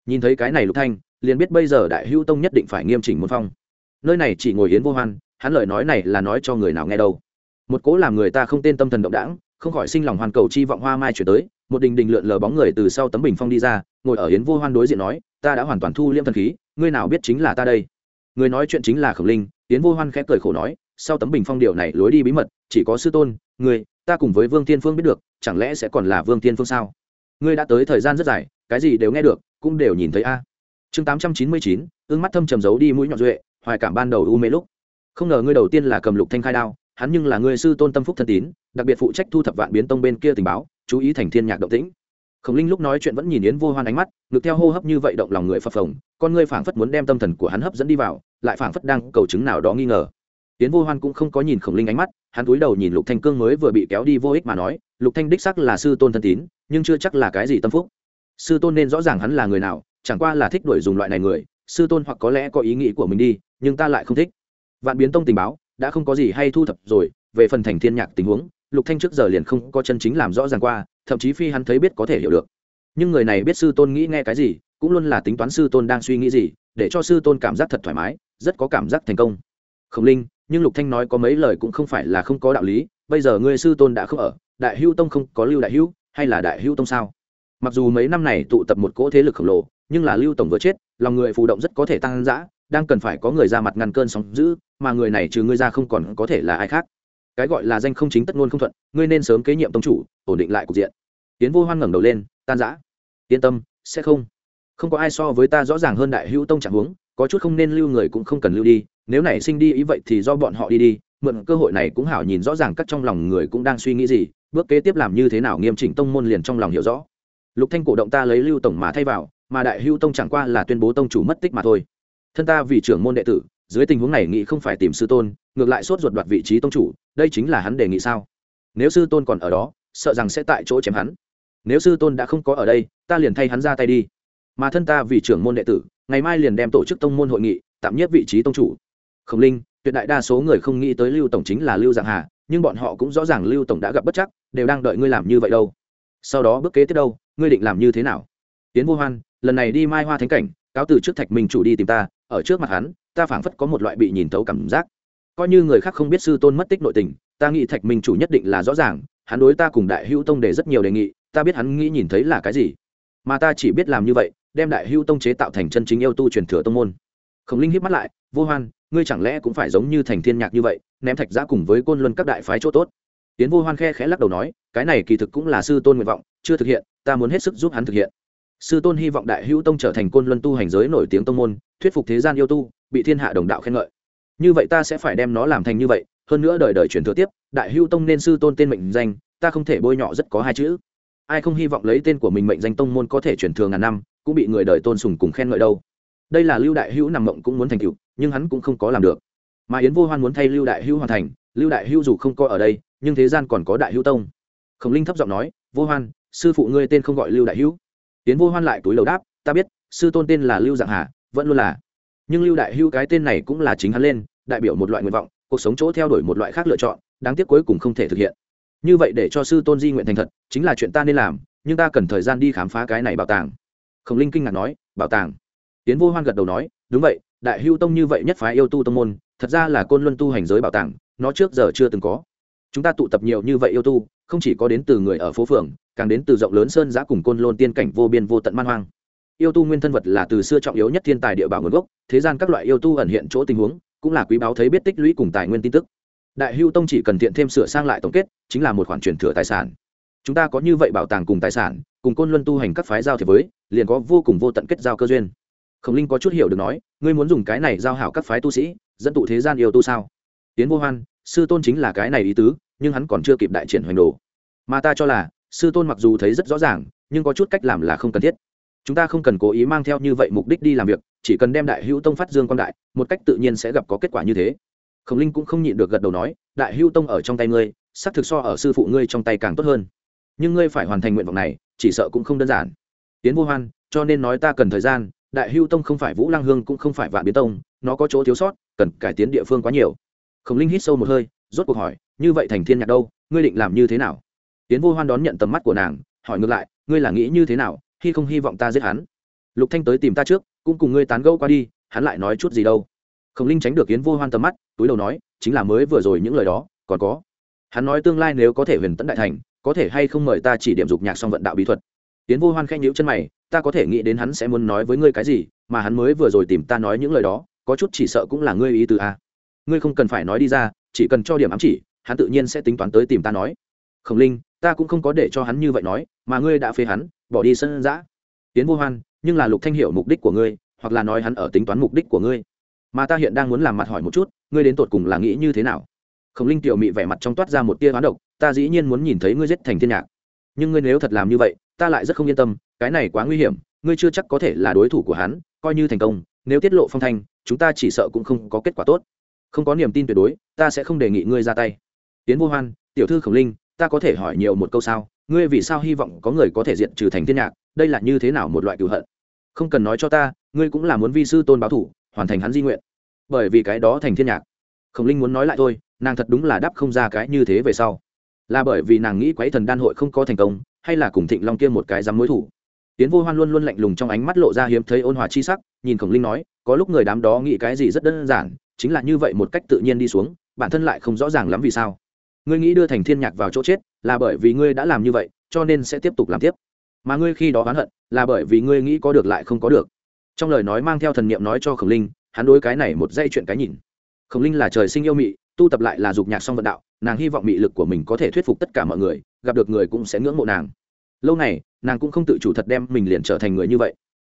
Nhìn thấy cái này lục thanh, liền biết bây giờ đại hữu tông nhất định phải nghiêm chỉnh một phong. Nơi này chỉ ngồi yến vô hoan, hắn lời nói này là nói cho người nào nghe đâu. Một cố làm người ta không tên tâm thần động đãng không khỏi sinh lòng hoàn cầu chi vọng hoa mai chuyển tới, một đình đình lượn lờ bóng người từ sau tấm bình phong đi ra, ngồi ở yến vô hoan đối diện nói, ta đã hoàn toàn thu liêm thần khí, ngươi nào biết chính là ta đây? Người nói chuyện chính là khổng linh tiến vô hoan khẽ cười khổ nói, sau tấm bình phong điều này lối đi bí mật, chỉ có sư tôn ngươi ta cùng với vương tiên phương biết được, chẳng lẽ sẽ còn là vương tiên phương sao? Ngươi đã tới thời gian rất dài, cái gì đều nghe được, cũng đều nhìn thấy a. Chương tám trăm chín mươi chín, ương mắt thâm trầm giấu đi mũi nhọn duệ, hoài cảm ban đầu u mê lúc. Không ngờ ngươi đầu tiên là cầm lục thanh khai đao, hắn nhưng là ngươi sư tôn tâm phúc thân tín, đặc biệt phụ trách thu thập vạn biến tông bên kia tình báo, chú ý thành thiên nhạc động tĩnh. Khổng linh lúc nói chuyện vẫn nhìn yến vô hoan ánh mắt ngược theo hô hấp như vậy động lòng người phập phồng, con ngươi phảng phất muốn đem tâm thần của hắn hấp dẫn đi vào lại phảng phất đang cầu chứng nào đó nghi ngờ. Tiến vô hoan cũng không có nhìn khổng linh ánh mắt, hắn cúi đầu nhìn lục thanh cương mới vừa bị kéo đi vô ích mà nói, lục thanh đích sắc là sư tôn thân tín, nhưng chưa chắc là cái gì tâm phúc. Sư tôn nên rõ ràng hắn là người nào, chẳng qua là thích đuổi dùng loại này người, sư tôn hoặc có lẽ có ý nghĩ của mình đi, nhưng ta lại không thích. Vạn biến tông tình báo, đã không có gì hay thu thập rồi, về phần thành thiên nhạc tình huống, lục thanh trước giờ liền không có chân chính làm rõ ràng qua, thậm chí phi hắn thấy biết có thể hiểu được. Nhưng người này biết sư tôn nghĩ nghe cái gì, cũng luôn là tính toán sư tôn đang suy nghĩ gì, để cho sư tôn cảm giác thật thoải mái rất có cảm giác thành công. Khổng linh, nhưng lục thanh nói có mấy lời cũng không phải là không có đạo lý, bây giờ ngươi sư tôn đã không ở, đại hưu tông không có lưu đại hưu hay là đại hưu tông sao? Mặc dù mấy năm này tụ tập một cỗ thế lực khổng lồ, nhưng là lưu tổng vừa chết, lòng người phù động rất có thể tăng dã, đang cần phải có người ra mặt ngăn cơn sóng dữ, mà người này trừ ngươi ra không còn có thể là ai khác. Cái gọi là danh không chính tất ngôn không thuận, ngươi nên sớm kế nhiệm tông chủ, ổn định lại cục diện. Tiến vô hoan ngẩng đầu lên, tan dã. yên tâm, sẽ không. Không có ai so với ta rõ ràng hơn đại hữu tông trạng huống có chút không nên lưu người cũng không cần lưu đi, nếu nảy sinh đi ý vậy thì do bọn họ đi đi, mượn cơ hội này cũng hảo nhìn rõ ràng các trong lòng người cũng đang suy nghĩ gì, bước kế tiếp làm như thế nào nghiêm chỉnh tông môn liền trong lòng hiểu rõ. Lục thanh cổ động ta lấy lưu tổng mà thay vào, mà đại hưu tông chẳng qua là tuyên bố tông chủ mất tích mà thôi. Thân ta vì trưởng môn đệ tử, dưới tình huống này nghĩ không phải tìm sư tôn, ngược lại sốt ruột đoạt vị trí tông chủ, đây chính là hắn đề nghị sao? Nếu sư tôn còn ở đó, sợ rằng sẽ tại chỗ chém hắn. Nếu sư tôn đã không có ở đây, ta liền thay hắn ra tay đi. Mà thân ta vì trưởng môn đệ tử ngày mai liền đem tổ chức tông môn hội nghị tạm nhất vị trí tông chủ. Khổng linh, tuyệt đại đa số người không nghĩ tới lưu tổng chính là lưu dạng hà, nhưng bọn họ cũng rõ ràng lưu tổng đã gặp bất chắc, đều đang đợi ngươi làm như vậy đâu. Sau đó bước kế tiếp đâu, ngươi định làm như thế nào? Tiến vô hoan, lần này đi mai hoa thánh cảnh, cáo từ trước thạch minh chủ đi tìm ta, ở trước mặt hắn, ta phảng phất có một loại bị nhìn thấu cảm giác. Coi như người khác không biết sư tôn mất tích nội tình, ta nghĩ thạch minh chủ nhất định là rõ ràng, hắn đối ta cùng đại hữu tông để rất nhiều đề nghị, ta biết hắn nghĩ nhìn thấy là cái gì. Mà ta chỉ biết làm như vậy đem đại hữu tông chế tạo thành chân chính yêu tu truyền thừa tông môn. Khổng linh hiếp mắt lại, vô hoan, ngươi chẳng lẽ cũng phải giống như thành thiên nhạc như vậy, ném thạch giã cùng với côn luân các đại phái chỗ tốt? Tiến vô hoan khe khẽ lắc đầu nói, cái này kỳ thực cũng là sư tôn nguyện vọng, chưa thực hiện, ta muốn hết sức giúp hắn thực hiện. Sư tôn hy vọng đại hữu tông trở thành côn luân tu hành giới nổi tiếng tông môn, thuyết phục thế gian yêu tu, bị thiên hạ đồng đạo khen ngợi. Như vậy ta sẽ phải đem nó làm thành như vậy, hơn nữa đời đời truyền thừa tiếp, đại hữu tông nên sư tôn tên mệnh danh, ta không thể bôi nhọ rất có hai chữ. Ai không hy vọng lấy tên của mình mệnh danh tông môn có thể truyền thừa ngàn năm cũng bị người đời tôn sùng cùng khen ngợi đâu. Đây là lưu đại hữu nằm mộng cũng muốn thành tựu, nhưng hắn cũng không có làm được. Mà yến vô hoan muốn thay lưu đại hữu hoàn thành, lưu đại hữu dù không có ở đây, nhưng thế gian còn có đại hữu tông. Khổng linh thấp giọng nói, vô hoan, sư phụ ngươi tên không gọi lưu đại hữu. Yến vô hoan lại túi lầu đáp, ta biết, sư tôn tên là lưu dạng hà, vẫn luôn là. Nhưng lưu đại hữu cái tên này cũng là chính hắn lên, đại biểu một loại nguyện vọng, cuộc sống chỗ theo đuổi một loại khác lựa chọn, đáng tiếc cuối cùng không thể thực hiện. Như vậy để cho sư tôn di nguyện thành thật, chính là chuyện ta nên làm, nhưng ta cần thời gian đi khám phá cái này bảo tàng khổng linh kinh ngạc nói, bảo tàng. Tiến vô hoan gật đầu nói, đúng vậy, đại hưu tông như vậy nhất phái yêu tu tông môn, thật ra là côn luân tu hành giới bảo tàng, nó trước giờ chưa từng có. Chúng ta tụ tập nhiều như vậy yêu tu, không chỉ có đến từ người ở phố phường, càng đến từ rộng lớn sơn giã cùng côn lôn tiên cảnh vô biên vô tận man hoang. Yêu tu nguyên thân vật là từ xưa trọng yếu nhất thiên tài địa bảo nguồn gốc, thế gian các loại yêu tu ẩn hiện chỗ tình huống, cũng là quý báo thấy biết tích lũy cùng tài nguyên tin tức. Đại hưu tông chỉ cần thiện thêm sửa sang lại tổng kết, chính là một khoản truyền thừa tài sản. Chúng ta có như vậy bảo tàng cùng tài sản cùng côn luân tu hành các phái giao thiệp với, liền có vô cùng vô tận kết giao cơ duyên. Khổng linh có chút hiểu được nói, ngươi muốn dùng cái này giao hảo các phái tu sĩ, dẫn tụ thế gian yêu tu sao? Tiến vô hoan, sư tôn chính là cái này ý tứ, nhưng hắn còn chưa kịp đại triển hoành đồ. Mà ta cho là, sư tôn mặc dù thấy rất rõ ràng, nhưng có chút cách làm là không cần thiết. Chúng ta không cần cố ý mang theo như vậy mục đích đi làm việc, chỉ cần đem đại hữu tông phát dương quan đại, một cách tự nhiên sẽ gặp có kết quả như thế. Khổng linh cũng không nhịn được gật đầu nói, đại hữu tông ở trong tay ngươi, xác thực so ở sư phụ ngươi trong tay càng tốt hơn nhưng ngươi phải hoàn thành nguyện vọng này, chỉ sợ cũng không đơn giản. Tiến vô hoan, cho nên nói ta cần thời gian, đại hưu tông không phải vũ lang hương cũng không phải vạn biến tông, nó có chỗ thiếu sót, cần cải tiến địa phương quá nhiều. Khổng linh hít sâu một hơi, rốt cuộc hỏi, như vậy thành thiên nhạc đâu, ngươi định làm như thế nào? Tiến vô hoan đón nhận tầm mắt của nàng, hỏi ngược lại, ngươi là nghĩ như thế nào, khi không hy vọng ta giết hắn? Lục thanh tới tìm ta trước, cũng cùng ngươi tán gẫu qua đi, hắn lại nói chút gì đâu? Khổng linh tránh được yến vô hoan tầm mắt, túi đầu nói, chính là mới vừa rồi những lời đó, còn có. Hắn nói tương lai nếu có thể huyền tấn đại thành có thể hay không mời ta chỉ điểm dục nhạc song vận đạo bí thuật? Tiến vô hoan khen nhíu chân mày, ta có thể nghĩ đến hắn sẽ muốn nói với ngươi cái gì, mà hắn mới vừa rồi tìm ta nói những lời đó, có chút chỉ sợ cũng là ngươi ý từ a à. ngươi không cần phải nói đi ra, chỉ cần cho điểm ám chỉ, hắn tự nhiên sẽ tính toán tới tìm ta nói. Khổng linh, ta cũng không có để cho hắn như vậy nói, mà ngươi đã phê hắn, bỏ đi sân giã. Tiến vô hoan, nhưng là lục thanh hiểu mục đích của ngươi, hoặc là nói hắn ở tính toán mục đích của ngươi. Mà ta hiện đang muốn làm mặt hỏi một chút, ngươi đến tột cùng là nghĩ như thế nào? Khổng linh tiểu mị vẻ mặt trong toát ra một tia hoán độc, ta dĩ nhiên muốn nhìn thấy ngươi giết thành thiên nhạc. Nhưng ngươi nếu thật làm như vậy, ta lại rất không yên tâm, cái này quá nguy hiểm, ngươi chưa chắc có thể là đối thủ của hắn, coi như thành công, nếu tiết lộ phong thanh, chúng ta chỉ sợ cũng không có kết quả tốt. Không có niềm tin tuyệt đối, ta sẽ không đề nghị ngươi ra tay. Tiến vô hoan, tiểu thư khổng linh, ta có thể hỏi nhiều một câu sao? Ngươi vì sao hy vọng có người có thể diện trừ thành thiên nhạc? Đây là như thế nào một loại cựu hận? Không cần nói cho ta, ngươi cũng là muốn vi sư tôn báo thủ, hoàn thành hắn di nguyện. Bởi vì cái đó thành thiên nhạc. Khổng linh muốn nói lại thôi nàng thật đúng là đáp không ra cái như thế về sau. Là bởi vì nàng nghĩ quái thần đan hội không có thành công, hay là cùng thịnh long kia một cái dám mối thủ. Tiến vô hoan luôn luôn lạnh lùng trong ánh mắt lộ ra hiếm thấy ôn hòa chi sắc, nhìn khổng linh nói, có lúc người đám đó nghĩ cái gì rất đơn giản, chính là như vậy một cách tự nhiên đi xuống, bản thân lại không rõ ràng lắm vì sao. Ngươi nghĩ đưa thành thiên nhạc vào chỗ chết, là bởi vì ngươi đã làm như vậy, cho nên sẽ tiếp tục làm tiếp. Mà ngươi khi đó oán hận, là bởi vì ngươi nghĩ có được lại không có được. Trong lời nói mang theo thần niệm nói cho khổng linh, hắn đối cái này một dây chuyện cái nhìn. Khổng linh là trời sinh yêu mị tu tập lại là dục nhạc song vận đạo, nàng hy vọng mị lực của mình có thể thuyết phục tất cả mọi người, gặp được người cũng sẽ ngưỡng mộ nàng. Lâu này, nàng cũng không tự chủ thật đem mình liền trở thành người như vậy.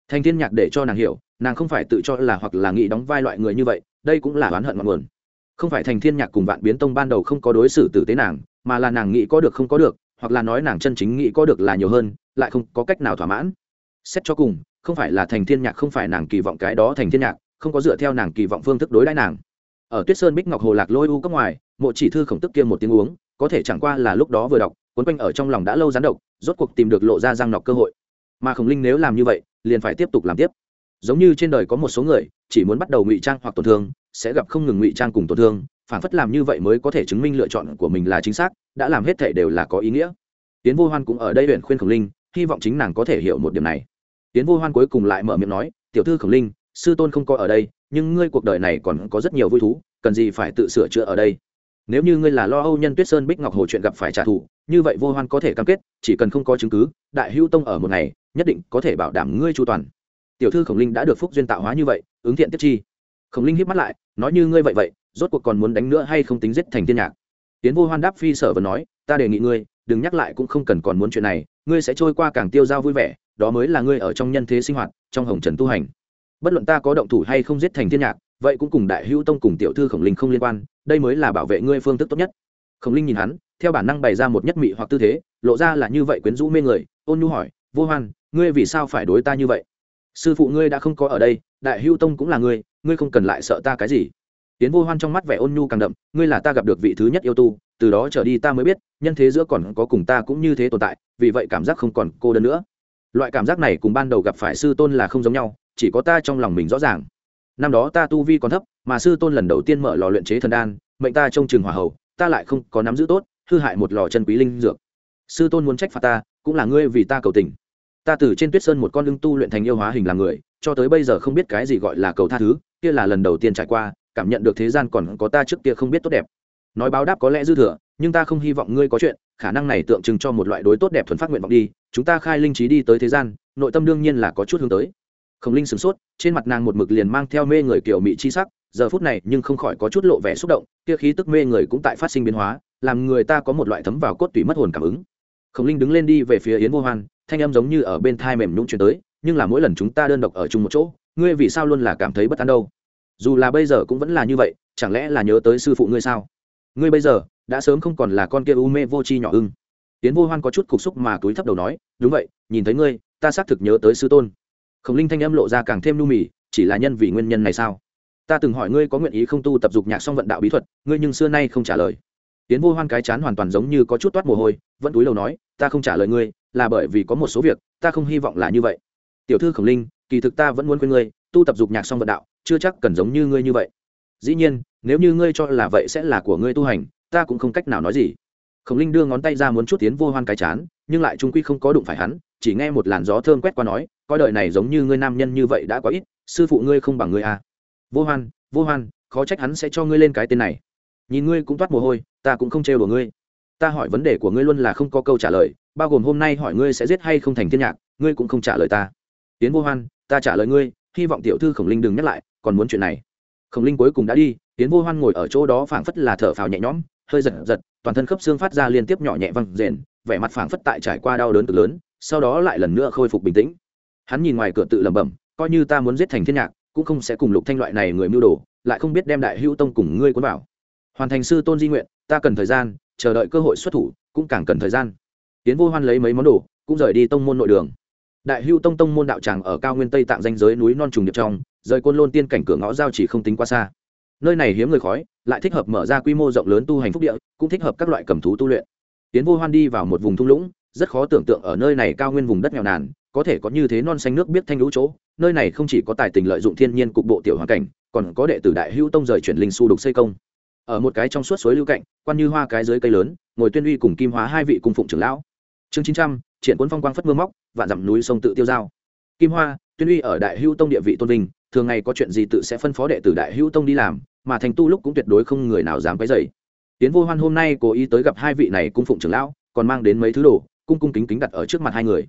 Thành thiên nhạc để cho nàng hiểu, nàng không phải tự cho là hoặc là nghĩ đóng vai loại người như vậy, đây cũng là oán hận ngọn nguồn. Không phải thành thiên nhạc cùng vạn biến tông ban đầu không có đối xử tử tế nàng, mà là nàng nghĩ có được không có được, hoặc là nói nàng chân chính nghĩ có được là nhiều hơn, lại không có cách nào thỏa mãn. Xét cho cùng, không phải là thành thiên nhạc không phải nàng kỳ vọng cái đó thành thiên nhạc, không có dựa theo nàng kỳ vọng phương thức đối đãi nàng ở tuyết sơn bích ngọc hồ lạc lôi u cấp ngoài, mộ chỉ thư khổng tức kia một tiếng uống, có thể chẳng qua là lúc đó vừa đọc, cuốn quanh ở trong lòng đã lâu gián độc, rốt cuộc tìm được lộ ra răng nọc cơ hội. Mà khổng linh nếu làm như vậy, liền phải tiếp tục làm tiếp. Giống như trên đời có một số người, chỉ muốn bắt đầu ngụy trang hoặc tổn thương, sẽ gặp không ngừng ngụy trang cùng tổn thương, phản phất làm như vậy mới có thể chứng minh lựa chọn của mình là chính xác, đã làm hết thể đều là có ý nghĩa. Tiến vô hoan cũng ở đây huyện khuyên khổng linh, hy vọng chính nàng có thể hiểu một điểm này. Tiến vô hoan cuối cùng lại mở miệng nói, tiểu thư khổng linh, sư tôn không có ở đây nhưng ngươi cuộc đời này còn có rất nhiều vui thú, cần gì phải tự sửa chữa ở đây? Nếu như ngươi là lo âu nhân tuyết sơn bích ngọc hồ chuyện gặp phải trả thù, như vậy vô hoan có thể cam kết, chỉ cần không có chứng cứ, đại hữu tông ở một ngày, nhất định có thể bảo đảm ngươi chu toàn. Tiểu thư khổng linh đã được phúc duyên tạo hóa như vậy, ứng thiện tiết chi. Khổng linh hiếp mắt lại, nói như ngươi vậy vậy, rốt cuộc còn muốn đánh nữa hay không tính giết thành thiên nhạc? Tiến vô hoan đáp phi sở và nói, ta đề nghị ngươi, đừng nhắc lại cũng không cần còn muốn chuyện này, ngươi sẽ trôi qua càng tiêu dao vui vẻ, đó mới là ngươi ở trong nhân thế sinh hoạt, trong hồng trần tu hành bất luận ta có động thủ hay không giết thành thiên nhạc, vậy cũng cùng đại hữu tông cùng tiểu thư khổng linh không liên quan, đây mới là bảo vệ ngươi phương thức tốt nhất. Khổng linh nhìn hắn, theo bản năng bày ra một nhất mị hoặc tư thế, lộ ra là như vậy quyến rũ mê người, ôn nhu hỏi, vô hoan, ngươi vì sao phải đối ta như vậy? Sư phụ ngươi đã không có ở đây, đại hữu tông cũng là ngươi ngươi không cần lại sợ ta cái gì. Tiến vô hoan trong mắt vẻ ôn nhu càng đậm, ngươi là ta gặp được vị thứ nhất yêu tu, từ đó trở đi ta mới biết, nhân thế giữa còn có cùng ta cũng như thế tồn tại, vì vậy cảm giác không còn cô đơn nữa. Loại cảm giác này cùng ban đầu gặp phải sư tôn là không giống nhau chỉ có ta trong lòng mình rõ ràng. Năm đó ta tu vi còn thấp, mà sư tôn lần đầu tiên mở lò luyện chế thần đan, mệnh ta trông chừng hỏa hầu, ta lại không có nắm giữ tốt, hư hại một lò chân quý linh dược. Sư tôn muốn trách phạt ta, cũng là ngươi vì ta cầu tình. Ta từ trên tuyết sơn một con lưng tu luyện thành yêu hóa hình làm người, cho tới bây giờ không biết cái gì gọi là cầu tha thứ, kia là lần đầu tiên trải qua, cảm nhận được thế gian còn có ta trước kia không biết tốt đẹp. Nói báo đáp có lẽ dư thừa, nhưng ta không hy vọng ngươi có chuyện, khả năng này tượng trưng cho một loại đối tốt đẹp thuần phát nguyện vọng đi, chúng ta khai linh trí đi tới thế gian, nội tâm đương nhiên là có chút hướng tới khổng linh sửng sốt, trên mặt nàng một mực liền mang theo mê người kiểu mị chi sắc, giờ phút này nhưng không khỏi có chút lộ vẻ xúc động, kia khí tức mê người cũng tại phát sinh biến hóa, làm người ta có một loại thấm vào cốt tủy mất hồn cảm ứng. Khổng linh đứng lên đi về phía yến vô hoan, thanh âm giống như ở bên thai mềm nhũng chuyển tới, nhưng là mỗi lần chúng ta đơn độc ở chung một chỗ, ngươi vì sao luôn là cảm thấy bất an đâu? Dù là bây giờ cũng vẫn là như vậy, chẳng lẽ là nhớ tới sư phụ ngươi sao? Ngươi bây giờ, đã sớm không còn là con kia u mê vô tri nhỏ ưng. Tiến vô hoan có chút cục xúc mà túi thấp đầu nói, đúng vậy, nhìn thấy ngươi, ta xác thực nhớ tới sư tôn khổng linh thanh âm lộ ra càng thêm nu mì, chỉ là nhân vì nguyên nhân này sao? Ta từng hỏi ngươi có nguyện ý không tu tập dục nhạc song vận đạo bí thuật, ngươi nhưng xưa nay không trả lời. Tiến vô hoan cái chán hoàn toàn giống như có chút toát mồ hôi, vẫn túi lầu nói, ta không trả lời ngươi, là bởi vì có một số việc, ta không hy vọng là như vậy. Tiểu thư khổng linh, kỳ thực ta vẫn muốn quên ngươi, tu tập dục nhạc song vận đạo, chưa chắc cần giống như ngươi như vậy. Dĩ nhiên, nếu như ngươi cho là vậy sẽ là của ngươi tu hành, ta cũng không cách nào nói gì. Khổng linh đưa ngón tay ra muốn chút tiến vô hoan cái chán, nhưng lại trung quy không có đụng phải hắn, chỉ nghe một làn gió thơm quét qua nói coi đời này giống như ngươi nam nhân như vậy đã quá ít, sư phụ ngươi không bằng ngươi à. vô hoan vô hoan, khó trách hắn sẽ cho ngươi lên cái tên này. Nhìn ngươi cũng toát mồ hôi, ta cũng không trêu đùa ngươi. Ta hỏi vấn đề của ngươi luôn là không có câu trả lời, bao gồm hôm nay hỏi ngươi sẽ giết hay không thành thiên nhạc, ngươi cũng không trả lời ta. Tiến vô hoan, ta trả lời ngươi, hy vọng tiểu thư khổng linh đừng nhắc lại, còn muốn chuyện này. Khổng linh cuối cùng đã đi, tiến vô hoan ngồi ở chỗ đó phảng phất là thở phào nhẹ nhõm, hơi giật giật, toàn thân khớp xương phát ra liên tiếp nhỏ nhẹ văng rền, vẻ mặt phảng phất tại trải qua đau đớn cực lớn, sau đó lại lần nữa khôi phục bình tĩnh hắn nhìn ngoài cửa tự lẩm bẩm, coi như ta muốn giết thành thiên nhạc, cũng không sẽ cùng lục thanh loại này người mưu đồ, lại không biết đem đại hữu tông cùng ngươi cuốn vào. Hoàn thành sư tôn di nguyện, ta cần thời gian, chờ đợi cơ hội xuất thủ, cũng càng cần thời gian. Tiến vô hoan lấy mấy món đồ, cũng rời đi tông môn nội đường. Đại hưu tông tông môn đạo tràng ở cao nguyên tây tạng danh giới núi non trùng điệp trong, rời côn lôn tiên cảnh cửa ngõ giao chỉ không tính quá xa. Nơi này hiếm người khói, lại thích hợp mở ra quy mô rộng lớn tu hành phúc địa, cũng thích hợp các loại cầm thú tu luyện. Tiến vô hoan đi vào một vùng thung lũng, rất khó tưởng tượng ở nơi này cao nguyên vùng đất nghèo nàn có thể có như thế non xanh nước biết thanh lũ chỗ, nơi này không chỉ có tài tình lợi dụng thiên nhiên cục bộ tiểu hoàn cảnh, còn có đệ tử đại hữu tông rời chuyển linh su đục xây công. Ở một cái trong suốt suối lưu cạnh, quan như hoa cái dưới cây lớn, ngồi tuyên uy cùng kim hóa hai vị cung phụng trưởng lão. Chương chín trăm, triển cuốn phong quang phất mưa móc, vạn dặm núi sông tự tiêu giao. Kim hoa, tuyên uy ở đại hữu tông địa vị tôn vinh, thường ngày có chuyện gì tự sẽ phân phó đệ tử đại hữu tông đi làm, mà thành tu lúc cũng tuyệt đối không người nào dám cái dày tiến vô hoan hôm nay cố ý tới gặp hai vị này cung phụng trưởng lão, còn mang đến mấy thứ đồ, cung cung kính kính đặt ở trước mặt hai người.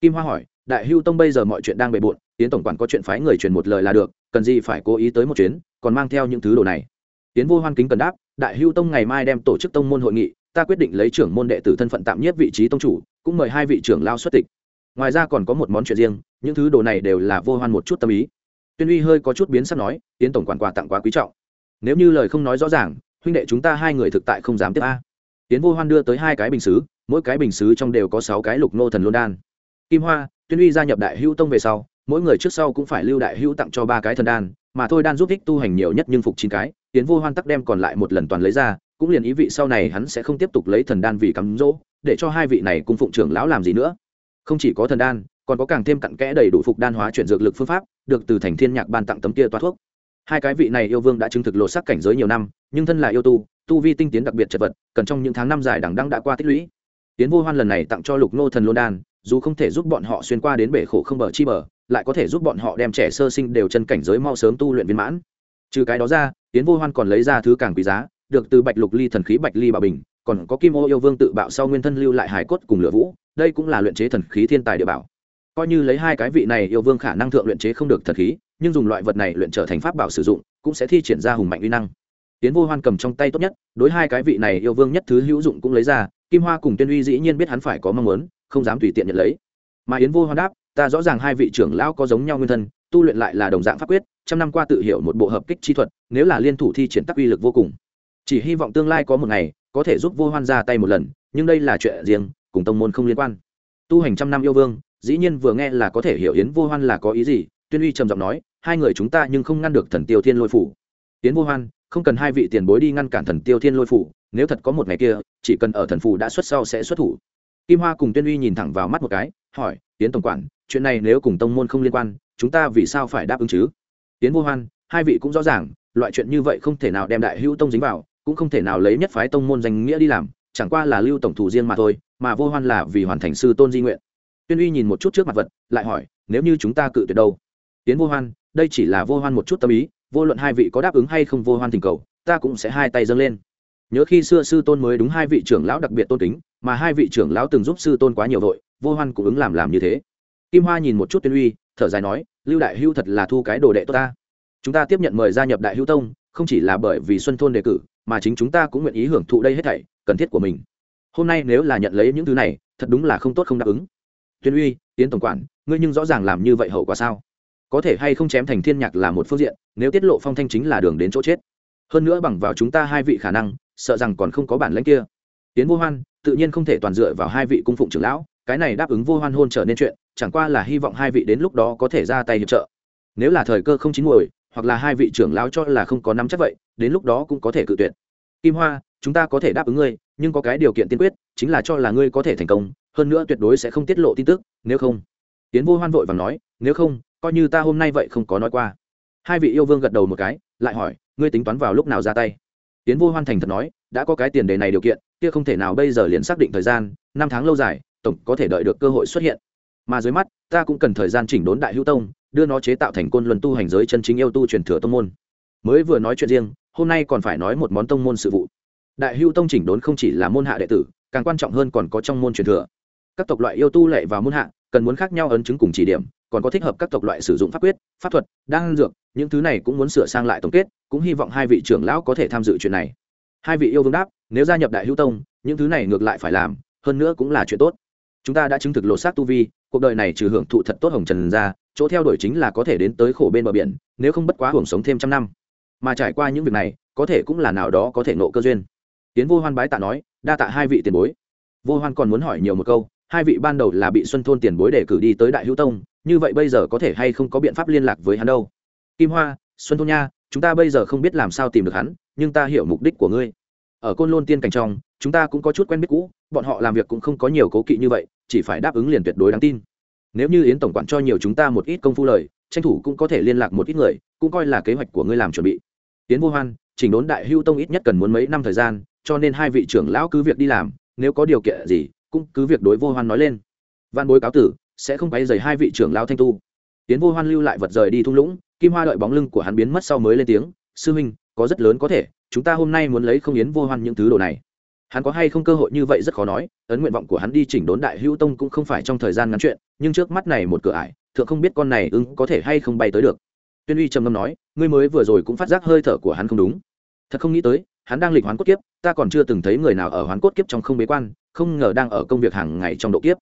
Kim hoa hỏi đại hưu tông bây giờ mọi chuyện đang bề bộn tiến tổng quản có chuyện phái người truyền một lời là được, cần gì phải cố ý tới một chuyến, còn mang theo những thứ đồ này. Tiến vô hoan kính cần đáp, đại hưu tông ngày mai đem tổ chức tông môn hội nghị, ta quyết định lấy trưởng môn đệ tử thân phận tạm nhất vị trí tông chủ, cũng mời hai vị trưởng lao xuất tịch. Ngoài ra còn có một món chuyện riêng, những thứ đồ này đều là vô hoan một chút tâm ý. Tuyên uy hơi có chút biến sắc nói tiến tổng quản quà tặng quá quý trọng. Nếu như lời không nói rõ ràng, huynh đệ chúng ta hai người thực tại không dám tiếp a. Tiến vô hoan đưa tới hai cái bình xứ, mỗi cái bình xứ trong đều có sáu cái lục nô thần luân đan. Kim hoa tuyên uy gia nhập đại hữu tông về sau, mỗi người trước sau cũng phải lưu đại hữu tặng cho ba cái thần đan, mà thôi đan giúp ích tu hành nhiều nhất nhưng phục chín cái tiến vô hoan tắc đem còn lại một lần toàn lấy ra, cũng liền ý vị sau này hắn sẽ không tiếp tục lấy thần đan vì cắm rỗ, để cho hai vị này cùng phụng trưởng lão làm gì nữa. Không chỉ có thần đan, còn có càng thêm cặn kẽ đầy đủ phục đan hóa chuyển dược lực phương pháp, được từ thành thiên nhạc ban tặng tấm kia toa thuốc. Hai cái vị này yêu vương đã chứng thực lột sắc cảnh giới nhiều năm, nhưng thân là yêu tu tu vi tinh tiến đặc biệt chật vật, cần trong những tháng năm dài đằng đăng đã qua tích lũy. Tiến vô hoan lần này tặng cho lục nô thần lô đan dù không thể giúp bọn họ xuyên qua đến bể khổ không bờ chi bờ, lại có thể giúp bọn họ đem trẻ sơ sinh đều chân cảnh giới mau sớm tu luyện viên mãn. Trừ cái đó ra tiến vô hoan còn lấy ra thứ càng quý giá, được từ bạch lục ly thần khí bạch ly bảo bình, còn có kim ô yêu vương tự bạo sau nguyên thân lưu lại hải cốt cùng lửa vũ, đây cũng là luyện chế thần khí thiên tài địa bảo. Coi như lấy hai cái vị này yêu vương khả năng thượng luyện chế không được thần khí, nhưng dùng loại vật này luyện trở thành pháp bảo sử dụng, cũng sẽ thi triển ra hùng mạnh uy năng. Tiến vô hoan cầm trong tay tốt nhất, đối hai cái vị này yêu vương nhất thứ hữu dụng cũng lấy ra, kim hoa cùng tuyên uy dĩ nhiên biết hắn phải có mong muốn không dám tùy tiện nhận lấy. Mà yến vô hoan đáp, ta rõ ràng hai vị trưởng lão có giống nhau nguyên thân, tu luyện lại là đồng dạng pháp quyết, trăm năm qua tự hiểu một bộ hợp kích chi thuật, nếu là liên thủ thi triển tác uy lực vô cùng. Chỉ hy vọng tương lai có một ngày, có thể giúp vô hoan ra tay một lần, nhưng đây là chuyện riêng, cùng tông môn không liên quan. Tu hành trăm năm yêu vương, dĩ nhiên vừa nghe là có thể hiểu yến vô hoan là có ý gì, tuyên uy trầm giọng nói, hai người chúng ta nhưng không ngăn được thần tiêu thiên lôi phủ. Yến vô hoan, không cần hai vị tiền bối đi ngăn cản thần tiêu thiên lôi phủ, nếu thật có một ngày kia, chỉ cần ở thần phủ đã xuất sau sẽ xuất thủ kim hoa cùng tuyên uy nhìn thẳng vào mắt một cái, hỏi, tiến tổng quản, chuyện này nếu cùng tông môn không liên quan, chúng ta vì sao phải đáp ứng chứ? Tiến vô hoan, hai vị cũng rõ ràng, loại chuyện như vậy không thể nào đem đại hữu tông dính vào, cũng không thể nào lấy nhất phái tông môn danh nghĩa đi làm, chẳng qua là lưu tổng thủ riêng mà thôi, mà vô hoan là vì hoàn thành sư tôn di nguyện. Tuyên uy nhìn một chút trước mặt vật, lại hỏi, nếu như chúng ta cự tuyệt đâu? Tiến vô hoan, đây chỉ là vô hoan một chút tâm ý, vô luận hai vị có đáp ứng hay không vô hoan tình cầu, ta cũng sẽ hai tay dâng lên. Nhớ khi xưa sư tôn mới đúng hai vị trưởng lão đặc biệt tôn kính mà hai vị trưởng lão từng giúp sư tôn quá nhiều vội, vô hoan cũng ứng làm làm như thế. Kim hoa nhìn một chút tuyên uy, thở dài nói, lưu đại hưu thật là thu cái đồ đệ tốt ta. Chúng ta tiếp nhận mời gia nhập đại hưu tông, không chỉ là bởi vì xuân thôn đề cử, mà chính chúng ta cũng nguyện ý hưởng thụ đây hết thảy cần thiết của mình. Hôm nay nếu là nhận lấy những thứ này, thật đúng là không tốt không đáp ứng. Tuyên uy tiến tổng quản, ngươi nhưng rõ ràng làm như vậy hậu quả sao? Có thể hay không chém thành thiên nhạc là một phương diện, nếu tiết lộ phong thanh chính là đường đến chỗ chết. Hơn nữa bằng vào chúng ta hai vị khả năng, sợ rằng còn không có bản lãnh kia tiến vô hoan, tự nhiên không thể toàn dựa vào hai vị cung phụng trưởng lão, cái này đáp ứng vô hoan hôn trở nên chuyện, chẳng qua là hy vọng hai vị đến lúc đó có thể ra tay hiệp trợ. Nếu là thời cơ không chín muồi, hoặc là hai vị trưởng lão cho là không có nắm chắc vậy, đến lúc đó cũng có thể cự tuyệt. Kim hoa, chúng ta có thể đáp ứng ngươi, nhưng có cái điều kiện tiên quyết, chính là cho là ngươi có thể thành công, hơn nữa tuyệt đối sẽ không tiết lộ tin tức, nếu không. Tiến vô hoan vội và nói, nếu không, coi như ta hôm nay vậy không có nói qua. Hai vị yêu vương gật đầu một cái, lại hỏi, ngươi tính toán vào lúc nào ra tay? Tiến vô hoan thành thật nói, đã có cái tiền đề này điều kiện kia không thể nào bây giờ liền xác định thời gian, năm tháng lâu dài, tổng có thể đợi được cơ hội xuất hiện. Mà dưới mắt, ta cũng cần thời gian chỉnh đốn đại hữu tông, đưa nó chế tạo thành côn luân tu hành giới chân chính yêu tu truyền thừa tông môn. Mới vừa nói chuyện riêng, hôm nay còn phải nói một món tông môn sự vụ. Đại hữu tông chỉnh đốn không chỉ là môn hạ đệ tử, càng quan trọng hơn còn có trong môn truyền thừa. Các tộc loại yêu tu lệ vào môn hạ, cần muốn khác nhau ấn chứng cùng chỉ điểm, còn có thích hợp các tộc loại sử dụng pháp quyết, pháp thuật, đan dược, những thứ này cũng muốn sửa sang lại tổng kết, cũng hy vọng hai vị trưởng lão có thể tham dự chuyện này. Hai vị yêu vương đáp nếu gia nhập đại hữu tông, những thứ này ngược lại phải làm, hơn nữa cũng là chuyện tốt. Chúng ta đã chứng thực lột xác tu vi, cuộc đời này trừ hưởng thụ thật tốt hồng trần ra, chỗ theo đuổi chính là có thể đến tới khổ bên bờ biển, nếu không bất quá hưởng sống thêm trăm năm. Mà trải qua những việc này, có thể cũng là nào đó có thể nộ cơ duyên. Tiến vô hoan bái tạ nói, đa tạ hai vị tiền bối. Vô hoan còn muốn hỏi nhiều một câu, hai vị ban đầu là bị xuân thôn tiền bối để cử đi tới đại hữu tông, như vậy bây giờ có thể hay không có biện pháp liên lạc với hắn đâu? Kim hoa, xuân thôn nha, chúng ta bây giờ không biết làm sao tìm được hắn, nhưng ta hiểu mục đích của ngươi ở côn lôn tiên cảnh trong, chúng ta cũng có chút quen biết cũ, bọn họ làm việc cũng không có nhiều cố kỵ như vậy, chỉ phải đáp ứng liền tuyệt đối đáng tin. Nếu như yến tổng quản cho nhiều chúng ta một ít công phu lời, tranh thủ cũng có thể liên lạc một ít người, cũng coi là kế hoạch của ngươi làm chuẩn bị. Yến vô hoan, chỉnh đốn đại hưu tông ít nhất cần muốn mấy năm thời gian, cho nên hai vị trưởng lão cứ việc đi làm, nếu có điều kiện gì, cũng cứ việc đối vô hoan nói lên. Văn bối cáo tử, sẽ không quay dày hai vị trưởng lão thanh tu. Tiến vô hoan lưu lại vật rời đi thung lũng, kim hoa đợi bóng lưng của hắn biến mất sau mới lên tiếng, sư huynh, có rất lớn có thể chúng ta hôm nay muốn lấy không yến vô hoan những thứ đồ này. Hắn có hay không cơ hội như vậy rất khó nói, ấn nguyện vọng của hắn đi chỉnh đốn đại hữu tông cũng không phải trong thời gian ngắn chuyện, nhưng trước mắt này một cửa ải, thượng không biết con này ưng có thể hay không bay tới được. Tuyên uy trầm ngâm nói, ngươi mới vừa rồi cũng phát giác hơi thở của hắn không đúng. Thật không nghĩ tới, hắn đang lịch hoán cốt kiếp, ta còn chưa từng thấy người nào ở hoán cốt kiếp trong không bế quan, không ngờ đang ở công việc hàng ngày trong độ kiếp.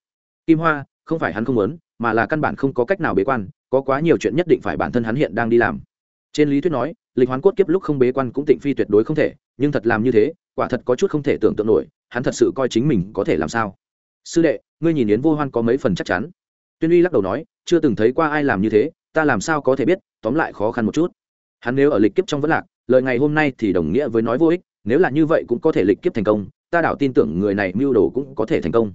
Kim hoa, không phải hắn không muốn, mà là căn bản không có cách nào bế quan, có quá nhiều chuyện nhất định phải bản thân hắn hiện đang đi làm. Trên lý thuyết nói lịch hoán cốt kiếp lúc không bế quan cũng tịnh phi tuyệt đối không thể, nhưng thật làm như thế, quả thật có chút không thể tưởng tượng nổi, hắn thật sự coi chính mình có thể làm sao. Sư đệ, ngươi nhìn yến vô hoan có mấy phần chắc chắn. Tuyên uy lắc đầu nói, chưa từng thấy qua ai làm như thế, ta làm sao có thể biết, tóm lại khó khăn một chút. Hắn nếu ở lịch kiếp trong vẫn lạc, lời ngày hôm nay thì đồng nghĩa với nói vô ích, nếu là như vậy cũng có thể lịch kiếp thành công, ta đảo tin tưởng người này mưu đồ cũng có thể thành công.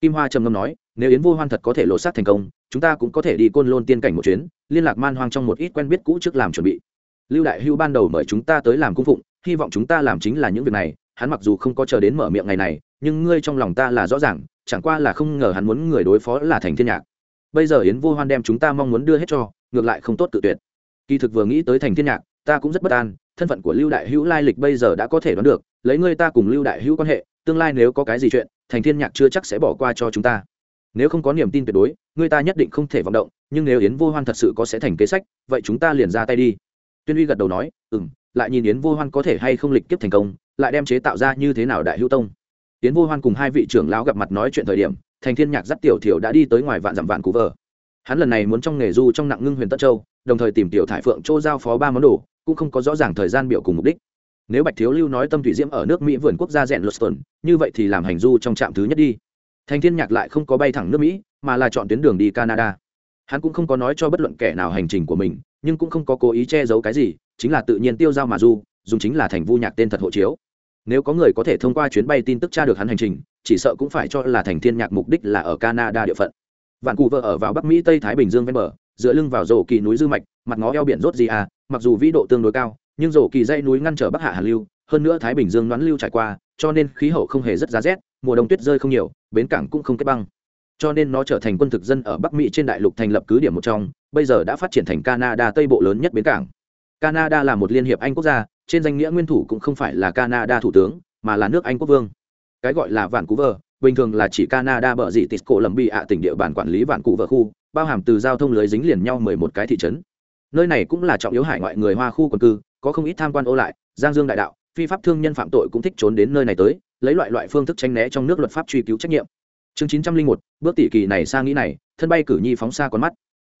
Kim hoa trầm ngâm nói, nếu yến vô hoan thật có thể lộ sát thành công, chúng ta cũng có thể đi côn lôn tiên cảnh một chuyến, liên lạc man hoang trong một ít quen biết cũ trước làm chuẩn bị lưu đại hưu ban đầu mời chúng ta tới làm cung phụng, hy vọng chúng ta làm chính là những việc này, hắn mặc dù không có chờ đến mở miệng ngày này, nhưng ngươi trong lòng ta là rõ ràng, chẳng qua là không ngờ hắn muốn người đối phó là thành thiên nhạc. Bây giờ yến vô hoan đem chúng ta mong muốn đưa hết cho, ngược lại không tốt tự tuyệt. Kỳ thực vừa nghĩ tới thành thiên nhạc, ta cũng rất bất an, thân phận của lưu đại hữu lai lịch bây giờ đã có thể đoán được, lấy ngươi ta cùng lưu đại hữu quan hệ, tương lai nếu có cái gì chuyện, thành thiên nhạc chưa chắc sẽ bỏ qua cho chúng ta. Nếu không có niềm tin tuyệt đối, ngươi ta nhất định không thể vọng động, nhưng nếu yến vô hoan thật sự có sẽ thành kế sách, vậy chúng ta liền ra tay đi tuyên uy gật đầu nói ừ m lại nhìn yến vô hoan có thể hay không lịch kiếp thành công lại đem chế tạo ra như thế nào đại hữu tông. Yến vô hoan cùng hai vị trưởng lão gặp mặt nói chuyện thời điểm thành thiên nhạc dắt tiểu thiểu đã đi tới ngoài vạn dặm vạn cú vờ. Hắn lần này muốn trong nghề du trong nặng ngưng huyền tất châu đồng thời tìm tiểu thải phượng chỗ giao phó ba món đồ cũng không có rõ ràng thời gian biểu cùng mục đích. Nếu bạch thiếu lưu nói tâm thủy diễm ở nước mỹ vườn quốc gia rèn tuần, như vậy thì làm hành du trong trạm thứ nhất đi. Thành thiên nhạc lại không có bay thẳng nước mỹ mà là chọn tuyến đường đi canada. Hắn cũng không có nói cho bất luận kẻ nào hành trình của mình nhưng cũng không có cố ý che giấu cái gì, chính là tự nhiên tiêu dao mà du, dùng chính là thành vu nhạc tên thật hộ chiếu. Nếu có người có thể thông qua chuyến bay tin tức tra được hắn hành trình, chỉ sợ cũng phải cho là thành thiên nhạc mục đích là ở canada địa phận. Vạn cụ vợ ở vào bắc mỹ, tây thái bình dương ven bờ, dựa lưng vào rổ kỳ núi dư mạch, mặt ngó eo biển rốt gì à mặc dù vĩ độ tương đối cao, nhưng rổ kỳ dãy núi ngăn trở bắc hạ Hà lưu, hơn nữa thái bình dương đoán lưu trải qua, cho nên khí hậu không hề rất giá rét, mùa đông tuyết rơi không nhiều, bến cảng cũng không kết băng cho nên nó trở thành quân thực dân ở bắc mỹ trên đại lục thành lập cứ điểm một trong, bây giờ đã phát triển thành canada tây bộ lớn nhất bến cảng. Canada là một liên hiệp anh quốc gia, trên danh nghĩa nguyên thủ cũng không phải là canada thủ tướng, mà là nước anh quốc vương. Cái gọi là vạn cú vờ, bình thường là chỉ canada bờ dị tít cổ lầm bị ạ tỉnh địa bàn quản lý vạn cụ vợ khu, bao hàm từ giao thông lưới dính liền nhau mười một cái thị trấn. Nơi này cũng là trọng yếu hải ngoại người hoa khu quần cư, có không ít tham quan ô lại, giang dương đại đạo, phi pháp thương nhân phạm tội cũng thích trốn đến nơi này tới, lấy loại loại phương thức tranh né trong nước luật pháp truy cứu trách nhiệm chương chín trăm linh một, bước tỷ kỳ này sang nghĩ này, thân bay cử nhi phóng xa con mắt.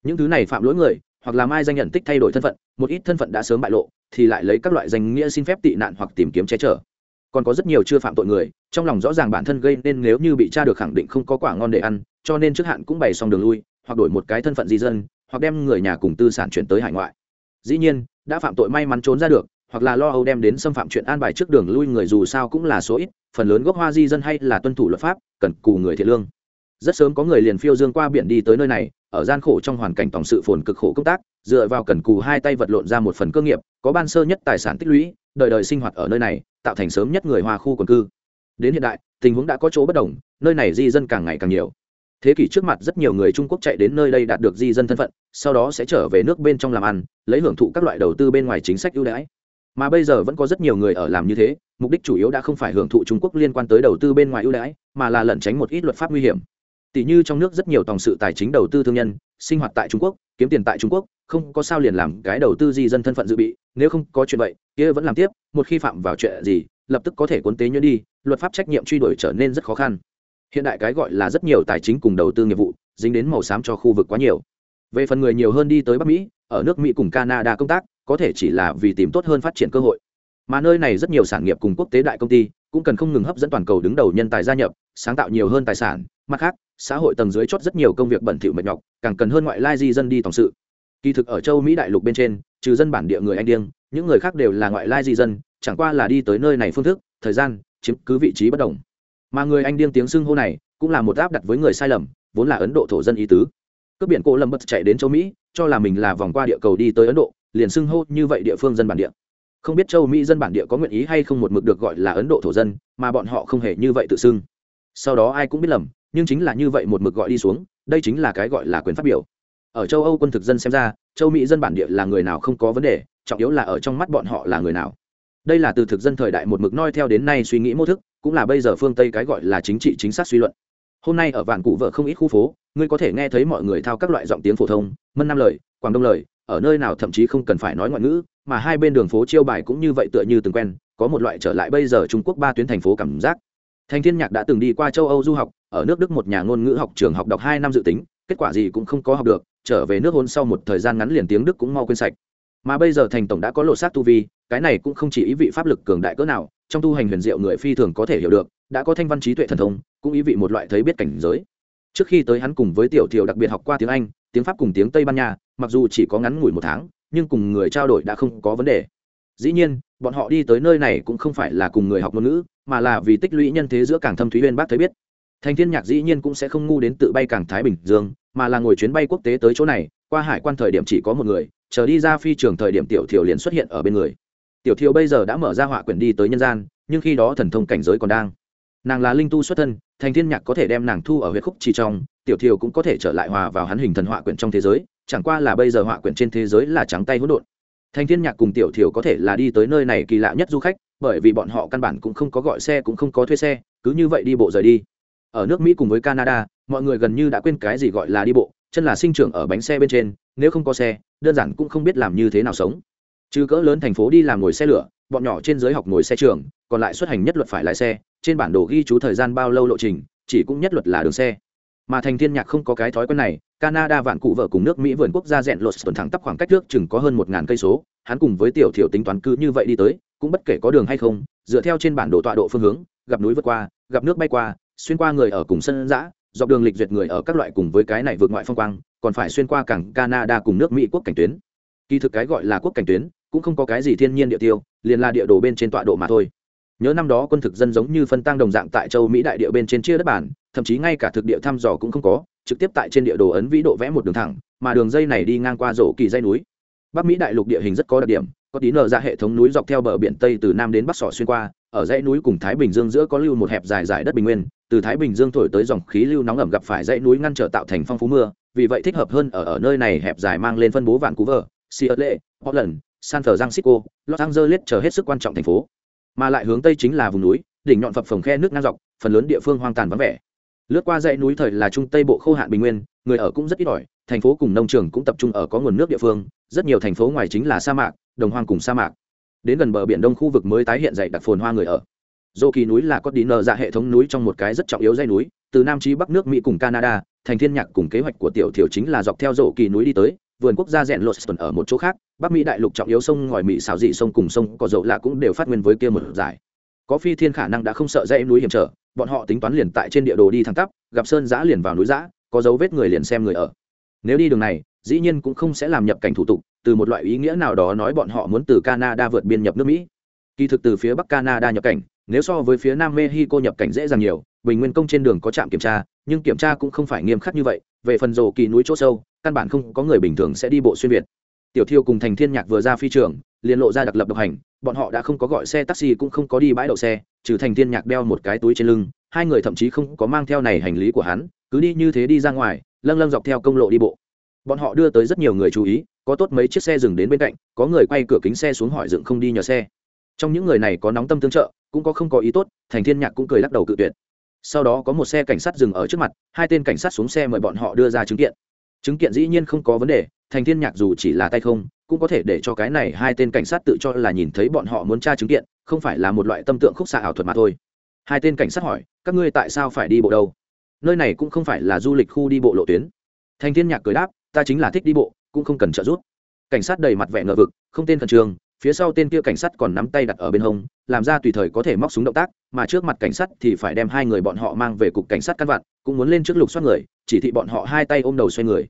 Những thứ này phạm lỗi người, hoặc làm ai danh nhận tích thay đổi thân phận, một ít thân phận đã sớm bại lộ, thì lại lấy các loại danh nghĩa xin phép tị nạn hoặc tìm kiếm che chở. Còn có rất nhiều chưa phạm tội người, trong lòng rõ ràng bản thân gây nên nếu như bị cha được khẳng định không có quả ngon để ăn, cho nên trước hạn cũng bày xong đường lui, hoặc đổi một cái thân phận di dân, hoặc đem người nhà cùng tư sản chuyển tới hải ngoại. Dĩ nhiên, đã phạm tội may mắn trốn ra được hoặc là lo âu đem đến xâm phạm chuyện an bài trước đường lui người dù sao cũng là số ít, phần lớn gốc hoa di dân hay là tuân thủ luật pháp, cần cù người thiện lương. Rất sớm có người liền phiêu dương qua biển đi tới nơi này, ở gian khổ trong hoàn cảnh tổng sự phồn cực khổ công tác, dựa vào cần cù hai tay vật lộn ra một phần cơ nghiệp, có ban sơ nhất tài sản tích lũy, đời đời sinh hoạt ở nơi này, tạo thành sớm nhất người hoa khu quần cư. Đến hiện đại, tình huống đã có chỗ bất đồng, nơi này di dân càng ngày càng nhiều. Thế kỷ trước mặt rất nhiều người trung quốc chạy đến nơi đây đạt được di dân thân phận, sau đó sẽ trở về nước bên trong làm ăn, lấy hưởng thụ các loại đầu tư bên ngoài chính sách ưu đãi mà bây giờ vẫn có rất nhiều người ở làm như thế, mục đích chủ yếu đã không phải hưởng thụ trung quốc liên quan tới đầu tư bên ngoài ưu đãi, mà là lẩn tránh một ít luật pháp nguy hiểm. Tỷ như trong nước rất nhiều tòng sự tài chính đầu tư thương nhân, sinh hoạt tại trung quốc, kiếm tiền tại trung quốc, không có sao liền làm cái đầu tư di dân thân phận dự bị, nếu không có chuyện vậy, kia vẫn làm tiếp, một khi phạm vào chuyện gì, lập tức có thể cuốn tế nhuyễn đi, luật pháp trách nhiệm truy đuổi trở nên rất khó khăn. Hiện đại cái gọi là rất nhiều tài chính cùng đầu tư nghiệp vụ, dính đến màu xám cho khu vực quá nhiều. Về phần người nhiều hơn đi tới bắc mỹ, ở nước mỹ cùng canada công tác có thể chỉ là vì tìm tốt hơn phát triển cơ hội. Mà nơi này rất nhiều sản nghiệp cùng quốc tế đại công ty cũng cần không ngừng hấp dẫn toàn cầu đứng đầu nhân tài gia nhập, sáng tạo nhiều hơn tài sản. Mặt khác, xã hội tầng dưới chót rất nhiều công việc bẩn thỉu mệt nhọc, càng cần hơn ngoại lai di dân đi tổng sự. Kỳ thực ở châu mỹ đại lục bên trên, trừ dân bản địa người anh điên, những người khác đều là ngoại lai di dân, chẳng qua là đi tới nơi này phương thức, thời gian, chiếm cứ vị trí bất đồng. Mà người anh điên tiếng xưng hô này cũng là một áp đặt với người sai lầm, vốn là ấn độ thổ dân ý tứ. Cướp biển cổ lâm bất chạy đến châu mỹ, cho là mình là vòng qua địa cầu đi tới ấn độ liền xưng hô như vậy địa phương dân bản địa. Không biết châu mỹ dân bản địa có nguyện ý hay không một mực được gọi là ấn độ thổ dân, mà bọn họ không hề như vậy tự xưng. Sau đó ai cũng biết lầm, nhưng chính là như vậy một mực gọi đi xuống, đây chính là cái gọi là quyền phát biểu. Ở châu âu quân thực dân xem ra, châu mỹ dân bản địa là người nào không có vấn đề, trọng yếu là ở trong mắt bọn họ là người nào. Đây là từ thực dân thời đại một mực noi theo đến nay suy nghĩ mô thức, cũng là bây giờ phương tây cái gọi là chính trị chính xác suy luận. Hôm nay ở vạn cụ vợ không ít khu phố, ngươi có thể nghe thấy mọi người thao các loại giọng tiếng phổ thông, mân nam lời, quảng đông lời ở nơi nào thậm chí không cần phải nói ngoại ngữ, mà hai bên đường phố chiêu bài cũng như vậy tựa như từng quen, có một loại trở lại bây giờ trung quốc ba tuyến thành phố cảm giác. Thanh thiên nhạc đã từng đi qua châu âu du học, ở nước đức một nhà ngôn ngữ học trường học đọc hai năm dự tính, kết quả gì cũng không có học được, trở về nước hôn sau một thời gian ngắn liền tiếng đức cũng mau quên sạch. Mà bây giờ thành tổng đã có lộ sát tu vi, cái này cũng không chỉ ý vị pháp lực cường đại cỡ nào, trong tu hành huyền diệu người phi thường có thể hiểu được, đã có thanh văn trí tuệ thần thông, cũng ý vị một loại thấy biết cảnh giới. Trước khi tới hắn cùng với tiểu tiểu đặc biệt học qua tiếng anh, tiếng pháp cùng tiếng tây ban nha mặc dù chỉ có ngắn ngủi một tháng, nhưng cùng người trao đổi đã không có vấn đề. Dĩ nhiên, bọn họ đi tới nơi này cũng không phải là cùng người học ngôn ngữ, mà là vì tích lũy nhân thế giữa cảng thâm thúy uyên bác thấy biết. Thành thiên nhạc dĩ nhiên cũng sẽ không ngu đến tự bay cảng thái bình dương, mà là ngồi chuyến bay quốc tế tới chỗ này, qua hải quan thời điểm chỉ có một người, chờ đi ra phi trường thời điểm tiểu Thiều liền xuất hiện ở bên người. Tiểu Thiều bây giờ đã mở ra họa quyển đi tới nhân gian, nhưng khi đó thần thông cảnh giới còn đang. Nàng là linh tu xuất thân, thành thiên nhạc có thể đem nàng thu ở huyết khúc chỉ trong, tiểu Thiều cũng có thể trở lại hòa vào hắn hình thần họa quyển trong thế giới chẳng qua là bây giờ họa quyển trên thế giới là trắng tay hỗn độn. Thành thiên nhạc cùng tiểu thiểu có thể là đi tới nơi này kỳ lạ nhất du khách, bởi vì bọn họ căn bản cũng không có gọi xe cũng không có thuê xe, cứ như vậy đi bộ rời đi. Ở nước mỹ cùng với canada, mọi người gần như đã quên cái gì gọi là đi bộ, chân là sinh trưởng ở bánh xe bên trên, nếu không có xe, đơn giản cũng không biết làm như thế nào sống. Trừ cỡ lớn thành phố đi làm ngồi xe lửa, bọn nhỏ trên giới học ngồi xe trường, còn lại xuất hành nhất luật phải lái xe, trên bản đồ ghi chú thời gian bao lâu lộ trình, chỉ cũng nhất luật là đường xe. Mà thành thiên nhạc không có cái thói quen này canada vạn cụ vợ cùng nước mỹ vườn quốc gia rèn lột tuần thẳng tắp khoảng cách trước chừng có hơn một ngàn cây số hắn cùng với tiểu thiểu tính toán cứ như vậy đi tới cũng bất kể có đường hay không dựa theo trên bản đồ tọa độ phương hướng gặp núi vượt qua gặp nước bay qua xuyên qua người ở cùng sân dã, dọc đường lịch duyệt người ở các loại cùng với cái này vượt ngoại phong quang còn phải xuyên qua cảng canada cùng nước mỹ quốc cảnh tuyến. Kỳ thực cái gọi là quốc cảnh tuyến cũng không có cái gì thiên nhiên địa tiêu liền là địa đồ bên trên tọa độ mà thôi. Nhớ năm đó quân thực dân giống như phân tang đồng dạng tại châu mỹ đại địa bên trên chia đất bản thậm chí ngay cả thực địa thăm dò cũng không có trực tiếp tại trên địa đồ ấn vĩ độ vẽ một đường thẳng mà đường dây này đi ngang qua rổ kỳ dây núi bắc mỹ đại lục địa hình rất có đặc điểm có tí nở ra hệ thống núi dọc theo bờ biển tây từ nam đến bắc sỏ xuyên qua ở dãy núi cùng thái bình dương giữa có lưu một hẹp dài dài đất bình nguyên từ thái bình dương thổi tới dòng khí lưu nóng ẩm gặp phải dãy núi ngăn trở tạo thành phong phú mưa vì vậy thích hợp hơn ở ở nơi này hẹp dài mang lên phân bố vạn cú vờ Seattle, Portland, San Francisco, Los Angeles chờ hết sức quan trọng thành phố. Mà lại hướng tây chính là vùng núi, đỉnh nhọn phập phồng khe nước ngang dọc, phần lớn địa phương hoang tàn vắng vẻ. Lướt qua dãy núi thời là trung tây bộ khô hạn bình nguyên, người ở cũng rất ít ỏi, thành phố cùng nông trường cũng tập trung ở có nguồn nước địa phương, rất nhiều thành phố ngoài chính là sa mạc, đồng hoang cùng sa mạc. Đến gần bờ biển đông khu vực mới tái hiện dày đặc phồn hoa người ở. Dô kỳ núi là có đi nở dạ hệ thống núi trong một cái rất trọng yếu dãy núi, từ nam chí bắc nước Mỹ cùng Canada, thành thiên nhạc cùng kế hoạch của tiểu thiểu chính là dọc theo dô kỳ núi đi tới, vườn quốc gia rèn lột ở một chỗ khác bắc mỹ đại lục trọng yếu sông ngòi mỹ xào dị sông cùng sông có dầu lạ cũng đều phát nguyên với kia một giải có phi thiên khả năng đã không sợ dãy núi hiểm trở, bọn họ tính toán liền tại trên địa đồ đi thẳng tắp, gặp sơn giã liền vào núi giã, có dấu vết người liền xem người ở. Nếu đi đường này, dĩ nhiên cũng không sẽ làm nhập cảnh thủ tục, từ một loại ý nghĩa nào đó nói bọn họ muốn từ canada vượt biên nhập nước mỹ. Kỳ thực từ phía bắc canada nhập cảnh, nếu so với phía nam mexico nhập cảnh dễ dàng nhiều, bình nguyên công trên đường có trạm kiểm tra, nhưng kiểm tra cũng không phải nghiêm khắc như vậy, về phần rồ kỳ núi chỗ sâu, căn bản không có người bình thường sẽ đi bộ xuyên việt tiểu thiêu cùng thành thiên nhạc vừa ra phi trường, liền lộ ra đặc lập độc hành, bọn họ đã không có gọi xe taxi cũng không có đi bãi đậu xe, trừ thành thiên nhạc đeo một cái túi trên lưng, hai người thậm chí không có mang theo này hành lý của hắn, cứ đi như thế đi ra ngoài, lâng lâng dọc theo công lộ đi bộ. Bọn họ đưa tới rất nhiều người chú ý, có tốt mấy chiếc xe dừng đến bên cạnh, có người quay cửa kính xe xuống hỏi dựng không đi nhờ xe. Trong những người này có nóng tâm tương trợ, cũng có không có ý tốt, thành thiên nhạc cũng cười lắc đầu cự tuyệt. Sau đó có một xe cảnh sát dừng ở trước mặt, hai tên cảnh sát xuống xe mời bọn họ đưa ra chứng kiện. Chứng kiện dĩ nhiên không có vấn đề thành thiên nhạc dù chỉ là tay không, cũng có thể để cho cái này hai tên cảnh sát tự cho là nhìn thấy bọn họ muốn tra chứng kiện, không phải là một loại tâm tượng khúc xạ ảo thuật mà thôi. Hai tên cảnh sát hỏi, các ngươi tại sao phải đi bộ đâu? Nơi này cũng không phải là du lịch khu đi bộ lộ tuyến. Thành thiên nhạc cười đáp, ta chính là thích đi bộ, cũng không cần trợ giúp. Cảnh sát đầy mặt vẻ ngờ vực, không tên khẩn trường phía sau tên kia cảnh sát còn nắm tay đặt ở bên hông, làm ra tùy thời có thể móc súng động tác, mà trước mặt cảnh sát thì phải đem hai người bọn họ mang về cục cảnh sát căn vặn, cũng muốn lên trước lục xoát người, chỉ thị bọn họ hai tay ôm đầu xoay người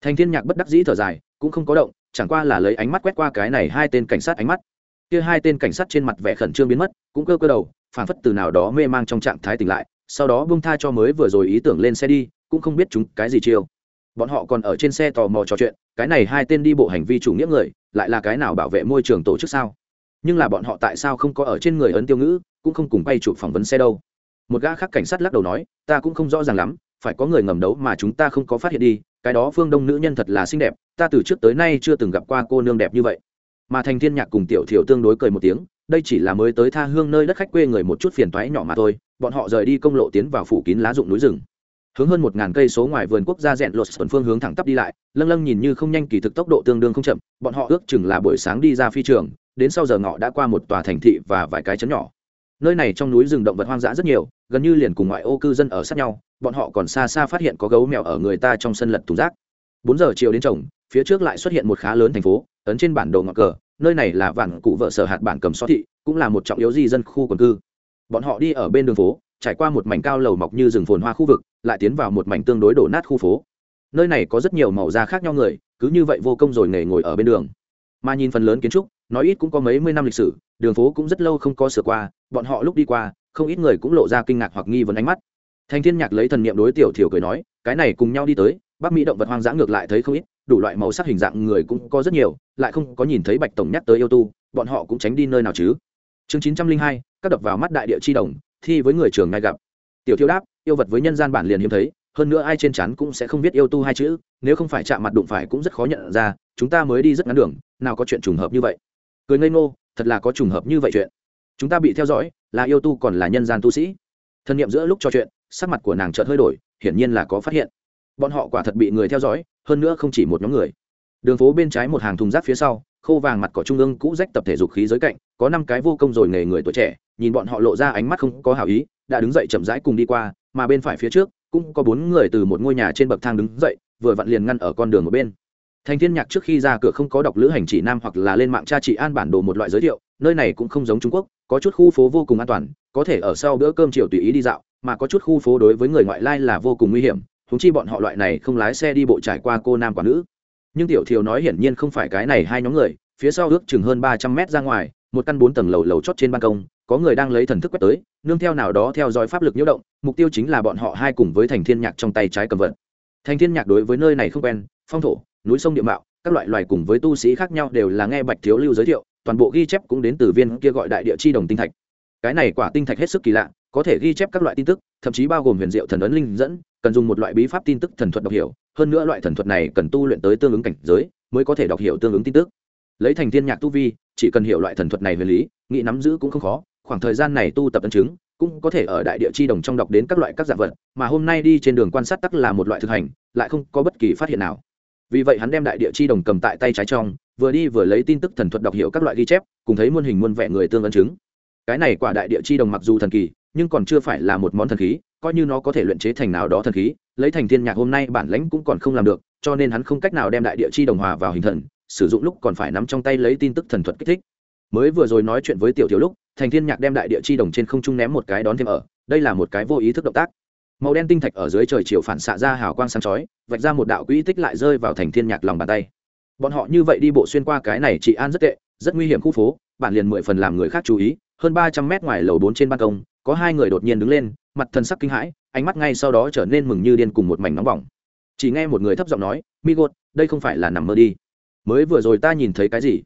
thành thiên nhạc bất đắc dĩ thở dài, cũng không có động, chẳng qua là lấy ánh mắt quét qua cái này hai tên cảnh sát ánh mắt. Kia hai tên cảnh sát trên mặt vẻ khẩn trương biến mất, cũng cơ cơ đầu phản phất từ nào đó mê mang trong trạng thái tỉnh lại, sau đó bông tha cho mới vừa rồi ý tưởng lên xe đi, cũng không biết chúng cái gì chiêu. Bọn họ còn ở trên xe tò mò trò chuyện, cái này hai tên đi bộ hành vi chủ nghĩa người, lại là cái nào bảo vệ môi trường tổ chức sao? Nhưng là bọn họ tại sao không có ở trên người ấn tiêu ngữ, cũng không cùng bay chụp phỏng vấn xe đâu. Một gã khác cảnh sát lắc đầu nói, ta cũng không rõ ràng lắm phải có người ngầm đấu mà chúng ta không có phát hiện đi, cái đó phương đông nữ nhân thật là xinh đẹp, ta từ trước tới nay chưa từng gặp qua cô nương đẹp như vậy. Mà thành thiên nhạc cùng tiểu thiểu tương đối cười một tiếng, đây chỉ là mới tới tha hương nơi đất khách quê người một chút phiền toái nhỏ mà thôi, bọn họ rời đi công lộ tiến vào phủ kín lá rụng núi rừng. Hướng hơn một ngàn cây số ngoài vườn quốc gia rẽn lột xuân phương hướng thẳng tắp đi lại, lâng lâng nhìn như không nhanh kỳ thực tốc độ tương đương không chậm, bọn họ ước chừng là buổi sáng đi ra phi trường, đến sau giờ ngọ đã qua một tòa thành thị và vài cái chấn nhỏ. Nơi này trong núi rừng động vật hoang dã rất nhiều gần như liền cùng ngoại ô cư dân ở sát nhau, bọn họ còn xa xa phát hiện có gấu mèo ở người ta trong sân lật thùng rác. Bốn giờ chiều đến trồng, phía trước lại xuất hiện một khá lớn thành phố, ấn trên bản đồ ngọc cờ, nơi này là vạn cụ vợ sở hạt bản cầm xó thị, cũng là một trọng yếu di dân khu quần cư. Bọn họ đi ở bên đường phố, trải qua một mảnh cao lầu mọc như rừng phồn hoa khu vực, lại tiến vào một mảnh tương đối đổ nát khu phố. Nơi này có rất nhiều màu da khác nhau người, cứ như vậy vô công rồi nghề ngồi ở bên đường. Mà nhìn phần lớn kiến trúc, nói ít cũng có mấy mươi năm lịch sử, đường phố cũng rất lâu không có sửa qua, bọn họ lúc đi qua không ít người cũng lộ ra kinh ngạc hoặc nghi vấn ánh mắt. Thành thiên nhạc lấy thần niệm đối tiểu thiểu cười nói, cái này cùng nhau đi tới, bắc mỹ động vật hoang dã ngược lại thấy không ít, đủ loại màu sắc hình dạng người cũng có rất nhiều, lại không có nhìn thấy bạch tổng nhắc tới yêu tu, bọn họ cũng tránh đi nơi nào chứ? Chương chín trăm linh hai, các đập vào mắt đại địa chi đồng, thi với người trường ngay gặp. Tiểu thiếu đáp, yêu vật với nhân gian bản liền hiếm thấy, hơn nữa ai trên chắn cũng sẽ không biết yêu tu hai chữ, nếu không phải chạm mặt đụng phải cũng rất khó nhận ra, chúng ta mới đi rất ngắn đường, nào có chuyện trùng hợp như vậy. Cười ngây ngô, thật là có trùng hợp như vậy chuyện. Chúng ta bị theo dõi là yêu tu còn là nhân gian tu sĩ. Thân nhiệm giữa lúc trò chuyện, sắc mặt của nàng chợt hơi đổi, hiển nhiên là có phát hiện. Bọn họ quả thật bị người theo dõi, hơn nữa không chỉ một nhóm người. Đường phố bên trái một hàng thùng rác phía sau, khô vàng mặt cỏ trung ương cũ rách tập thể dục khí giới cạnh, có năm cái vô công rồi nghề người tuổi trẻ, nhìn bọn họ lộ ra ánh mắt không có hảo ý, đã đứng dậy chậm rãi cùng đi qua, mà bên phải phía trước, cũng có bốn người từ một ngôi nhà trên bậc thang đứng dậy, vừa vặn liền ngăn ở con đường một bên. Thành thiên nhạc trước khi ra cửa không có đọc lữ hành chỉ nam hoặc là lên mạng tra trị an bản đồ một loại giới thiệu nơi này cũng không giống trung quốc, có chút khu phố vô cùng an toàn, có thể ở sau bữa cơm chiều tùy ý đi dạo, mà có chút khu phố đối với người ngoại lai là vô cùng nguy hiểm thúng chi bọn họ loại này không lái xe đi bộ trải qua cô nam quả nữ. Nhưng tiểu thiều nói hiển nhiên không phải cái này hai nhóm người, phía sau ước chừng hơn ba trăm mét ra ngoài, một căn bốn tầng lầu lầu chót trên ban công, có người đang lấy thần thức quét tới, nương theo nào đó theo dõi pháp lực nhiễu động, mục tiêu chính là bọn họ hai cùng với thành thiên nhạc trong tay trái cầm vật. Thành thiên nhạc đối với nơi này không quen, phong thổ, núi sông địa mạo, các loại loài cùng với tu sĩ khác nhau đều là nghe bạch thiếu lưu giới thiệu toàn bộ ghi chép cũng đến từ viên kia gọi đại địa chi đồng tinh thạch. Cái này quả tinh thạch hết sức kỳ lạ, có thể ghi chép các loại tin tức, thậm chí bao gồm huyền diệu thần ấn linh dẫn, cần dùng một loại bí pháp tin tức thần thuật đọc hiểu, hơn nữa loại thần thuật này cần tu luyện tới tương ứng cảnh giới, mới có thể đọc hiểu tương ứng tin tức. Lấy thành thiên nhạc tu vi, chỉ cần hiểu loại thần thuật này về lý, nghĩ nắm giữ cũng không khó, khoảng thời gian này tu tập ấn chứng, cũng có thể ở đại địa chi đồng trong đọc đến các loại các dạng vật, mà hôm nay đi trên đường quan sát tắc là một loại thực hành, lại không có bất kỳ phát hiện nào. Vì vậy hắn đem đại địa chi đồng cầm tại tay trái trong vừa đi vừa lấy tin tức thần thuật đọc hiểu các loại ghi chép, cùng thấy muôn hình muôn vẻ người tương ấn chứng. Cái này quả đại địa chi đồng mặc dù thần kỳ, nhưng còn chưa phải là một món thần khí, coi như nó có thể luyện chế thành nào đó thần khí, lấy thành thiên nhạc hôm nay bản lãnh cũng còn không làm được, cho nên hắn không cách nào đem đại địa chi đồng hòa vào hình thần, sử dụng lúc còn phải nắm trong tay lấy tin tức thần thuật kích thích. Mới vừa rồi nói chuyện với tiểu tiểu lúc, thành thiên nhạc đem đại địa chi đồng trên không trung ném một cái đón thêm ở, đây là một cái vô ý thức động tác. Màu đen tinh thạch ở dưới trời chiều phản xạ ra hào quang sáng chói, vạch ra một đạo quỹ tích lại rơi vào thành thiên nhạc lòng bàn tay bọn họ như vậy đi bộ xuyên qua cái này chị an rất tệ, rất nguy hiểm khu phố bản liền mười phần làm người khác chú ý, hơn ba trăm mét ngoài lầu bốn trên ban công, có hai người đột nhiên đứng lên, mặt thần sắc kinh hãi, ánh mắt ngay sau đó trở nên mừng như điên cùng một mảnh nóng bỏng. Chỉ nghe một người thấp giọng nói migot đây không phải là nằm mơ đi. Mới vừa rồi ta nhìn thấy cái gì?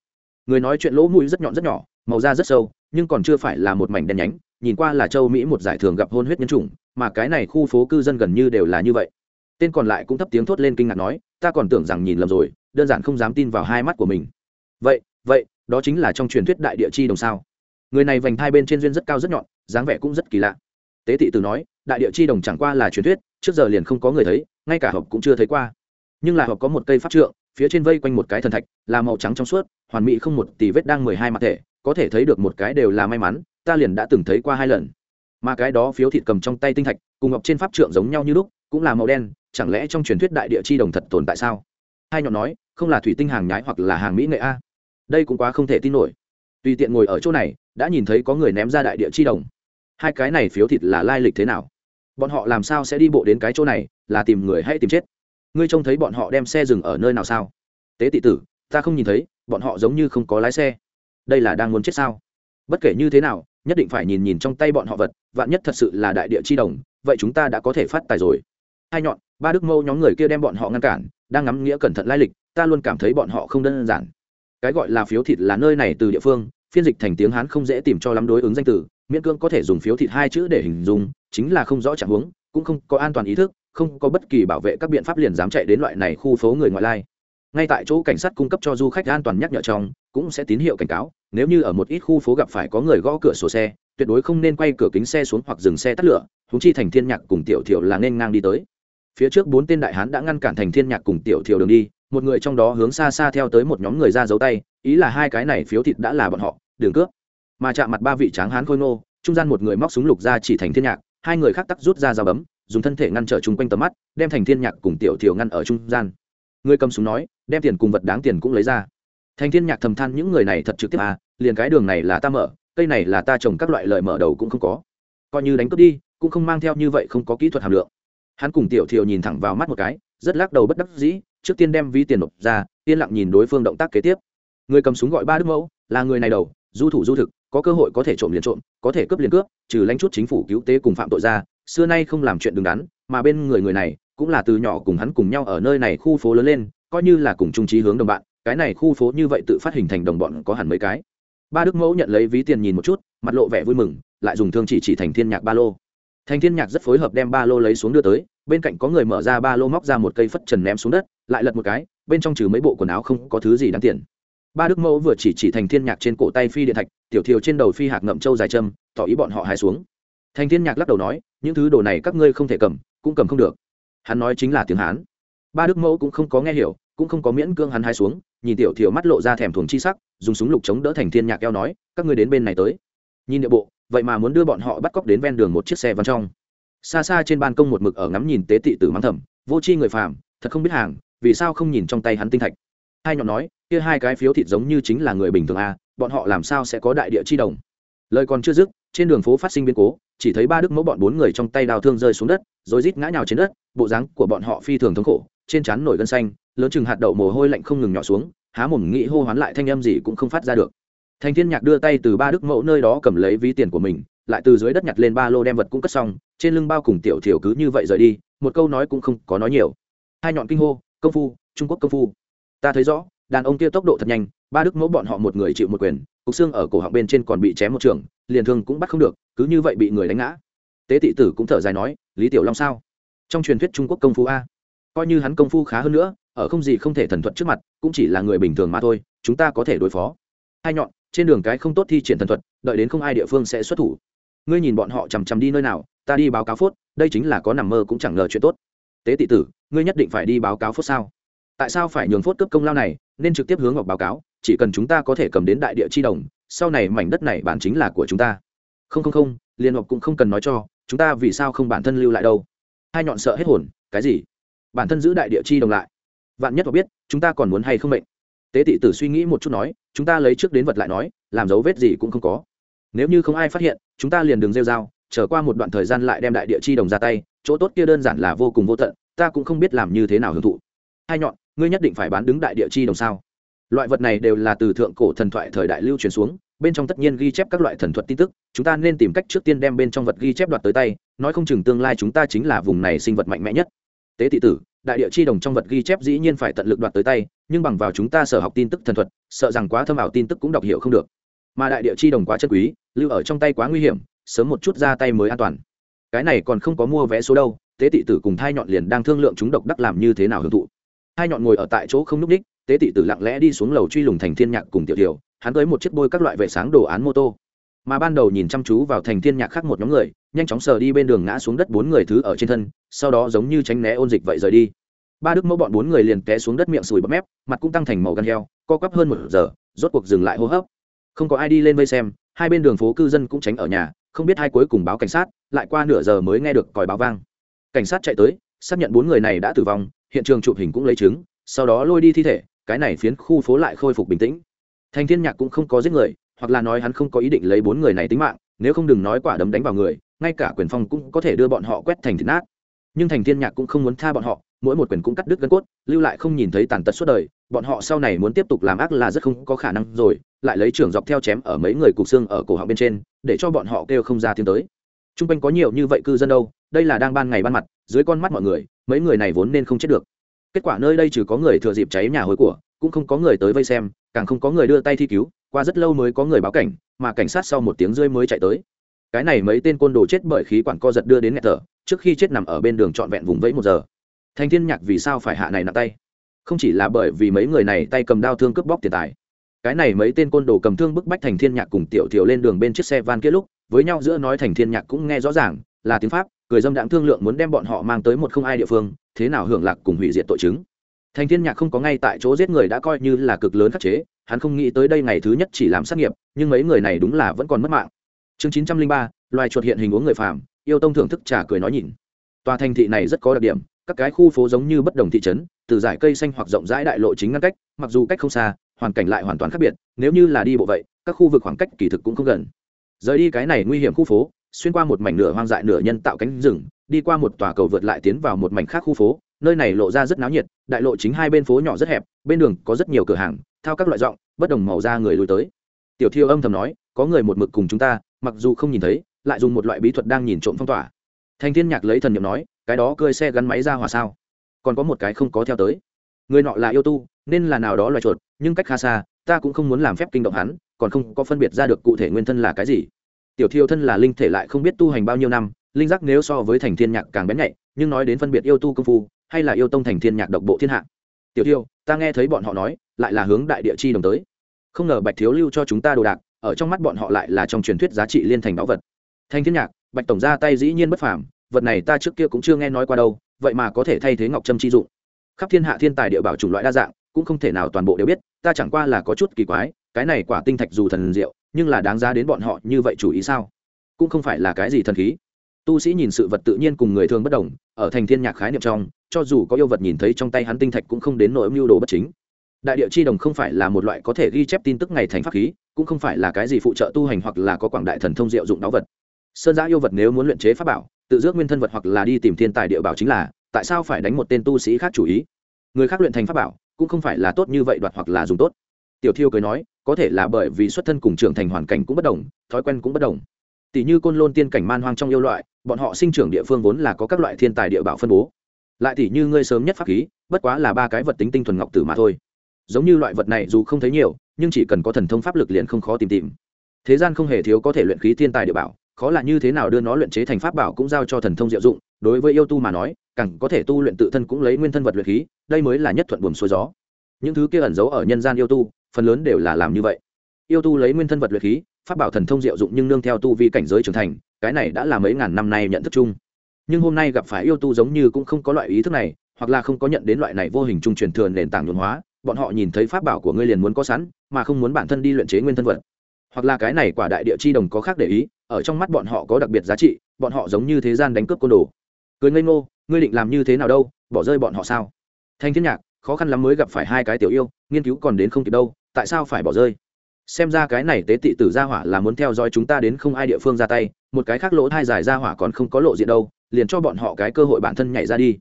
Người nói chuyện lỗ mũi rất nhọn rất nhỏ, màu da rất sâu, nhưng còn chưa phải là một mảnh đen nhánh, nhìn qua là châu mỹ một giải thường gặp hôn huyết nhân chủng, mà cái này khu phố cư dân gần như đều là như vậy. Tên còn lại cũng thấp tiếng thốt lên kinh ngạc nói, ta còn tưởng rằng nhìn lầm rồi đơn giản không dám tin vào hai mắt của mình. Vậy vậy, đó chính là trong truyền thuyết đại địa chi đồng sao. Người này vành thai bên trên duyên rất cao rất nhọn, dáng vẻ cũng rất kỳ lạ. Tế thị từ nói, đại địa chi đồng chẳng qua là truyền thuyết, trước giờ liền không có người thấy, ngay cả hộp cũng chưa thấy qua. Nhưng là hộp có một cây pháp trượng, phía trên vây quanh một cái thần thạch, là màu trắng trong suốt, hoàn mỹ không một tỷ vết đang mười hai mặt thể, có thể thấy được một cái đều là may mắn, ta liền đã từng thấy qua hai lần. Mà cái đó phiếu thịt cầm trong tay tinh thạch, cùng ngọc trên pháp trượng giống nhau như lúc, cũng là màu đen, chẳng lẽ trong truyền thuyết đại địa chi đồng thật tồn tại sao? Hai nhọn nói không là thủy tinh hàng nhái hoặc là hàng mỹ nghệ a. Đây cũng quá không thể tin nổi. Tùy tiện ngồi ở chỗ này, đã nhìn thấy có người ném ra đại địa chi đồng. Hai cái này phiếu thịt là lai lịch thế nào? Bọn họ làm sao sẽ đi bộ đến cái chỗ này, là tìm người hay tìm chết? Ngươi trông thấy bọn họ đem xe dừng ở nơi nào sao? Tế tị tử, ta không nhìn thấy, bọn họ giống như không có lái xe. Đây là đang muốn chết sao? Bất kể như thế nào, nhất định phải nhìn nhìn trong tay bọn họ vật, vạn nhất thật sự là đại địa chi đồng, vậy chúng ta đã có thể phát tài rồi. Hai nhọn, ba đức mâu nhóm người kia đem bọn họ ngăn cản, đang ngắm nghĩa cẩn thận lai lịch ta luôn cảm thấy bọn họ không đơn giản. Cái gọi là phiếu thịt là nơi này từ địa phương, phiên dịch thành tiếng hán không dễ tìm cho lắm đối ứng danh từ, miễn cưỡng có thể dùng phiếu thịt hai chữ để hình dung, chính là không rõ trạng huống, cũng không có an toàn ý thức, không có bất kỳ bảo vệ các biện pháp liền dám chạy đến loại này khu phố người ngoại lai. Ngay tại chỗ cảnh sát cung cấp cho du khách an toàn nhắc nhở trong, cũng sẽ tín hiệu cảnh cáo, nếu như ở một ít khu phố gặp phải có người gõ cửa sổ xe, tuyệt đối không nên quay cửa kính xe xuống hoặc dừng xe tắt lửa húng chi thành thiên nhạc cùng tiểu thiểu là nên ngang đi tới. Phía trước bốn tên đại hán đã ngăn cản thành thiên nhạc cùng tiểu thiểu đường đi một người trong đó hướng xa xa theo tới một nhóm người ra giấu tay, ý là hai cái này phiếu thịt đã là bọn họ, đường cướp. Mà chạm mặt ba vị tráng hán khôi nô trung gian một người móc súng lục ra chỉ thành thiên nhạc, hai người khác tắc rút ra dao bấm, dùng thân thể ngăn trở chung quanh tầm mắt, đem thành thiên nhạc cùng tiểu thiểu ngăn ở trung gian. Người cầm súng nói, đem tiền cùng vật đáng tiền cũng lấy ra. Thành thiên nhạc thầm than, những người này thật trực tiếp à liền cái đường này là ta mở, cây này là ta trồng các loại lợi mở đầu cũng không có. Coi như đánh cướp đi, cũng không mang theo như vậy không có kỹ thuật hàm lượng. Hắn cùng tiểu thiều nhìn thẳng vào mắt một cái, rất lắc đầu bất đắc dĩ trước tiên đem ví tiền nộp ra, yên lặng nhìn đối phương động tác kế tiếp. Người cầm súng gọi ba đức mẫu, là người này đầu, du thủ du thực, có cơ hội có thể trộm liền trộm, có thể cướp liền cướp, trừ lãnh chút chính phủ cứu tế cùng phạm tội ra, xưa nay không làm chuyện đứng đắn, mà bên người người này, cũng là từ nhỏ cùng hắn cùng nhau ở nơi này khu phố lớn lên, coi như là cùng trung trí hướng đồng bạn, cái này khu phố như vậy tự phát hình thành đồng bọn có hẳn mấy cái. Ba đức mẫu nhận lấy ví tiền nhìn một chút, mặt lộ vẻ vui mừng, lại dùng thương chỉ chỉ thành thiên nhạc ba lô thành thiên nhạc rất phối hợp đem ba lô lấy xuống đưa tới, bên cạnh có người mở ra ba lô móc ra một cây phất trần ném xuống đất, lại lật một cái, bên trong trừ mấy bộ quần áo không có thứ gì đáng tiền. Ba đức mẫu vừa chỉ chỉ thành thiên nhạc trên cổ tay phi điện thạch, tiểu thiều trên đầu phi hạc ngậm châu dài châm, tỏ ý bọn họ hái xuống. Thành thiên nhạc lắc đầu nói, những thứ đồ này các ngươi không thể cầm, cũng cầm không được. Hắn nói chính là tiếng hán. Ba đức mẫu cũng không có nghe hiểu, cũng không có miễn cương hắn hái xuống, nhìn tiểu thiều mắt lộ ra thèm thuồng chi sắc, dùng súng lục chống đỡ thành thiên nhạc eo nói, các ngươi đến bên này tới. Nhìn địa bộ vậy mà muốn đưa bọn họ bắt cóc đến ven đường một chiếc xe văn trong. Xa xa trên ban công một mực ở ngắm nhìn tế tị tử mắng thầm, vô c h i người phàm, thật không biết hàng, vì sao không nhìn trong tay hắn tinh thạch. Hai nhọn nói, kia hai cái phiếu thịt giống như chính là người bình thường à bọn họ làm sao sẽ có đại địa chi đồng? Lời còn chưa dứt, trên đường phố phát sinh biến cố, chỉ thấy ba đức mẫu bọn bốn người trong tay đào thương rơi xuống đất, rồi rít ngã nhào trên đất, bộ dáng của bọn họ phi thường thống khổ, trên trán nổi gân xanh, lớn chừng hạt đậu mồ hôi lạnh không ngừng nhỏ xuống, há mồm nghĩ hô hoán lại thanh âm gì cũng không phát ra được thành thiên nhạc đưa tay từ ba đức mẫu nơi đó cầm lấy ví tiền của mình, lại từ dưới đất nhặt lên ba lô đem vật cũng cất xong, trên lưng bao cùng tiểu thiểu cứ như vậy rời đi, một câu nói cũng không có nói nhiều. Hai nhọn kinh hô, công phu, trung quốc công phu. Ta thấy rõ, đàn ông kia tốc độ thật nhanh, ba đức mẫu bọn họ một người chịu một quyền, cục xương ở cổ họng bên trên còn bị chém một trường, liền thương cũng bắt không được, cứ như vậy bị người đánh ngã. Tế tị tử cũng thở dài nói, lý tiểu long sao? Trong truyền thuyết trung quốc công phu a, coi như hắn công phu khá hơn nữa, ở không gì không thể thần thuật trước mặt, cũng chỉ là người bình thường mà thôi, chúng ta có thể đối phó. Hai nhọn trên đường cái không tốt thi triển thần thuật, đợi đến không ai địa phương sẽ xuất thủ. Ngươi nhìn bọn họ chằm chằm đi nơi nào, ta đi báo cáo phốt, đây chính là có nằm mơ cũng chẳng ngờ chuyện tốt. Tế tị tử, ngươi nhất định phải đi báo cáo phốt sao? Tại sao phải nhường phốt cấp công lao này, nên trực tiếp hướng ngọc báo cáo, chỉ cần chúng ta có thể cầm đến đại địa chi đồng, sau này mảnh đất này bản chính là của chúng ta. Không không không, liên ngọc cũng không cần nói cho, chúng ta vì sao không bản thân lưu lại đâu? Hai nhọn sợ hết hồn, cái gì? Bản thân giữ đại địa chi đồng lại. Vạn nhất họ biết, chúng ta còn muốn hay không mệnh? Tế tị tử suy nghĩ một chút nói, chúng ta lấy trước đến vật lại nói, làm dấu vết gì cũng không có. Nếu như không ai phát hiện, chúng ta liền đường rêu dao trở qua một đoạn thời gian lại đem đại địa chi đồng ra tay, chỗ tốt kia đơn giản là vô cùng vô tận, ta cũng không biết làm như thế nào hưởng thụ. Hai nhọn, ngươi nhất định phải bán đứng đại địa chi đồng sao? Loại vật này đều là từ thượng cổ thần thoại thời đại lưu truyền xuống, bên trong tất nhiên ghi chép các loại thần thuật tin tức, chúng ta nên tìm cách trước tiên đem bên trong vật ghi chép đoạt tới tay, nói không chừng tương lai chúng ta chính là vùng này sinh vật mạnh mẽ nhất. Tế thị tử đại địa chi đồng trong vật ghi chép dĩ nhiên phải tận lực đoạt tới tay, nhưng bằng vào chúng ta sở học tin tức thần thuật, sợ rằng quá thâm ảo tin tức cũng đọc hiểu không được. Mà đại địa chi đồng quá chân quý, lưu ở trong tay quá nguy hiểm, sớm một chút ra tay mới an toàn. Cái này còn không có mua vé số đâu, tế tị tử cùng thai nhọn liền đang thương lượng chúng độc đắc làm như thế nào hưởng thụ. Hai nhọn ngồi ở tại chỗ không n ú c đích, tế tị tử lặng lẽ đi xuống lầu truy lùng thành thiên nhạc cùng tiểu tiểu hắn tới một chiếc bôi các loại vệ sáng đồ án mô tô. Mà ban đầu nhìn chăm chú vào thành thiên nhạc khác một nhóm người nhanh chóng sờ đi bên đường ngã xuống đất bốn người thứ ở trên thân, sau đó giống như tránh né ôn dịch vậy rời đi. Ba đức mẫu bọn bốn người liền té xuống đất miệng sùi bắp mép, mặt cũng tăng thành màu gan heo, co quắp hơn một giờ, rốt cuộc dừng lại hô hấp. Không có ai đi lên vây xem, hai bên đường phố cư dân cũng tránh ở nhà, không biết hai cuối cùng báo cảnh sát, lại qua nửa giờ mới nghe được còi báo vang. Cảnh sát chạy tới, xác nhận bốn người này đã tử vong, hiện trường chụp hình cũng lấy chứng, sau đó lôi đi thi thể, cái này phiến khu phố lại khôi phục bình tĩnh. Thành thiên nhạc cũng không có giết người, hoặc là nói hắn không có ý định lấy bốn người này tính mạng, nếu không đừng nói quả đấm đánh vào người ngay cả quyền phong cũng có thể đưa bọn họ quét thành thịt nát. Nhưng thành thiên nhạc cũng không muốn tha bọn họ, mỗi một quyền cũng cắt đứt gân cốt, lưu lại không nhìn thấy tàn tật suốt đời. Bọn họ sau này muốn tiếp tục làm ác là rất không có khả năng rồi, lại lấy trưởng dọc theo chém ở mấy người cục xương ở cổ họng bên trên, để cho bọn họ kêu không ra tiếng tới. Trung quanh có nhiều như vậy cư dân đâu, đây là đang ban ngày ban mặt, dưới con mắt mọi người, mấy người này vốn nên không chết được. Kết quả nơi đây trừ có người thừa dịp cháy nhà hối của, cũng không có người tới vây xem, càng không có người đưa tay thi cứu, qua rất lâu mới có người báo cảnh, mà cảnh sát sau một tiếng rơi mới chạy tới cái này mấy tên côn đồ chết bởi khí quản co giật đưa đến nghẹt thở, trước khi chết nằm ở bên đường trọn vẹn vùng vẫy một giờ. Thành thiên nhạc vì sao phải hạ này nặng tay? Không chỉ là bởi vì mấy người này tay cầm đao thương cướp bóc tiền tài. Cái này mấy tên côn đồ cầm thương bức bách thành thiên nhạc cùng tiểu thiểu lên đường bên chiếc xe van kia lúc, với nhau giữa nói thành thiên nhạc cũng nghe rõ ràng, là tiếng pháp, cười dâm đãng thương lượng muốn đem bọn họ mang tới một không ai địa phương, thế nào hưởng lạc cùng hủy diệt tội chứng. Thành thiên nhạc không có ngay tại chỗ giết người đã coi như là cực lớn khắc chế, hắn không nghĩ tới đây ngày thứ nhất chỉ làm sát nghiệp, nhưng mấy người này đúng là vẫn còn mất mạng chương chín trăm linh ba, loài chuột hiện hình uống người phàm, yêu tông thưởng thức trà cười nói nhìn. Tòa thành thị này rất có đặc điểm, các cái khu phố giống như bất đồng thị trấn, từ dải cây xanh hoặc rộng rãi đại lộ chính ngăn cách, mặc dù cách không xa, hoàn cảnh lại hoàn toàn khác biệt, nếu như là đi bộ vậy, các khu vực khoảng cách kỳ thực cũng không gần. Rời đi cái này nguy hiểm khu phố, xuyên qua một mảnh nửa hoang dại nửa nhân tạo cánh rừng, đi qua một tòa cầu vượt lại tiến vào một mảnh khác khu phố, nơi này lộ ra rất náo nhiệt, đại lộ chính hai bên phố nhỏ rất hẹp, bên đường có rất nhiều cửa hàng, thao các loại giọng bất đồng màu da người lùi tới. Tiểu thiêu âm thầm nói, có người một mực cùng chúng ta mặc dù không nhìn thấy, lại dùng một loại bí thuật đang nhìn trộm phong tỏa. Thanh thiên nhạc lấy thần n nói, cái đó cơi xe gắn máy ra hòa sao? Còn có một cái không có theo tới. Người nọ là yêu tu, nên là nào đó loài chuột, nhưng cách khá xa, ta cũng không muốn làm phép kinh động hắn, còn không có phân biệt ra được cụ thể nguyên thân là cái gì. Tiểu thiêu thân là linh thể lại không biết tu hành bao nhiêu năm, linh giác nếu so với thành thiên nhạc càng bén nhạy, nhưng nói đến phân biệt yêu tu công phu, hay là yêu tông thành thiên nhạc độc bộ thiên hạ. Tiểu thiêu, ta nghe thấy bọn họ nói, lại là hướng đại địa chi đồng tới. Không ngờ bạch thiếu lưu cho chúng ta đồ đạc ở trong mắt bọn họ lại là trong truyền thuyết giá trị liên thành báu vật. Thanh thiên nhạc, bạch tổng ra tay dĩ nhiên bất phàm, vật này ta trước kia cũng chưa nghe nói qua đâu, vậy mà có thể thay thế ngọc trâm chi dụng. Khắp thiên hạ thiên tài địa bảo chủng loại đa dạng, cũng không thể nào toàn bộ đều biết, ta chẳng qua là có chút kỳ quái, cái này quả tinh thạch dù thần diệu, nhưng là đáng giá đến bọn họ như vậy chủ ý sao? Cũng không phải là cái gì thần khí. Tu sĩ nhìn sự vật tự nhiên cùng người thường bất đồng, ở thành thiên nhạc khái niệm trong, cho dù có yêu vật nhìn thấy trong tay hắn tinh thạch cũng không đến nỗi mưu đồ bất chính đại địa chi đồng không phải là một loại có thể ghi chép tin tức ngày thành pháp khí, cũng không phải là cái gì phụ trợ tu hành hoặc là có quảng đại thần thông diệu dụng đáo vật. Sơn giã yêu vật nếu muốn luyện chế pháp bảo, tự dước nguyên thân vật hoặc là đi tìm thiên tài địa bảo chính là, tại sao phải đánh một tên tu sĩ khác chủ ý? Người khác luyện thành pháp bảo, cũng không phải là tốt như vậy đoạt hoặc là dùng tốt. Tiểu thiêu cười nói, có thể là bởi vì xuất thân cùng trưởng thành hoàn cảnh cũng bất đồng, thói quen cũng bất đồng. Tỷ như côn lôn tiên cảnh man hoang trong yêu loại, bọn họ sinh trưởng địa phương vốn là có các loại thiên tài địa bảo phân bố. Lại tỷ như ngươi sớm nhất pháp khí, bất quá là ba cái vật tính tinh thuần ngọc tử mà thôi giống như loại vật này dù không thấy nhiều, nhưng chỉ cần có thần thông pháp lực liền không khó tìm tìm. Thế gian không hề thiếu có thể luyện khí thiên tài địa bảo, khó là như thế nào đưa nó luyện chế thành pháp bảo cũng giao cho thần thông diệu dụng, đối với yêu tu mà nói, càng có thể tu luyện tự thân cũng lấy nguyên thân vật luyện khí, đây mới là nhất thuận buồm xuôi gió. Những thứ kia ẩn giấu ở nhân gian yêu tu, phần lớn đều là làm như vậy. Yêu tu lấy nguyên thân vật luyện khí, pháp bảo thần thông diệu dụng nhưng nương theo tu vi cảnh giới trưởng thành, cái này đã là mấy ngàn năm nay nhận thức chung. Nhưng hôm nay gặp phải yêu tu giống như cũng không có loại ý thức này, hoặc là không có nhận đến loại này vô hình trung truyền thừa nền tảng nhuận hóa bọn họ nhìn thấy pháp bảo của ngươi liền muốn có sẵn, mà không muốn bản thân đi luyện chế nguyên thân vật. Hoặc là cái này quả đại địa chi đồng có khác để ý, ở trong mắt bọn họ có đặc biệt giá trị, bọn họ giống như thế gian đánh cướp côn đồ. Cười ngây ngô, ngươi định làm như thế nào đâu, bỏ rơi bọn họ sao? Thanh thiên nhạc, khó khăn lắm mới gặp phải hai cái tiểu yêu, nghiên cứu còn đến không kịp đâu, tại sao phải bỏ rơi? Xem ra cái này tế tị tử gia hỏa là muốn theo dõi chúng ta đến không ai địa phương ra tay, một cái khác lỗ thai dài gia hỏa còn không có lộ diện đâu, liền cho bọn họ cái cơ hội bản thân nhảy ra đi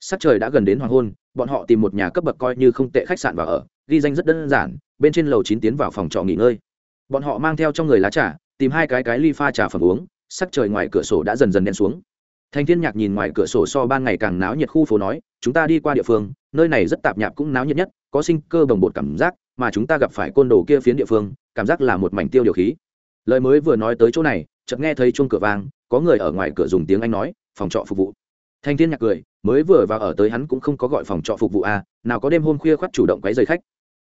sắc trời đã gần đến hoàng hôn, bọn họ tìm một nhà cấp bậc coi như không tệ khách sạn vào ở, ghi danh rất đơn giản, bên trên lầu chín tiến vào phòng trọ nghỉ ngơi. Bọn họ mang theo trong người lá trà, tìm hai cái cái ly pha trà phẩm uống, sắc trời ngoài cửa sổ đã dần dần đen xuống. Thành thiên nhạc nhìn ngoài cửa sổ so ban ngày càng náo nhiệt khu phố nói, chúng ta đi qua địa phương, nơi này rất tạp nhạp cũng náo nhiệt nhất, có sinh cơ bồng bột cảm giác, mà chúng ta gặp phải côn đồ kia phiến địa phương, cảm giác là một mảnh tiêu điều khí. Lời mới vừa nói tới chỗ này, chợt nghe thấy chuông cửa vang, có người ở ngoài cửa dùng tiếng anh nói, phòng trọ phục vụ thanh thiên nhạc cười, mới vừa vào ở tới hắn cũng không có gọi phòng trọ phục vụ à nào có đêm hôm khuya khoắt chủ động quấy rầy khách.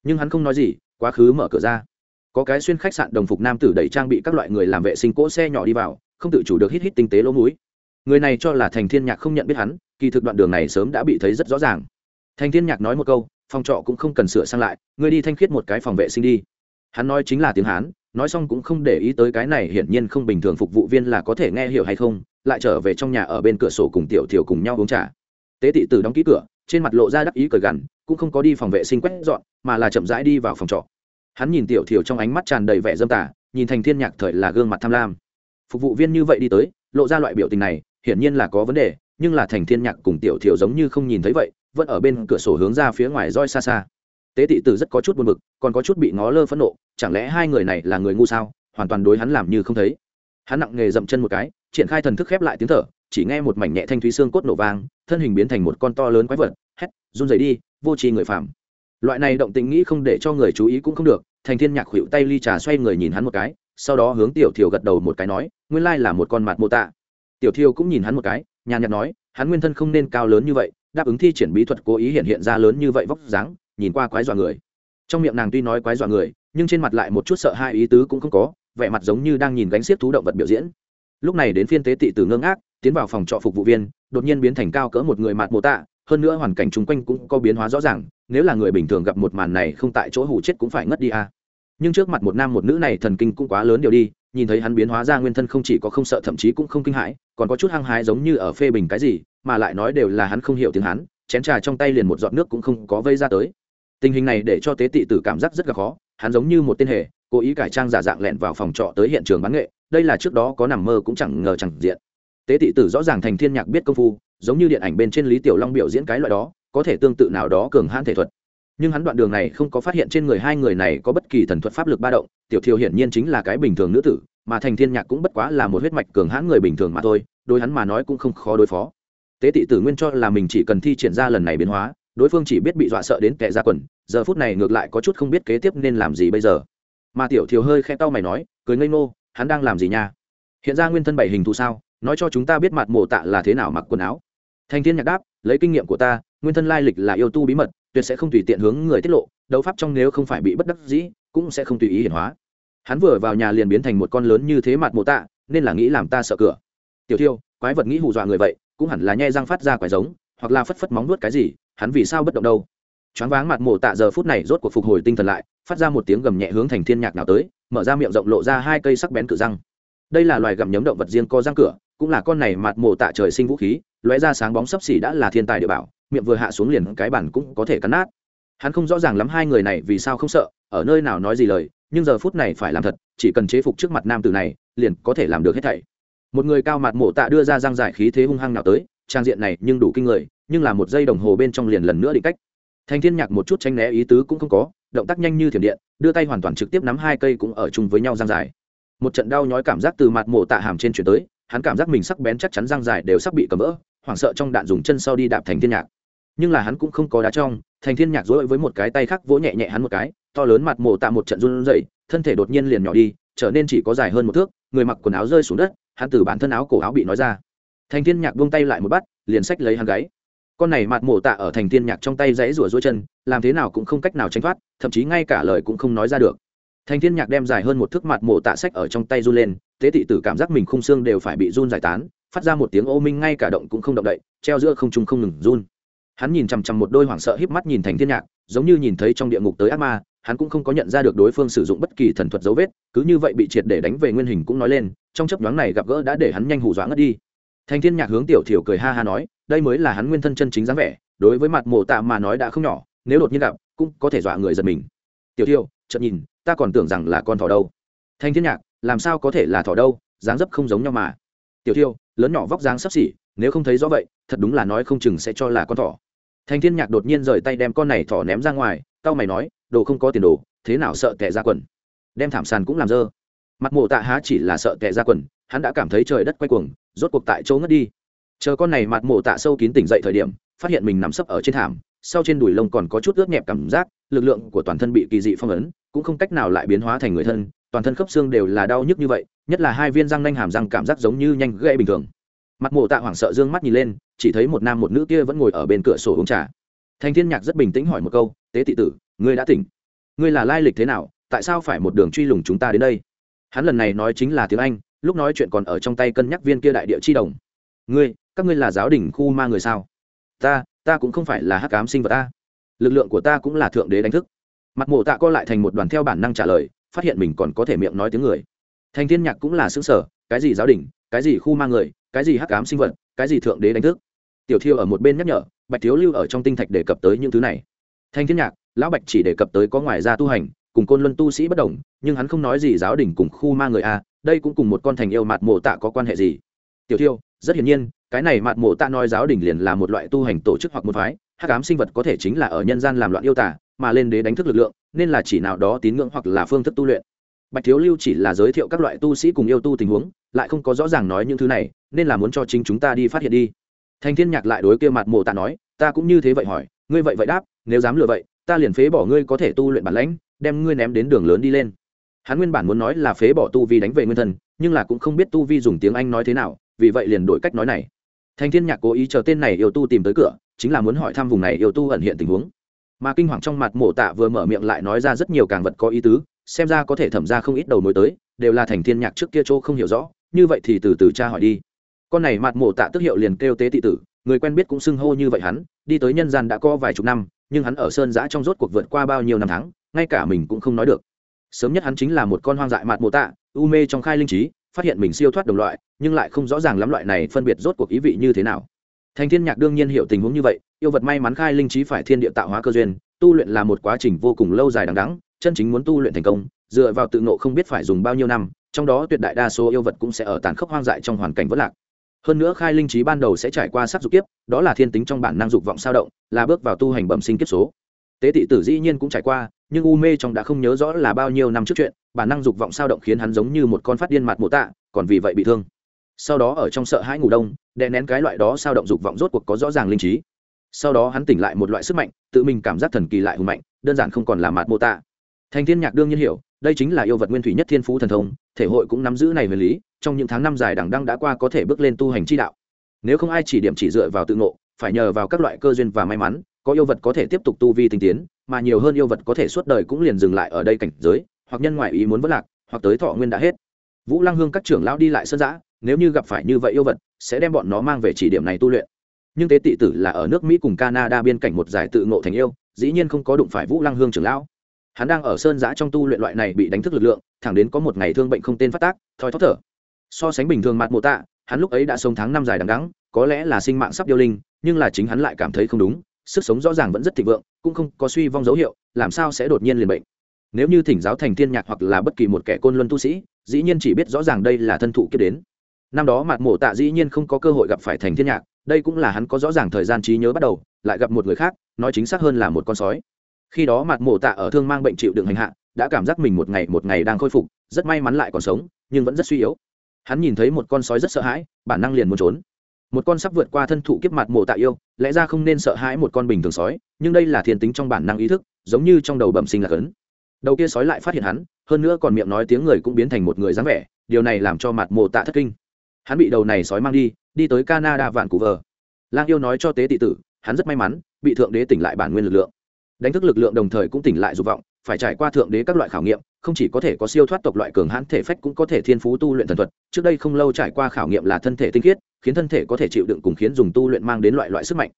Nhưng hắn không nói gì, quá khứ mở cửa ra. Có cái xuyên khách sạn đồng phục nam tử đẩy trang bị các loại người làm vệ sinh cỗ xe nhỏ đi vào, không tự chủ được hít hít tinh tế lỗ mũi. Người này cho là thành thiên nhạc không nhận biết hắn, kỳ thực đoạn đường này sớm đã bị thấy rất rõ ràng. Thành thiên nhạc nói một câu, phòng trọ cũng không cần sửa sang lại người đi thanh khiết một cái phòng vệ sinh đi. Hắn nói chính là tiếng hán, nói xong cũng không để ý tới cái này hiển nhiên không bình thường phục vụ viên là có thể nghe hiểu hay không lại trở về trong nhà ở bên cửa sổ cùng tiểu thiểu cùng nhau uống trà. Tế tị tử đóng ký cửa, trên mặt lộ ra đắc ý cởi gằn, cũng không có đi phòng vệ sinh quét dọn, mà là chậm rãi đi vào phòng trọ. Hắn nhìn tiểu thiểu trong ánh mắt tràn đầy vẻ dâm tả nhìn thành thiên nhạc thời là gương mặt tham lam. Phục vụ viên như vậy đi tới, lộ ra loại biểu tình này, hiển nhiên là có vấn đề, nhưng là thành thiên nhạc cùng tiểu thiểu giống như không nhìn thấy vậy, vẫn ở bên cửa sổ hướng ra phía ngoài roi xa xa. Tế tị tử rất có chút buồn bực, còn có chút bị ngó lơ phẫn nộ, chẳng lẽ hai người này là người ngu sao? Hoàn toàn đối hắn làm như không thấy. Hắn nặng nghề dậm chân một cái triển khai thần thức khép lại tiếng thở, chỉ nghe một mảnh nhẹ thanh thúy xương cốt nổ vang, thân hình biến thành một con to lớn quái vật, hét, run rẩy đi, vô tri người phạm. Loại này động tình nghĩ không để cho người chú ý cũng không được, thành thiên nhạc khuỵu tay ly trà xoay người nhìn hắn một cái, sau đó hướng tiểu thiều gật đầu một cái nói, nguyên lai là một con mặt mô tạ. Tiểu thiều cũng nhìn hắn một cái, nhàn nhạt nói, hắn nguyên thân không nên cao lớn như vậy, đáp ứng thi triển bí thuật cố ý hiện hiện ra lớn như vậy vóc dáng, nhìn qua quái dọa người. Trong miệng nàng tuy nói quái dọa người, nhưng trên mặt lại một chút sợ hai ý tứ cũng không có, vẻ mặt giống như đang nhìn gánh xiếc thú động vật biểu diễn lúc này đến phiên tế tị từ ngưng ác, tiến vào phòng trọ phục vụ viên, đột nhiên biến thành cao cỡ một người mạt mô tạ, hơn nữa hoàn cảnh chung quanh cũng có biến hóa rõ ràng, nếu là người bình thường gặp một màn này không tại chỗ hủ chết cũng phải ngất đi à. nhưng trước mặt một nam một nữ này thần kinh cũng quá lớn điều đi, nhìn thấy hắn biến hóa ra nguyên thân không chỉ có không sợ thậm chí cũng không kinh hãi, còn có chút hăng hái giống như ở phê bình cái gì, mà lại nói đều là hắn không hiểu tiếng hắn chén trà trong tay liền một giọt nước cũng không có vây ra tới tình hình này để cho tế tị tử cảm giác rất là khó, hắn giống như một tên hề, cố ý cải trang giả dạng lẹn vào phòng trọ tới hiện trường bán nghệ đây là trước đó có nằm mơ cũng chẳng ngờ chẳng diện. Tế tị tử rõ ràng thành thiên nhạc biết công phu, giống như điện ảnh bên trên lý tiểu long biểu diễn cái loại đó, có thể tương tự nào đó cường hãn thể thuật. Nhưng hắn đoạn đường này không có phát hiện trên người hai người này có bất kỳ thần thuật pháp lực ba động, tiểu thiều hiển nhiên chính là cái bình thường nữ tử, mà thành thiên nhạc cũng bất quá là một huyết mạch cường hãn người bình thường mà thôi, đối hắn mà nói cũng không khó đối phó. Tế tị tử nguyên cho là mình chỉ cần thi triển ra lần này biến hóa, đối phương chỉ biết bị dọa sợ đến kẻ ra quần, giờ phút này ngược lại có chút không biết kế tiếp nên làm gì bây giờ. Mà tiểu thiều hơi khe tao mày nói, cười ngây ngô hắn đang làm gì nha? Hiện ra nguyên thân bảy hình thù sao? Nói cho chúng ta biết mặt mộ tạ là thế nào mặc quần áo. Thành thiên nhạc đáp, lấy kinh nghiệm của ta, nguyên thân lai lịch là yêu tu bí mật, tuyệt sẽ không tùy tiện hướng người tiết lộ, đấu pháp trong nếu không phải bị bất đắc dĩ, cũng sẽ không tùy ý hiển hóa. Hắn vừa vào nhà liền biến thành một con lớn như thế mặt mộ tạ, nên là nghĩ làm ta sợ cửa. Tiểu thiêu, quái vật nghĩ hù dọa người vậy, cũng hẳn là nhai răng phát ra quái giống, hoặc là phất phất móng nuốt cái gì, hắn vì sao bất động đâu? Choáng váng mặt mộ tạ giờ phút này rốt cuộc phục hồi tinh thần lại, phát ra một tiếng gầm nhẹ hướng thành thiên nhạc nào tới mở ra miệng rộng lộ ra hai cây sắc bén cự răng. Đây là loài gặm nhấm động vật riêng có răng cửa, cũng là con này mặt mộ tạ trời sinh vũ khí, lóe ra sáng bóng sấp xỉ đã là thiên tài địa bảo, miệng vừa hạ xuống liền cái bản cũng có thể cắn nát. Hắn không rõ ràng lắm hai người này vì sao không sợ, ở nơi nào nói gì lời, nhưng giờ phút này phải làm thật, chỉ cần chế phục trước mặt nam tử này, liền có thể làm được hết thảy. Một người cao mặt mổ tạ đưa ra răng giải khí thế hung hăng nào tới, trang diện này nhưng đủ kinh người, nhưng là một giây đồng hồ bên trong liền lần nữa định cách. Thành thiên nhạc một chút tranh né ý tứ cũng không có động tác nhanh như thiểm điện, đưa tay hoàn toàn trực tiếp nắm hai cây cũng ở chung với nhau răng dài. Một trận đau nhói cảm giác từ mặt mộ tạ hàm trên chuyển tới, hắn cảm giác mình sắc bén chắc chắn răng dài đều sắp bị cầm vỡ, hoảng sợ trong đạn dùng chân sau đi đạp thành thiên nhạc. Nhưng là hắn cũng không có đá trong, thành thiên nhạc dối với một cái tay khác vỗ nhẹ nhẹ hắn một cái, to lớn mặt mộ tạ một trận run rẩy, thân thể đột nhiên liền nhỏ đi, trở nên chỉ có dài hơn một thước, người mặc quần áo rơi xuống đất, hắn từ bản thân áo cổ áo bị nói ra. Thành thiên nhạc buông tay lại một bắt, liền sách lấy hắn gáy con này mặt mổ tạ ở thành thiên nhạc trong tay dãy rủa rối chân, làm thế nào cũng không cách nào tránh thoát, thậm chí ngay cả lời cũng không nói ra được. Thành thiên nhạc đem dài hơn một thước mặt mổ tạ sách ở trong tay run lên tế thị tử cảm giác mình khung xương đều phải bị run giải tán, phát ra một tiếng ô minh ngay cả động cũng không động đậy, treo giữa không trung không ngừng run. Hắn nhìn chằm chằm một đôi hoảng sợ híp mắt nhìn thành thiên nhạc, giống như nhìn thấy trong địa ngục tới ác ma, hắn cũng không có nhận ra được đối phương sử dụng bất kỳ thần thuật dấu vết, cứ như vậy bị triệt để đánh về nguyên hình cũng nói lên, trong chấp nhoáng này gặp gỡ đã để hắn nhanh hù dọa ngất đi. Thành thiên nhạc hướng tiểu thiểu cười ha ha nói đây mới là hắn nguyên thân chân chính dáng vẻ, đối với mặt mộ tạ mà nói đã không nhỏ, nếu đột nhiên gặp, cũng có thể dọa người giật mình. Tiểu tiêu, chợt nhìn, ta còn tưởng rằng là con thỏ đâu. Thanh thiên nhạc, làm sao có thể là thỏ đâu, dáng dấp không giống nhau mà. Tiểu tiêu, lớn nhỏ vóc dáng sắp xỉ, nếu không thấy rõ vậy, thật đúng là nói không chừng sẽ cho là con thỏ. Thanh thiên nhạc đột nhiên rời tay đem con này thỏ ném ra ngoài tao mày nói, đồ không có tiền đồ, thế nào sợ tệ ra quần. Đem thảm sàn cũng làm dơ. Mặt mộ tạ há chỉ là sợ tệ ra quần, hắn đã cảm thấy trời đất quay cuồng, rốt cuộc tại chỗ ngất đi chờ con này mặt mộ tạ sâu kín tỉnh dậy thời điểm, phát hiện mình nằm sấp ở trên thảm, sau trên đùi lông còn có chút ướt nhẹp cảm giác, lực lượng của toàn thân bị kỳ dị phong ấn, cũng không cách nào lại biến hóa thành người thân, toàn thân khớp xương đều là đau nhức như vậy, nhất là hai viên răng nanh hàm răng cảm giác giống như nhanh gãy bình thường. Mặt mộ tạ hoảng sợ dương mắt nhìn lên, chỉ thấy một nam một nữ kia vẫn ngồi ở bên cửa sổ uống trà. Thành thiên nhạc rất bình tĩnh hỏi một câu, tế tị tử, ngươi đã tỉnh? Ngươi là lai lịch thế nào? Tại sao phải một đường truy lùng chúng ta đến đây? Hắn lần này nói chính là tiếng anh, lúc nói chuyện còn ở trong tay cân nhắc viên kia đại địa chi đồng. Ngươi các ngươi là giáo đình khu ma người sao? Ta ta cũng không phải là hắc ám sinh vật ta. Lực lượng của ta cũng là thượng đế đánh thức. Mặt mộ tạ co lại thành một đoàn theo bản năng trả lời, phát hiện mình còn có thể miệng nói tiếng người. Thành thiên nhạc cũng là xứng sở cái gì giáo đình, cái gì khu ma người, cái gì hắc ám sinh vật, cái gì thượng đế đánh thức? Tiểu thiêu ở một bên nhắc nhở, bạch thiếu lưu ở trong tinh thạch đề cập tới những thứ này. Thanh thiên nhạc, lão bạch chỉ đề cập tới có ngoài ra tu hành, cùng côn luân tu sĩ bất đồng, nhưng hắn không nói gì giáo đình cùng khu ma người a, đây cũng cùng một con thành yêu mạt mộ tạ có quan hệ gì? Tiểu thiêu rất hiển nhiên, cái này mạt mộ tạ nói giáo đình liền là một loại tu hành tổ chức hoặc một phái, hắc ám sinh vật có thể chính là ở nhân gian làm loạn yêu tả mà lên đế đánh thức lực lượng, nên là chỉ nào đó tín ngưỡng hoặc là phương thức tu luyện. Bạch thiếu lưu chỉ là giới thiệu các loại tu sĩ cùng yêu tu tình huống, lại không có rõ ràng nói những thứ này, nên là muốn cho chính chúng ta đi phát hiện đi. Thành thiên nhạc lại đối kia mặt mộ tạ nói, ta cũng như thế vậy hỏi, ngươi vậy vậy đáp, nếu dám lừa vậy, ta liền phế bỏ ngươi có thể tu luyện bản lãnh, đem ngươi ném đến đường lớn đi lên. Hắn nguyên bản muốn nói là phế bỏ tu vi đánh về nguyên thân nhưng là cũng không biết tu vi dùng tiếng anh nói thế nào vì vậy liền đổi cách nói này. Thành thiên nhạc cố ý chờ tên này yêu tu tìm tới cửa, chính là muốn hỏi thăm vùng này yêu tu ẩn hiện tình huống. Mà kinh hoàng trong mặt mổ tạ vừa mở miệng lại nói ra rất nhiều càng vật có ý tứ, xem ra có thể thẩm ra không ít đầu mối tới, đều là thành thiên nhạc trước kia chỗ không hiểu rõ, như vậy thì từ từ tra hỏi đi. Con này mặt mổ tạ tức hiệu liền kêu tế tị tử, người quen biết cũng xưng hô như vậy hắn, đi tới nhân gian đã có vài chục năm, nhưng hắn ở sơn giã trong rốt cuộc vượt qua bao nhiêu năm tháng, ngay cả mình cũng không nói được. Sớm nhất hắn chính là một con hoang dại mặt mổ tạ, u mê trong khai linh trí phát hiện mình siêu thoát đồng loại, nhưng lại không rõ ràng lắm loại này phân biệt rốt cuộc ý vị như thế nào. Thành thiên nhạc đương nhiên hiểu tình huống như vậy, yêu vật may mắn khai linh trí phải thiên địa tạo hóa cơ duyên, tu luyện là một quá trình vô cùng lâu dài đằng đẵng, chân chính muốn tu luyện thành công, dựa vào tự ngộ không biết phải dùng bao nhiêu năm, trong đó tuyệt đại đa số yêu vật cũng sẽ ở tàn khốc hoang dại trong hoàn cảnh vất lạc. Hơn nữa khai linh trí ban đầu sẽ trải qua sắc dục kiếp, đó là thiên tính trong bản năng dục vọng sao động, là bước vào tu hành bẩm sinh kiếp số tế tị tử dĩ nhiên cũng trải qua, nhưng u mê trong đã không nhớ rõ là bao nhiêu năm trước chuyện, bản năng dục vọng sao động khiến hắn giống như một con phát điên mặt mộ tạ, còn vì vậy bị thương. Sau đó ở trong sợ hãi ngủ đông, đè nén cái loại đó sao động dục vọng rốt cuộc có rõ ràng linh trí. Sau đó hắn tỉnh lại một loại sức mạnh, tự mình cảm giác thần kỳ lại hùng mạnh, đơn giản không còn là mặt mô tạ. Thành thiên nhạc đương nhiên hiểu, đây chính là yêu vật nguyên thủy nhất thiên phú thần thông, thể hội cũng nắm giữ này về lý, trong những tháng năm dài đằng đăng đã qua có thể bước lên tu hành chi đạo. Nếu không ai chỉ điểm chỉ dựa vào tự ngộ, phải nhờ vào các loại cơ duyên và may mắn có yêu vật có thể tiếp tục tu vi tinh tiến, mà nhiều hơn yêu vật có thể suốt đời cũng liền dừng lại ở đây cảnh giới, hoặc nhân ngoại ý muốn vất lạc, hoặc tới thọ nguyên đã hết. Vũ lăng hương các trưởng lão đi lại sơn giã, nếu như gặp phải như vậy yêu vật, sẽ đem bọn nó mang về chỉ điểm này tu luyện. Nhưng tế tị tử là ở nước mỹ cùng canada biên cảnh một giải tự ngộ thành yêu, dĩ nhiên không có đụng phải vũ lăng hương trưởng lão. Hắn đang ở sơn giã trong tu luyện loại này bị đánh thức lực lượng, thẳng đến có một ngày thương bệnh không tên phát tác, thoi thóp thở. So sánh bình thường mặt mộ tạ, hắn lúc ấy đã sống tháng năm dài đằng đắng có lẽ là sinh mạng sắp điêu linh, nhưng là chính hắn lại cảm thấy không đúng sức sống rõ ràng vẫn rất thịnh vượng, cũng không có suy vong dấu hiệu, làm sao sẽ đột nhiên liền bệnh? Nếu như thỉnh giáo thành thiên nhạc hoặc là bất kỳ một kẻ côn luân tu sĩ, dĩ nhiên chỉ biết rõ ràng đây là thân thụ kiếp đến. Năm đó Mạt mộ tạ dĩ nhiên không có cơ hội gặp phải thành thiên nhạc, đây cũng là hắn có rõ ràng thời gian trí nhớ bắt đầu, lại gặp một người khác, nói chính xác hơn là một con sói. Khi đó Mạt mộ tạ ở thương mang bệnh chịu đựng hành hạ, đã cảm giác mình một ngày một ngày đang khôi phục, rất may mắn lại còn sống, nhưng vẫn rất suy yếu. Hắn nhìn thấy một con sói rất sợ hãi, bản năng liền muốn trốn một con sắp vượt qua thân thụ kiếp mặt mộ tạ yêu, lẽ ra không nên sợ hãi một con bình thường sói, nhưng đây là thiên tính trong bản năng ý thức, giống như trong đầu bẩm sinh là cấn đầu kia sói lại phát hiện hắn, hơn nữa còn miệng nói tiếng người cũng biến thành một người dáng vẻ, điều này làm cho mặt mộ tạ thất kinh. Hắn bị đầu này sói mang đi đi tới canada vạn cụ vờ. Lang yêu nói cho tế tị tử, hắn rất may mắn, bị thượng đế tỉnh lại bản nguyên lực lượng. Đánh thức lực lượng đồng thời cũng tỉnh lại dục vọng phải trải qua thượng đế các loại khảo nghiệm, không chỉ có thể có siêu thoát tộc loại cường hãn thể phách cũng có thể thiên phú tu luyện thần thuật. Trước đây không lâu trải qua khảo nghiệm là thân thể tinh khiết, khiến thân thể có thể chịu đựng cùng khiến dùng tu luyện mang đến loại loại sức mạnh.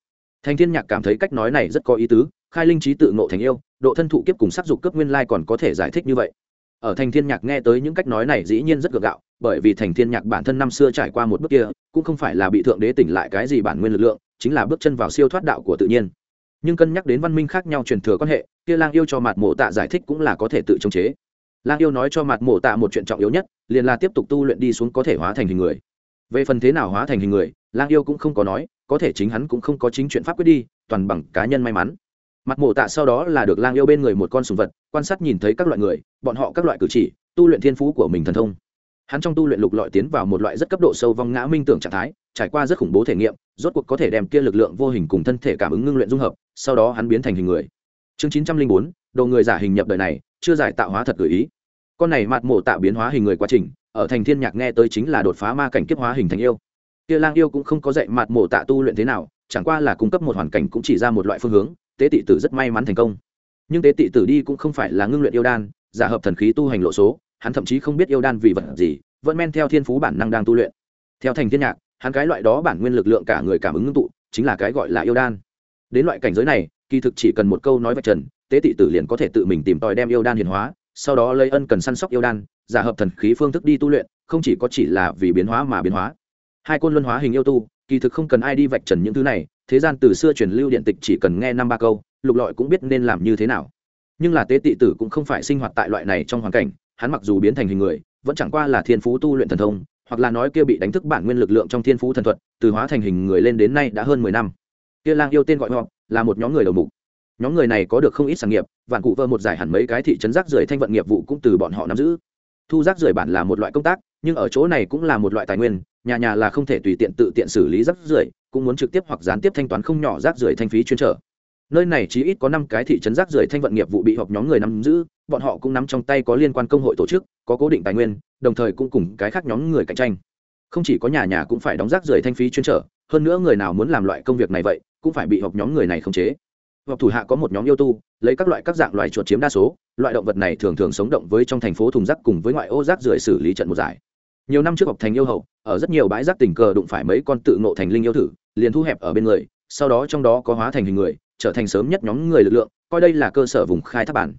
Thành thiên nhạc cảm thấy cách nói này rất có ý tứ, khai linh trí tự ngộ thành yêu, độ thân thụ kiếp cùng sắc dục cấp nguyên lai còn có thể giải thích như vậy. Ở thành thiên nhạc nghe tới những cách nói này dĩ nhiên rất gượng gạo, bởi vì thành thiên nhạc bản thân năm xưa trải qua một bước kia, cũng không phải là bị thượng đế tỉnh lại cái gì bản nguyên lực lượng, chính là bước chân vào siêu thoát đạo của tự nhiên nhưng cân nhắc đến văn minh khác nhau truyền thừa quan hệ, kia lang yêu cho mặt mộ tạ giải thích cũng là có thể tự chống chế. Lang yêu nói cho mặt mộ tạ một chuyện trọng yếu nhất, liền là tiếp tục tu luyện đi xuống có thể hóa thành hình người. Về phần thế nào hóa thành hình người, lang yêu cũng không có nói, có thể chính hắn cũng không có chính chuyện pháp quyết đi, toàn bằng cá nhân may mắn. Mặt mộ tạ sau đó là được lang yêu bên người một con sùng vật, quan sát nhìn thấy các loại người, bọn họ các loại cử chỉ, tu luyện thiên phú của mình thần thông. Hắn trong tu luyện lục lọi tiến vào một loại rất cấp độ sâu vong ngã minh tưởng trạng thái trải qua rất khủng bố thể nghiệm, rốt cuộc có thể đem kia lực lượng vô hình cùng thân thể cảm ứng ngưng luyện dung hợp, sau đó hắn biến thành hình người. Chương chín trăm linh bốn, đồ người giả hình nhập đời này, chưa giải tạo hóa thật gợi ý. Con này mặt mổ tạo biến hóa hình người quá trình, ở thành thiên nhạc nghe tới chính là đột phá ma cảnh kiếp hóa hình thành yêu. Kia lang yêu cũng không có dạy mặt mổ tạ tu luyện thế nào, chẳng qua là cung cấp một hoàn cảnh cũng chỉ ra một loại phương hướng, tế tị tử rất may mắn thành công. Nhưng tế tị tử đi cũng không phải là ngưng luyện yêu đan, giả hợp thần khí tu hành lộ số, hắn thậm chí không biết yêu đan vì vật gì, vẫn men theo thiên phú bản năng đang tu luyện. Theo thành thiên nhạc hắn cái loại đó bản nguyên lực lượng cả người cảm ứng ngưng tụ, chính là cái gọi là yêu đan. Đến loại cảnh giới này, kỳ thực chỉ cần một câu nói vạch trần, tế tị tử liền có thể tự mình tìm tòi đem yêu đan hiền hóa, sau đó lấy ân cần săn sóc yêu đan, giả hợp thần khí phương thức đi tu luyện, không chỉ có chỉ là vì biến hóa mà biến hóa. Hai côn luân hóa hình yêu tu, kỳ thực không cần ai đi vạch trần những thứ này, thế gian từ xưa truyền lưu điện tịch chỉ cần nghe năm ba câu, lục lọi cũng biết nên làm như thế nào. Nhưng là tế tị tử cũng không phải sinh hoạt tại loại này trong hoàn cảnh, hắn mặc dù biến thành hình người, vẫn chẳng qua là thiên phú tu luyện thần thông hoặc là nói kia bị đánh thức bản nguyên lực lượng trong thiên phú thần thuật, từ hóa thành hình người lên đến nay đã hơn mười năm. Kia lang yêu tên gọi họ, là một nhóm người đầu mục. Nhóm người này có được không ít sản nghiệp, vạn cụ vơ một giải hẳn mấy cái thị trấn rác rưởi thanh vận nghiệp vụ cũng từ bọn họ nắm giữ. Thu rác rưởi bản là một loại công tác, nhưng ở chỗ này cũng là một loại tài nguyên, nhà nhà là không thể tùy tiện tự tiện xử lý rác rưởi, cũng muốn trực tiếp hoặc gián tiếp thanh toán không nhỏ rác rưởi thanh phí chuyên trở nơi này chỉ ít có năm cái thị trấn rác rưởi thanh vận nghiệp vụ bị họp nhóm người nắm giữ, bọn họ cũng nắm trong tay có liên quan công hội tổ chức, có cố định tài nguyên, đồng thời cũng cùng cái khác nhóm người cạnh tranh. Không chỉ có nhà nhà cũng phải đóng rác rưởi thanh phí chuyên trở, hơn nữa người nào muốn làm loại công việc này vậy, cũng phải bị họp nhóm người này khống chế. Họp thủ hạ có một nhóm yêu tu, lấy các loại các dạng loài chuột chiếm đa số, loại động vật này thường thường sống động với trong thành phố thùng rác cùng với ngoại ô rác rưởi xử lý trận một giải. Nhiều năm trước học thành yêu hậu, ở rất nhiều bãi rác tình cờ đụng phải mấy con tự ngộ thành linh yêu thử, liền thu hẹp ở bên người, sau đó trong đó có hóa thành hình người trở thành sớm nhất nhóm người lực lượng, coi đây là cơ sở vùng khai thác bản.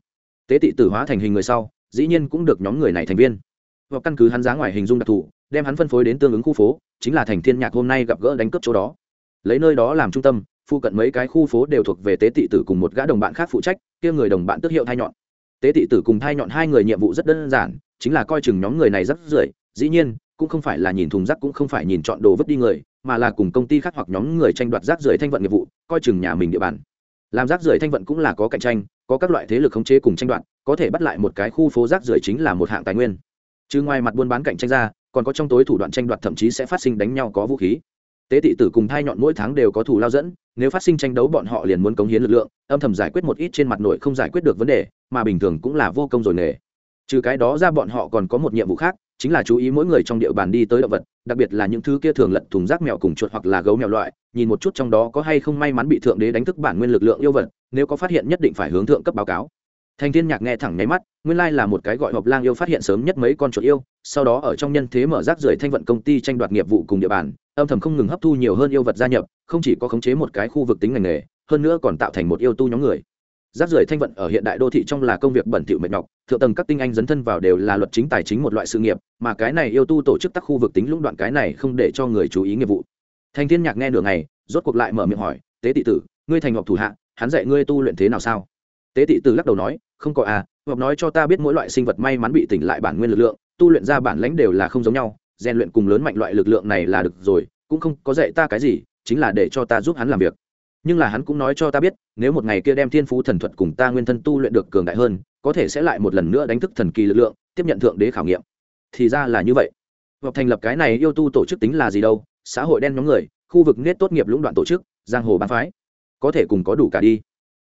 Tế tị tử hóa thành hình người sau, dĩ nhiên cũng được nhóm người này thành viên. Và căn cứ hắn giá ngoài hình dung đặc thù, đem hắn phân phối đến tương ứng khu phố, chính là thành thiên nhạc hôm nay gặp gỡ đánh cướp chỗ đó. Lấy nơi đó làm trung tâm, phụ cận mấy cái khu phố đều thuộc về tế tị tử cùng một gã đồng bạn khác phụ trách, kia người đồng bạn tước hiệu thai nhọn. Tế tị tử cùng thai nhọn hai người nhiệm vụ rất đơn giản, chính là coi chừng nhóm người này rất rưởi dĩ nhiên, cũng không phải là nhìn thùng rác cũng không phải nhìn chọn đồ vứt đi người, mà là cùng công ty khác hoặc nhóm người tranh đoạt rác rưởi thanh vận nghiệp vụ, coi chừng nhà mình địa bàn làm rác rưởi thanh vận cũng là có cạnh tranh, có các loại thế lực khống chế cùng tranh đoạt, có thể bắt lại một cái khu phố rác rưởi chính là một hạng tài nguyên. Chứ ngoài mặt buôn bán cạnh tranh ra, còn có trong tối thủ đoạn tranh đoạt thậm chí sẽ phát sinh đánh nhau có vũ khí. Tế tị tử cùng thai nhọn mỗi tháng đều có thủ lao dẫn, nếu phát sinh tranh đấu bọn họ liền muốn cống hiến lực lượng, âm thầm giải quyết một ít trên mặt nội không giải quyết được vấn đề, mà bình thường cũng là vô công rồi nghề trừ cái đó ra bọn họ còn có một nhiệm vụ khác, chính là chú ý mỗi người trong địa bàn đi tới động vật, đặc biệt là những thứ kia thường lật thùng rác mèo cùng chuột hoặc là gấu mèo loại, nhìn một chút trong đó có hay không may mắn bị thượng đế đánh thức bản nguyên lực lượng yêu vật, nếu có phát hiện nhất định phải hướng thượng cấp báo cáo. Thành thiên nhạc nghe thẳng nháy mắt, nguyên lai là một cái gọi hộp lang yêu phát hiện sớm nhất mấy con chuột yêu, sau đó ở trong nhân thế mở rác rưởi thanh vận công ty tranh đoạt nghiệp vụ cùng địa bàn, âm thầm không ngừng hấp thu nhiều hơn yêu vật gia nhập, không chỉ có khống chế một cái khu vực tính ngành nghề, hơn nữa còn tạo thành một yêu tu nhóm người rác rưởi thanh vận ở hiện đại đô thị trong là công việc bẩn thỉu mệt nhọc, thượng tầng các tinh anh dấn thân vào đều là luật chính tài chính một loại sự nghiệp, mà cái này yêu tu tổ chức tác khu vực tính lũng đoạn cái này không để cho người chú ý nghiệp vụ. Thanh thiên nhạc nghe nửa ngày, rốt cuộc lại mở miệng hỏi, tế tị tử, ngươi thành ngọc thủ hạ, hắn dạy ngươi tu luyện thế nào sao? Tế tị tử lắc đầu nói, không có à ngọc nói cho ta biết mỗi loại sinh vật may mắn bị tỉnh lại bản nguyên lực lượng, tu luyện ra bản lãnh đều là không giống nhau, rèn luyện cùng lớn mạnh loại lực lượng này là được rồi, cũng không có dạy ta cái gì, chính là để cho ta giúp hắn làm việc nhưng là hắn cũng nói cho ta biết, nếu một ngày kia đem thiên phú thần thuật cùng ta nguyên thân tu luyện được cường đại hơn, có thể sẽ lại một lần nữa đánh thức thần kỳ lực lượng, tiếp nhận thượng đế khảo nghiệm. Thì ra là như vậy. Hoặc thành lập cái này yêu tu tổ chức tính là gì đâu, xã hội đen nhóm người, khu vực nết tốt nghiệp lũng đoạn tổ chức, giang hồ bán phái. Có thể cùng có đủ cả đi.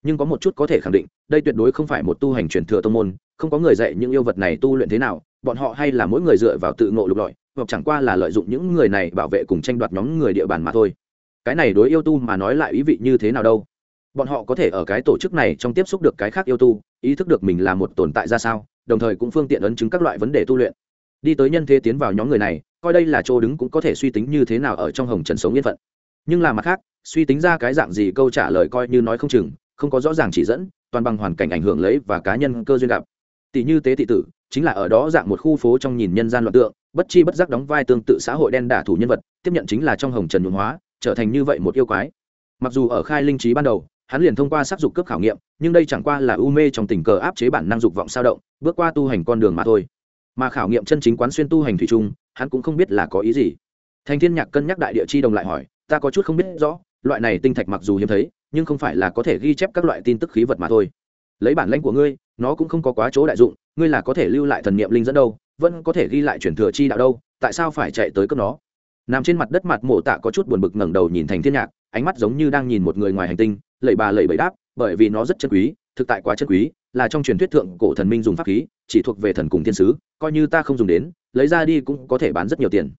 Nhưng có một chút có thể khẳng định, đây tuyệt đối không phải một tu hành truyền thừa tông môn, không có người dạy những yêu vật này tu luyện thế nào, bọn họ hay là mỗi người dựa vào tự ngộ lục lọi, hoặc chẳng qua là lợi dụng những người này bảo vệ cùng tranh đoạt nhóm người địa bàn mà thôi cái này đối yêu tu mà nói lại ý vị như thế nào đâu? Bọn họ có thể ở cái tổ chức này trong tiếp xúc được cái khác yêu tu, ý thức được mình là một tồn tại ra sao, đồng thời cũng phương tiện ấn chứng các loại vấn đề tu luyện. Đi tới nhân thế tiến vào nhóm người này, coi đây là chỗ đứng cũng có thể suy tính như thế nào ở trong hồng trần sống yên phận. Nhưng là mặt khác, suy tính ra cái dạng gì câu trả lời coi như nói không chừng, không có rõ ràng chỉ dẫn, toàn bằng hoàn cảnh ảnh hưởng lấy và cá nhân cơ duyên gặp. Tỷ như tế thị tử, chính là ở đó dạng một khu phố trong nhìn nhân gian loạn tượng, bất chi bất giác đóng vai tương tự xã hội đen đả thủ nhân vật, tiếp nhận chính là trong hồng trần nhuộm hóa trở thành như vậy một yêu quái. Mặc dù ở khai linh trí ban đầu, hắn liền thông qua sắc dục cấp khảo nghiệm, nhưng đây chẳng qua là u mê trong tình cờ áp chế bản năng dục vọng sao động, bước qua tu hành con đường mà thôi. Mà khảo nghiệm chân chính quán xuyên tu hành thủy chung, hắn cũng không biết là có ý gì. Thành thiên nhạc cân nhắc đại địa chi đồng lại hỏi, ta có chút không biết rõ, loại này tinh thạch mặc dù hiếm thấy, nhưng không phải là có thể ghi chép các loại tin tức khí vật mà thôi. Lấy bản lãnh của ngươi, nó cũng không có quá chỗ đại dụng, ngươi là có thể lưu lại thần niệm linh dẫn đâu, vẫn có thể ghi lại chuyển thừa chi đạo đâu, tại sao phải chạy tới cấp nó? Nằm trên mặt đất mặt mộ tạ có chút buồn bực ngẩng đầu nhìn thành thiên nhạc, ánh mắt giống như đang nhìn một người ngoài hành tinh, lẩy bà lẩy bẩy đáp, bởi vì nó rất chân quý, thực tại quá chân quý, là trong truyền thuyết thượng cổ thần minh dùng pháp khí, chỉ thuộc về thần cùng thiên sứ, coi như ta không dùng đến, lấy ra đi cũng có thể bán rất nhiều tiền.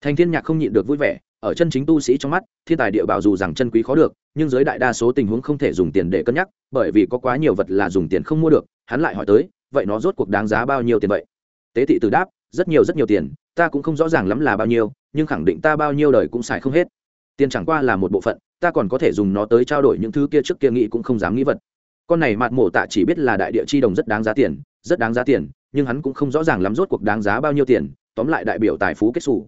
Thành thiên nhạc không nhịn được vui vẻ, ở chân chính tu sĩ trong mắt, thiên tài địa bảo dù rằng chân quý khó được, nhưng dưới đại đa số tình huống không thể dùng tiền để cân nhắc, bởi vì có quá nhiều vật là dùng tiền không mua được, hắn lại hỏi tới, vậy nó rốt cuộc đáng giá bao nhiêu tiền vậy? Tế thị từ đáp, rất nhiều rất nhiều tiền, ta cũng không rõ ràng lắm là bao nhiêu nhưng khẳng định ta bao nhiêu đời cũng xài không hết. Tiền chẳng qua là một bộ phận, ta còn có thể dùng nó tới trao đổi những thứ kia trước kia nghĩ cũng không dám nghĩ vật. Con này mạt mổ tạ chỉ biết là đại địa chi đồng rất đáng giá tiền, rất đáng giá tiền, nhưng hắn cũng không rõ ràng lắm rốt cuộc đáng giá bao nhiêu tiền, tóm lại đại biểu tài phú kết xù.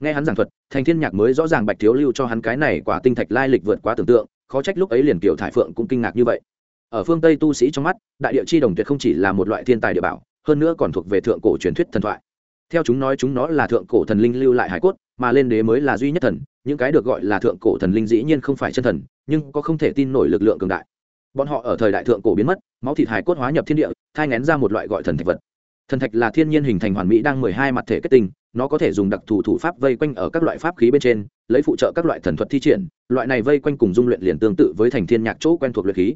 Nghe hắn giảng thuật, thành thiên nhạc mới rõ ràng bạch thiếu lưu cho hắn cái này quả tinh thạch lai lịch vượt quá tưởng tượng, khó trách lúc ấy liền kiểu thải phượng cũng kinh ngạc như vậy. Ở phương tây tu sĩ trong mắt, đại địa chi đồng tuyệt không chỉ là một loại thiên tài địa bảo, hơn nữa còn thuộc về thượng cổ truyền thuyết thần thoại theo chúng nói chúng nó là thượng cổ thần linh lưu lại hải cốt, mà lên đế mới là duy nhất thần, những cái được gọi là thượng cổ thần linh dĩ nhiên không phải chân thần, nhưng có không thể tin nổi lực lượng cường đại. Bọn họ ở thời đại thượng cổ biến mất, máu thịt hải cốt hóa nhập thiên địa, thai ngén ra một loại gọi thần thạch vật. Thần thạch là thiên nhiên hình thành hoàn mỹ đang mười hai mặt thể kết tinh, nó có thể dùng đặc thù thủ pháp vây quanh ở các loại pháp khí bên trên, lấy phụ trợ các loại thần thuật thi triển, loại này vây quanh cùng dung luyện liền tương tự với thành thiên nhạc chỗ quen thuộc luyện khí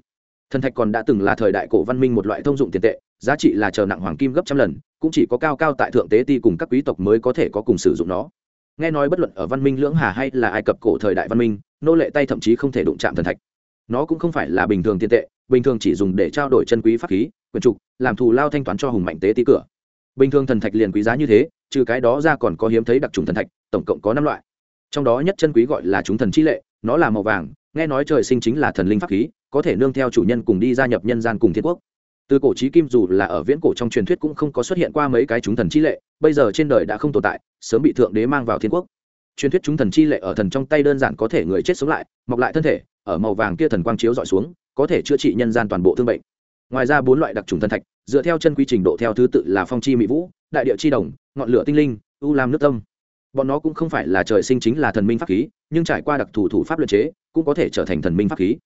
thần thạch còn đã từng là thời đại cổ văn minh một loại thông dụng tiền tệ, giá trị là chờ nặng hoàng kim gấp trăm lần, cũng chỉ có cao cao tại thượng tế ti cùng các quý tộc mới có thể có cùng sử dụng nó. Nghe nói bất luận ở văn minh lưỡng hà hay là ai cập cổ thời đại văn minh, nô lệ tay thậm chí không thể đụng chạm thần thạch. Nó cũng không phải là bình thường tiền tệ, bình thường chỉ dùng để trao đổi chân quý pháp khí, quyền trục, làm thù lao thanh toán cho hùng mạnh tế tí cửa. Bình thường thần thạch liền quý giá như thế, trừ cái đó ra còn có hiếm thấy đặc trùng thần thạch, tổng cộng có năm loại. Trong đó nhất chân quý gọi là chúng thần chi lệ, nó là màu vàng, nghe nói trời sinh chính là thần linh pháp khí có thể nương theo chủ nhân cùng đi gia nhập nhân gian cùng thiên quốc. Từ cổ trí kim dù là ở viễn cổ trong truyền thuyết cũng không có xuất hiện qua mấy cái chúng thần chi lệ, bây giờ trên đời đã không tồn tại, sớm bị thượng đế mang vào thiên quốc. Truyền thuyết chúng thần chi lệ ở thần trong tay đơn giản có thể người chết sống lại, mọc lại thân thể, ở màu vàng kia thần quang chiếu dọi xuống, có thể chữa trị nhân gian toàn bộ thương bệnh. Ngoài ra bốn loại đặc trùng thần thạch, dựa theo chân quy trình độ theo thứ tự là phong chi mỹ vũ, đại địa chi đồng, ngọn lửa tinh linh, u lam nước tâm. Bọn nó cũng không phải là trời sinh chính là thần minh pháp khí, nhưng trải qua đặc thù thủ pháp luyện chế, cũng có thể trở thành thần minh pháp khí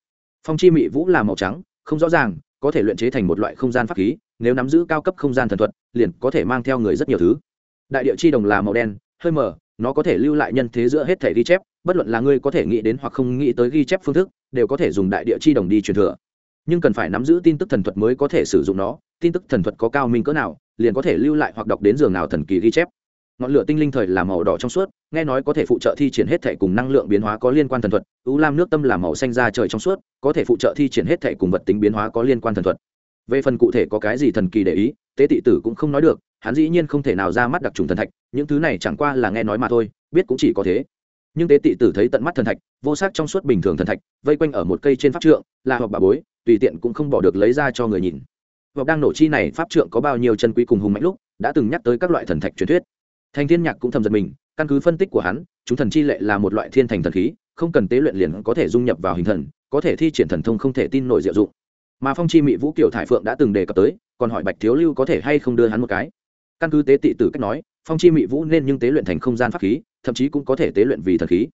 phong chi mị vũ là màu trắng, không rõ ràng, có thể luyện chế thành một loại không gian pháp khí, nếu nắm giữ cao cấp không gian thần thuật, liền có thể mang theo người rất nhiều thứ. Đại địa chi đồng là màu đen, hơi mờ, nó có thể lưu lại nhân thế giữa hết thể ghi chép, bất luận là ngươi có thể nghĩ đến hoặc không nghĩ tới ghi chép phương thức, đều có thể dùng đại địa chi đồng đi truyền thừa. Nhưng cần phải nắm giữ tin tức thần thuật mới có thể sử dụng nó, tin tức thần thuật có cao minh cỡ nào, liền có thể lưu lại hoặc đọc đến giường nào thần kỳ ghi chép ngọn lửa tinh linh thời là màu đỏ trong suốt, nghe nói có thể phụ trợ thi triển hết thể cùng năng lượng biến hóa có liên quan thần thuật, ưu lam nước tâm là màu xanh da trời trong suốt, có thể phụ trợ thi triển hết thể cùng vật tính biến hóa có liên quan thần thuật. Về phần cụ thể có cái gì thần kỳ để ý, tế tị tử cũng không nói được, hắn dĩ nhiên không thể nào ra mắt đặc trùng thần thạch, những thứ này chẳng qua là nghe nói mà thôi, biết cũng chỉ có thế. Nhưng tế tị tử thấy tận mắt thần thạch, vô sắc trong suốt bình thường thần thạch, vây quanh ở một cây trên pháp trượng, là hoặc bà bối, tùy tiện cũng không bỏ được lấy ra cho người nhìn. Hoặc đang nổ chi này, pháp trượng có bao nhiêu chân quý cùng hùng mạnh lúc, đã từng nhắc tới các loại thần thạch truyền thuyết thành thiên nhạc cũng thầm giật mình, căn cứ phân tích của hắn, chúng thần chi lệ là một loại thiên thành thần khí, không cần tế luyện liền có thể dung nhập vào hình thần, có thể thi triển thần thông không thể tin nổi diệu dụng. Mà phong chi mỹ vũ kiều thải phượng đã từng đề cập tới, còn hỏi bạch thiếu lưu có thể hay không đưa hắn một cái. Căn cứ tế tị tử cách nói, phong chi mỹ vũ nên nhưng tế luyện thành không gian pháp khí, thậm chí cũng có thể tế luyện vì thần khí.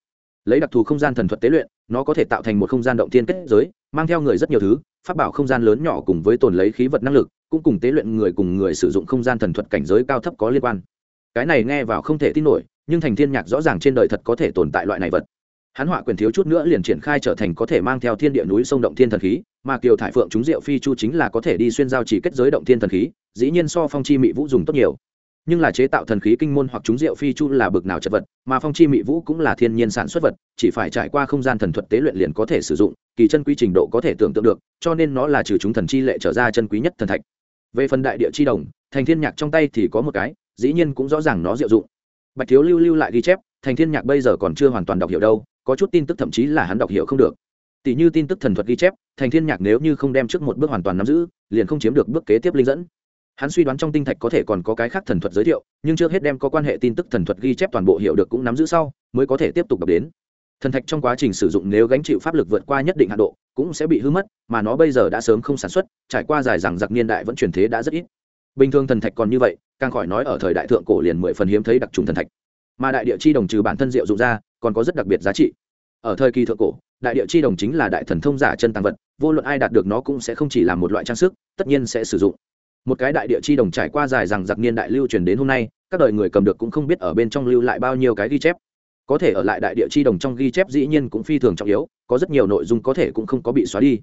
Lấy đặc thù không gian thần thuật tế luyện, nó có thể tạo thành một không gian động thiên kết giới, mang theo người rất nhiều thứ phát bảo không gian lớn nhỏ cùng với tồn lấy khí vật năng lực, cũng cùng tế luyện người cùng người sử dụng không gian thần thuật cảnh giới cao thấp có liên quan cái này nghe vào không thể tin nổi, nhưng thành thiên nhạc rõ ràng trên đời thật có thể tồn tại loại này vật. Hắn họa quyền thiếu chút nữa liền triển khai trở thành có thể mang theo thiên địa núi sông động thiên thần khí, mà kiều thải phượng chúng diệu phi chu chính là có thể đi xuyên giao chỉ kết giới động thiên thần khí, dĩ nhiên so phong chi mỹ vũ dùng tốt nhiều. Nhưng là chế tạo thần khí kinh môn hoặc chúng diệu phi chu là bực nào chất vật, mà phong chi mỹ vũ cũng là thiên nhiên sản xuất vật, chỉ phải trải qua không gian thần thuật tế luyện liền có thể sử dụng, kỳ chân quy trình độ có thể tưởng tượng được, cho nên nó là trừ chúng thần chi lệ trở ra chân quý nhất thần thạch. Về phần đại địa chi đồng, thành thiên nhạc trong tay thì có một cái dĩ nhiên cũng rõ ràng nó diệu dụng. Bạch thiếu lưu lưu lại ghi chép, thành thiên nhạc bây giờ còn chưa hoàn toàn đọc hiểu đâu, có chút tin tức thậm chí là hắn đọc hiểu không được. Tỷ như tin tức thần thuật ghi chép, thành thiên nhạc nếu như không đem trước một bước hoàn toàn nắm giữ, liền không chiếm được bước kế tiếp linh dẫn. Hắn suy đoán trong tinh thạch có thể còn có cái khác thần thuật giới thiệu, nhưng trước hết đem có quan hệ tin tức thần thuật ghi chép toàn bộ hiểu được cũng nắm giữ sau, mới có thể tiếp tục đọc đến. Thần thạch trong quá trình sử dụng nếu gánh chịu pháp lực vượt qua nhất định hạ độ, cũng sẽ bị hư mất, mà nó bây giờ đã sớm không sản xuất, trải qua dài rằng giặc niên đại vẫn truyền thế đã rất ít. Bình thường thần thạch còn như vậy càng khỏi nói ở thời đại thượng cổ liền mười phần hiếm thấy đặc trùng thần thạch. Mà đại địa chi đồng trừ bản thân diệu dụng ra, còn có rất đặc biệt giá trị. Ở thời kỳ thượng cổ, đại địa chi đồng chính là đại thần thông giả chân tăng vật, vô luận ai đạt được nó cũng sẽ không chỉ là một loại trang sức, tất nhiên sẽ sử dụng. Một cái đại địa chi đồng trải qua dài rằng giặc niên đại lưu truyền đến hôm nay, các đời người cầm được cũng không biết ở bên trong lưu lại bao nhiêu cái ghi chép. Có thể ở lại đại địa chi đồng trong ghi chép dĩ nhiên cũng phi thường trọng yếu, có rất nhiều nội dung có thể cũng không có bị xóa đi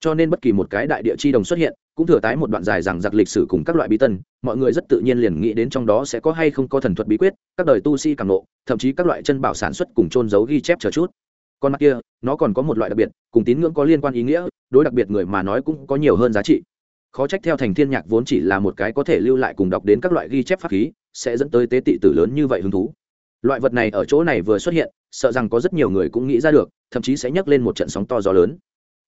cho nên bất kỳ một cái đại địa chi đồng xuất hiện, cũng thừa tái một đoạn dài rằng giặc lịch sử cùng các loại bí tân, mọi người rất tự nhiên liền nghĩ đến trong đó sẽ có hay không có thần thuật bí quyết, các đời tu si càng nộ thậm chí các loại chân bảo sản xuất cùng trôn giấu ghi chép chờ chút. Con mắt kia, nó còn có một loại đặc biệt, cùng tín ngưỡng có liên quan ý nghĩa, đối đặc biệt người mà nói cũng có nhiều hơn giá trị. Khó trách theo thành thiên nhạc vốn chỉ là một cái có thể lưu lại cùng đọc đến các loại ghi chép pháp khí, sẽ dẫn tới tế tị tử lớn như vậy hứng thú. Loại vật này ở chỗ này vừa xuất hiện, sợ rằng có rất nhiều người cũng nghĩ ra được, thậm chí sẽ nhấc lên một trận sóng to gió lớn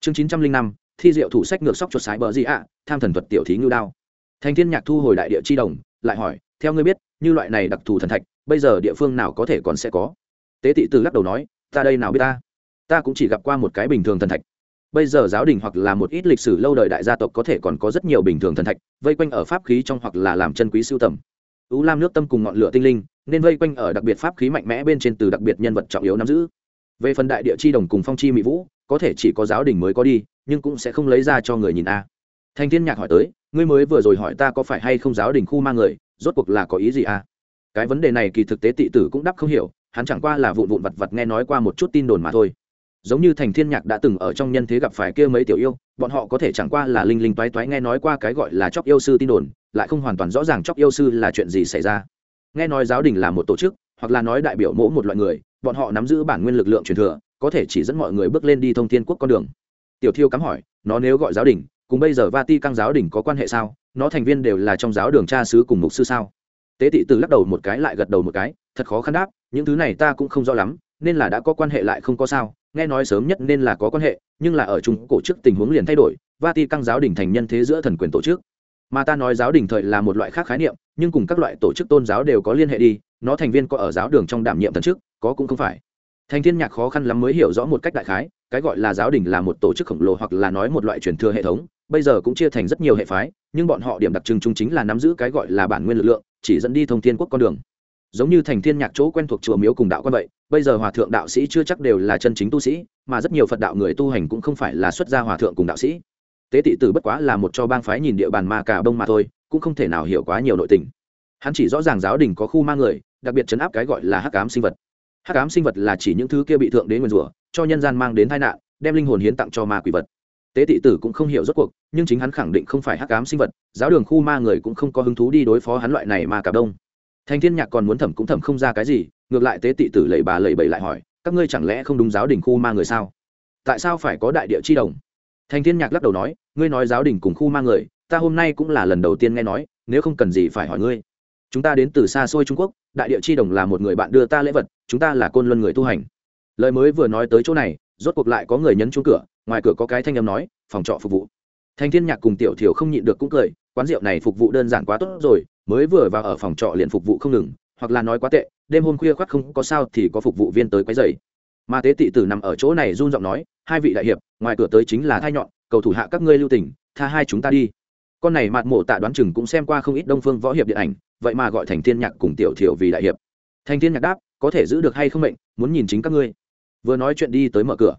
chương chín trăm linh năm, thi diệu thủ sách ngược sóc chuột sái bờ gì ạ? Tham thần thuật tiểu thí ngưu đao. Thành thiên nhạc thu hồi đại địa chi đồng, lại hỏi, theo ngươi biết, như loại này đặc thù thần thạch, bây giờ địa phương nào có thể còn sẽ có? Tế tị từ lắc đầu nói, ta đây nào biết ta? Ta cũng chỉ gặp qua một cái bình thường thần thạch. Bây giờ giáo đình hoặc là một ít lịch sử lâu đời đại gia tộc có thể còn có rất nhiều bình thường thần thạch, vây quanh ở pháp khí trong hoặc là làm chân quý sưu tầm. Ú lam nước tâm cùng ngọn lửa tinh linh, nên vây quanh ở đặc biệt pháp khí mạnh mẽ bên trên từ đặc biệt nhân vật trọng yếu nắm giữ. Về phần đại địa chi đồng cùng phong chi mỹ vũ có thể chỉ có giáo đình mới có đi, nhưng cũng sẽ không lấy ra cho người nhìn a. Thanh thiên nhạc hỏi tới, ngươi mới vừa rồi hỏi ta có phải hay không giáo đình khu mang người, rốt cuộc là có ý gì a? Cái vấn đề này kỳ thực tế tị tử cũng đáp không hiểu, hắn chẳng qua là vụn vụn vặt vặt nghe nói qua một chút tin đồn mà thôi. Giống như thành thiên nhạc đã từng ở trong nhân thế gặp phải kia mấy tiểu yêu, bọn họ có thể chẳng qua là linh linh toái toái nghe nói qua cái gọi là chóc yêu sư tin đồn, lại không hoàn toàn rõ ràng chóc yêu sư là chuyện gì xảy ra. Nghe nói giáo đình là một tổ chức, hoặc là nói đại biểu mỗ một loại người, bọn họ nắm giữ bản nguyên lực lượng truyền thừa có thể chỉ dẫn mọi người bước lên đi thông thiên quốc con đường. Tiểu thiêu cắm hỏi, nó nếu gọi giáo đình, cùng bây giờ va ti căng giáo đình có quan hệ sao? Nó thành viên đều là trong giáo đường cha sứ cùng mục sư sao? Tế tị từ lắc đầu một cái lại gật đầu một cái, thật khó khăn đáp, những thứ này ta cũng không rõ lắm, nên là đã có quan hệ lại không có sao. Nghe nói sớm nhất nên là có quan hệ, nhưng là ở trung cổ chức tình huống liền thay đổi va ti căng giáo đình thành nhân thế giữa thần quyền tổ chức. Mà ta nói giáo đình thời là một loại khác khái niệm, nhưng cùng các loại tổ chức tôn giáo đều có liên hệ đi, nó thành viên có ở giáo đường trong đảm nhiệm thần chức, có cũng không phải thành thiên nhạc khó khăn lắm mới hiểu rõ một cách đại khái, cái gọi là giáo đình là một tổ chức khổng lồ hoặc là nói một loại truyền thừa hệ thống, bây giờ cũng chia thành rất nhiều hệ phái, nhưng bọn họ điểm đặc trưng chung chính là nắm giữ cái gọi là bản nguyên lực lượng, chỉ dẫn đi thông thiên quốc con đường. Giống như thành thiên nhạc chỗ quen thuộc chùa miếu cùng đạo quan vậy, bây giờ hòa thượng đạo sĩ chưa chắc đều là chân chính tu sĩ, mà rất nhiều phật đạo người tu hành cũng không phải là xuất gia hòa thượng cùng đạo sĩ. Tế tị tử bất quá là một cho bang phái nhìn địa bàn ma cả bông mà thôi, cũng không thể nào hiểu quá nhiều nội tình. Hắn chỉ rõ ràng giáo đình có khu ma người, đặc biệt chấn áp cái gọi là hắc ám sinh vật hắc ám sinh vật là chỉ những thứ kia bị thượng đế nguyền rủa, cho nhân gian mang đến tai nạn, đem linh hồn hiến tặng cho ma quỷ vật. Tế tị tử cũng không hiểu rốt cuộc, nhưng chính hắn khẳng định không phải hắc ám sinh vật, giáo đường khu ma người cũng không có hứng thú đi đối phó hắn loại này mà cả đông. Thành thiên nhạc còn muốn thẩm cũng thẩm không ra cái gì, ngược lại tế tị tử lẩy bà lẩy bẩy lại hỏi, các ngươi chẳng lẽ không đúng giáo đình khu ma người sao? Tại sao phải có đại địa chi đồng? Thành thiên nhạc lắc đầu nói, ngươi nói giáo đình cùng khu ma người, ta hôm nay cũng là lần đầu tiên nghe nói, nếu không cần gì phải hỏi ngươi chúng ta đến từ xa xôi trung quốc, đại địa chi đồng là một người bạn đưa ta lễ vật, chúng ta là côn luân người tu hành. Lời mới vừa nói tới chỗ này, rốt cuộc lại có người nhấn chuông cửa, ngoài cửa có cái thanh âm nói, phòng trọ phục vụ. Thanh thiên nhạc cùng tiểu thiểu không nhịn được cũng cười, quán rượu này phục vụ đơn giản quá tốt rồi, mới vừa vào ở phòng trọ liền phục vụ không ngừng, hoặc là nói quá tệ, đêm hôm khuya khoác không có sao thì có phục vụ viên tới quấy rầy. Mà tế tị tử nằm ở chỗ này run giọng nói, hai vị đại hiệp, ngoài cửa tới chính là thai nhọn, cầu thủ hạ các ngươi lưu tình, tha hai chúng ta đi con này mạt mộ tạ đoán chừng cũng xem qua không ít đông phương võ hiệp điện ảnh, vậy mà gọi thành thiên nhạc cùng tiểu thiểu vì đại hiệp. Thành thiên nhạc đáp, có thể giữ được hay không mệnh, muốn nhìn chính các ngươi. Vừa nói chuyện đi tới mở cửa.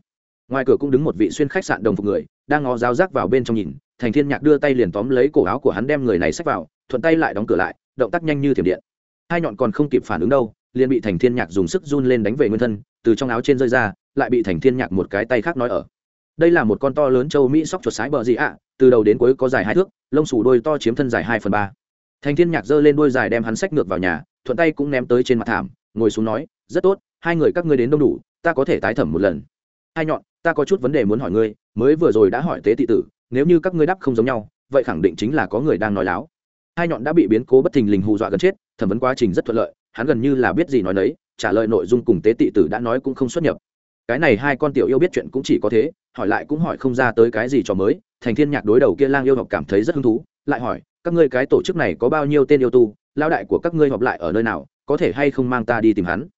Ngoài cửa cũng đứng một vị xuyên khách sạn đồng phục người, đang ngó giáo giác vào bên trong nhìn, thành thiên nhạc đưa tay liền tóm lấy cổ áo của hắn đem người này xách vào, thuận tay lại đóng cửa lại, động tác nhanh như thiểm điện. Hai nhọn còn không kịp phản ứng đâu, liền bị thành thiên nhạc dùng sức run lên đánh về nguyên thân, từ trong áo trên rơi ra, lại bị thành thiên nhạc một cái tay khác nói ở. Đây là một con to lớn châu mỹ sóc chuột sái bờ gì ạ, từ đầu đến cuối có dài hai thước lông xù đôi to chiếm thân dài hai phần ba. Thành thiên nhạc giơ lên đôi dài đem hắn sách ngược vào nhà, thuận tay cũng ném tới trên mặt thảm, ngồi xuống nói, rất tốt, hai người các ngươi đến đông đủ, ta có thể tái thẩm một lần. Hai nhọn, ta có chút vấn đề muốn hỏi ngươi, mới vừa rồi đã hỏi tế thị tử, nếu như các ngươi đáp không giống nhau, vậy khẳng định chính là có người đang nói láo. Hai nhọn đã bị biến cố bất thình lình hù dọa gần chết, thẩm vấn quá trình rất thuận lợi, hắn gần như là biết gì nói nấy, trả lời nội dung cùng tế tị tử đã nói cũng không xuất nhập cái này hai con tiểu yêu biết chuyện cũng chỉ có thế, hỏi lại cũng hỏi không ra tới cái gì cho mới, thành thiên nhạc đối đầu kia lang yêu học cảm thấy rất hứng thú, lại hỏi, các ngươi cái tổ chức này có bao nhiêu tên yêu tu lao đại của các ngươi họp lại ở nơi nào, có thể hay không mang ta đi tìm hắn?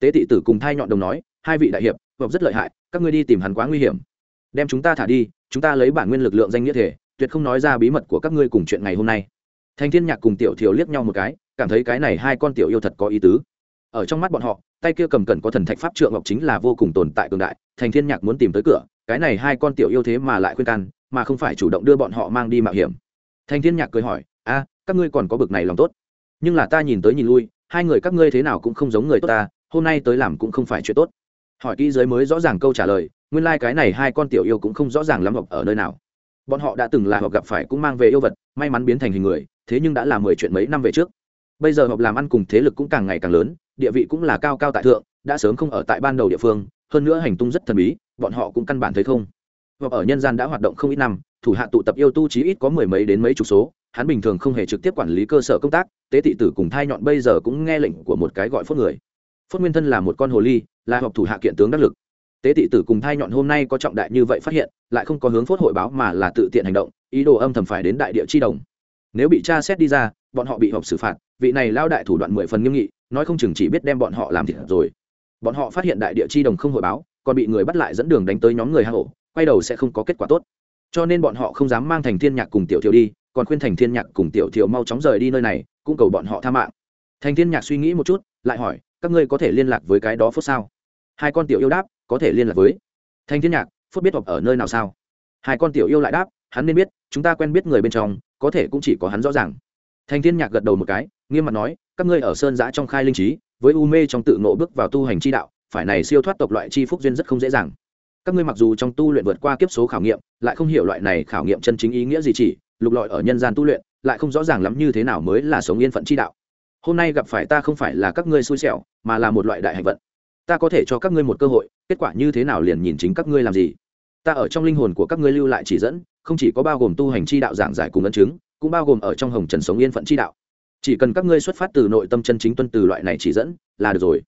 Tế tị tử cùng thai nhọn đồng nói, hai vị đại hiệp hợp rất lợi hại, các ngươi đi tìm hắn quá nguy hiểm. Đem chúng ta thả đi, chúng ta lấy bản nguyên lực lượng danh nghĩa thể, tuyệt không nói ra bí mật của các ngươi cùng chuyện ngày hôm nay. Thành thiên nhạc cùng tiểu Thiều liếc nhau một cái, cảm thấy cái này hai con tiểu yêu thật có ý tứ. Ở trong mắt bọn họ tay kia cầm cẩn có thần thạch pháp trượng ngọc chính là vô cùng tồn tại cường đại, thành thiên nhạc muốn tìm tới cửa, cái này hai con tiểu yêu thế mà lại khuyên can, mà không phải chủ động đưa bọn họ mang đi mạo hiểm. Thành thiên nhạc cười hỏi, a, các ngươi còn có bực này lòng tốt. Nhưng là ta nhìn tới nhìn lui, hai người các ngươi thế nào cũng không giống người tốt ta, hôm nay tới làm cũng không phải chuyện tốt. Hỏi kỹ giới mới rõ ràng câu trả lời, nguyên lai like cái này hai con tiểu yêu cũng không rõ ràng lắm học ở nơi nào. Bọn họ đã từng là hoặc gặp phải cũng mang về yêu vật, may mắn biến thành hình người, thế nhưng đã là mười chuyện mấy năm về trước. Bây giờ học làm ăn cùng thế lực cũng càng ngày càng lớn địa vị cũng là cao cao tại thượng, đã sớm không ở tại ban đầu địa phương, hơn nữa hành tung rất thần bí, bọn họ cũng căn bản thấy không. Hoặc ở nhân gian đã hoạt động không ít năm, thủ hạ tụ tập yêu tu chí ít có mười mấy đến mấy chục số, hắn bình thường không hề trực tiếp quản lý cơ sở công tác, tế thị tử cùng thai nhọn bây giờ cũng nghe lệnh của một cái gọi phốt người. Phốt nguyên thân là một con hồ ly, là họp thủ hạ kiện tướng đắc lực. Tế thị tử cùng thai nhọn hôm nay có trọng đại như vậy phát hiện, lại không có hướng phốt hội báo mà là tự tiện hành động, ý đồ âm thầm phải đến đại địa chi đồng. Nếu bị tra xét đi ra, bọn họ bị họp xử phạt, vị này lao đại thủ đoạn mười phần nghiêm nghị nói không chừng chỉ biết đem bọn họ làm thịt rồi. Bọn họ phát hiện đại địa chi đồng không hội báo, còn bị người bắt lại dẫn đường đánh tới nhóm người hang ổ, quay đầu sẽ không có kết quả tốt. Cho nên bọn họ không dám mang thành thiên nhạc cùng tiểu thiệu đi, còn khuyên thành thiên nhạc cùng tiểu thiệu mau chóng rời đi nơi này, cũng cầu bọn họ tha mạng. Thành thiên nhạc suy nghĩ một chút, lại hỏi, các ngươi có thể liên lạc với cái đó phút sao? Hai con tiểu yêu đáp, có thể liên lạc với. Thành thiên nhạc phút biết học ở nơi nào sao? Hai con tiểu yêu lại đáp, hắn nên biết, chúng ta quen biết người bên trong, có thể cũng chỉ có hắn rõ ràng. Thành thiên nhạc gật đầu một cái, nghiêm mặt nói các ngươi ở sơn giã trong khai linh trí, với u mê trong tự ngộ bước vào tu hành chi đạo, phải này siêu thoát tộc loại chi phúc duyên rất không dễ dàng. Các ngươi mặc dù trong tu luyện vượt qua kiếp số khảo nghiệm, lại không hiểu loại này khảo nghiệm chân chính ý nghĩa gì chỉ, lục lọi ở nhân gian tu luyện, lại không rõ ràng lắm như thế nào mới là sống yên phận chi đạo. Hôm nay gặp phải ta không phải là các ngươi xui xẻo, mà là một loại đại hạnh vận. Ta có thể cho các ngươi một cơ hội, kết quả như thế nào liền nhìn chính các ngươi làm gì. Ta ở trong linh hồn của các ngươi lưu lại chỉ dẫn, không chỉ có bao gồm tu hành chi đạo giảng giải cùng ấn chứng, cũng bao gồm ở trong hồng trần sống yên phận chi đạo chỉ cần các ngươi xuất phát từ nội tâm chân chính tuân từ loại này chỉ dẫn, là được rồi.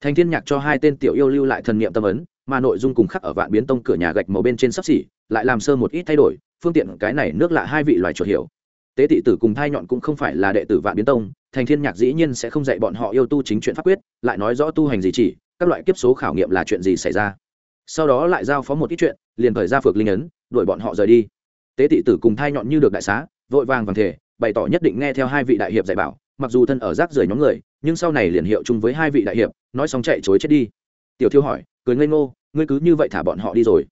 Thành thiên nhạc cho hai tên tiểu yêu lưu lại thần niệm tâm ấn, mà nội dung cùng khắc ở vạn biến tông cửa nhà gạch màu bên trên sắp xỉ, lại làm sơ một ít thay đổi, phương tiện cái này nước lạ hai vị loài chuột hiểu. Tế thị tử cùng thai nhọn cũng không phải là đệ tử vạn biến tông, thành thiên nhạc dĩ nhiên sẽ không dạy bọn họ yêu tu chính chuyện pháp quyết, lại nói rõ tu hành gì chỉ, các loại kiếp số khảo nghiệm là chuyện gì xảy ra. Sau đó lại giao phó một ít chuyện, liền thời ra phược linh ấn, đuổi bọn họ rời đi. Tế thị tử cùng thai nhọn như được đại xá, vội vàng vàng thể bày tỏ nhất định nghe theo hai vị đại hiệp dạy bảo, mặc dù thân ở rác rời nhóm người, nhưng sau này liền hiệu chung với hai vị đại hiệp, nói xong chạy chối chết đi. Tiểu thiêu hỏi, cười ngây ngô, ngươi cứ như vậy thả bọn họ đi rồi.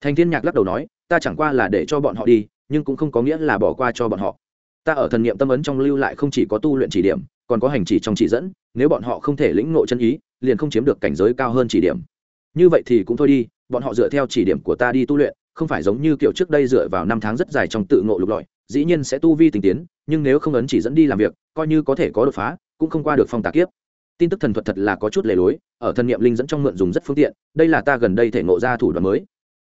Thành thiên nhạc lắc đầu nói, ta chẳng qua là để cho bọn họ đi, nhưng cũng không có nghĩa là bỏ qua cho bọn họ. Ta ở thần niệm tâm ấn trong lưu lại không chỉ có tu luyện chỉ điểm, còn có hành chỉ trong chỉ dẫn, nếu bọn họ không thể lĩnh ngộ chân ý, liền không chiếm được cảnh giới cao hơn chỉ điểm. Như vậy thì cũng thôi đi, bọn họ dựa theo chỉ điểm của ta đi tu luyện, không phải giống như kiểu trước đây dựa vào năm tháng rất dài trong tự ngộ lục lọi dĩ nhiên sẽ tu vi tình tiến, nhưng nếu không ấn chỉ dẫn đi làm việc, coi như có thể có đột phá, cũng không qua được phong tạc kiếp. Tin tức thần thuật thật là có chút lề lối, ở thần niệm linh dẫn trong mượn dùng rất phương tiện, đây là ta gần đây thể ngộ ra thủ đoạn mới.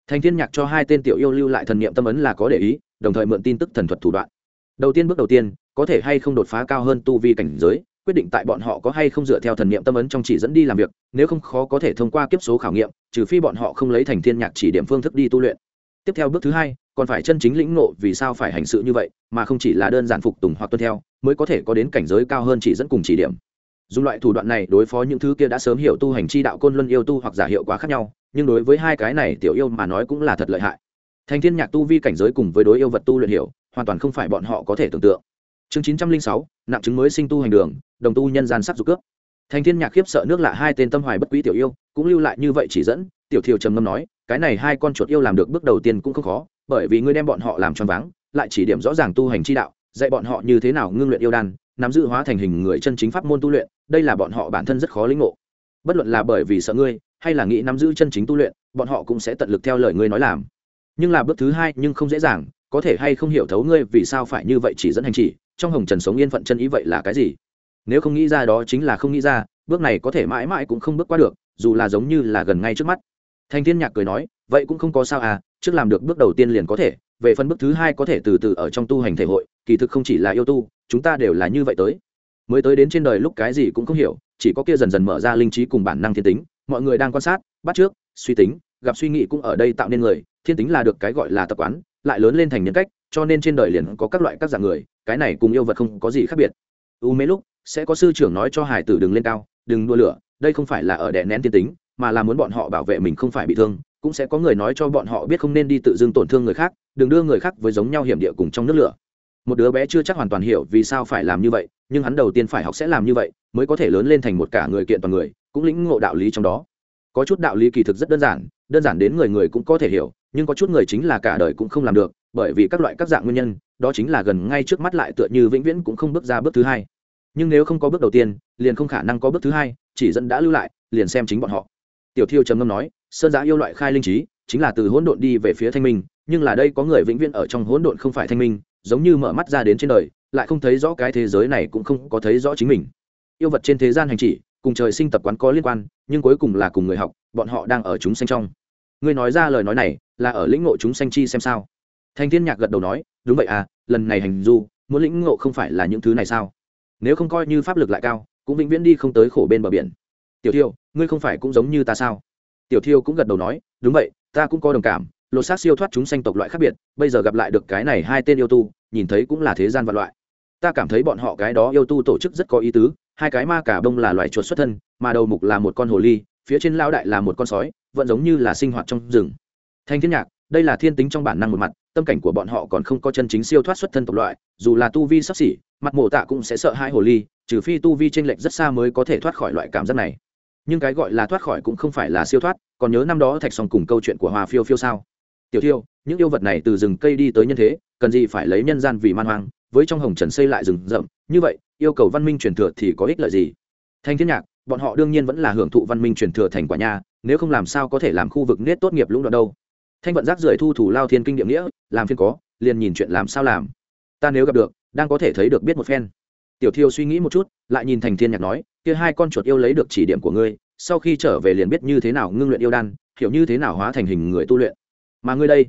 Thành thiên nhạc cho hai tên tiểu yêu lưu lại thần niệm tâm ấn là có để ý, đồng thời mượn tin tức thần thuật thủ đoạn. Đầu tiên bước đầu tiên, có thể hay không đột phá cao hơn tu vi cảnh giới, quyết định tại bọn họ có hay không dựa theo thần niệm tâm ấn trong chỉ dẫn đi làm việc, nếu không khó có thể thông qua kiếp số khảo nghiệm, trừ phi bọn họ không lấy thành thiên nhạc chỉ điểm phương thức đi tu luyện. Tiếp theo bước thứ hai còn phải chân chính lĩnh ngộ vì sao phải hành sự như vậy, mà không chỉ là đơn giản phục tùng hoặc tuân theo, mới có thể có đến cảnh giới cao hơn chỉ dẫn cùng chỉ điểm. Dùng loại thủ đoạn này đối phó những thứ kia đã sớm hiểu tu hành chi đạo côn luân yêu tu hoặc giả hiệu quả khác nhau, nhưng đối với hai cái này tiểu yêu mà nói cũng là thật lợi hại. Thành thiên nhạc tu vi cảnh giới cùng với đối yêu vật tu luyện hiểu, hoàn toàn không phải bọn họ có thể tưởng tượng. Chương chín trăm linh sáu, nặng chứng mới sinh tu hành đường, đồng tu nhân gian sắc dục cướp. Thành thiên nhạc khiếp sợ nước lạ hai tên tâm hoài bất quý tiểu yêu, cũng lưu lại như vậy chỉ dẫn, tiểu thiều trầm ngâm nói, cái này hai con chuột yêu làm được bước đầu tiên cũng không khó bởi vì ngươi đem bọn họ làm cho vắng lại chỉ điểm rõ ràng tu hành chi đạo, dạy bọn họ như thế nào ngưng luyện yêu đan, nắm giữ hóa thành hình người chân chính pháp môn tu luyện, đây là bọn họ bản thân rất khó lĩnh ngộ. Bất luận là bởi vì sợ ngươi, hay là nghĩ nắm giữ chân chính tu luyện, bọn họ cũng sẽ tận lực theo lời ngươi nói làm. Nhưng là bước thứ hai nhưng không dễ dàng, có thể hay không hiểu thấu ngươi vì sao phải như vậy chỉ dẫn hành chỉ, trong hồng trần sống yên phận chân ý vậy là cái gì? Nếu không nghĩ ra đó chính là không nghĩ ra, bước này có thể mãi mãi cũng không bước qua được, dù là giống như là gần ngay trước mắt. Thanh thiên nhạc cười nói, vậy cũng không có sao à trước làm được bước đầu tiên liền có thể, về phần bước thứ hai có thể từ từ ở trong tu hành thể hội, kỳ thực không chỉ là yêu tu, chúng ta đều là như vậy tới. Mới tới đến trên đời lúc cái gì cũng không hiểu, chỉ có kia dần dần mở ra linh trí cùng bản năng thiên tính, mọi người đang quan sát, bắt trước, suy tính, gặp suy nghĩ cũng ở đây tạo nên người, thiên tính là được cái gọi là tập quán, lại lớn lên thành nhân cách, cho nên trên đời liền có các loại các dạng người, cái này cùng yêu vật không có gì khác biệt. U mấy lúc, sẽ có sư trưởng nói cho hải tử đừng lên cao, đừng đua lửa, đây không phải là ở đè nén thiên tính, mà là muốn bọn họ bảo vệ mình không phải bị thương cũng sẽ có người nói cho bọn họ biết không nên đi tự dưng tổn thương người khác, đừng đưa người khác với giống nhau hiểm địa cùng trong nước lửa. Một đứa bé chưa chắc hoàn toàn hiểu vì sao phải làm như vậy, nhưng hắn đầu tiên phải học sẽ làm như vậy, mới có thể lớn lên thành một cả người kiện toàn người, cũng lĩnh ngộ đạo lý trong đó. Có chút đạo lý kỳ thực rất đơn giản đơn giản đến người người cũng có thể hiểu, nhưng có chút người chính là cả đời cũng không làm được, bởi vì các loại các dạng nguyên nhân, đó chính là gần ngay trước mắt lại tựa như vĩnh viễn cũng không bước ra bước thứ hai. Nhưng nếu không có bước đầu tiên, liền không khả năng có bước thứ hai, chỉ dẫn đã lưu lại, liền xem chính bọn họ. Tiểu thiêu trầm ngâm nói sơn giã yêu loại khai linh trí, chính là từ hỗn độn đi về phía thanh minh, nhưng là đây có người vĩnh viễn ở trong hỗn độn không phải thanh minh, giống như mở mắt ra đến trên đời, lại không thấy rõ cái thế giới này cũng không có thấy rõ chính mình. Yêu vật trên thế gian hành chỉ, cùng trời sinh tập quán có liên quan, nhưng cuối cùng là cùng người học, bọn họ đang ở chúng sanh trong. Ngươi nói ra lời nói này, là ở lĩnh ngộ chúng sanh chi xem sao? Thanh thiên nhạc gật đầu nói, đúng vậy à lần này hành du, muốn lĩnh ngộ không phải là những thứ này sao? Nếu không coi như pháp lực lại cao, cũng vĩnh viễn đi không tới khổ bên bờ biển. Tiểu tiêu ngươi không phải cũng giống như ta sao? Tiểu thiêu cũng gật đầu nói, đúng vậy, ta cũng có đồng cảm, lột xác siêu thoát chúng sanh tộc loại khác biệt, bây giờ gặp lại được cái này hai tên yêu tu, nhìn thấy cũng là thế gian vật loại. Ta cảm thấy bọn họ cái đó yêu tu tổ chức rất có ý tứ, hai cái ma cả bông là loại chuột xuất thân, mà đầu mục là một con hồ ly, phía trên lao đại là một con sói, vẫn giống như là sinh hoạt trong rừng. Thanh thiên nhạc, đây là thiên tính trong bản năng một mặt, tâm cảnh của bọn họ còn không có chân chính siêu thoát xuất thân tộc loại, dù là tu vi sắp xỉ, mặt mổ tạ cũng sẽ sợ hai hồ ly, trừ phi tu vi t r ê n lệch rất xa mới có thể thoát khỏi loại cảm giác này nhưng cái gọi là thoát khỏi cũng không phải là siêu thoát, còn nhớ năm đó thạch song cùng câu chuyện của hòa phiêu phiêu sao? Tiểu thiêu, những yêu vật này từ rừng cây đi tới nhân thế, cần gì phải lấy nhân gian vì man hoang, với trong hồng trần xây lại rừng rậm, như vậy, yêu cầu văn minh truyền thừa thì có ích lợi gì? Thanh thiên nhạc, bọn họ đương nhiên vẫn là hưởng thụ văn minh truyền thừa thành quả nhà nếu không làm sao có thể làm khu vực nết tốt nghiệp lũng đoạn đâu. Thanh vận giác rời thu thủ lao thiên kinh địa nghĩa, làm phiên có, liền nhìn chuyện làm sao làm. Ta nếu gặp được, đang có thể thấy được biết một phen. Tiểu thiêu suy nghĩ một chút, lại nhìn thành thiên nhạc nói kia hai con chuột yêu lấy được chỉ điểm của ngươi, sau khi trở về liền biết như thế nào ngưng luyện yêu đan, hiểu như thế nào hóa thành hình người tu luyện. Mà ngươi đây,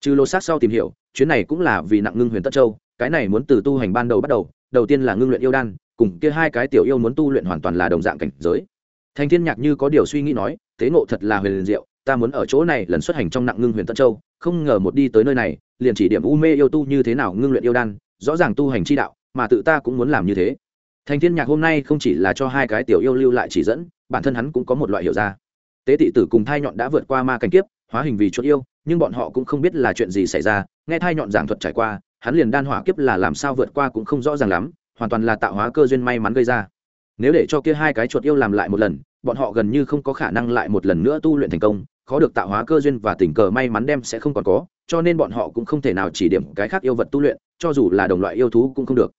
trừ lô sát sau tìm hiểu, chuyến này cũng là vì nặng ngưng huyền tất châu, cái này muốn từ tu hành ban đầu bắt đầu đầu tiên là ngưng luyện yêu đan, cùng kia hai cái tiểu yêu muốn tu luyện hoàn toàn là đồng dạng cảnh giới. Thành thiên nhạc như có điều suy nghĩ nói, tế ngộ thật là huyền diệu, ta muốn ở chỗ này lần xuất hành trong nặng ngưng huyền tân châu, không ngờ một đi tới nơi này, liền chỉ điểm u mê yêu tu như thế nào ngưng luyện yêu đan, rõ ràng tu hành chi đạo, mà tự ta cũng muốn làm như thế thành thiên nhạc hôm nay không chỉ là cho hai cái tiểu yêu lưu lại chỉ dẫn, bản thân hắn cũng có một loại hiểu ra. Tế tị tử cùng thai nhọn đã vượt qua ma cảnh kiếp, hóa hình vì chuột yêu, nhưng bọn họ cũng không biết là chuyện gì xảy ra, nghe thai nhọn giảng thuật trải qua, hắn liền đan hỏa kiếp là làm sao vượt qua cũng không rõ ràng lắm, hoàn toàn là tạo hóa cơ duyên may mắn gây ra. Nếu để cho kia hai cái chuột yêu làm lại một lần, bọn họ gần như không có khả năng lại một lần nữa tu luyện thành công, khó được tạo hóa cơ duyên và tình cờ may mắn đem sẽ không còn có, cho nên bọn họ cũng không thể nào chỉ điểm cái khác yêu vật tu luyện, cho dù là đồng loại yêu thú cũng không được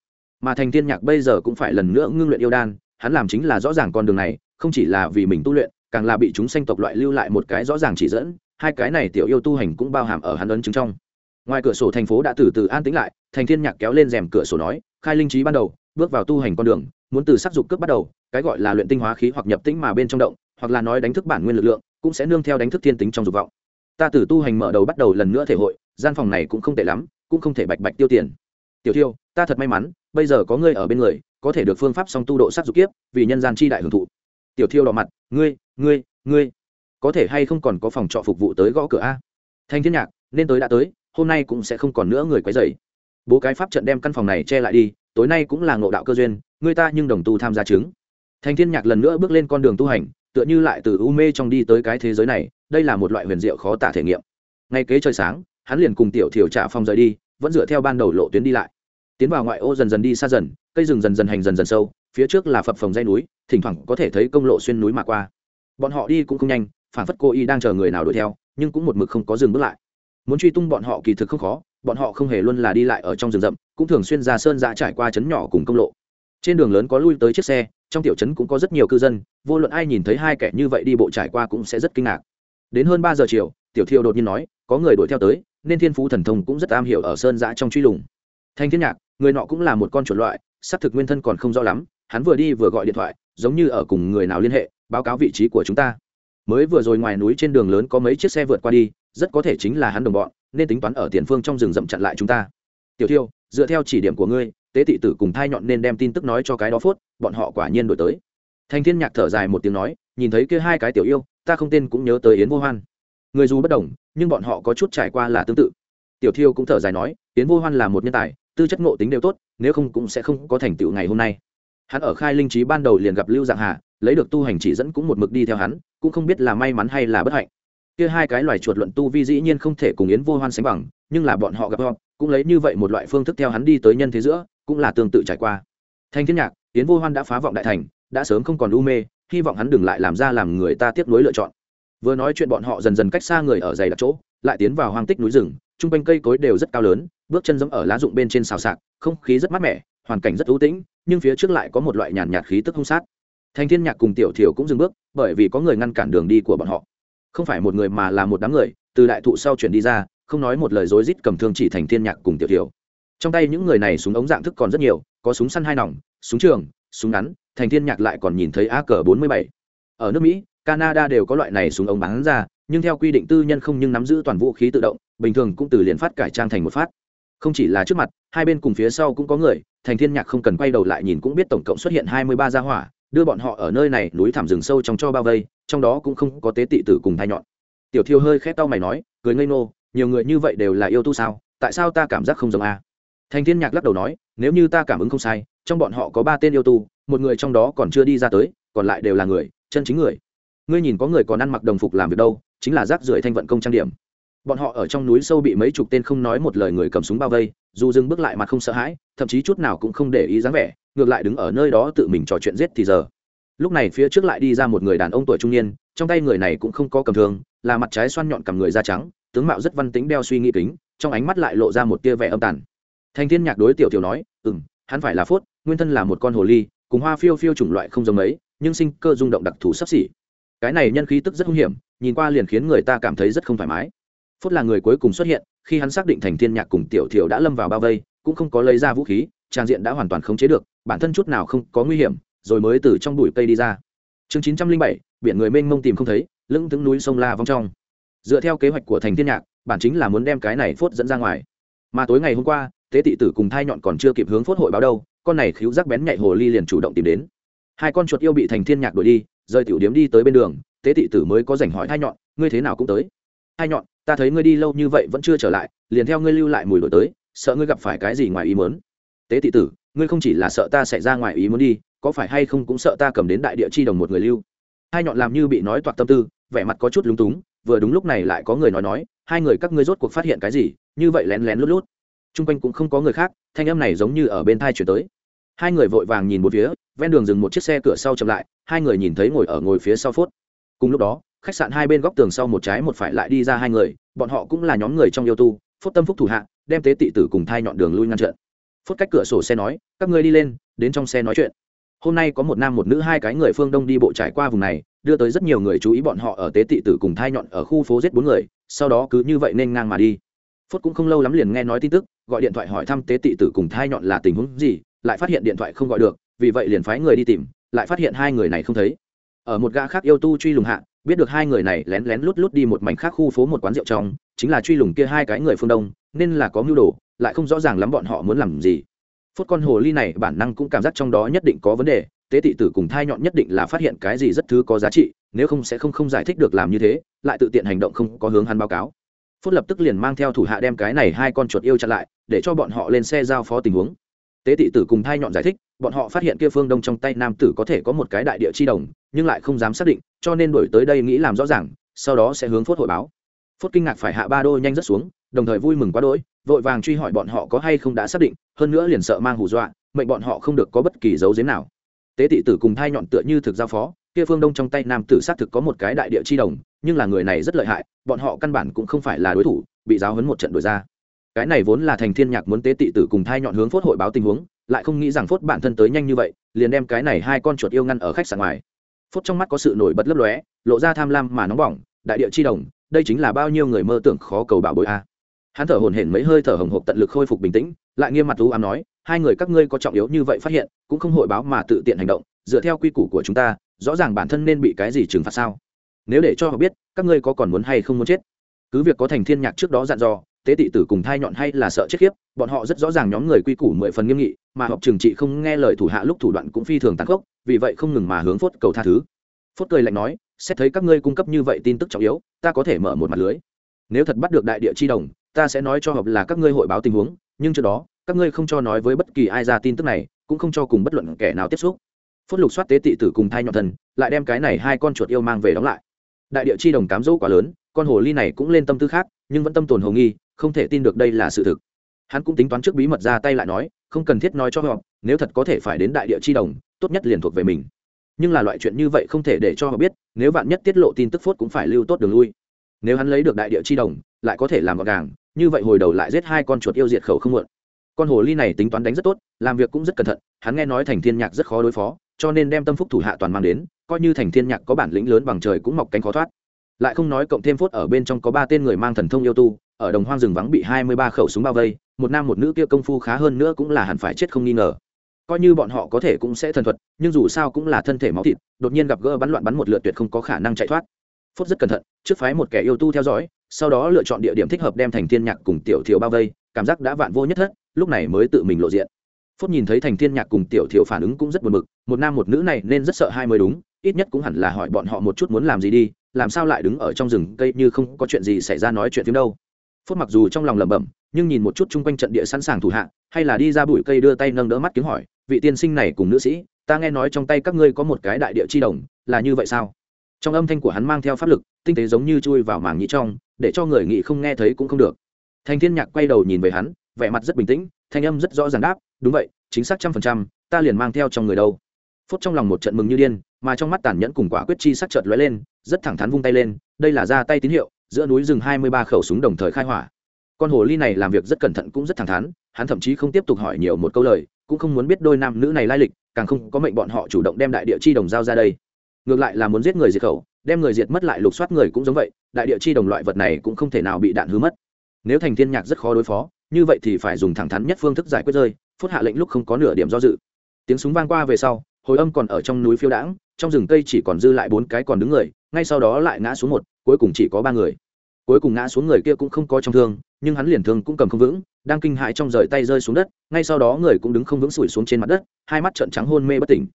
mà thành thiên nhạc bây giờ cũng phải lần nữa ngưng luyện yêu đan, hắn làm chính là rõ ràng con đường này, không chỉ là vì mình tu luyện, càng là bị chúng sanh tộc loại lưu lại một cái rõ ràng chỉ dẫn, hai cái này tiểu yêu tu hành cũng bao hàm ở hắn ấn chứng trong. Ngoài cửa sổ thành phố đã từ từ an tĩnh lại, thành thiên nhạc kéo lên rèm cửa sổ nói, khai linh trí ban đầu, bước vào tu hành con đường, muốn từ sắc dục cướp bắt đầu, cái gọi là luyện tinh hóa khí hoặc nhập tĩnh mà bên trong động, hoặc là nói đánh thức bản nguyên lực lượng, cũng sẽ nương theo đánh thức thiên tính trong dục vọng. Ta từ tu hành mở đầu bắt đầu lần nữa thể hội, gian phòng này cũng không tệ lắm, cũng không thể bạch bạch tiêu tiền. Tiểu thiêu, ta thật may mắn bây giờ có ngươi ở bên người, có thể được phương pháp song tu độ sắc dục kiếp, vì nhân gian chi đại hưởng thụ. Tiểu thiêu đỏ mặt, ngươi ngươi ngươi, có thể hay không còn có phòng trọ phục vụ tới gõ cửa a? Thanh thiên nhạc, nên tới đã tới, hôm nay cũng sẽ không còn nữa người quấy rầy. Bố cái pháp trận đem căn phòng này che lại đi, tối nay cũng là ngộ đạo cơ duyên người ta nhưng đồng tu tham gia chứng. Thanh thiên nhạc lần nữa bước lên con đường tu hành, tựa như lại từ u mê trong đi tới cái thế giới này, đây là một loại huyền diệu khó tả thể nghiệm. Ngay kế trời sáng, hắn liền cùng tiểu thiểu trả phòng rời đi, vẫn dựa theo ban đầu lộ tuyến đi lại tiến vào ngoại ô dần dần đi xa dần, cây rừng dần dần hành dần dần sâu, phía trước là phập phồng dây núi, thỉnh thoảng có thể thấy công lộ xuyên núi mà qua. Bọn họ đi cũng không nhanh, phản phất cô y đang chờ người nào đuổi theo, nhưng cũng một mực không có dừng bước lại. Muốn truy tung bọn họ kỳ thực không khó, bọn họ không hề luôn là đi lại ở trong rừng rậm, cũng thường xuyên ra sơn ra trải qua trấn nhỏ cùng công lộ. Trên đường lớn có lui tới chiếc xe, trong tiểu trấn cũng có rất nhiều cư dân, vô luận ai nhìn thấy hai kẻ như vậy đi bộ trải qua cũng sẽ rất kinh ngạc. Đến hơn ba giờ chiều, tiểu thiêu đột nhiên nói, có người đuổi theo tới, nên thiên phú thần thông cũng rất am hiểu ở sơn giã trong truy lùng. Thanh thiên nhạc người nọ cũng là một con chuột loại, xác thực nguyên thân còn không rõ lắm, hắn vừa đi vừa gọi điện thoại, giống như ở cùng người nào liên hệ, báo cáo vị trí của chúng ta. Mới vừa rồi ngoài núi trên đường lớn có mấy chiếc xe vượt qua đi, rất có thể chính là hắn đồng bọn, nên tính toán ở tiền phương trong rừng rậm chặn lại chúng ta. Tiểu thiêu, dựa theo chỉ điểm của ngươi, tế thị tử cùng thai nhọn nên đem tin tức nói cho cái đó phốt, bọn họ quả nhiên đổi tới. Thanh thiên nhạc thở dài một tiếng nói, nhìn thấy kia hai cái tiểu yêu, ta không tên cũng nhớ tới yến vô hoan. Người dù bất đồng, nhưng bọn họ có chút trải qua là tương tự. Tiểu thiêu cũng thở dài nói, yến vô hoan là một nhân tài tư chất ngộ tính đều tốt, nếu không cũng sẽ không có thành tựu ngày hôm nay. Hắn ở khai linh trí ban đầu liền gặp lưu dạng hà, lấy được tu hành chỉ dẫn cũng một mực đi theo hắn, cũng không biết là may mắn hay là bất hạnh. Kia hai cái loài chuột luận tu vi dĩ nhiên không thể cùng yến vô hoan sánh bằng, nhưng là bọn họ gặp họ cũng lấy như vậy một loại phương thức theo hắn đi tới nhân thế giữa, cũng là tương tự trải qua. Thanh thiên nhạc, yến vô hoan đã phá vọng đại thành, đã sớm không còn u mê, hy vọng hắn đừng lại làm ra làm người ta tiếp nối lựa chọn. Vừa nói chuyện bọn họ dần dần cách xa người ở dày đặc chỗ, lại tiến vào hoang tích núi rừng trung quanh cây cối đều rất cao lớn bước chân giẫm ở lá rụng bên trên xào sạc không khí rất mát mẻ, hoàn cảnh rất ưu tĩnh, nhưng phía trước lại có một loại nhàn nhạt khí tức hung sát. Thanh thiên nhạc cùng tiểu thiểu cũng dừng bước, bởi vì có người ngăn cản đường đi của bọn họ. Không phải một người mà là một đám người, từ đại thụ sau chuyển đi ra, không nói một lời rối rít cầm thương chỉ thành thiên nhạc cùng tiểu thiểu. Trong tay những người này súng ống dạng thức còn rất nhiều, có súng săn hai nòng, súng trường, súng ngắn, thành thiên nhạc lại còn nhìn thấy a cờ bốn mươi bảy. Ở nước mỹ, canada đều có loại này súng ống bắn ra, nhưng theo quy định tư nhân không nhưng nắm giữ toàn vũ khí tự động, bình thường cũng từ liền phát cải trang thành một phát không chỉ là trước mặt, hai bên cùng phía sau cũng có người, thành thiên nhạc không cần quay đầu lại nhìn cũng biết tổng cộng xuất hiện hai mươi ba gia hỏa, đưa bọn họ ở nơi này núi thảm rừng sâu trong cho bao vây, trong đó cũng không có tế tị tử cùng thai nhọn. Tiểu thiêu hơi khét tao mày nói, cười ngây ngô, nhiều người như vậy đều là yêu tu sao, tại sao ta cảm giác không giống a? Thành thiên nhạc lắc đầu nói, nếu như ta cảm ứng không sai, trong bọn họ có ba tên yêu tu, một người trong đó còn chưa đi ra tới, còn lại đều là người, chân chính người. Ngươi nhìn có người còn ăn mặc đồng phục làm việc đâu, chính là rác rưởi thanh vận công trang điểm bọn họ ở trong núi sâu bị mấy chục tên không nói một lời người cầm súng bao vây, dù dừng bước lại mặt không sợ hãi, thậm chí chút nào cũng không để ý dáng vẻ, ngược lại đứng ở nơi đó tự mình trò chuyện giết thì giờ. Lúc này phía trước lại đi ra một người đàn ông tuổi trung niên, trong tay người này cũng không có cầm thường là mặt trái xoan nhọn cầm người da trắng, tướng mạo rất văn tính đeo suy nghĩ kính, trong ánh mắt lại lộ ra một tia vẻ âm tàn. Thành thiên nhạc đối tiểu tiểu nói ừ hắn phải là phốt, nguyên thân là một con hồ ly, cùng hoa phiêu phiêu chủng loại không giống ấy nhưng sinh cơ rung động đặc thù sắp xỉ. Cái này nhân khí tức rất hung hiểm, nhìn qua liền khiến người ta cảm thấy rất không thoải mái phốt là người cuối cùng xuất hiện, khi hắn xác định thành thiên nhạc cùng tiểu thiểu đã lâm vào bao vây, cũng không có lấy ra vũ khí, trang diện đã hoàn toàn khống chế được, bản thân chút nào không có nguy hiểm, rồi mới từ trong bụi cây đi ra. Chương chín trăm linh bảy, biển người mênh mông tìm không thấy lưng tướng núi sông la vong trong. Dựa theo kế hoạch của thành thiên nhạc, bản chính là muốn đem cái này phốt dẫn ra ngoài. Mà tối ngày hôm qua, tế tị tử cùng thai nhọn còn chưa kịp hướng phốt hội báo đâu, con này khiếu rắc bén nhạy hồ ly liền chủ động tìm đến. Hai con chuột yêu bị thành thiên nhạc đuổi đi, rơi tiểu điếm đi tới bên đường, tế tị tử mới có rảnh hỏi thai nhọn, ngươi thế nào cũng tới? Thai nhọn ta thấy ngươi đi lâu như vậy vẫn chưa trở lại, liền theo ngươi lưu lại mùi đổi tới, sợ ngươi gặp phải cái gì ngoài ý muốn. Tế tị tử, ngươi không chỉ là sợ ta xảy ra ngoài ý muốn đi, có phải hay không cũng sợ ta cầm đến đại địa chi đồng một người lưu? Hai nhọn làm như bị nói toạc tâm tư, vẻ mặt có chút lúng túng, vừa đúng lúc này lại có người nói nói, hai người các ngươi rốt cuộc phát hiện cái gì? Như vậy lén lén lút lút. T r u n g quanh cũng không có người khác, thanh âm này giống như ở bên thai chuyển tới. Hai người vội vàng nhìn một phía, ven đường dừng một chiếc xe cửa sau chậm lại, hai người nhìn thấy ngồi ở ngồi phía sau phốt. Cùng lúc đó khách sạn hai bên góc tường sau một trái một phải lại đi ra hai người, bọn họ cũng là nhóm người trong yêu tu, phốt tâm phúc thủ hạ, đem tế tị tử cùng thai nhọn đường lui ngăn trận. Phốt cách cửa sổ xe nói, các ngươi đi lên, đến trong xe nói chuyện. Hôm nay có một nam một nữ hai cái người phương đông đi bộ trải qua vùng này, đưa tới rất nhiều người chú ý bọn họ ở tế tị tử cùng thai nhọn ở khu phố giết bốn người, sau đó cứ như vậy nên ngang mà đi. Phốt cũng không lâu lắm liền nghe nói tin tức, gọi điện thoại hỏi thăm tế tị tử cùng thai nhọn là tình huống gì, lại phát hiện điện thoại không gọi được, vì vậy liền phái người đi tìm, lại phát hiện hai người này không thấy. Ở một gã khác yêu tu truy lùng hạ biết được hai người này lén lén lút lút đi một mảnh khác khu phố một quán rượu trong, chính là truy lùng kia hai cái người phương đông, nên là có mưu đồ, lại không rõ ràng lắm bọn họ muốn làm gì. Phút con hồ ly này bản năng cũng cảm giác trong đó nhất định có vấn đề, tế tị tử cùng thai nhọn nhất định là phát hiện cái gì rất thứ có giá trị, nếu không sẽ không không giải thích được làm như thế, lại tự tiện hành động không có hướng hắn báo cáo. Phút lập tức liền mang theo thủ hạ đem cái này hai con chuột yêu chặn lại, để cho bọn họ lên xe giao phó tình huống tế tị tử cùng thai nhọn giải thích, bọn họ phát hiện kia phương đông trong tay nam tử có thể có một cái đại địa chi đồng, nhưng lại không dám xác định, cho nên đổi tới đây nghĩ làm rõ ràng, sau đó sẽ hướng phốt hội báo. Phốt kinh ngạc phải hạ ba đôi nhanh rất xuống, đồng thời vui mừng quá đỗi, vội vàng truy hỏi bọn họ có hay không đã xác định, hơn nữa liền sợ mang hù dọa, mệnh bọn họ không được có bất kỳ dấu giếm nào. Tế tị tử cùng thai nhọn tựa như thực giao phó, kia phương đông trong tay nam tử xác thực có một cái đại địa chi đồng, nhưng là người này rất lợi hại, bọn họ căn bản cũng không phải là đối thủ, bị giáo hấn một trận đổi ra cái này vốn là thành thiên nhạc muốn tế tị tử cùng thai nhọn hướng phốt hội báo tình huống, lại không nghĩ rằng phốt bản thân tới nhanh như vậy, liền đem cái này hai con chuột yêu ngăn ở khách sạn ngoài. Phốt trong mắt có sự nổi bật lấp lóe, lộ ra tham lam mà nóng bỏng, đại địa chi đồng, đây chính là bao nhiêu người mơ tưởng khó cầu bảo bội a. Hắn thở hổn hển mấy hơi thở hồng hộc tận lực khôi phục bình tĩnh, lại nghiêm mặt u ám nói, hai người các ngươi có trọng yếu như vậy phát hiện, cũng không hội báo mà tự tiện hành động, dựa theo quy củ của chúng ta, rõ ràng bản thân nên bị cái gì trừng phạt sao? Nếu để cho họ biết, các ngươi có còn muốn hay không muốn chết? Cứ việc có thành thiên nhạc trước đó dặn dò tế tị tử cùng thai nhọn hay là sợ chết khiếp, bọn họ rất rõ ràng nhóm người quy củ mười phần nghiêm nghị, mà học trường trị không nghe lời thủ hạ lúc thủ đoạn cũng phi thường tàn khốc, vì vậy không ngừng mà hướng phốt cầu tha thứ. Phốt cười lạnh nói, xét thấy các ngươi cung cấp như vậy tin tức trọng yếu, ta có thể mở một mặt lưới. Nếu thật bắt được đại địa chi đồng, ta sẽ nói cho hợp là các ngươi hội báo tình huống, nhưng trước đó, các ngươi không cho nói với bất kỳ ai ra tin tức này, cũng không cho cùng bất luận kẻ nào tiếp xúc. Phốt lục soát tế tị tử cùng thai nhọn thần, lại đem cái này hai con chuột yêu mang về đóng lại. Đại địa chi đồng cám dỗ quá lớn, con hồ ly này cũng lên tâm tư khác, nhưng vẫn tâm tồn hồ nghi không thể tin được đây là sự thực. Hắn cũng tính toán trước bí mật ra tay lại nói, không cần thiết nói cho họ, nếu thật có thể phải đến đại địa chi đồng, tốt nhất liền thuộc về mình. Nhưng là loại chuyện như vậy không thể để cho họ biết, nếu bạn nhất tiết lộ tin tức phốt cũng phải lưu tốt đường lui. Nếu hắn lấy được đại địa chi đồng, lại có thể làm gọn gàng, như vậy hồi đầu lại giết hai con chuột yêu diệt khẩu không muộn. Con hồ ly này tính toán đánh rất tốt, làm việc cũng rất cẩn thận, hắn nghe nói thành thiên nhạc rất khó đối phó, cho nên đem tâm phúc thủ hạ toàn mang đến, coi như thành thiên nhạc có bản lĩnh lớn bằng trời cũng mọc cánh khó thoát. Lại không nói cộng thêm phốt ở bên trong có ba tên người mang thần thông yêu tu ở đồng hoang rừng vắng bị hai mươi ba khẩu súng bao vây, một nam một nữ kia công phu khá hơn nữa cũng là hẳn phải chết không nghi ngờ. Coi như bọn họ có thể cũng sẽ thần thuật, nhưng dù sao cũng là thân thể máu thịt, đột nhiên gặp gỡ bắn loạn bắn một lượt tuyệt không có khả năng chạy thoát. Phốt rất cẩn thận, trước phái một kẻ yêu tu theo dõi, sau đó lựa chọn địa điểm thích hợp đem thành thiên nhạc cùng tiểu Thiều bao vây, cảm giác đã vạn vô nhất thất, lúc này mới tự mình lộ diện. Phúc nhìn thấy thành thiên nhạc cùng tiểu thiểu phản ứng cũng rất buồn bực, một nam một nữ này nên rất sợ hai mới đúng, ít nhất cũng hẳn là hỏi bọn họ một chút muốn làm gì đi, làm sao lại đứng ở trong rừng, cây như không có chuyện gì xảy ra nói chuyện phim đâu. Phút mặc dù trong lòng lẩm bẩm, nhưng nhìn một chút chung quanh trận địa sẵn sàng thủ hạ, hay là đi ra bụi cây đưa tay nâng đỡ mắt kiếm hỏi, vị tiên sinh này cùng nữ sĩ, ta nghe nói trong tay các ngươi có một cái đại địa chi đồng, là như vậy sao? Trong âm thanh của hắn mang theo pháp lực, tinh tế giống như chui vào màng nhĩ trong, để cho người nghị không nghe thấy cũng không được. Thành thiên nhạc quay đầu nhìn về hắn, vẻ mặt rất bình tĩnh, thanh âm rất rõ ràng đáp, đúng vậy, chính xác trăm phần trăm, ta liền mang theo trong người đâu. Phút trong lòng một trận mừng như điên, mà trong mắt tàn nhẫn cùng quả quyết chi sắc chợt lóe lên, rất thẳng thắn vung tay lên, đây là ra tay tín hiệu giữa núi rừng hai mươi ba khẩu súng đồng thời khai hỏa. Con hồ ly này làm việc rất cẩn thận cũng rất thẳng thắn, hắn thậm chí không tiếp tục hỏi nhiều một câu lời, cũng không muốn biết đôi nam nữ này lai lịch, càng không có mệnh bọn họ chủ động đem đại địa chi đồng giao ra đây. Ngược lại là muốn giết người diệt khẩu, đem người diệt mất lại lục soát người cũng giống vậy, đại địa chi đồng loại vật này cũng không thể nào bị đạn hư mất. Nếu thành thiên nhạc rất khó đối phó, như vậy thì phải dùng thẳng thắn nhất phương thức giải quyết rơi phút hạ lệnh lúc không có nửa điểm do dự. Tiếng súng vang qua về sau, hồi âm còn ở trong núi phiêu đãng trong rừng cây chỉ còn dư lại bốn cái còn đứng người, ngay sau đó lại ngã xuống một, cuối cùng chỉ có ba người. Cuối cùng ngã xuống người kia cũng không có trong thương, nhưng hắn liền thương cũng cầm không vững, đang kinh hãi trong rời tay rơi xuống đất, ngay sau đó người cũng đứng không vững sủi xuống trên mặt đất, hai mắt trợn trắng hôn mê bất tỉnh.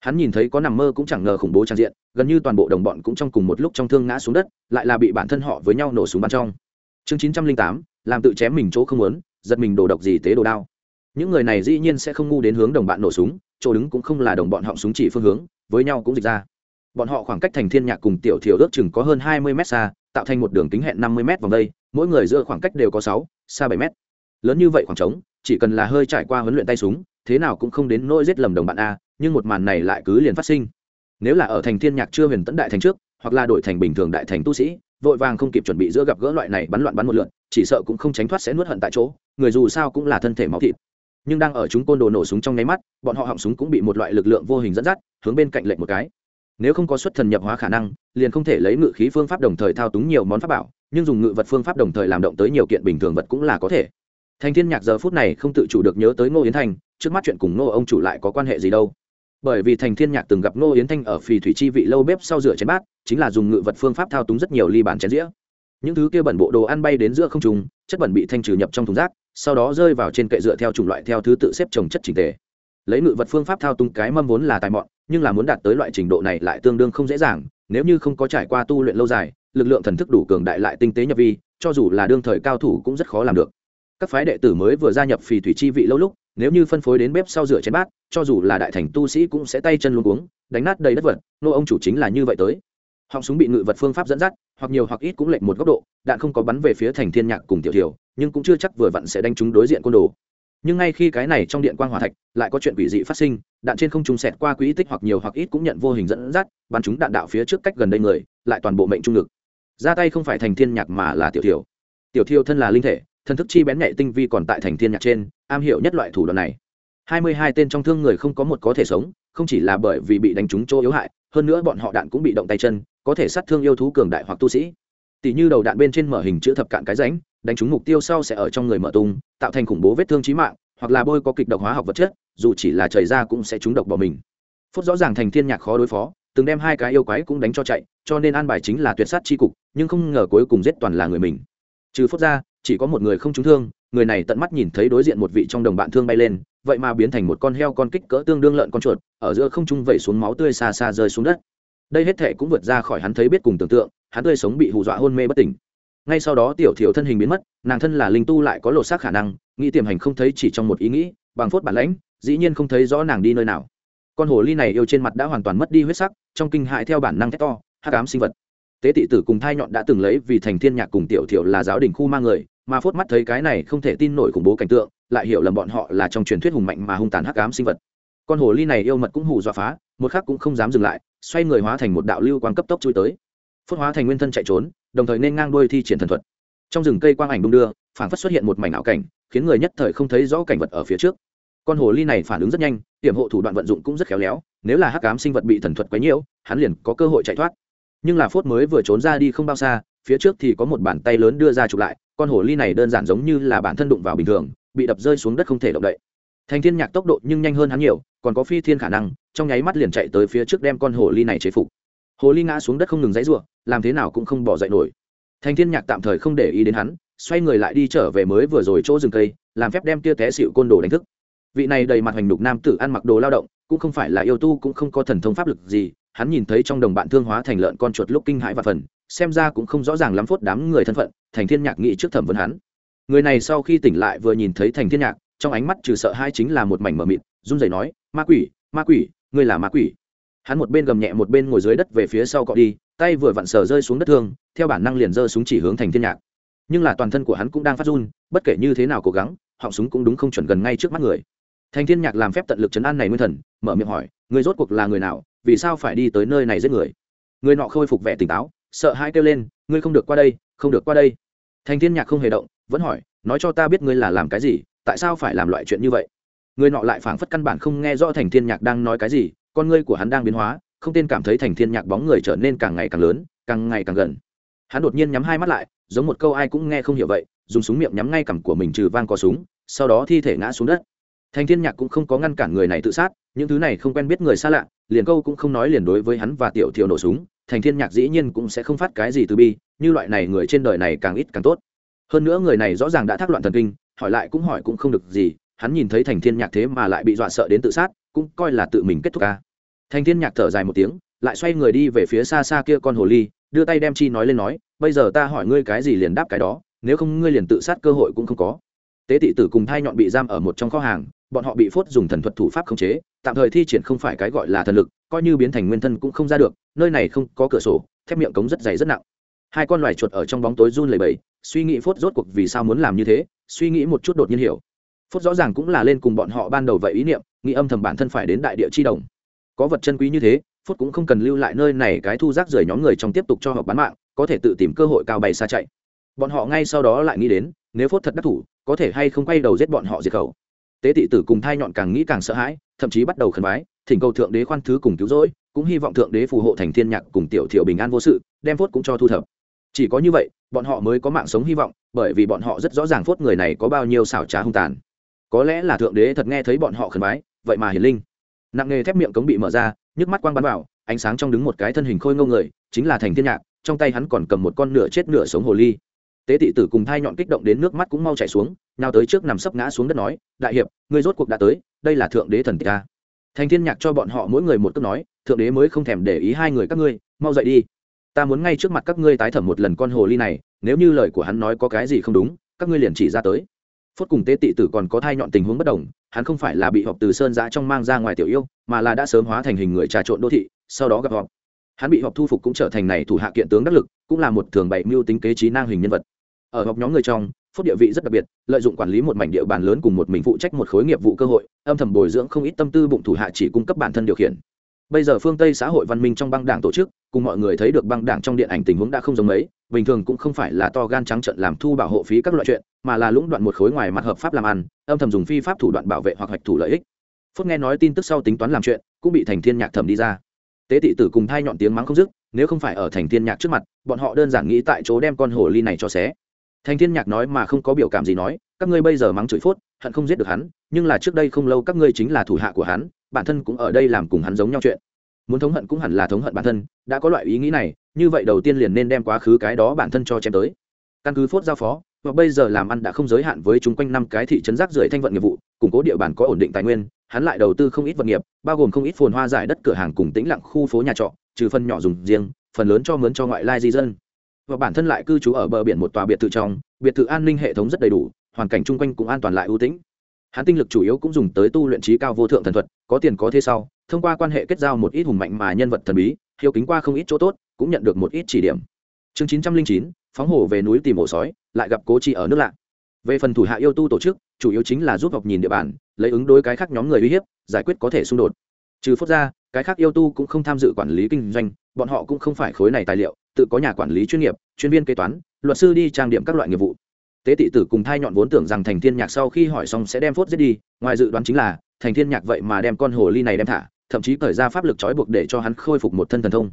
Hắn nhìn thấy có nằm mơ cũng chẳng ngờ khủng bố trang diện, gần như toàn bộ đồng bọn cũng trong cùng một lúc trong thương ngã xuống đất, lại là bị bản thân họ với nhau nổ súng bắn trong. Chương chín trăm linh tám, làm tự chém mình chỗ không muốn, giật mình đồ độc gì tế đồ đao. Những người này dĩ nhiên sẽ không ngu đến hướng đồng bạn nổ súng chỗ đứng cũng không là đồng bọn họng súng chỉ phương hướng, với nhau cũng dịch ra. Bọn họ khoảng cách thành thiên nhạc cùng tiểu thiểu ước chừng có hơn hai mươi mét xa, tạo thành một đường kính hẹn năm mươi mét vòng đây, mỗi người giữa khoảng cách đều có sáu, xa bảy mét. Lớn như vậy khoảng trống, chỉ cần là hơi trải qua huấn luyện tay súng, thế nào cũng không đến nỗi giết lầm đồng bạn a, nhưng một màn này lại cứ liền phát sinh. Nếu là ở thành thiên nhạc chưa huyền tấn đại thành trước, hoặc là đổi thành bình thường đại thành tu sĩ, vội vàng không kịp chuẩn bị giữa gặp gỡ loại này bắn loạn bắn một lượn, chỉ sợ cũng không tránh thoát sẽ nuốt hận tại chỗ, người dù sao cũng là thân thể máu thịt nhưng đang ở chúng côn đồ nổ súng trong nháy mắt, bọn họ họng súng cũng bị một loại lực lượng vô hình dẫn dắt, hướng bên cạnh lệnh một cái. Nếu không có xuất thần nhập hóa khả năng, liền không thể lấy ngự khí phương pháp đồng thời thao túng nhiều món pháp bảo, nhưng dùng ngự vật phương pháp đồng thời làm động tới nhiều kiện bình thường vật cũng là có thể. Thành thiên nhạc giờ phút này không tự chủ được nhớ tới ngô yến thanh, trước mắt chuyện cùng ngô ông chủ lại có quan hệ gì đâu. Bởi vì thành thiên nhạc từng gặp ngô yến thanh ở phì thủy chi vị lâu bếp sau rửa chén bát, chính là dùng ngự vật phương pháp thao túng rất nhiều ly bàn chén dĩa những thứ kia bẩn bộ đồ ăn bay đến giữa không trùng chất bẩn bị thanh trừ nhập trong thùng rác, sau đó rơi vào trên kệ dựa theo chủng loại theo thứ tự xếp trồng chất trình tề. Lấy ngự vật phương pháp thao túng cái mâm vốn là tài mọn, nhưng là muốn đạt tới loại trình độ này lại tương đương không dễ dàng, nếu như không có trải qua tu luyện lâu dài, lực lượng thần thức đủ cường đại lại tinh tế nhập vi, cho dù là đương thời cao thủ cũng rất khó làm được. Các phái đệ tử mới vừa gia nhập phì thủy chi vị lâu lúc, nếu như phân phối đến bếp sau rửa chén bát, cho dù là đại thành tu sĩ cũng sẽ tay chân luôn uống, đánh nát đầy đất vật, nô ông chủ chính là như vậy tới. Họng súng bị ngự vật phương pháp dẫn dắt hoặc nhiều hoặc ít cũng lệch một góc độ, đạn không có bắn về phía thành thiên nhạc cùng tiểu thiểu, nhưng cũng chưa chắc vừa vặn sẽ đánh trúng đối diện côn đồ. Nhưng ngay khi cái này trong điện quang hỏa thạch lại có chuyện quỷ dị phát sinh, đạn trên không trung xẹt qua quỹ tích hoặc nhiều hoặc ít cũng nhận vô hình dẫn dắt, bắn chúng đạn đạo phía trước cách gần đây người, lại toàn bộ mệnh trung lực ra tay không phải thành thiên nhạc mà là tiểu thiểu. Tiểu thiểu thân là linh thể, thần thức chi bén nhạy tinh vi còn tại thành thiên nhạc trên, am hiểu nhất loại thủ đoạn này. Hai mươi hai tên trong thương người không có một có thể sống, không chỉ là bởi vì bị đánh trúng chỗ yếu hại, hơn nữa bọn họ đạn cũng bị động tay chân có thể sát thương yêu thú cường đại hoặc tu sĩ. Tỷ như đầu đạn bên trên mở hình chữ thập cạn cái ránh, đánh trúng mục tiêu sau sẽ ở trong người mở tung, tạo thành khủng bố vết thương chí mạng, hoặc là bôi có kịch độc hóa học vật chất, dù chỉ là chảy ra cũng sẽ trúng độc bỏ mình. Phút rõ ràng thành thiên nhạc khó đối phó, từng đem hai cái yêu quái cũng đánh cho chạy, cho nên an bài chính là tuyệt sát chi cục, nhưng không ngờ cuối cùng giết toàn là người mình. Trừ phút ra, chỉ có một người không trúng thương, người này tận mắt nhìn thấy đối diện một vị trong đồng bạn thương bay lên, vậy mà biến thành một con heo con kích cỡ tương đương lợn con chuột, ở giữa không trung vẩy xuống máu tươi xa xa rơi xuống đất đây hết thệ cũng vượt ra khỏi hắn thấy biết cùng tưởng tượng, hắn tươi sống bị hù dọa hôn mê bất tỉnh. Ngay sau đó tiểu thiểu thân hình biến mất, nàng thân là linh tu lại có lột xác khả năng, nghĩ tiềm hành không thấy chỉ trong một ý nghĩ, bằng phốt bản lãnh, dĩ nhiên không thấy rõ nàng đi nơi nào. Con hồ ly này yêu trên mặt đã hoàn toàn mất đi huyết sắc, trong kinh hại theo bản năng thét to hát cám sinh vật. Tế tị tử cùng thai nhọn đã từng lấy vì thành thiên nhạc cùng tiểu thiểu là giáo đình khu mang người, mà phốt mắt thấy cái này không thể tin nổi khủng bố cảnh tượng, lại hiểu lầm bọn họ là trong truyền thuyết hùng mạnh mà hung tàn hắc ám sinh vật. Con hồ ly này yêu mật cũng hù dọa phá một khắc cũng không dám dừng lại, xoay người hóa thành một đạo lưu quang cấp tốc chui tới. Phốt hóa thành nguyên thân chạy trốn, đồng thời nên ngang đuôi thi triển thần thuật. Trong rừng cây quang ảnh đung đưa phản phất xuất hiện một mảnh ảo cảnh, khiến người nhất thời không thấy rõ cảnh vật ở phía trước. Con hồ ly này phản ứng rất nhanh hiểm hộ thủ đoạn vận dụng cũng rất khéo léo, nếu là hắc ám sinh vật bị thần thuật quấy nhiễu, hắn liền có cơ hội chạy thoát. Nhưng là phốt mới vừa trốn ra đi không bao xa, phía trước thì có một bàn tay lớn đưa ra chụp lại, con hồ ly này đơn giản giống như là bản thân đụng vào bình thường, bị đập rơi xuống đất không thể động đậy thành thiên nhạc tốc độ nhưng nhanh hơn hắn nhiều, còn có phi thiên khả năng, trong nháy mắt liền chạy tới phía trước đem con hồ ly này chế phục. Hồ ly ngã xuống đất không ngừng dãy ruộng làm thế nào cũng không bỏ dậy nổi. Thành thiên nhạc tạm thời không để ý đến hắn, xoay người lại đi trở về mới vừa rồi chỗ rừng cây, làm phép đem tia té xịu côn đồ đánh thức. Vị này đầy mặt hành đục nam tử ăn mặc đồ lao động, cũng không phải là yêu tu cũng không có thần thông pháp lực gì, hắn nhìn thấy trong đồng bạn thương hóa thành lợn con chuột lúc kinh hãi và phần xem ra cũng không rõ ràng lắm phốt đám người thân phận thành thiên nhạc nghĩ trước thẩm vấn hắn. Người này sau khi tỉnh lại vừa nhìn thấy thành thiên nhạc trong ánh mắt trừ sợ hai chính là một mảnh mờ mịt, run rẩy nói, ma quỷ ma quỷ, ngươi là ma quỷ. Hắn một bên gầm nhẹ một bên ngồi dưới đất về phía sau cọ đi, tay vừa vặn sờ rơi xuống đất thương, theo bản năng liền giơ súng chỉ hướng thành thiên nhạc. Nhưng là toàn thân của hắn cũng đang phát run, bất kể như thế nào cố gắng, họng súng cũng đúng không chuẩn gần ngay trước mắt người. Thành thiên nhạc làm phép tận lực chấn an này nguyên thần, mở miệng hỏi người rốt cuộc là người nào, vì sao phải đi tới nơi này giết người? Người nọ khôi phục vẻ tỉnh táo, sợ hãi kêu lên, ngươi không được qua đây, không được qua đây. Thành thiên nhạc không hề động, vẫn hỏi, nói cho ta biết ngươi là làm cái gì? Tại sao phải làm loại chuyện như vậy? Người nọ lại phảng phất căn bản không nghe rõ thành thiên nhạc đang nói cái gì, con ngươi của hắn đang biến hóa, không tên cảm thấy thành thiên nhạc bóng người trở nên càng ngày càng lớn, càng ngày càng gần. Hắn đột nhiên nhắm hai mắt lại, giống một câu ai cũng nghe không hiểu vậy, dùng súng miệng nhắm ngay cằm của mình trừ vang có súng, sau đó thi thể ngã xuống đất. Thành thiên nhạc cũng không có ngăn cản người này tự sát, những thứ này không quen biết người xa lạ, liền câu cũng không nói liền đối với hắn và tiểu thiểu nổ súng, thành thiên nhạc dĩ nhiên cũng sẽ không phát cái gì từ bi, như loại này người trên đời này càng ít càng tốt. Hơn nữa người này rõ ràng đã thác loạn thần kinh hỏi lại cũng hỏi cũng không được gì, hắn nhìn thấy thành thiên nhạc thế mà lại bị dọa sợ đến tự sát, cũng coi là tự mình kết thúc ca. Thành thiên nhạc thở dài một tiếng, lại xoay người đi về phía xa xa kia con hồ ly, đưa tay đem chi nói lên nói, bây giờ ta hỏi ngươi cái gì liền đáp cái đó, nếu không ngươi liền tự sát cơ hội cũng không có. Tế tị tử cùng thai nhọn bị giam ở một trong kho hàng, bọn họ bị phốt dùng thần thuật thủ pháp khống chế, tạm thời thi triển không phải cái gọi là thần lực, coi như biến thành nguyên thân cũng không ra được, nơi này không có cửa sổ, thép miệng cống rất dày rất nặng. Hai con loài chuột ở trong bóng tối run lầy bầy suy nghĩ phốt rốt cuộc vì sao muốn làm như thế, suy nghĩ một chút đột nhiên hiểu. Phốt rõ ràng cũng là lên cùng bọn họ ban đầu vậy ý niệm, nghĩ âm thầm bản thân phải đến đại địa chi đồng. Có vật chân quý như thế, phốt cũng không cần lưu lại nơi này cái thu rác rời nhóm người trong tiếp tục cho họp bán mạng, có thể tự tìm cơ hội cao bay xa chạy. Bọn họ ngay sau đó lại nghĩ đến, nếu phốt thật đắc thủ, có thể hay không quay đầu giết bọn họ diệt khẩu. Tế tị tử cùng thai nhọn càng nghĩ càng sợ hãi, thậm chí bắt đầu khẩn bái, thỉnh cầu thượng đế khoan thứ cùng cứu rỗi, cũng hy vọng thượng đế phù hộ thành thiên nhạc cùng tiểu thiệu bình an vô sự, đem phốt cũng cho thu thập chỉ có như vậy, bọn họ mới có mạng sống hy vọng, bởi vì bọn họ rất rõ ràng phốt người này có bao nhiêu xảo trá hung tàn. Có lẽ là thượng đế thật nghe thấy bọn họ khẩn bái, vậy mà hiển linh. Nặng nghề thép miệng cống bị mở ra, nhức mắt quang bắn vào, ánh sáng trong đứng một cái thân hình khôi ngông người, chính là thành thiên nhạc, trong tay hắn còn cầm một con nửa chết nửa sống hồ ly. Tế tị tử cùng thai nhọn kích động đến nước mắt cũng mau chảy xuống nào tới trước nằm sấp ngã xuống đất nói, đại hiệp, ngươi rốt cuộc đã tới, đây là thượng đế thần tịch ta thành thiên nhạc cho bọn họ mỗi người một câu nói, thượng đế mới không thèm để ý hai người các ngươi, mau dậy đi ta muốn ngay trước mặt các ngươi tái thẩm một lần con hồ ly này, nếu như lời của hắn nói có cái gì không đúng, các ngươi liền chỉ ra tới. Phốt cùng tế tị tử còn có thai nhọn tình huống bất đồng, hắn không phải là bị họp từ sơn giã trong mang ra ngoài tiểu yêu, mà là đã sớm hóa thành hình người trà trộn đô thị, sau đó gặp họp. Hắn bị họp thu phục cũng trở thành này thủ hạ kiện tướng đắc lực, cũng là một thường bày mưu tính kế trí năng hình nhân vật. Ở họp nhóm người trong, phốt địa vị rất đặc biệt, lợi dụng quản lý một mảnh địa bàn lớn cùng một mình phụ trách một khối nghiệp vụ cơ hội, âm thầm bồi dưỡng không ít tâm tư bụng thủ hạ chỉ cung cấp bản thân điều khiển. Bây giờ phương tây xã hội văn minh trong băng đảng tổ chức cùng mọi người thấy được băng đảng trong điện ảnh tình huống đã không giống mấy, bình thường cũng không phải là to gan trắng trận làm thu bảo hộ phí các loại chuyện, mà là lũng đoạn một khối ngoài mặt hợp pháp làm ăn, âm thầm dùng phi pháp thủ đoạn bảo vệ hoặc hạch thủ lợi ích. Phúc nghe nói tin tức sau tính toán làm chuyện, cũng bị thành thiên nhạc thẩm đi ra. Tế tị tử cùng thai nhọn tiếng mắng không dứt, nếu không phải ở thành thiên nhạc trước mặt, bọn họ đơn giản nghĩ tại chỗ đem con hồ ly này cho xé. Thành thiên nhạc nói mà không có biểu cảm gì nói, các ngươi bây giờ mắng chửi phốt, hận không giết được hắn, nhưng là trước đây không lâu các ngươi chính là thủ hạ của hắn, bản thân cũng ở đây làm cùng hắn giống nhau chuyện muốn thống hận cũng hẳn là thống hận bản thân, đã có loại ý nghĩ này, như vậy đầu tiên liền nên đem quá khứ cái đó bản thân cho chém tới. Căn cứ phốt giao phó, và bây giờ làm ăn đã không giới hạn với chúng quanh năm cái thị trấn rác rưởi thanh vận nghiệp vụ, củng cố địa bàn có ổn định tài nguyên, hắn lại đầu tư không ít vật nghiệp, bao gồm không ít phồn hoa giải đất cửa hàng cùng tĩnh lặng khu phố nhà trọ, trừ phần nhỏ dùng riêng, phần lớn cho mướn cho ngoại lai di dân. Và bản thân lại cư trú ở bờ biển một tòa biệt thự trong, biệt thự an ninh hệ thống rất đầy đủ, hoàn cảnh chung quanh cũng an toàn lại ưu tĩnh hắn tinh lực chủ yếu cũng dùng tới tu luyện trí cao vô thượng thần thuật, có tiền có thế sau, thông qua quan hệ kết giao một ít hùng mạnh mà nhân vật thần bí, hiếu kính qua không ít chỗ tốt, cũng nhận được một ít chỉ điểm. Chương chín trăm linh chín, phóng hổ về núi tìm ổ sói, lại gặp cố chi ở nước lạ. Về phần thủ hạ yêu tu tổ chức, chủ yếu chính là giúp học nhìn địa bàn, lấy ứng đối cái khác nhóm người uy hiếp, giải quyết có thể xung đột. Trừ phốt ra, cái khác yêu tu cũng không tham dự quản lý kinh doanh, bọn họ cũng không phải khối này tài liệu, tự có nhà quản lý chuyên nghiệp, chuyên viên kế toán, luật sư đi trang điểm các loại nghiệp vụ tế tị tử cùng thai nhọn vốn tưởng rằng thành thiên nhạc sau khi hỏi xong sẽ đem phốt giết đi, ngoài dự đoán chính là, thành thiên nhạc vậy mà đem con hồ ly này đem thả, thậm chí thời ra pháp lực trói buộc để cho hắn khôi phục một thân thần thông.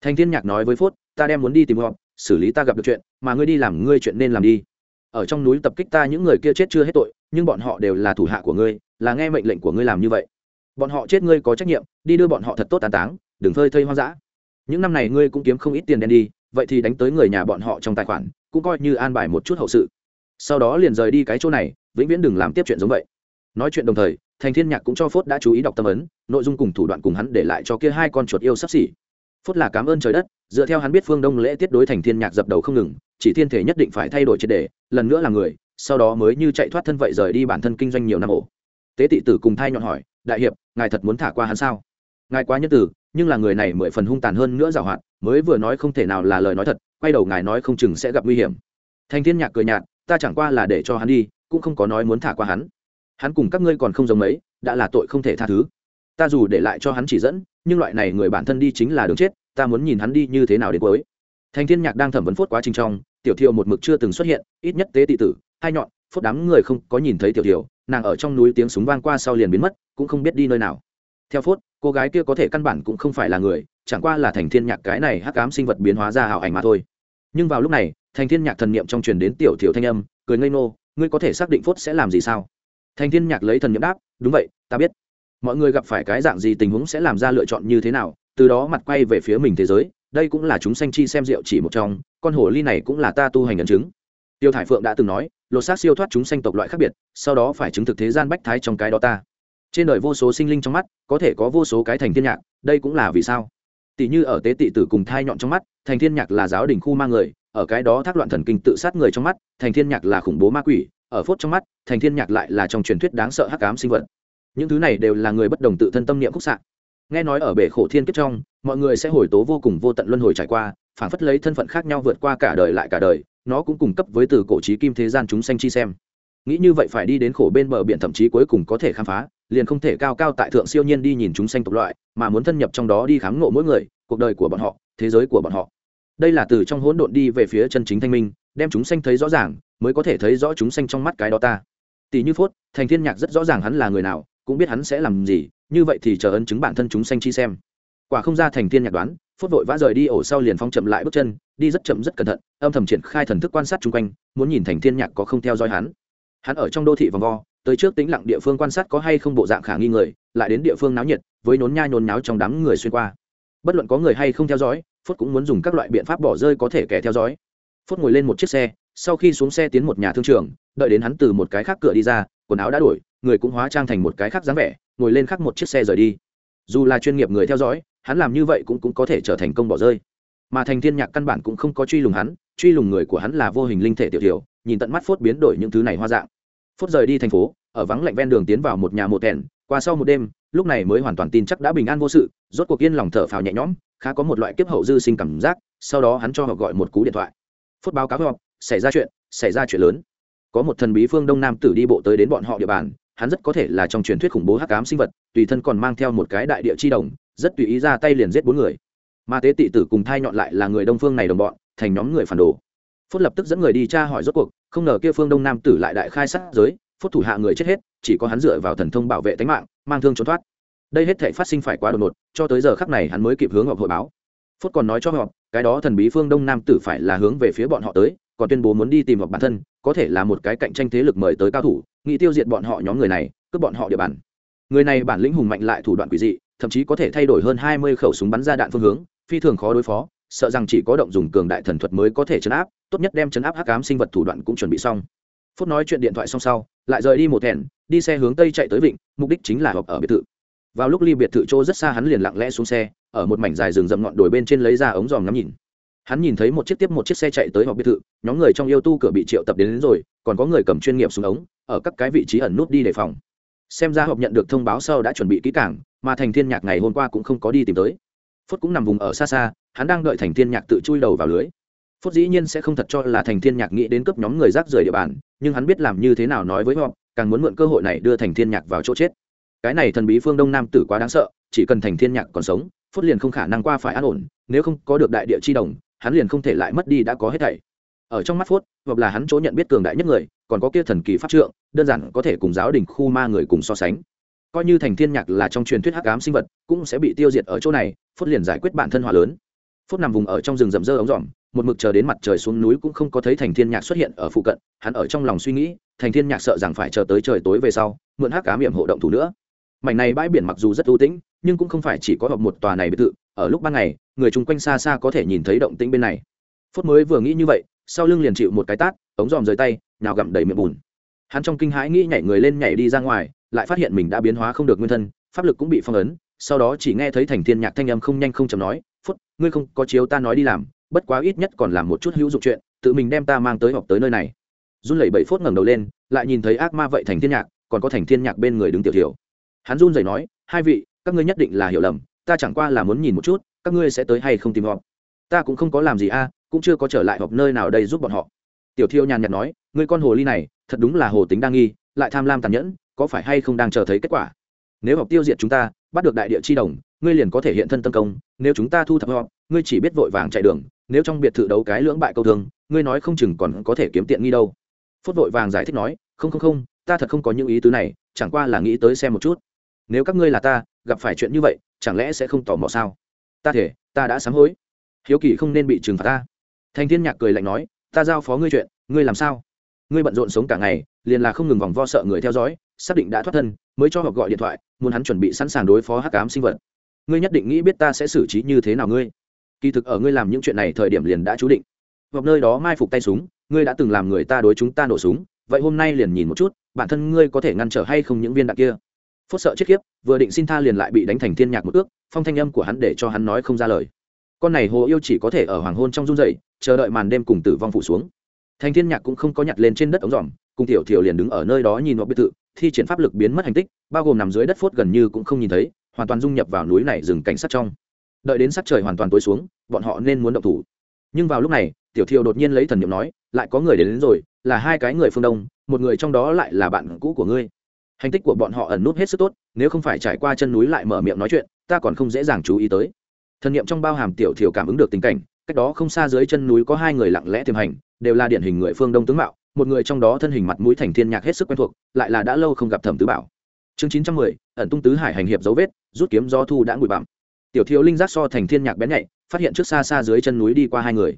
Thành thiên nhạc nói với phốt, ta đem muốn đi tìm họ xử lý ta gặp được chuyện, mà ngươi đi làm ngươi chuyện nên làm đi. Ở trong núi tập kích ta những người kia chết chưa hết tội, nhưng bọn họ đều là thủ hạ của ngươi, là nghe mệnh lệnh của ngươi làm như vậy. Bọn họ chết ngươi có trách nhiệm, đi đưa bọn họ thật tốt tàn táng, đừng phơi thây hoang dã. Những năm này ngươi cũng kiếm không ít tiền đen đi, vậy thì đánh tới người nhà bọn họ trong tài khoản, cũng coi như an bài một chút hậu sự sau đó liền rời đi cái chỗ này, vĩnh viễn đừng làm tiếp chuyện giống vậy. Nói chuyện đồng thời, thành thiên nhạc cũng cho phốt đã chú ý đọc tâm ấn, nội dung cùng thủ đoạn cùng hắn để lại cho kia hai con chuột yêu sắp xỉ. Phốt là cảm ơn trời đất, dựa theo hắn biết phương đông lễ tiết đối thành thiên nhạc dập đầu không ngừng, chỉ thiên thể nhất định phải thay đổi triệt đề lần nữa là người, sau đó mới như chạy thoát thân vậy rời đi bản thân kinh doanh nhiều năm ổ. Tế tị tử cùng thai nhọn hỏi, đại hiệp, ngài thật muốn thả qua hắn sao? Ngài quá nhân tử, nhưng là người này mười phần hung tàn hơn nữa giảo hoạt, mới vừa nói không thể nào là lời nói thật, quay đầu ngài nói không chừng sẽ gặp nguy hiểm. Thành thiên nhạc cười nhạt ta chẳng qua là để cho hắn đi, cũng không có nói muốn thả qua hắn. Hắn cùng các ngươi còn không giống mấy, đã là tội không thể tha thứ. Ta dù để lại cho hắn chỉ dẫn, nhưng loại này người bản thân đi chính là đường chết, ta muốn nhìn hắn đi như thế nào đến cuối. Thành thiên nhạc đang thẩm vấn phốt quá trình trong, tiểu thiều một mực chưa từng xuất hiện, ít nhất tế tị tử, hai nhọn, phốt đám người không có nhìn thấy tiểu thiều nàng ở trong núi tiếng súng vang qua sau liền biến mất, cũng không biết đi nơi nào. Theo phốt, cô gái kia có thể căn bản cũng không phải là người, chẳng qua là thành thiên nhạc cái này hắc ám sinh vật biến hóa ra hào ảnh mà thôi. Nhưng vào lúc này thành thiên nhạc thần niệm trong truyền đến tiểu thiểu thanh âm, cười ngây ngô, ngươi có thể xác định phốt sẽ làm gì sao? Thành thiên nhạc lấy thần niệm đáp, đúng vậy, ta biết. Mọi người gặp phải cái dạng gì tình huống sẽ làm ra lựa chọn như thế nào, từ đó mặt quay về phía mình thế giới, đây cũng là chúng sanh chi xem rượu chỉ một trong, con hồ ly này cũng là ta tu hành ấn chứng. Tiêu thải phượng đã từng nói, lột xác siêu thoát chúng sanh tộc loại khác biệt, sau đó phải chứng thực thế gian bách thái trong cái đó ta. Trên đời vô số sinh linh trong mắt, có thể có vô số cái thành thiên nhạc, đây cũng là vì sao? Tỷ như ở tế tị tử cùng thai nhọn trong mắt, thành thiên nhạc là giáo đình khu ma người ở cái đó thác loạn thần kinh tự sát người trong mắt, thành thiên nhạc là khủng bố ma quỷ, ở phốt trong mắt, thành thiên nhạc lại là trong truyền thuyết đáng sợ hắc ám sinh vật. Những thứ này đều là người bất đồng tự thân tâm niệm khúc sạn nghe nói ở bể khổ thiên kiếp trong, mọi người sẽ hồi tố vô cùng vô tận luân hồi trải qua, phản phất lấy thân phận khác nhau vượt qua cả đời lại cả đời, nó cũng cung cấp với từ cổ trí kim thế gian chúng sanh chi xem. Nghĩ như vậy phải đi đến khổ bên bờ biển thậm chí cuối cùng có thể khám phá, liền không thể cao cao tại thượng siêu nhiên đi nhìn chúng sanh tộc loại, mà muốn thân nhập trong đó đi khám ngộ mỗi người, cuộc đời của bọn họ, thế giới của bọn họ đây là từ trong hỗn độn đi về phía chân chính thanh minh, đem chúng sanh thấy rõ ràng, mới có thể thấy rõ chúng sanh trong mắt cái đó ta. Tỷ như phốt, thành thiên nhạc rất rõ ràng hắn là người nào, cũng biết hắn sẽ làm gì, như vậy thì chờ ấn chứng bản thân chúng sanh chi xem. Quả không ra thành thiên nhạc đoán, phốt vội vã rời đi, ổ sau liền phong chậm lại bước chân, đi rất chậm rất cẩn thận, âm thầm triển khai thần thức quan sát chung quanh, muốn nhìn thành thiên nhạc có không theo dõi hắn. Hắn ở trong đô thị vòng vo, tới trước tĩnh lặng địa phương quan sát có hay không bộ dạng khả nghi người, lại đến địa phương náo nhiệt, với nốn nha nhốn náo trong đám người xuyên qua. Bất luận có người hay không theo dõi phút cũng muốn dùng các loại biện pháp bỏ rơi có thể kẻ theo dõi. Phút ngồi lên một chiếc xe sau khi xuống xe tiến một nhà thương trường đợi đến hắn từ một cái khác cửa đi ra quần áo đã đổi người cũng hóa trang thành một cái khác dáng vẻ ngồi lên khác một chiếc xe rời đi. Dù là chuyên nghiệp người theo dõi hắn làm như vậy cũng, cũng có thể trở thành công bỏ rơi. Mà thành thiên nhạc căn bản cũng không có truy lùng hắn truy lùng người của hắn là vô hình linh thể tiểu tiểu nhìn tận mắt phốt biến đổi những thứ này hoa dạng. Phốt rời đi thành phố ở vắng lạnh ven đường tiến vào một nhà một thèn qua sau một đêm lúc này mới hoàn toàn tin chắc đã bình an vô sự rốt cuộc yên lòng thở phào nhẹ nhõm khá có một loại kiếp hậu dư sinh cảm giác, sau đó hắn cho họ gọi một cú điện thoại. Phốt báo cáo họ, xảy ra chuyện, xảy ra chuyện lớn. Có một thần bí phương đông nam tử đi bộ tới đến bọn họ địa bàn, hắn rất có thể là trong truyền thuyết khủng bố hắc ám sinh vật, tùy thân còn mang theo một cái đại địa chi đồng, rất tùy ý ra tay liền giết bốn người. Mà tế tị tử cùng thai nhọn lại là người đông phương này đồng bọn, thành nhóm người phản đồ. Phốt lập tức dẫn người đi tra hỏi rốt cuộc, không ngờ kia phương đông nam tử lại đại khai sát giới phốt thủ hạ người chết hết, chỉ có hắn dựa vào thần thông bảo vệ tính mạng, mang thương trốn thoát đây hết thể phát sinh phải quá đột ngột, cho tới giờ khắc này hắn mới kịp hướng họp hội báo. Phút còn nói cho họ, cái đó thần bí phương đông nam tử phải là hướng về phía bọn họ tới, còn tuyên bố muốn đi tìm họp bản thân, có thể là một cái cạnh tranh thế lực mời tới cao thủ, nghĩ tiêu diệt bọn họ nhóm người này, cướp bọn họ địa bàn. Người này bản lĩnh hùng mạnh lại thủ đoạn quỷ dị, thậm chí có thể thay đổi hơn hai mươi khẩu súng bắn ra đạn phương hướng, phi thường khó đối phó, sợ rằng chỉ có động dùng cường đại thần thuật mới có thể chấn áp, tốt nhất đem chấn áp hắc ám sinh vật thủ đoạn cũng chuẩn bị xong. Phút nói chuyện điện thoại xong sau, lại rời đi một thẻn đi xe hướng tây chạy tới vịnh, mục đích chính là họp ở biệt thự vào lúc ly biệt thự chỗ rất xa hắn liền lặng lẽ xuống xe ở một mảnh dài rừng rậm ngọn đồi bên trên lấy ra ống dòm ngắm nhìn. Hắn nhìn thấy một chiếc tiếp một chiếc xe chạy tới họp biệt thự nhóm người trong yêu tu cửa bị triệu tập đến, đến rồi còn có người cầm chuyên nghiệp xuống ống ở các cái vị trí ẩn nút đi đề phòng. Xem ra họp nhận được thông báo sau đã chuẩn bị kỹ cảng mà thành thiên nhạc ngày hôm qua cũng không có đi tìm tới. Phút cũng nằm vùng ở xa xa hắn đang đợi thành thiên nhạc tự chui đầu vào lưới. Phút dĩ nhiên sẽ không thật cho là thành thiên nhạc nghĩ đến cấp nhóm người rác rời địa bàn nhưng hắn biết làm như thế nào nói với họ càng muốn mượn cơ hội này đưa thành thiên nhạc vào chỗ chết cái này thần bí phương đông nam tử quá đáng sợ, chỉ cần thành thiên nhạc còn sống, phút liền không khả năng qua phải an ổn, nếu không có được đại địa chi đồng, hắn liền không thể lại mất đi đã có hết thảy. Ở trong mắt phút, hoặc là hắn chỗ nhận biết cường đại nhất người, còn có kia thần kỳ pháp trượng, đơn giản có thể cùng giáo đình khu ma người cùng so sánh. Coi như thành thiên nhạc là trong truyền thuyết hắc ám sinh vật, cũng sẽ bị tiêu diệt ở chỗ này, phút liền giải quyết bản thân hỏa lớn. Phút nằm vùng ở trong rừng rậm rơ ống dòm, một mực chờ đến mặt trời xuống núi cũng không có thấy thành thiên nhạc xuất hiện ở phụ cận, hắn ở trong lòng suy nghĩ, thành thiên nhạc sợ rằng phải chờ tới trời tối về sau, mượn hắc cá miệng hộ động thủ nữa mảnh này bãi biển mặc dù rất ưu tĩnh, nhưng cũng không phải chỉ có hợp một tòa này biệt thự, ở lúc ban ngày, người chung quanh xa xa có thể nhìn thấy động tĩnh bên này. Phút mới vừa nghĩ như vậy, sau lưng liền chịu một cái tát, ống dòm rời tay nào gặm đầy miệng bùn. Hắn trong kinh hãi nghĩ nhảy người lên nhảy đi ra ngoài, lại phát hiện mình đã biến hóa không được nguyên thân, pháp lực cũng bị phong ấn, sau đó chỉ nghe thấy thành thiên nhạc thanh âm không nhanh không chậm nói, phút, ngươi không có chiếu ta nói đi làm, bất quá ít nhất còn làm một chút hữu dụng chuyện, tự mình đem ta mang tới học tới nơi này. Run lẩy bẩy phốt ngẩng đầu lên, lại nhìn thấy ác ma vậy thành thiên nhạc, còn có thành thiên nhạc bên người đứng tiểu thiểu hắn run rẩy nói, hai vị, các ngươi nhất định là hiểu lầm, ta chẳng qua là muốn nhìn một chút, các ngươi sẽ tới hay không tìm họp ta cũng không có làm gì a, cũng chưa có trở lại họp nơi nào đây giúp bọn họ. Tiểu thiêu nhàn nhạt nói, ngươi con hồ ly này, thật đúng là hồ tính đa nghi, lại tham lam tàn nhẫn, có phải hay không đang chờ thấy kết quả? Nếu học tiêu diệt chúng ta, bắt được đại địa chi đồng, ngươi liền có thể hiện thân tân công, nếu chúng ta thu thập họ ngươi chỉ biết vội vàng chạy đường, nếu trong biệt thự đấu cái lưỡng bại câu thương, ngươi nói không chừng còn có thể kiếm tiện nghi đâu. Phốt vội vàng giải thích nói, không không không, ta thật không có những ý tứ này, chẳng qua là nghĩ tới xem một chút nếu các ngươi là ta, gặp phải chuyện như vậy, chẳng lẽ sẽ không tò mò sao? Ta thể, ta đã sám hối. Hiếu kỳ không nên bị trừng phạt ta. Thành thiên nhạc cười lạnh nói, ta giao phó ngươi chuyện, ngươi làm sao? Ngươi bận rộn sống cả ngày, liền là không ngừng vòng vo sợ người theo dõi, xác định đã thoát thân, mới cho họ gọi điện thoại, muốn hắn chuẩn bị sẵn sàng đối phó hắc ám sinh vật. Ngươi nhất định nghĩ biết ta sẽ xử trí như thế nào ngươi. Kỳ thực ở ngươi làm những chuyện này thời điểm liền đã chú định. Hoặc nơi đó mai phục tay súng, ngươi đã từng làm người ta đối chúng ta nổ súng, vậy hôm nay liền nhìn một chút, bản thân ngươi có thể ngăn trở hay không những viên đạn kia? Phốt sợ chết khiếp vừa định xin tha liền lại bị đánh thành thiên nhạc một ước phong thanh âm của hắn để cho hắn nói không ra lời. Con này hồ yêu chỉ có thể ở hoàng hôn trong run dậy chờ đợi màn đêm cùng tử vong phủ xuống. Thành thiên nhạc cũng không có nhặt lên trên đất ống dòm cùng tiểu thiểu liền đứng ở nơi đó nhìn họ biệt thự thi triển pháp lực biến mất hành tích bao gồm nằm dưới đất phốt gần như cũng không nhìn thấy hoàn toàn dung nhập vào núi này rừng cảnh sát trong. Đợi đến sắc trời hoàn toàn tối xuống bọn họ nên muốn động thủ. Nhưng vào lúc này tiểu thiều đột nhiên lấy thần niệm nói lại có người đến, đến rồi là hai cái người phương đông một người trong đó lại là bạn cũ của ngươi hành tích của bọn họ ẩn nút hết sức tốt, nếu không phải trải qua chân núi lại mở miệng nói chuyện, ta còn không dễ dàng chú ý tới. Thần niệm trong bao hàm tiểu thiểu cảm ứng được tình cảnh, cách đó không xa dưới chân núi có hai người lặng lẽ tiềm hành, đều là điển hình người phương đông tướng mạo, một người trong đó thân hình mặt mũi thành thiên nhạc hết sức quen thuộc, lại là đã lâu không gặp thẩm tứ bảo. Chương chín trăm mười, ẩn tung tứ hải hành hiệp dấu vết, rút kiếm do thu đã ngụy bặm. Tiểu thiếu linh giác so thành thiên nhạc bén nhạy, phát hiện trước xa xa dưới chân núi đi qua hai người.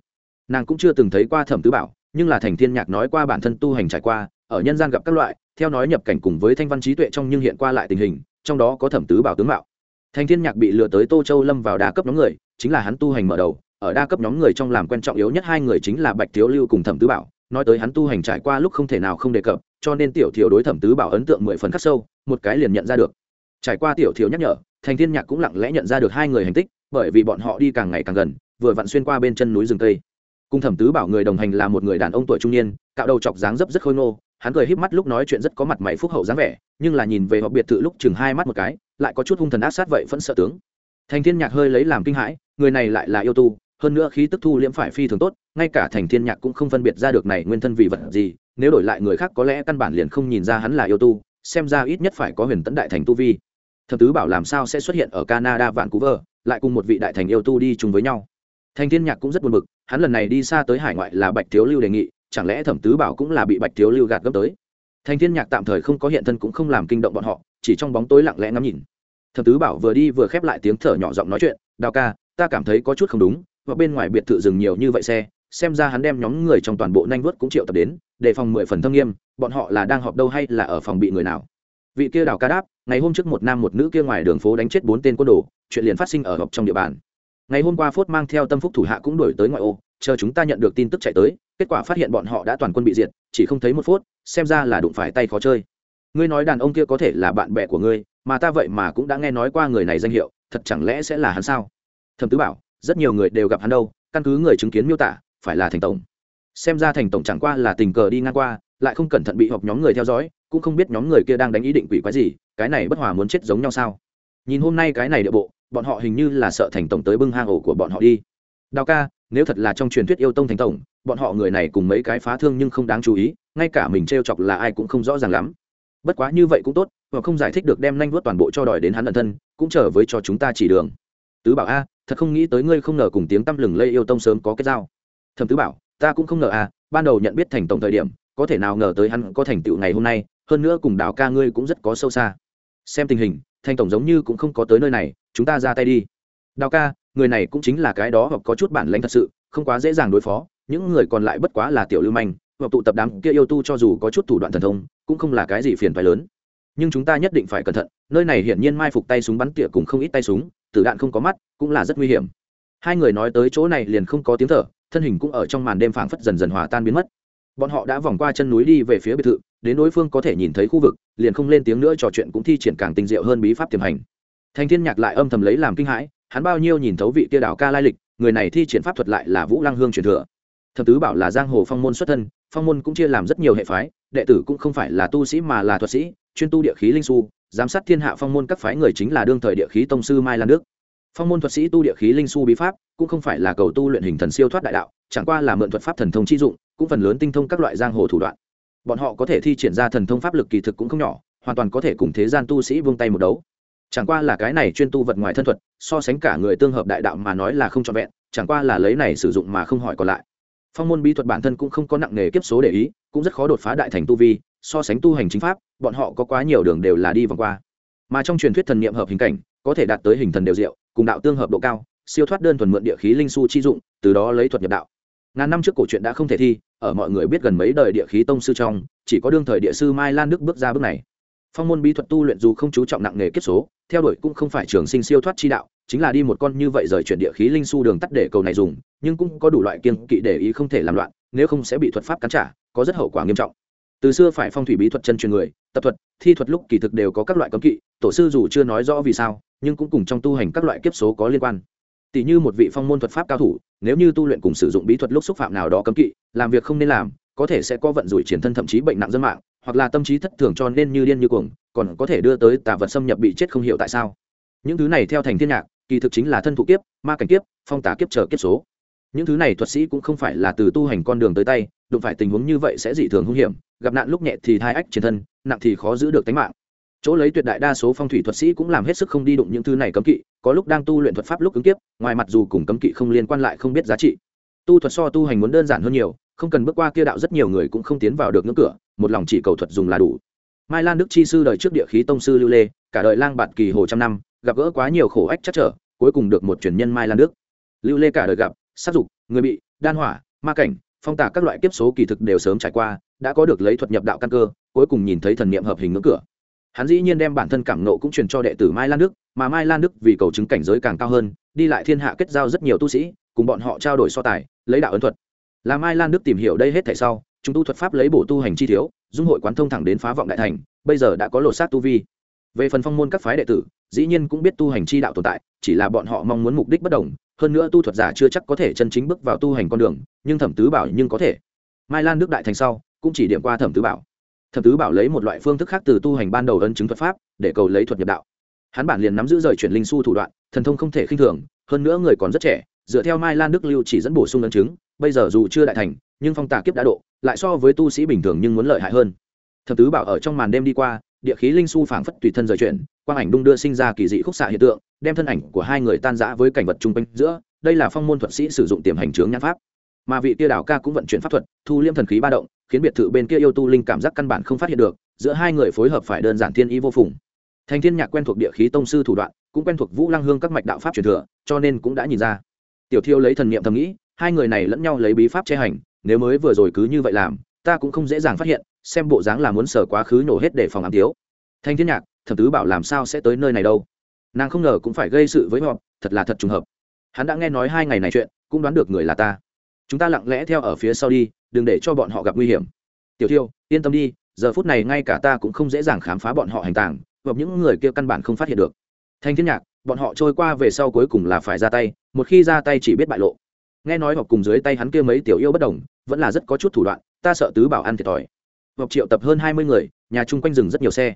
Nàng cũng chưa từng thấy qua thẩm tứ bảo, nhưng là thành thiên nhạc nói qua bản thân tu hành trải qua ở nhân gian gặp các loại, theo nói nhập cảnh cùng với thanh văn trí tuệ trong nhưng hiện qua lại tình hình, trong đó có thẩm tứ bảo tướng mạo. Thanh thiên nhạc bị lừa tới tô châu lâm vào đa cấp nhóm người, chính là hắn tu hành mở đầu, ở đa cấp nhóm người trong làm quen trọng yếu nhất hai người chính là bạch thiếu lưu cùng thẩm tứ bảo, nói tới hắn tu hành trải qua lúc không thể nào không đề cập, cho nên tiểu thiểu đối thẩm tứ bảo ấn tượng mười phần khắc sâu, một cái liền nhận ra được. Trải qua tiểu thiểu nhắc nhở thành thiên nhạc cũng lặng lẽ nhận ra được hai người hành tích, bởi vì bọn họ đi càng ngày càng gần, vừa vặn xuyên qua bên chân núi rừng tây cùng thẩm tứ bảo người đồng hành là một người đàn ông tuổi trung niên, cạo đầu chọc dáng dấp rất khôi ngô hắn cười híp mắt lúc nói chuyện rất có mặt mày phúc hậu dáng vẻ, nhưng là nhìn về họ biệt thự lúc chừng hai mắt một cái, lại có chút hung thần ác sát vậy vẫn sợ tướng. Thành thiên nhạc hơi lấy làm kinh hãi, người này lại là yêu tu, hơn nữa khí tức thu liễm phải phi thường tốt, ngay cả thành thiên nhạc cũng không phân biệt ra được này nguyên thân vì vật gì, nếu đổi lại người khác có lẽ căn bản liền không nhìn ra hắn là yêu tu, xem ra ít nhất phải có huyền tấn đại thành tu vi. Thập tứ bảo làm sao sẽ xuất hiện ở canada vạn cú vơ, lại cùng một vị đại thành yêu tu đi chung với nhau. Thành thiên nhạc cũng rất buồn bực, hắn lần này đi xa tới hải ngoại là bạch thiếu lưu đề nghị chẳng lẽ thẩm tứ bảo cũng là bị bạch thiếu lưu gạt gấp tới? Thành thiên nhạc tạm thời không có hiện thân cũng không làm kinh động bọn họ, chỉ trong bóng tối lặng lẽ ngắm nhìn. Thẩm tứ bảo vừa đi vừa khép lại tiếng thở nhỏ giọng nói chuyện, đào ca, ta cảm thấy có chút không đúng và bên ngoài biệt thự dừng nhiều như vậy xe, xem ra hắn đem nhóm người trong toàn bộ nhanh vớt cũng triệu tập đến để phòng mười phần thâm nghiêm, bọn họ là đang họp đâu hay là ở phòng bị người nào? Vị kia đào ca đáp, ngày hôm trước một nam một nữ kia ngoài đường phố đánh chết bốn tên quân đồ, chuyện liền phát sinh ở họp trong địa bàn. Ngày hôm qua phốt mang theo tâm phúc thủ hạ cũng đổi tới ngoại ô chờ chúng ta nhận được tin tức chạy tới, kết quả phát hiện bọn họ đã toàn quân bị diệt, chỉ không thấy một phút, xem ra là đụng phải tay khó chơi. Ngươi nói đàn ông kia có thể là bạn bè của ngươi, mà ta vậy mà cũng đã nghe nói qua người này danh hiệu, thật chẳng lẽ sẽ là hắn sao? Thẩm tứ bảo, rất nhiều người đều gặp hắn đâu, căn cứ người chứng kiến miêu tả, phải là thành tổng. Xem ra thành tổng chẳng qua là tình cờ đi ngang qua, lại không cẩn thận bị họp nhóm người theo dõi, cũng không biết nhóm người kia đang đánh ý định quỷ quái gì, cái này bất hòa muốn chết giống nhau sao? Nhìn hôm nay cái này địa bộ, bọn họ hình như là sợ thành tổng tới bưng hang ổ của bọn họ đi. Đào ca nếu thật là trong truyền thuyết yêu tông thành tổng, bọn họ người này cùng mấy cái phá thương nhưng không đáng chú ý, ngay cả mình t r e o chọc là ai cũng không rõ ràng lắm. Bất quá như vậy cũng tốt và không giải thích được đem nanh vuốt toàn bộ cho đòi đến hắn ẩn thân, cũng trở với cho chúng ta chỉ đường. Tứ bảo a, thật không nghĩ tới ngươi không ngờ cùng tiếng tăm lừng lây yêu tông sớm có cái dao thầm tứ bảo, ta cũng không ngờ à ban đầu nhận biết thành tổng thời điểm, có thể nào ngờ tới hắn có thành tựu ngày hôm nay, hơn nữa cùng đạo ca ngươi cũng rất có sâu xa. Xem tình hình, thành tổng giống như cũng không có tới nơi này, chúng ta ra tay đi. Đào ca người này cũng chính là cái đó hoặc có chút bản lãnh thật sự, không quá dễ dàng đối phó, những người còn lại bất quá là tiểu lưu manh, hoặc tụ tập đám kia yêu tu cho dù có chút thủ đoạn thần thông, cũng không là cái gì phiền phái lớn. Nhưng chúng ta nhất định phải cẩn thận, nơi này hiển nhiên mai phục tay súng bắn tỉa cùng không ít tay súng, tử đạn không có mắt, cũng là rất nguy hiểm. Hai người nói tới chỗ này liền không có tiếng thở, thân hình cũng ở trong màn đêm phảng phất dần dần hòa tan biến mất. Bọn họ đã vòng qua chân núi đi về phía biệt thự, đến đối phương có thể nhìn thấy khu vực, liền không lên tiếng nữa trò chuyện cũng thi triển càng tinh diệu hơn bí pháp tiềm hành. Thành thiên nhạc lại âm thầm lấy làm kinh hãi hắn bao nhiêu nhìn thấu vị kia đảo ca lai lịch, người này thi triển pháp thuật lại là vũ lăng hương truyền thừa. Thập tứ bảo là giang hồ phong môn xuất thân, phong môn cũng chia làm rất nhiều hệ phái, đệ tử cũng không phải là tu sĩ mà là thuật sĩ, chuyên tu địa khí linh su, giám sát thiên hạ phong môn các phái người chính là đương thời địa khí tông sư mai lan đức. Phong môn thuật sĩ tu địa khí linh su bí pháp, cũng không phải là cầu tu luyện hình thần siêu thoát đại đạo, chẳng qua là mượn thuật pháp thần thông chi dụng, cũng phần lớn tinh thông các loại giang hồ thủ đoạn. Bọn họ có thể thi triển ra thần thông pháp lực kỳ thực cũng không nhỏ, hoàn toàn có thể cùng thế gian tu sĩ vung tay một đấu chẳng qua là cái này chuyên tu vật ngoài thân thuật, so sánh cả người tương hợp đại đạo mà nói là không trọn vẹn, chẳng qua là lấy này sử dụng mà không hỏi còn lại. Phong môn bí thuật bản thân cũng không có nặng nề kiếp số để ý, cũng rất khó đột phá đại thành tu vi, so sánh tu hành chính pháp, bọn họ có quá nhiều đường đều là đi vòng qua. Mà trong truyền thuyết thần niệm hợp hình cảnh, có thể đạt tới hình thần đều diệu, cùng đạo tương hợp độ cao, siêu thoát đơn thuần mượn địa khí linh su chi dụng, từ đó lấy thuật nhập đạo. Ngàn năm trước cổ truyện đã không thể thi, ở mọi người biết gần mấy đời địa khí tông sư trong, chỉ có đương thời địa sư mai lan đức bước ra bước này phong môn bí thuật tu luyện dù không chú trọng nặng nghề kiếp số, theo đuổi cũng không phải trường sinh siêu thoát chi đạo, chính là đi một con như vậy rời chuyển địa khí linh su đường tắt để cầu này dùng, nhưng cũng có đủ loại kiên kỵ để ý không thể làm loạn, nếu không sẽ bị thuật pháp cắn trả, có rất hậu quả nghiêm trọng. Từ xưa phải phong thủy bí thuật chân truyền người, tập thuật, thi thuật lúc kỳ thực đều có các loại cấm kỵ, tổ sư dù chưa nói rõ vì sao, nhưng cũng cùng trong tu hành các loại kiếp số có liên quan. Tỷ như một vị phong môn thuật pháp cao thủ, nếu như tu luyện cùng sử dụng bí thuật lúc xúc phạm nào đó cấm kỵ, làm việc không nên làm, có thể sẽ có vận rủi triển thân thậm chí bệnh nặng dân mạng hoặc là tâm trí thất thường cho nên như điên như cuồng, còn có thể đưa tới tà vật xâm nhập bị chết không hiểu tại sao. Những thứ này theo thành thiên nhạc, kỳ thực chính là thân thụ kiếp, ma cảnh kiếp, phong tả kiếp trở kiếp số. Những thứ này thuật sĩ cũng không phải là từ tu hành con đường tới tay, đụng phải tình huống như vậy sẽ dị thường hung hiểm, gặp nạn lúc nhẹ thì thai ách trên thân, nặng thì khó giữ được tính mạng. Chỗ lấy tuyệt đại đa số phong thủy thuật sĩ cũng làm hết sức không đi đụng những thứ này cấm kỵ, có lúc đang tu luyện thuật pháp lúc ứng kiếp, ngoài mặt dù cùng cấm kỵ không liên quan lại không biết giá trị. Tu thuật so tu hành muốn đơn giản hơn nhiều, không cần bước qua kia đạo rất nhiều người cũng không tiến vào được ngưỡng cửa một lòng chỉ cầu thuật dùng là đủ. Mai lan đức chi sư đời trước địa khí tông sư lưu lê, cả đời lang bạt kỳ hồ trăm năm, gặp gỡ quá nhiều khổ ách chắc trở, cuối cùng được một truyền nhân mai lan đức. Lưu lê cả đời gặp, sát dục, người bị, đan hỏa, ma cảnh, phong tả các loại kiếp số kỳ thực đều sớm trải qua, đã có được lấy thuật nhập đạo căn cơ, cuối cùng nhìn thấy thần niệm hợp hình ngưỡng cửa. Hắn dĩ nhiên đem bản thân cảm nộ cũng truyền cho đệ tử mai lan đức, mà mai lan đức vì cầu chứng cảnh giới càng cao hơn, đi lại thiên hạ kết giao rất nhiều tu sĩ, cùng bọn họ trao đổi so tài, lấy đạo ấn thuật. Là mai lan đức tìm hiểu đây hết thảy sau chúng tu thuật pháp lấy bổ tu hành chi thiếu, dung hội quán thông thẳng đến phá vọng đại thành, bây giờ đã có lột xác tu vi. Về phần phong môn các phái đệ tử, dĩ nhiên cũng biết tu hành chi đạo tồn tại, chỉ là bọn họ mong muốn mục đích bất đồng, hơn nữa tu thuật giả chưa chắc có thể chân chính bước vào tu hành con đường, nhưng thẩm tứ bảo nhưng có thể. Mai lan đức đại thành sau, cũng chỉ điểm qua thẩm tứ bảo. Thẩm tứ bảo lấy một loại phương thức khác từ tu hành ban đầu ấn chứng thuật pháp, để cầu lấy thuật nhập đạo. Hắn bản liền nắm giữ rời chuyển linh su thủ đoạn, thần thông không thể khinh thường, hơn nữa người còn rất trẻ, dựa theo mai lan đức lưu chỉ dẫn bổ sung ấn chứng, bây giờ dù chưa đại thành, nhưng phong tà kiếp đã độ lại so với tu sĩ bình thường nhưng muốn lợi hại hơn. Thập tứ bảo ở trong màn đêm đi qua, địa khí linh su phảng phất tùy thân rời chuyển, quang ảnh đung đưa sinh ra kỳ dị khúc xạ hiện tượng, đem thân ảnh của hai người tan rã với cảnh vật chung quanh giữa, đây là phong môn thuật sĩ sử dụng tiềm hành trướng nhãn pháp. Mà vị tia đảo ca cũng vận chuyển pháp thuật, thu liêm thần khí ba động, khiến biệt thự bên kia yêu tu linh cảm giác căn bản không phát hiện được, giữa hai người phối hợp phải đơn giản thiên ý vô phùng. Thành thiên nhạc quen thuộc địa khí tông sư thủ đoạn, cũng quen thuộc vũ lăng hương các mạch đạo pháp truyền thừa, cho nên cũng đã nhìn ra. Tiểu thiêu lấy thần niệm thầm nghĩ hai người này lẫn nhau lấy bí pháp che hành, nếu mới vừa rồi cứ như vậy làm, ta cũng không dễ dàng phát hiện, xem bộ dáng là muốn sở quá khứ nổ hết để phòng ám thiếu. Thanh thiên nhạc, thẩm tứ bảo làm sao sẽ tới nơi này đâu? Nàng không ngờ cũng phải gây sự với họ, thật là thật trùng hợp. Hắn đã nghe nói hai ngày này chuyện, cũng đoán được người là ta. Chúng ta lặng lẽ theo ở phía sau đi, đừng để cho bọn họ gặp nguy hiểm. Tiểu thiêu, yên tâm đi, giờ phút này ngay cả ta cũng không dễ dàng khám phá bọn họ hành tàng hoặc những người kia căn bản không phát hiện được. Thanh thiên nhạc, bọn họ trôi qua về sau cuối cùng là phải ra tay, một khi ra tay chỉ biết bại lộ nghe nói hoặc cùng dưới tay hắn kia mấy tiểu yêu bất đồng, vẫn là rất có chút thủ đoạn, ta sợ tứ bảo ăn thiệt thòi. Hoặc triệu tập hơn hai mươi người, nhà chung quanh rừng rất nhiều xe.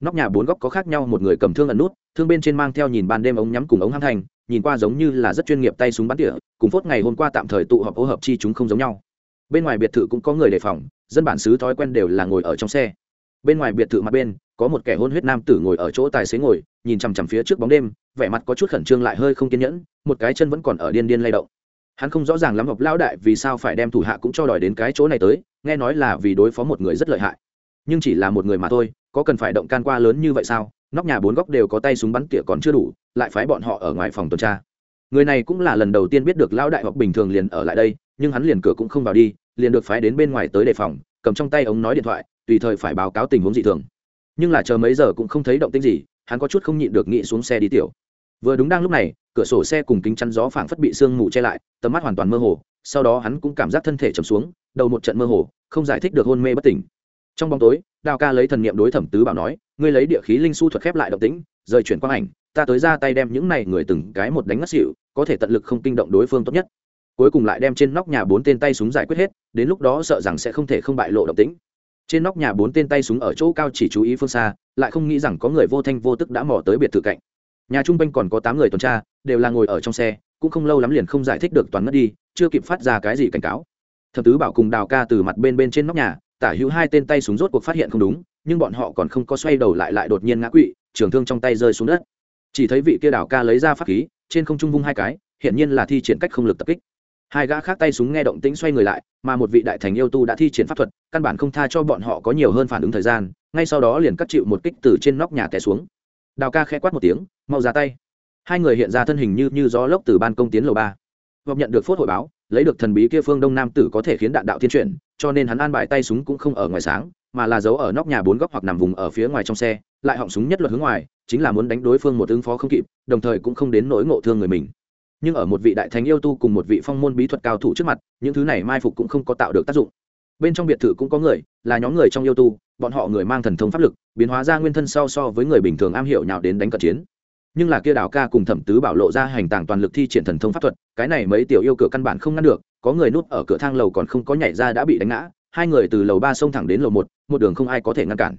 Nóc nhà bốn góc có khác nhau, một người cầm thương ẩn nút, thương bên trên mang theo nhìn ban đêm ống nhắm cùng ống hăng thành, nhìn qua giống như là rất chuyên nghiệp tay súng bắn tỉa, cùng phốt ngày hôm qua tạm thời tụ họp ô hợp chi chúng không giống nhau. Bên ngoài biệt thự cũng có người đề phòng, dân bản xứ thói quen đều là ngồi ở trong xe. Bên ngoài biệt thự mặt bên, có một kẻ hôn huyết nam tử ngồi ở chỗ tài xế ngồi, nhìn chằm chằm phía trước bóng đêm, vẻ mặt có chút khẩn trương lại hơi không kiên nhẫn, một cái chân vẫn còn ở điên điên lay động hắn không rõ ràng lắm học lão đại vì sao phải đem thủ hạ cũng cho đòi đến cái chỗ này tới, nghe nói là vì đối phó một người rất lợi hại. Nhưng chỉ là một người mà thôi, có cần phải động can qua lớn như vậy sao? Nóc nhà bốn góc đều có tay súng bắn tỉa còn chưa đủ, lại phái bọn họ ở ngoài phòng tuần tra. Người này cũng là lần đầu tiên biết được lão đại hoặc bình thường liền ở lại đây, nhưng hắn liền cửa cũng không vào đi, liền được phái đến bên ngoài tới đề phòng, cầm trong tay ống nói điện thoại, tùy thời phải báo cáo tình huống dị thường. Nhưng là chờ mấy giờ cũng không thấy động tĩnh gì, hắn có chút không nhịn được nghĩ xuống xe đi tiểu. Vừa đúng đang lúc này cửa sổ xe cùng kính chắn gió phảng phất bị sương mù che lại, tầm mắt hoàn toàn mơ hồ, sau đó hắn cũng cảm giác thân thể chầm xuống, đầu một trận mơ hồ, không giải thích được hôn mê bất tỉnh. Trong bóng tối, đào ca lấy thần niệm đối thẩm tứ bảo nói, ngươi lấy địa khí linh su thuật khép lại động tĩnh, rời chuyển quang ảnh, ta tới ra tay đem những này người từng cái một đánh ngất xỉu, có thể tận lực không kinh động đối phương tốt nhất. Cuối cùng lại đem trên nóc nhà bốn tên tay súng giải quyết hết, đến lúc đó sợ rằng sẽ không thể không bại lộ động tĩnh. Trên nóc nhà bốn tên tay súng ở chỗ cao chỉ chú ý phương xa, lại không nghĩ rằng có người vô thanh vô tức đã mò tới biệt thự cạnh nhà trung quanh còn có tám người tuần tra, đều là ngồi ở trong xe, cũng không lâu lắm liền không giải thích được toàn ngất đi, chưa kịp phát ra cái gì cảnh cáo. Thập tứ bảo cùng đào ca từ mặt bên bên trên nóc nhà, tả hữu hai tên tay súng rốt cuộc phát hiện không đúng, nhưng bọn họ còn không có xoay đầu lại lại đột nhiên ngã quỵ, trường thương trong tay rơi xuống đất. Chỉ thấy vị kia đào ca lấy ra pháp khí, trên không trung vung hai cái, hiển nhiên là thi triển cách không lực tập kích. Hai gã khác tay súng nghe động tĩnh xoay người lại, mà một vị đại thành yêu tu đã thi triển pháp thuật, căn bản không tha cho bọn họ có nhiều hơn phản ứng thời gian, ngay sau đó liền cắt chịu một kích từ trên nóc nhà té xuống đào ca khẽ quát một tiếng, mau ra tay. Hai người hiện ra thân hình như như gió lốc từ ban công tiến lầu ba. Hoặc nhận được phốt hội báo, lấy được thần bí kia phương đông nam tử có thể khiến đạn đạo thiên chuyển, cho nên hắn an bài tay súng cũng không ở ngoài sáng, mà là giấu ở nóc nhà bốn góc hoặc nằm vùng ở phía ngoài trong xe, lại họng súng nhất luật hướng ngoài, chính là muốn đánh đối phương một ứng phó không kịp, đồng thời cũng không đến nỗi ngộ thương người mình. Nhưng ở một vị đại thánh yêu tu cùng một vị phong môn bí thuật cao thủ trước mặt, những thứ này mai phục cũng không có tạo được tác dụng bên trong biệt thự cũng có người, là nhóm người trong yêu tu, bọn họ người mang thần thông pháp lực, biến hóa ra nguyên thân sau so với người bình thường am hiểu nhào đến đánh cận chiến. Nhưng là kia đào ca cùng thẩm tứ bảo lộ ra hành tàng toàn lực thi triển thần thông pháp thuật, cái này mấy tiểu yêu cửa căn bản không ngăn được, có người núp ở cửa thang lầu còn không có nhảy ra đã bị đánh ngã, hai người từ lầu ba xông thẳng đến lầu một một đường không ai có thể ngăn cản.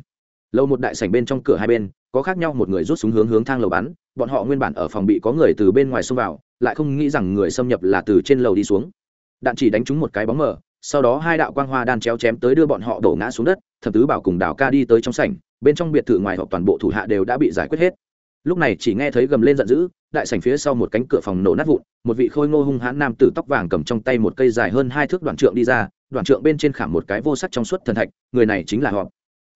Lầu một đại sảnh bên trong cửa hai bên, có khác nhau, một người rút súng hướng hướng thang lầu bắn, bọn họ nguyên bản ở phòng bị có người từ bên ngoài xông vào, lại không nghĩ rằng người xâm nhập là từ trên lầu đi xuống. Đạn chỉ đánh trúng một cái bóng mờ sau đó hai đạo quang hoa đan chéo chém tới đưa bọn họ đổ ngã xuống đất thập tứ bảo cùng đào ca đi tới trong sảnh, bên trong biệt thự ngoài họp toàn bộ thủ hạ đều đã bị giải quyết hết. Lúc này chỉ nghe thấy gầm lên giận dữ, đại sảnh phía sau một cánh cửa phòng nổ nát vụn, một vị khôi ngô hung hãn nam tử tóc vàng cầm trong tay một cây dài hơn hai thước đoạn trượng đi ra, đoạn trượng bên trên khảm một cái vô sắc trong suốt thần thạch, người này chính là họ.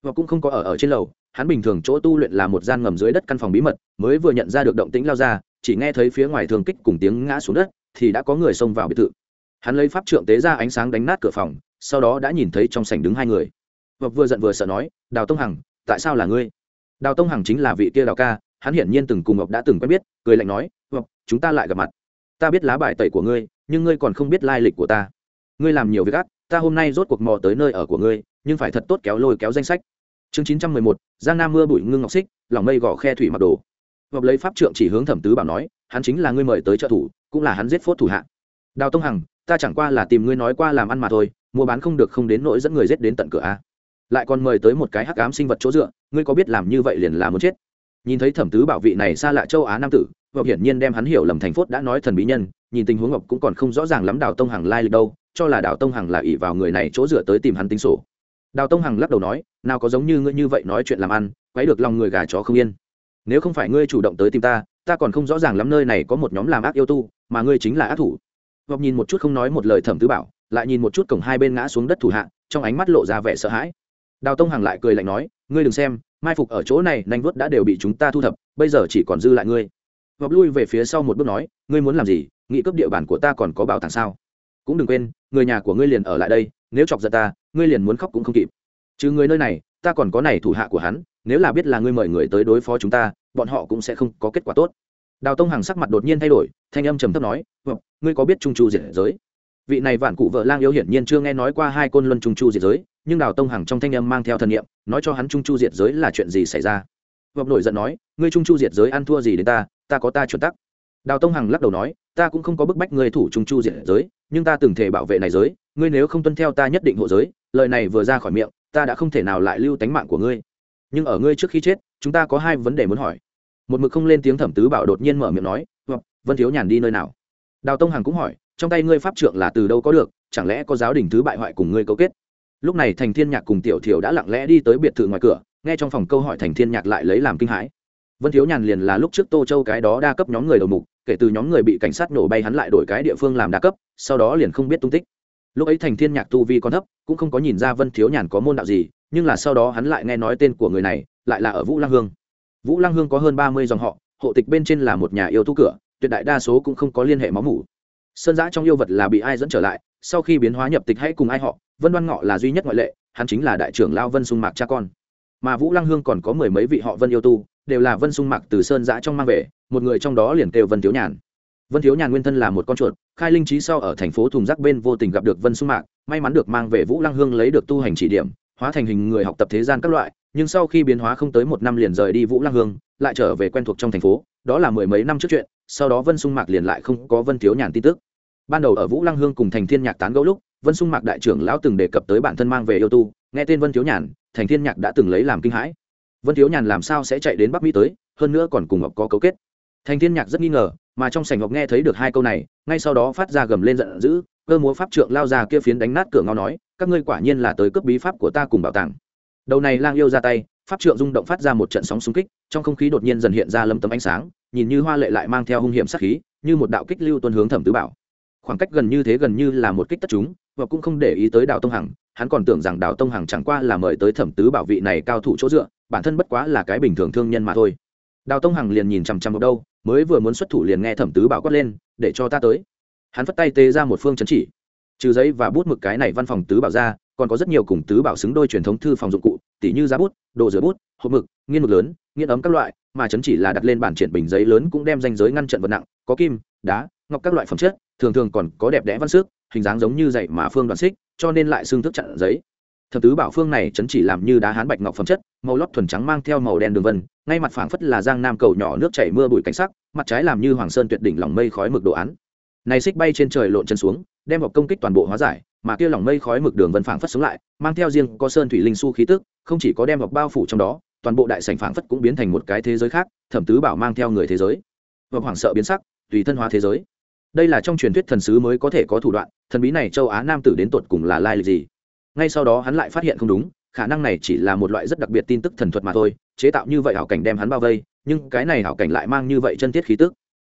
Và cũng không có ở ở trên lầu, hắn bình thường chỗ tu luyện là một gian ngầm dưới đất căn phòng bí mật, mới vừa nhận ra được động tĩnh lao ra, chỉ nghe thấy phía ngoài thường kích cùng tiếng ngã xuống đất, thì đã có người xông vào biệt thự hắn lấy pháp trượng tế ra ánh sáng đánh nát cửa phòng, sau đó đã nhìn thấy trong sảnh đứng hai người. Và vừa giận vừa sợ nói, đào tông hằng, tại sao là ngươi? Đào tông hằng chính là vị kia đào ca, hắn hiển nhiên từng cùng ngọc đã từng quen biết, cười lạnh nói ngọc chúng ta lại gặp mặt. Ta biết lá bài tẩy của ngươi, nhưng ngươi còn không biết lai lịch của ta. Ngươi làm nhiều việc ác, ta hôm nay rốt cuộc mò tới nơi ở của ngươi, nhưng phải thật tốt kéo lôi kéo danh sách. Chương chín trăm mười một, giang nam mưa bụi ngưng ngọc xích, lòng mây gò khe thủy mặc đồ. Ngọc lấy pháp trượng chỉ hướng thẩm tứ bảo nói, hắn chính là ngươi mời tới trợ thủ, cũng là hắn giết phốt thủ hạ. Đào tông hằng ta chẳng qua là tìm ngươi nói qua làm ăn mà thôi, mua bán không được không đến nỗi dẫn người giết đến tận cửa a. Lại còn mời tới một cái hắc ám sinh vật chỗ dựa, ngươi có biết làm như vậy liền là muốn chết. Nhìn thấy thẩm tứ bảo vị này xa lạ châu á nam tử, ngọc hiển nhiên đem hắn hiểu lầm thành phốt đã nói thần bí nhân, nhìn tình huống ngọc cũng còn không rõ ràng lắm đào tông hằng lai lịch đâu, cho là đào tông hằng là ỷ vào người này chỗ dựa tới tìm hắn tính sổ. Đào tông hằng lắc đầu nói, nào có giống như ngươi như vậy nói chuyện làm ăn, quấy được lòng người gà chó không yên. Nếu không phải ngươi chủ động tới tìm ta ta còn không rõ ràng lắm nơi này có một nhóm làm ác yêu tu, mà ngươi chính là ác thủ. Vọc nhìn một chút không nói một lời thẩm tứ bảo, lại nhìn một chút cổng hai bên ngã xuống đất thủ hạ, trong ánh mắt lộ ra vẻ sợ hãi. Đào tông hằng lại cười lạnh nói, ngươi đừng xem, mai phục ở chỗ này, nanh vuốt đã đều bị chúng ta thu thập, bây giờ chỉ còn dư lại ngươi. Vọc lui về phía sau một bước nói, ngươi muốn làm gì? Nghĩ cấp địa bàn của ta còn có bảo tàng sao? Cũng đừng quên, người nhà của ngươi liền ở lại đây, nếu chọc giận ta, ngươi liền muốn khóc cũng không kịp. Chứ người nơi này, ta còn có này thủ hạ của hắn, nếu là biết là ngươi mời người tới đối phó chúng ta, bọn họ cũng sẽ không có kết quả tốt đào tông hằng sắc mặt đột nhiên thay đổi thanh âm trầm thấp nói ngươi có biết trung chu diệt giới? Vị này vạn cụ vợ lang yêu hiển nhiên chưa nghe nói qua hai côn luân trung chu diệt giới nhưng đào tông hằng trong thanh âm mang theo thần niệm, nói cho hắn trung chu diệt giới là chuyện gì xảy ra. Vọc nổi giận nói ngươi trung chu diệt giới ăn thua gì đến ta ta có ta chuẩn tắc. Đào tông hằng lắc đầu nói ta cũng không có bức bách ngươi thủ trung chu diệt giới nhưng ta từng thể bảo vệ này giới ngươi nếu không tuân theo ta nhất định hộ giới lời này vừa ra khỏi miệng ta đã không thể nào lại lưu tánh mạng của ngươi. Nhưng ở ngươi trước khi chết chúng ta có hai vấn đề muốn hỏi một mực không lên tiếng thẩm tứ bảo đột nhiên mở miệng nói vâng, vân thiếu nhàn đi nơi nào? Đào tông hằng cũng hỏi, trong tay ngươi pháp trượng là từ đâu có được, chẳng lẽ có giáo đình thứ bại hoại cùng ngươi cấu kết? Lúc này thành thiên nhạc cùng tiểu thiểu đã lặng lẽ đi tới biệt thự ngoài cửa, nghe trong phòng câu hỏi thành thiên nhạc lại lấy làm kinh hãi. Vân thiếu nhàn liền là lúc trước tô châu cái đó đa cấp nhóm người đầu mục, kể từ nhóm người bị cảnh sát nổ bay hắn lại đổi cái địa phương làm đa cấp, sau đó liền không biết tung tích. Lúc ấy thành thiên nhạc tu vi còn thấp, cũng không có nhìn ra vân thiếu nhàn có môn đạo gì, nhưng là sau đó hắn lại nghe nói tên của người này, lại là ở vũ lăng hương vũ lăng hương có hơn ba mươi dòng họ, hộ tịch bên trên là một nhà yêu thú cửa, tuyệt đại đa số cũng không có liên hệ máu mủ. Sơn giã trong yêu vật là bị ai dẫn trở lại, sau khi biến hóa nhập tịch hãy cùng ai họ, vân đoan ngọ là duy nhất ngoại lệ, hắn chính là đại trưởng lao vân sung mạc cha con. Mà vũ lăng hương còn có mười mấy vị họ vân yêu tu, đều là vân sung mạc từ sơn giã trong mang về, một người trong đó liền kêu vân thiếu nhàn. Vân thiếu nhàn nguyên thân là một con chuột, khai linh trí sau ở thành phố thùng rác bên vô tình gặp được vân sung mạc, may mắn được mang về vũ lăng hương lấy được tu hành chỉ điểm hóa thành hình người học tập thế gian các loại, nhưng sau khi biến hóa không tới một năm liền rời đi vũ lăng hương, lại trở về quen thuộc trong thành phố, đó là mười mấy năm trước chuyện, sau đó vân sung mạc liền lại không có vân thiếu nhàn tin tức. Ban đầu ở vũ lăng hương cùng thành thiên nhạc tán gẫu lúc, vân sung mạc đại trưởng lão từng đề cập tới bản thân mang về yêu tu, nghe tên vân thiếu nhàn, thành thiên nhạc đã từng lấy làm kinh hãi. Vân thiếu nhàn làm sao sẽ chạy đến bắc mỹ tới, hơn nữa còn cùng ngọc có cấu kết. Thành thiên nhạc rất nghi ngờ, mà trong sảnh ngọc nghe thấy được hai câu này, ngay sau đó phát ra gầm lên giận dữ, cơ múa pháp trượng lao ra kia phiến đánh nát cửa ngao nói các ngươi quả nhiên là tới cướp bí pháp của ta cùng bảo tàng. Đầu này lang yêu ra tay, pháp trượng rung động phát ra một trận sóng xung kích, trong không khí đột nhiên dần hiện ra lâm tấm ánh sáng, nhìn như hoa lệ lại mang theo hung hiểm sát khí, như một đạo kích lưu tuân hướng thẩm tứ bảo. Khoảng cách gần như thế gần như là một kích tất chúng, và cũng không để ý tới đào tông hằng, hắn còn tưởng rằng đào tông hằng chẳng qua là mời tới thẩm tứ bảo vị này cao thủ chỗ dựa, bản thân bất quá là cái bình thường thương nhân mà thôi. Đào tông hằng liền nhìn chằm chằm vào đâu, mới vừa muốn xuất thủ liền nghe thẩm tứ bảo quát lên, để cho ta tới. Hắn vất tay tê ra một phương chấn chỉ trừ giấy và bút mực cái này văn phòng tứ bảo ra, còn có rất nhiều cùng tứ bảo xứng đôi truyền thống thư phòng dụng cụ, tỉ như giá bút, đồ rửa bút, hộp mực, nghiên mực lớn, nghiên ấm các loại, mà chấn chỉ là đặt lên bản triển bình giấy lớn cũng đem danh giới ngăn trận vật nặng, có kim, đá, ngọc các loại phẩm chất, thường thường còn có đẹp đẽ văn xước, hình dáng giống như dạy mà phương đoàn xích, cho nên lại xương thức chặn giấy. Thập tứ bảo phương này chấn chỉ làm như đá hán bạch ngọc phẩm chất, màu lót thuần trắng mang theo màu đen đường vân, ngay mặt phảng phất là giang nam cầu nhỏ nước chảy mưa bụi cảnh sắc, mặt trái làm như hoàng sơn tuyệt đỉnh lỏng mây khói mực đồ án. Này xích bay trên trời lộn chân xuống đem vào công kích toàn bộ hóa giải, mà kia lỏng mây khói mực đường vân phảng phất sống lại, mang theo riêng có sơn thủy linh su khí tức, không chỉ có đem vào bao phủ trong đó, toàn bộ đại sảnh phảng phất cũng biến thành một cái thế giới khác, thẩm tứ bảo mang theo người thế giới. Và hoảng sợ biến sắc, tùy thân hóa thế giới. Đây là trong truyền thuyết thần sứ mới có thể có thủ đoạn, thần bí này châu á nam tử đến tột cùng là lai lịch gì? Ngay sau đó hắn lại phát hiện không đúng, khả năng này chỉ là một loại rất đặc biệt tin tức thần thuật mà thôi, chế tạo như vậy hảo cảnh đem hắn bao vây, nhưng cái này hảo cảnh lại mang như vậy chân thiết khí tức.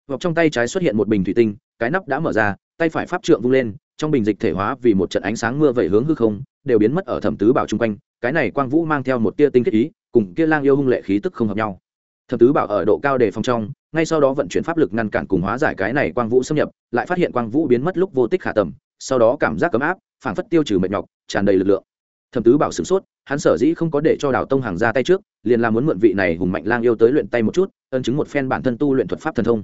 Vọc trong tay trái xuất hiện một bình thủy tinh, cái nắp đã mở ra tay phải pháp trượng vung lên, trong bình dịch thể hóa vì một trận ánh sáng mưa vẩy hướng hư không, đều biến mất ở thẩm tứ bảo chung quanh, cái này quang vũ mang theo một tia tinh kết ý, cùng kia lang yêu hung lệ khí tức không hợp nhau. Thẩm tứ bảo ở độ cao đề phòng trong, ngay sau đó vận chuyển pháp lực ngăn cản cùng hóa giải cái này quang vũ xâm nhập, lại phát hiện quang vũ biến mất lúc vô tích khả tầm, sau đó cảm giác cấm áp, phảng phất tiêu trừ mệt nhọc, tràn đầy lực lượng. Thẩm tứ bảo sửng sốt, hắn sở dĩ không có để cho đào tông hàng ra tay trước, liền là muốn mượn vị này hùng mạnh lang yêu tới luyện tay một chút, ân chứng một phen bản thân tu luyện thuật pháp thần thông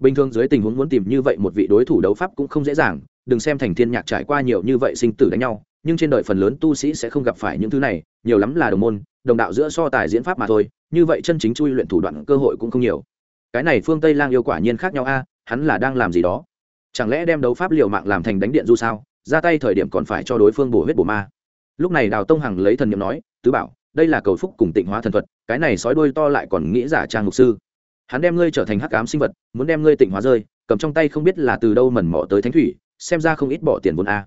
bình thường dưới tình huống muốn tìm như vậy một vị đối thủ đấu pháp cũng không dễ dàng, đừng xem thành thiên nhạc trải qua nhiều như vậy sinh tử đánh nhau, nhưng trên đời phần lớn tu sĩ sẽ không gặp phải những thứ này, nhiều lắm là đồng môn, đồng đạo giữa so tài diễn pháp mà thôi, như vậy chân chính chui luyện thủ đoạn cơ hội cũng không nhiều. Cái này phương tây lang yêu quả nhiên khác nhau a, hắn là đang làm gì đó? Chẳng lẽ đem đấu pháp liều mạng làm thành đánh điện du sao? Ra tay thời điểm còn phải cho đối phương bổ huyết bổ ma. Lúc này đào tông hằng lấy thần n i ệ m nói, tứ bảo, đây là cầu phúc cùng tịnh hóa thần thuật, cái này sói đôi to lại còn nghĩ giả trang mục sư hắn đem ngươi trở thành hắc ám sinh vật muốn đem ngươi tịnh hóa rơi cầm trong tay không biết là từ đâu mẩn mỏ tới thánh thủy xem ra không ít bỏ tiền vốn a.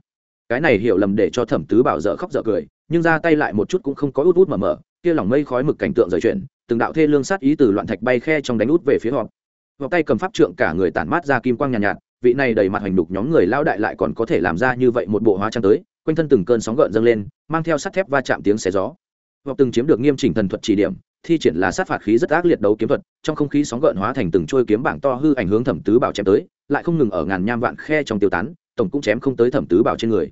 Cái này hiểu lầm để cho thẩm tứ bảo dở khóc dở cười nhưng ra tay lại một chút cũng không có út út mở mở kia lỏng mây khói mực cảnh tượng rời chuyển từng đạo thê lương sát ý từ loạn thạch bay khe trong đánh út về phía họ. Vào tay cầm pháp trượng cả người tản mát ra kim quang nhàn nhạt, nhạt vị này đầy mặt hoành đục nhóm người lao đại lại còn có thể làm ra như vậy một bộ hóa trang tới quanh thân từng cơn sóng gợn dâng lên mang theo sắt thép va chạm tiếng xé gió. Hoặc từng chiếm được nghiêm chỉnh thần thuật chỉ điểm thi triển là sát phạt khí rất ác liệt đấu kiếm thuật, trong không khí sóng gợn hóa thành từng trôi kiếm bảng to hư ảnh hướng thẩm tứ bảo chém tới, lại không ngừng ở ngàn nham vạn khe trong tiêu tán, tổng cũng chém không tới thẩm tứ bảo trên người.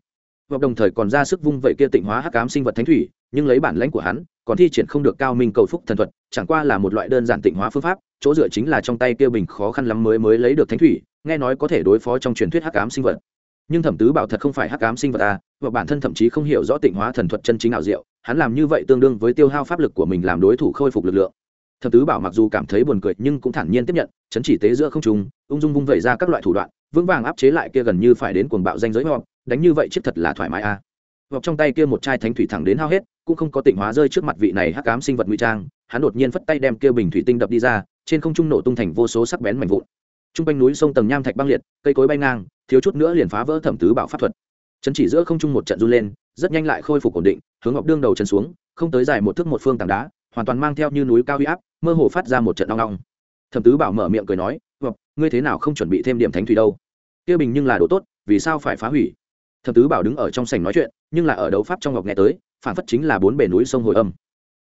Và đồng thời còn ra sức vung vậy kia tịnh hóa hắc ám sinh vật thánh thủy, nhưng lấy bản lãnh của hắn, còn thi triển không được cao minh cầu phúc thần thuật, chẳng qua là một loại đơn giản tịnh hóa phương pháp, chỗ dựa chính là trong tay kia bình khó khăn lắm mới mới lấy được thánh thủy, nghe nói có thể đối phó trong truyền thuyết hắc ám sinh vật. Nhưng thẩm tứ bảo thật không phải hắc ám sinh vật à và bản thân thậm chí không hiểu rõ tịnh hóa thần thuật chân chính ảo diệu, hắn làm như vậy tương đương với tiêu hao pháp lực của mình làm đối thủ khôi phục lực lượng. Thập tứ bảo mặc dù cảm thấy buồn cười nhưng cũng thản nhiên tiếp nhận, chấn chỉ tế giữa không trùng ung dung vung vẩy ra các loại thủ đoạn, vững vàng áp chế lại kia gần như phải đến cuồng bạo danh giới họ đánh như vậy chết thật là thoải mái à hoặc trong tay kia một chai thánh thủy thẳng đến hao hết, cũng không có tịnh hóa rơi trước mặt vị này hắc ám sinh vật nguy trang, hắn đột nhiên phất tay đem kia bình thủy tinh đập đi ra, trên không trung nổ tung thành vô số sắc bén mảnh vụn. Trung quanh núi sông tầng nham thạch băng liệt, cây cối bay ngang, thiếu chút nữa liền phá vỡ thẩm tứ bảo pháp thuật chân chỉ giữa không trung một trận run lên, rất nhanh lại khôi phục ổn định, hướng ngọc đương đầu chân xuống, không tới dài một thước một phương tảng đá, hoàn toàn mang theo như núi cao huy áp, mơ hồ phát ra một trận đong đong thẩm tứ bảo mở miệng cười nói, ngọc, ngươi thế nào không chuẩn bị thêm điểm thánh thủy đâu? Kia bình nhưng là đồ tốt, vì sao phải phá hủy? Thẩm tứ bảo đứng ở trong sảnh nói chuyện, nhưng là ở đấu pháp trong ngọc nghe tới, phản phất chính là bốn bể núi sông hồi âm.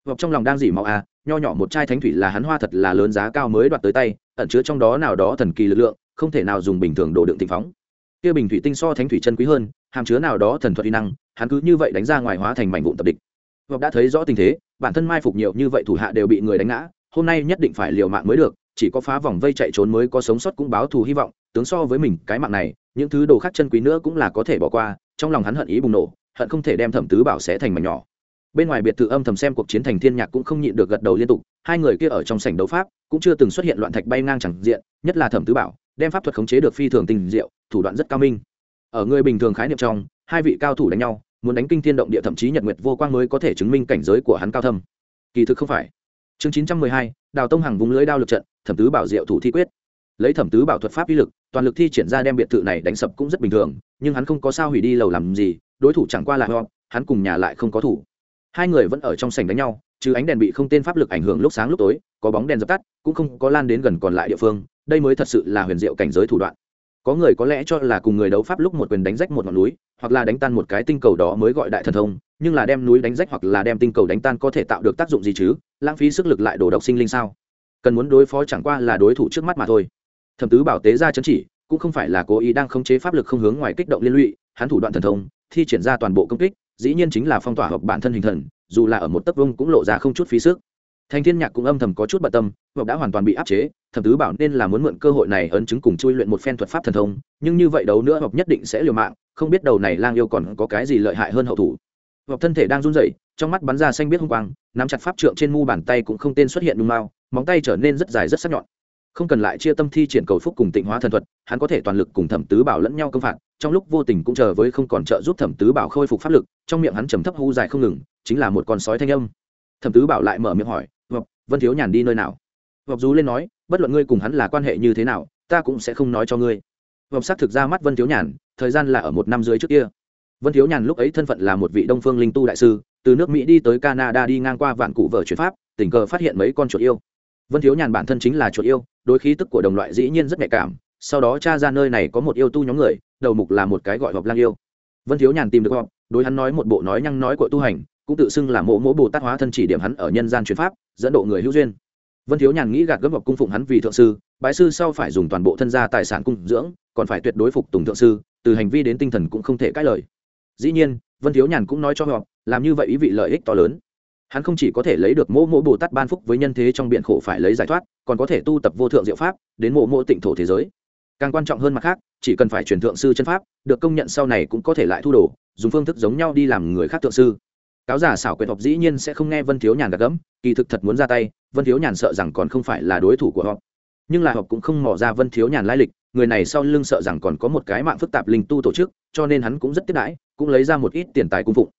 Ngọc trong lòng đang dỉ máu à nho nhỏ một chai thánh thủy là hắn hoa thật là lớn giá cao mới đoạt tới tay, ẩn chứa trong đó nào đó thần kỳ lực lượng, không thể nào dùng bình thường đồ đựng tinh phóng. Kia bình thủy tinh so thánh thủy chân quý hơn hàm chứa nào đó thần thuật uy năng, hắn cứ như vậy đánh ra ngoài hóa thành mảnh vụn tập địch. Ngọc đã thấy rõ tình thế, bản thân mai phục nhiều như vậy thủ hạ đều bị người đánh ngã, hôm nay nhất định phải liều mạng mới được, chỉ có phá vòng vây chạy trốn mới có sống sót cũng báo thù hy vọng, tướng so với mình, cái mạng này, những thứ đồ khác chân quý nữa cũng là có thể bỏ qua, trong lòng hắn hận ý bùng nổ, hận không thể đem thẩm tứ bảo sẽ thành mảnh nhỏ. Bên ngoài biệt thự âm thầm xem cuộc chiến thành thiên nhạc cũng không nhịn được gật đầu liên tục, hai người kia ở trong sảnh đấu pháp, cũng chưa từng xuất hiện loạn thạch bay ngang chẳng diện, nhất là thẩm tứ bảo, đem pháp thuật khống chế được phi thường tình diệu, thủ đoạn rất cao minh ở người bình thường khái niệm trong, hai vị cao thủ đánh nhau, muốn đánh kinh thiên động địa thậm chí nhật nguyệt vô quang mới có thể chứng minh cảnh giới của hắn cao thâm. Kỳ thực không phải. Chương chín trăm mười hai, đào tông hàng vùng lưới đao lực trận, thẩm tứ bảo diệu thủ thi quyết. Lấy thẩm tứ bảo thuật pháp uy lực, toàn lực thi triển ra đem biệt thự này đánh sập cũng rất bình thường, nhưng hắn không có sao hủy đi lầu làm gì, đối thủ chẳng qua là ho hắn cùng nhà lại không có thủ. Hai người vẫn ở trong sảnh đánh nhau chứ ánh đèn bị không tên pháp lực ảnh hưởng lúc sáng lúc tối, có bóng đèn dập tắt, cũng không có lan đến gần còn lại địa phương, đây mới thật sự là huyền diệu cảnh giới thủ đoạn có người có lẽ cho là cùng người đấu pháp lúc một quyền đánh rách một ngọn núi, hoặc là đánh tan một cái tinh cầu đó mới gọi đại thần thông, nhưng là đem núi đánh rách hoặc là đem tinh cầu đánh tan có thể tạo được tác dụng gì chứ? Lãng phí sức lực lại đổ độc sinh linh sao? Cần muốn đối phó chẳng qua là đối thủ trước mắt mà thôi. Thẩm tứ bảo tế ra chấn chỉ, cũng không phải là cố ý đang khống chế pháp lực không hướng ngoài kích động liên lụy, hắn thủ đoạn thần thông, thi triển ra toàn bộ công kích, dĩ nhiên chính là phong tỏa hợp bản thân hình thần, dù là ở một tấc vông cũng lộ ra không chút phí sức. Thành thiên nhạc cũng âm thầm có chút bận tâm hoặc đã hoàn toàn bị áp chế thẩm tứ bảo nên là muốn mượn cơ hội này ấn chứng cùng chui luyện một phen thuật pháp thần thông, nhưng như vậy đấu nữa hoặc nhất định sẽ liều mạng, không biết đầu này lang yêu còn có cái gì lợi hại hơn hậu thủ. Hoặc thân thể đang run rẩy, trong mắt bắn ra xanh biết hung quang, nắm chặt pháp trượng trên mu bàn tay cũng không tên xuất hiện đung mao, móng tay trở nên rất dài rất sắc nhọn. Không cần lại chia tâm thi triển cầu phúc cùng tịnh hóa thần thuật, hắn có thể toàn lực cùng thẩm tứ bảo lẫn nhau công phạt, trong lúc vô tình cũng chờ với không còn trợ giúp thẩm tứ bảo khôi phục pháp lực, trong miệng hắn trầm thấp hú dài không ngừng, chính là một con sói thanh âm. Thẩm tứ bảo lại mở miệng hỏi, vọc, vân thiếu nhàn đi nơi nào? Vọc rú lên nói bất luận ngươi cùng hắn là quan hệ như thế nào, ta cũng sẽ không nói cho ngươi. Vọc sắc thực ra mắt vân thiếu nhàn, thời gian là ở một năm dưới trước kia. Vân thiếu nhàn lúc ấy thân phận là một vị đông phương linh tu đại sư, từ nước mỹ đi tới canada đi ngang qua vạn cụ vợ chuyển pháp, tình cờ phát hiện mấy con chuột yêu. Vân thiếu nhàn bản thân chính là chuột yêu, đối khí tức của đồng loại dĩ nhiên rất nhạy cảm, sau đó cha ra nơi này có một yêu tu nhóm người, đầu mục là một cái gọi họp lang yêu. Vân thiếu nhàn tìm được họp đối hắn nói một bộ nói nhăng nói của tu hành, cũng tự xưng là mộ mỗ bồ tát hóa thân chỉ điểm hắn ở nhân gian truyền pháp, dẫn độ người hữu duyên vân thiếu nhàn nghĩ gạt gấp ngọc cung phụng hắn vì thượng sư, bái sư sau phải dùng toàn bộ thân gia tài sản cung dưỡng, còn phải tuyệt đối phục tùng thượng sư, từ hành vi đến tinh thần cũng không thể cãi lời. Dĩ nhiên, vân thiếu nhàn cũng nói cho họ, làm như vậy ý vị lợi ích to lớn. Hắn không chỉ có thể lấy được mỗ mỗ bồ tát ban phúc với nhân thế trong biện khổ phải lấy giải thoát, còn có thể tu tập vô thượng diệu pháp, đến mộ mỗ tịnh thổ thế giới. Càng quan trọng hơn mặt khác, chỉ cần phải truyền thượng sư chân pháp, được công nhận sau này cũng có thể lại thu đồ, dùng phương thức giống nhau đi làm người khác thượng sư cáo giả xảo quyệt học dĩ nhiên sẽ không nghe vân thiếu nhàn gạt gẫm, kỳ thực thật muốn ra tay, vân thiếu nhàn sợ rằng còn không phải là đối thủ của họ. Nhưng là họ cũng không mò ra vân thiếu nhàn lai lịch, người này sau lưng sợ rằng còn có một cái mạng phức tạp linh tu tổ chức, cho nên hắn cũng rất tiếp đãi, cũng lấy ra một ít tiền tài cung phụng.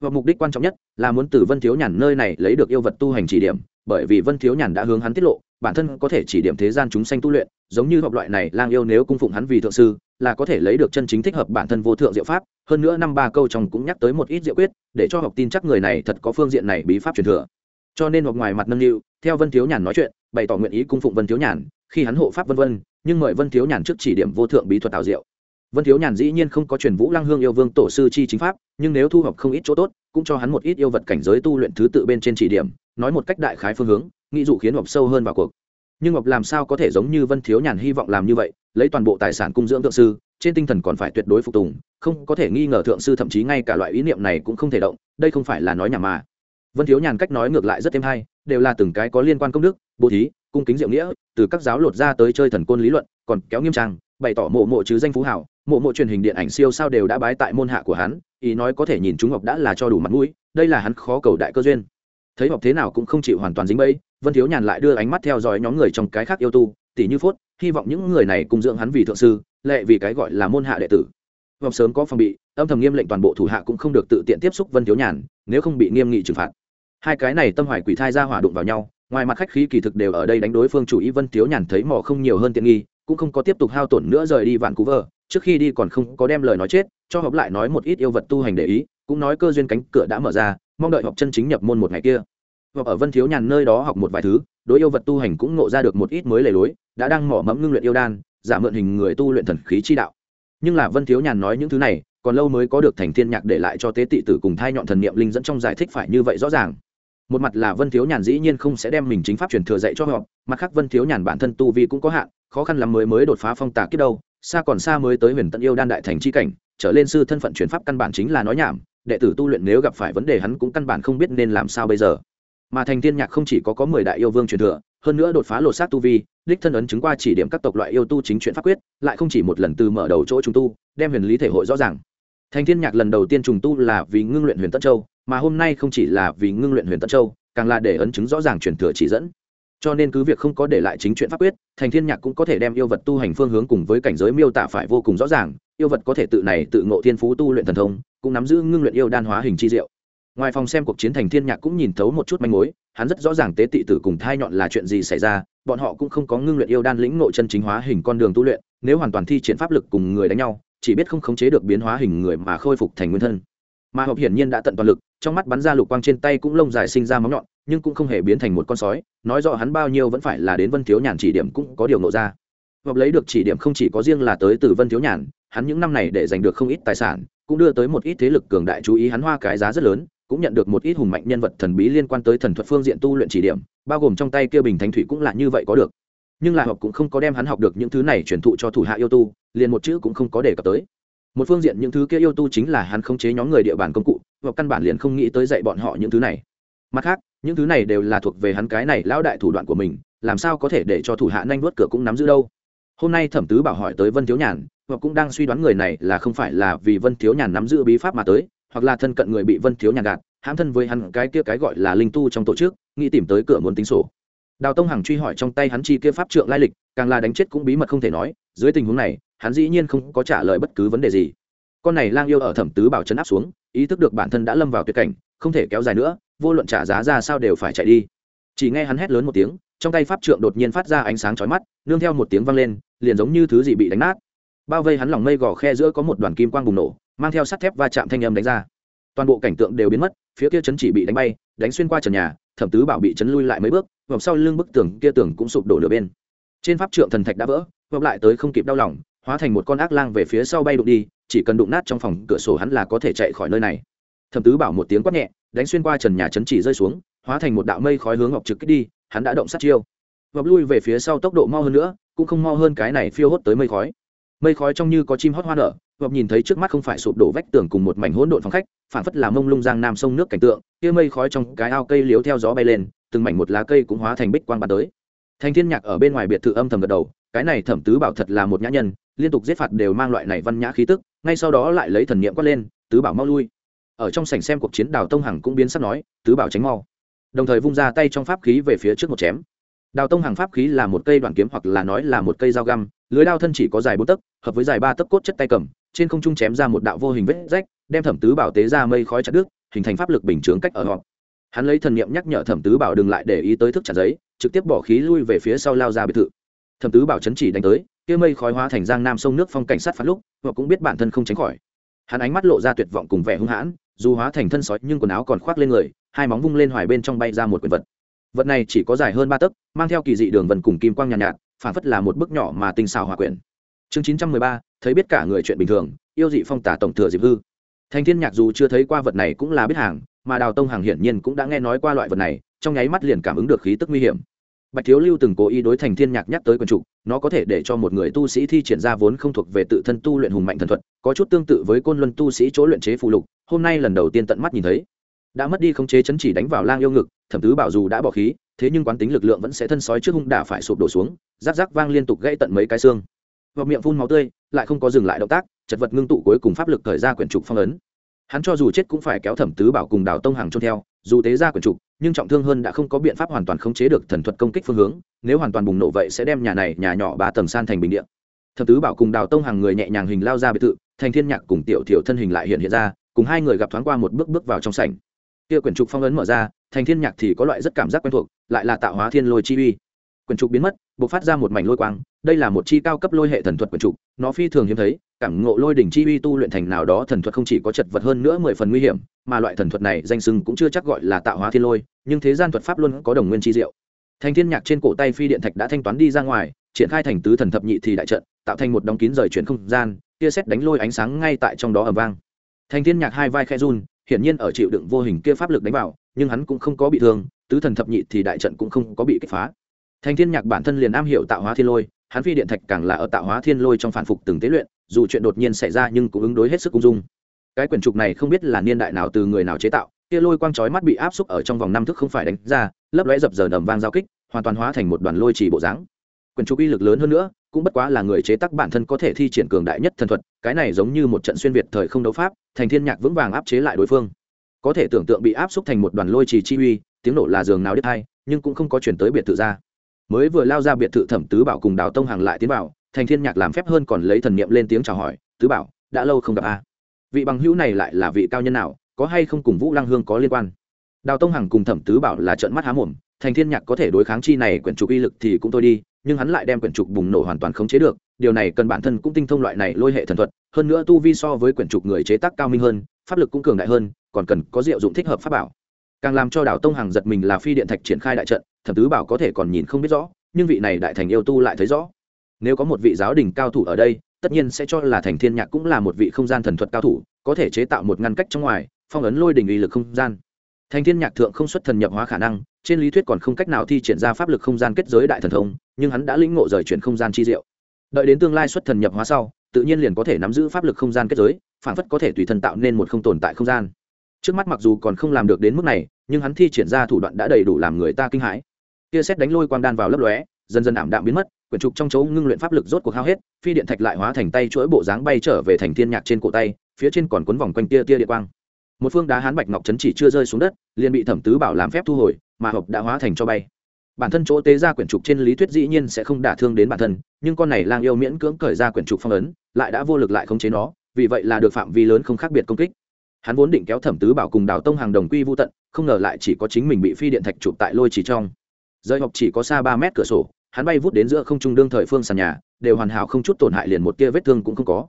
Và mục đích quan trọng nhất là muốn từ vân thiếu nhàn nơi này lấy được yêu vật tu hành chỉ điểm, bởi vì vân thiếu nhàn đã hướng hắn tiết lộ bản thân có thể chỉ điểm thế gian chúng sanh tu luyện, giống như học loại này, lang yêu nếu cung phụng hắn vì thượng sư, là có thể lấy được chân chính thích hợp bản thân vô thượng diệu pháp. Hơn nữa năm ba câu trong cũng nhắc tới một ít diệu quyết, để cho học tin chắc người này thật có phương diện này bí pháp truyền thừa. Cho nên học ngoài mặt nâng niu, theo vân thiếu nhàn nói chuyện, bày tỏ nguyện ý cung phụng vân thiếu nhàn, khi hắn hộ pháp vân vân, nhưng mời vân thiếu nhàn trước chỉ điểm vô thượng bí thuật tạo diệu. Vân thiếu nhàn dĩ nhiên không có truyền vũ lăng hương yêu vương tổ sư chi chính pháp, nhưng nếu thu học không ít chỗ tốt, cũng cho hắn một ít yêu vật cảnh giới tu luyện thứ tự bên trên chỉ điểm, nói một cách đại khái phương hướng nghĩ dụ khiến ngọc sâu hơn vào cuộc. Nhưng ngọc làm sao có thể giống như vân thiếu nhàn hy vọng làm như vậy, lấy toàn bộ tài sản cung dưỡng thượng sư, trên tinh thần còn phải tuyệt đối phục tùng, không có thể nghi ngờ thượng sư thậm chí ngay cả loại ý niệm này cũng không thể động, đây không phải là nói nhà mà. Vân thiếu nhàn cách nói ngược lại rất thêm hay, đều là từng cái có liên quan công đức, bố thí, cung kính diệu nghĩa, từ các giáo lột ra tới chơi thần côn lý luận, còn kéo nghiêm trang, bày tỏ mộ mộ chứ danh phú hảo, mộ mộ truyền hình điện ảnh siêu sao đều đã bái tại môn hạ của hắn, ý nói có thể nhìn chúng ngọc đã là cho đủ mặt mũi, đây là hắn khó cầu đại cơ duyên thấy ngọc thế nào cũng không chịu hoàn toàn dính bẫy, vân thiếu nhàn lại đưa ánh mắt theo dõi nhóm người trong cái khác yêu tu, tỷ như phốt, hy vọng những người này cùng dưỡng hắn vì thượng sư, lệ vì cái gọi là môn hạ đệ tử. Ngọc sớm có phòng bị, âm thầm nghiêm lệnh toàn bộ thủ hạ cũng không được tự tiện tiếp xúc vân thiếu nhàn, nếu không bị nghiêm nghị trừng phạt. Hai cái này tâm hoài quỷ thai ra hỏa đụng vào nhau, ngoài mặt khách khí kỳ thực đều ở đây đánh đối phương chủ ý, vân thiếu nhàn thấy mò không nhiều hơn tiện nghi, cũng không có tiếp tục hao tổn nữa rời đi vạn cú vờ trước khi đi còn không có đem lời nói chết, cho hợp lại nói một ít yêu vật tu hành để ý, cũng nói cơ duyên cánh cửa đã mở ra mong đợi học chân chính nhập môn một ngày kia. Hoặc ở vân thiếu nhàn nơi đó học một vài thứ, đối yêu vật tu hành cũng ngộ ra được một ít mới lề lối, đã đang mỏ mẫm ngưng luyện yêu đan, giả mượn hình người tu luyện thần khí chi đạo. Nhưng là vân thiếu nhàn nói những thứ này, còn lâu mới có được thành thiên nhạc để lại cho tế tị tử cùng thai nhọn thần niệm linh dẫn trong giải thích phải như vậy rõ ràng. Một mặt là vân thiếu nhàn dĩ nhiên không sẽ đem mình chính pháp truyền thừa dạy cho họ, mặt khác vân thiếu nhàn bản thân tu vi cũng có hạn, khó khăn lắm mới mới đột phá phong tạc kiếp đâu, xa còn xa mới tới huyền tận yêu đan đại thành chi cảnh, trở lên sư thân phận chuyển pháp căn bản chính là nói nhảm đệ tử tu luyện nếu gặp phải vấn đề hắn cũng căn bản không biết nên làm sao bây giờ. Mà thành thiên nhạc không chỉ có có mười đại yêu vương truyền thừa, hơn nữa đột phá lột xác tu vi, đích thân ấn chứng qua chỉ điểm các tộc loại yêu tu chính chuyện pháp quyết, lại không chỉ một lần từ mở đầu chỗ trùng tu, đem huyền lý thể hội rõ ràng. Thành thiên nhạc lần đầu tiên trùng tu là vì ngưng luyện huyền tân châu, mà hôm nay không chỉ là vì ngưng luyện huyền tân châu, càng là để ấn chứng rõ ràng truyền thừa chỉ dẫn. Cho nên cứ việc không có để lại chính chuyện pháp quyết, thành thiên nhạc cũng có thể đem yêu vật tu hành phương hướng cùng với cảnh giới miêu tả phải vô cùng rõ ràng, yêu vật có thể tự này tự ngộ thiên phú tu luyện thần thông cũng nắm giữ ngưng luyện yêu đan hóa hình chi diệu. Ngoài phòng xem cuộc chiến thành thiên nhạc cũng nhìn thấu một chút manh mối, hắn rất rõ ràng tế tị tử cùng thai nhọn là chuyện gì xảy ra, bọn họ cũng không có ngưng luyện yêu đan lĩnh ngộ chân chính hóa hình con đường tu luyện, nếu hoàn toàn thi triển pháp lực cùng người đánh nhau, chỉ biết không khống chế được biến hóa hình người mà khôi phục thành nguyên thân. Mà hộp hiển nhiên đã tận toàn lực, trong mắt bắn ra lục quang trên tay cũng lông dài sinh ra móng nhọn, nhưng cũng không hề biến thành một con sói, nói rõ hắn bao nhiêu vẫn phải là đến vân thiếu nhàn chỉ điểm cũng có điều nộ ra. Hộp lấy được chỉ điểm không chỉ có riêng là tới từ vân thiếu nhàn, hắn những năm này để giành được không ít tài sản cũng đưa tới một ít thế lực cường đại chú ý. Hắn hoa cái giá rất lớn, cũng nhận được một ít hùng mạnh nhân vật thần bí liên quan tới thần thuật phương diện tu luyện chỉ điểm, bao gồm trong tay kia bình thánh thủy cũng là như vậy có được. Nhưng lại học cũng không có đem hắn học được những thứ này truyền thụ cho thủ hạ yêu tu, liền một chữ cũng không có đề cập tới. Một phương diện những thứ kia yêu tu chính là hắn không chế nhóm người địa bàn công cụ, và căn bản liền không nghĩ tới dạy bọn họ những thứ này. Mặt khác, những thứ này đều là thuộc về hắn cái này lão đại thủ đoạn của mình, làm sao có thể để cho thủ hạ nhanh vuốt cửa cũng nắm giữ đâu? Hôm nay thẩm tứ bảo hỏi tới vân thiếu nhàn và cũng đang suy đoán người này là không phải là vì vân thiếu nhàn nắm giữ bí pháp mà tới, hoặc là thân cận người bị vân thiếu nhàn gạt, hãm thân với hắn cái kia cái gọi là linh tu trong tổ chức, nghĩ tìm tới cửa muốn tính sổ. Đào tông hằng truy hỏi trong tay hắn chi kia pháp trượng lai lịch, càng là đánh chết cũng bí mật không thể nói, dưới tình huống này, hắn dĩ nhiên không có trả lời bất cứ vấn đề gì. Con này lang yêu ở thẩm tứ bảo chấn áp xuống, ý thức được bản thân đã lâm vào tuyệt cảnh, không thể kéo dài nữa, vô luận trả giá ra sao đều phải chạy đi. Chỉ nghe hắn hét lớn một tiếng trong tay pháp trượng đột nhiên phát ra ánh sáng chói mắt, nương theo một tiếng vang lên, liền giống như thứ gì bị đánh nát. Bao vây hắn lòng mây gò khe giữa có một đoàn kim quang bùng nổ, mang theo sắt thép va chạm thanh âm đánh ra. Toàn bộ cảnh tượng đều biến mất, phía kia chấn chỉ bị đánh bay, đánh xuyên qua trần nhà, thẩm tứ bảo bị chấn lui lại mấy bước, vòng sau lưng bức tường kia tường cũng sụp đổ nửa bên. Trên pháp trượng thần thạch đã vỡ, vòng lại tới không kịp đau lòng, hóa thành một con ác lang về phía sau bay đụng đi, chỉ cần đụng nát trong phòng cửa sổ hắn là có thể chạy khỏi nơi này. Thẩm tứ bảo một tiếng quát nhẹ, đánh xuyên qua trần nhà chấn chỉ rơi xuống, hóa thành một đạo mây khói hướng ngọc trực kích đi hắn đã động sát chiêu. Vọc lui về phía sau tốc độ mau hơn nữa, cũng không mau hơn cái này phiêu hốt tới mây khói. Mây khói trông như có chim hót hoa nở vọc nhìn thấy trước mắt không phải sụp đổ vách tường cùng một mảnh hỗn độn phòng khách phản phất là mông lung giang nam sông nước cảnh tượng, kia mây khói trong cái ao cây liếu theo gió bay lên, từng mảnh một lá cây cũng hóa thành bích quang bạt tới. Thành thiên nhạc ở bên ngoài biệt thự âm thầm gật đầu, cái này thẩm tứ bảo thật là một nhã nhân, liên tục giết phạt đều mang loại này văn nhã khí tức, ngay sau đó lại lấy thần niệm quát lên, tứ bảo mau lui. Ở trong sảnh xem cuộc chiến đào tông hằng cũng biến sắc nói, tứ bảo tránh mau đồng thời vung ra tay trong pháp khí về phía trước một chém. Đào tông hàng pháp khí là một cây đoạn kiếm hoặc là nói là một cây dao găm, lưới đao thân chỉ có dài bốn tấc, hợp với dài ba tấc cốt chất tay cầm, trên không trung chém ra một đạo vô hình vết rách, đem thẩm tứ bảo tế ra mây khói chặt đứt, hình thành pháp lực bình chướng cách ở họ hắn lấy thần niệm nhắc nhở thẩm tứ bảo đừng lại để ý tới thức chặt giấy, trực tiếp bỏ khí lui về phía sau lao ra biệt thự. Thẩm tứ bảo chấn chỉ đánh tới, kia mây khói hóa thành giang nam sông nước phong cảnh sát phát lúc và cũng biết bản thân không tránh khỏi. Hắn ánh mắt lộ ra tuyệt vọng cùng vẻ hung hãn, dù hóa thành thân sói nhưng quần áo còn khoác lên người hai móng vung lên hoài bên trong bay ra một quyển vật. Vật này chỉ có dài hơn ba tấc mang theo kỳ dị đường vần cùng kim quang nhàn nhạt, nhạt phản phất là một bức nhỏ mà tinh xào hòa quyển. Chương chín trăm mười ba thấy biết cả người chuyện bình thường yêu dị phong tả tổng thừa dịp hư. Thành thiên nhạc dù chưa thấy qua vật này cũng là biết hàng mà đào tông hàng hiển nhiên cũng đã nghe nói qua loại vật này trong nháy mắt liền cảm ứng được khí tức nguy hiểm. Bạch thiếu lưu từng cố ý đối thành thiên nhạc nhắc tới quần trục nó có thể để cho một người tu sĩ thi triển ra vốn không thuộc về tự thân tu luyện hùng mạnh thần thuật có chút tương tự với côn luân tu sĩ chỗ luyện chế phụ lục hôm nay lần đầu tiên tận mắt nhìn thấy đã mất đi khống chế chấn chỉ đánh vào lang yêu ngực, thẩm tứ bảo dù đã bỏ khí, thế nhưng quán tính lực lượng vẫn sẽ thân sói trước hung đả phải sụp đổ xuống rác rác vang liên tục gãy tận mấy cái xương. Vào miệng phun máu tươi, lại không có dừng lại động tác, chật vật ngưng tụ cuối cùng pháp lực thời ra quyển trục phong ấn. Hắn cho dù chết cũng phải kéo thẩm tứ bảo cùng đào tông hàng trôn theo, dù tế ra quyển trục, nhưng trọng thương hơn đã không có biện pháp hoàn toàn khống chế được thần thuật công kích phương hướng, nếu hoàn toàn bùng nổ vậy sẽ đem nhà này, nhà nhỏ ba tầng san thành bình điện thẩm tứ bảo cùng đào tông hàng người nhẹ nhàng hình lao ra biệt thự, thành thiên nhạc cùng tiểu thiểu thân hình lại hiện hiện ra, cùng hai người gặp thoáng qua một bước bước vào trong sảnh kia quyển trục phong ấn mở ra, thành thiên nhạc thì có loại rất cảm giác quen thuộc, lại là tạo hóa thiên lôi chi uy. Quyển trục biến mất, bộc phát ra một mảnh lôi quang, đây là một chi cao cấp lôi hệ thần thuật quyển trục, nó phi thường hiếm thấy, cảm ngộ lôi đỉnh chi uy tu luyện thành nào đó thần thuật không chỉ có chật vật hơn nữa mười phần nguy hiểm, mà loại thần thuật này danh sưng cũng chưa chắc gọi là tạo hóa thiên lôi, nhưng thế gian thuật pháp luôn có đồng nguyên chi diệu. Thành thiên nhạc trên cổ tay phi điện thạch đã thanh toán đi ra ngoài, triển khai thành tứ thần thập nhị thì đại trận, tạo thành một đóng kín rời chuyển không gian kia xét đánh lôi ánh sáng ngay tại trong đó ầm vang. Thành thiên nhạc hai vai khe run hiển nhiên ở chịu đựng vô hình kia pháp lực đánh vào, nhưng hắn cũng không có bị thương, tứ thần thập nhị thì đại trận cũng không có bị kích phá. Thành thiên nhạc bản thân liền am hiểu tạo hóa thiên lôi, hắn phi điện thạch càng là ở tạo hóa thiên lôi trong phản phục từng tế luyện, dù chuyện đột nhiên xảy ra nhưng cũng ứng đối hết sức cung dung. Cái quyển trục này không biết là niên đại nào từ người nào chế tạo, kia lôi quang chói mắt bị áp xúc ở trong vòng năm thước không phải đánh ra, lấp lóe dập dờn ầm vang giao kích, hoàn toàn hóa thành một đoàn lôi chỉ bộ dáng. Quyển trục uy lực lớn hơn nữa cũng bất quá là người chế tác bản thân có thể thi triển cường đại nhất thần thuật, cái này giống như một trận xuyên việt thời không đấu pháp, thành thiên nhạc vững vàng áp chế lại đối phương. Có thể tưởng tượng bị áp xúc thành một đoàn lôi trì chi uy, tiếng nổ là giường nào đứt hay nhưng cũng không có chuyển tới biệt thự ra. Mới vừa lao ra biệt thự thẩm tứ bảo cùng đào tông hàng lại tiến vào, thành thiên nhạc làm phép hơn còn lấy thần niệm lên tiếng chào hỏi, tứ bảo, đã lâu không gặp a. Vị bằng hữu này lại là vị cao nhân nào, có hay không cùng vũ lăng hương có liên quan? Đào tông hằng cùng thẩm tứ bảo là trận mắt há mồm, thành thiên nhạc có thể đối kháng chi này quyển trục uy lực thì cũng thôi đi nhưng hắn lại đem quyển trục bùng nổ hoàn toàn khống chế được, điều này cần bản thân cũng tinh thông loại này lôi hệ thần thuật, hơn nữa tu vi so với quyển trục người chế tác cao minh hơn, pháp lực cũng cường đại hơn, còn cần có diệu dụng thích hợp pháp bảo. Càng làm cho đảo tông hằng giật mình là phi điện thạch triển khai đại trận, thẩm tứ bảo có thể còn nhìn không biết rõ, nhưng vị này đại thành yêu tu lại thấy rõ. Nếu có một vị giáo đình cao thủ ở đây, tất nhiên sẽ cho là thành thiên nhạc cũng là một vị không gian thần thuật cao thủ, có thể chế tạo một ngăn cách trong ngoài, phong ấn lôi đình uy lực không gian thành thiên nhạc thượng không xuất thần nhập hóa khả năng, trên lý thuyết còn không cách nào thi triển ra pháp lực không gian kết giới đại thần thông, nhưng hắn đã lĩnh ngộ rời chuyển không gian chi diệu. Đợi đến tương lai xuất thần nhập hóa sau, tự nhiên liền có thể nắm giữ pháp lực không gian kết giới, phản phất có thể tùy thân tạo nên một không tồn tại không gian. Trước mắt mặc dù còn không làm được đến mức này, nhưng hắn thi triển ra thủ đoạn đã đầy đủ làm người ta kinh hãi. Kia xét đánh lôi quang đan vào lấp lóe, dần dần ảm đạm biến mất, quyển trục trong chỗ ngưng luyện pháp lực rốt cuộc hao hết, phi điện thạch lại hóa thành tay chuỗi bộ dáng bay trở về thành thiên nhạc trên cổ tay, phía trên còn quấn vòng quanh tia tia điện quang một phương đá hán bạch ngọc chấn chỉ chưa rơi xuống đất, liền bị thẩm tứ bảo làm phép thu hồi, mà hộp đã hóa thành cho bay. Bản thân chỗ tế ra quyển trục trên lý thuyết dĩ nhiên sẽ không đả thương đến bản thân, nhưng con này lang yêu miễn cưỡng cởi ra quyển trục phong ấn, lại đã vô lực lại khống chế nó, vì vậy là được phạm vi lớn không khác biệt công kích. Hắn vốn định kéo thẩm tứ bảo cùng đào tông hàng đồng quy vô tận, không ngờ lại chỉ có chính mình bị phi điện thạch chụp tại lôi chỉ trong. Rơi học chỉ có xa ba mét cửa sổ, hắn bay vút đến giữa không trung đương thời phương sàn nhà, đều hoàn hảo không chút tổn hại liền một tia vết thương cũng không có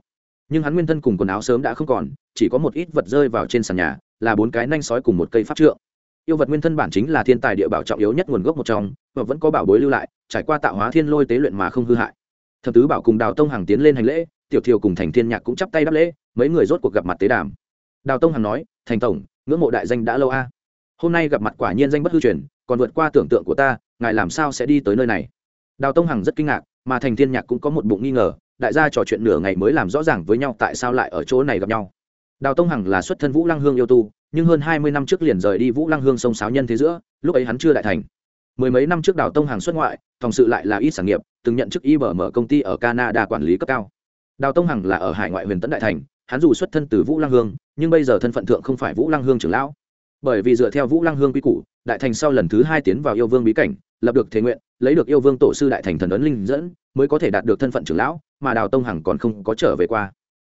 nhưng hắn nguyên thân cùng quần áo sớm đã không còn, chỉ có một ít vật rơi vào trên sàn nhà, là bốn cái nanh sói cùng một cây pháp trượng. Yêu vật nguyên thân bản chính là thiên tài địa bảo trọng yếu nhất nguồn gốc một trong, và vẫn có bảo bối lưu lại, trải qua tạo hóa thiên lôi tế luyện mà không hư hại. Thập tứ bảo cùng đào tông hàng tiến lên hành lễ, tiểu thiều cùng thành thiên nhạc cũng chắp tay đáp lễ, mấy người rốt cuộc gặp mặt tế đàm. Đào tông hàng nói, thành tổng, ngưỡng mộ đại danh đã lâu a. Hôm nay gặp mặt quả nhiên danh bất hư truyền, còn vượt qua tưởng tượng của ta, ngài làm sao sẽ đi tới nơi này? Đào tông hằng rất kinh ngạc, mà thành thiên nhạc cũng có một bụng nghi ngờ đại gia trò chuyện nửa ngày mới làm rõ ràng với nhau tại sao lại ở chỗ này gặp nhau. Đào tông hằng là xuất thân vũ lăng hương yêu tu, nhưng hơn hai mươi năm trước liền rời đi vũ lăng hương sông sáo nhân thế giữa, lúc ấy hắn chưa đại thành. Mười mấy năm trước đào tông hằng xuất ngoại thòng sự lại là ít sản nghiệp, từng nhận chức y bở mở công ty ở canada quản lý cấp cao. Đào tông hằng là ở hải ngoại huyền tấn đại thành, hắn dù xuất thân từ vũ lăng hương, nhưng bây giờ thân phận thượng không phải vũ lăng hương trưởng lão. Bởi vì dựa theo vũ lăng hương quy củ, đại thành sau lần thứ hai tiến vào yêu vương bí cảnh, lập được thế nguyện, lấy được yêu vương tổ sư đại thành thần ấn linh dẫn, mới có thể đạt được thân phận trưởng lão mà đào tông hằng còn không có trở về qua.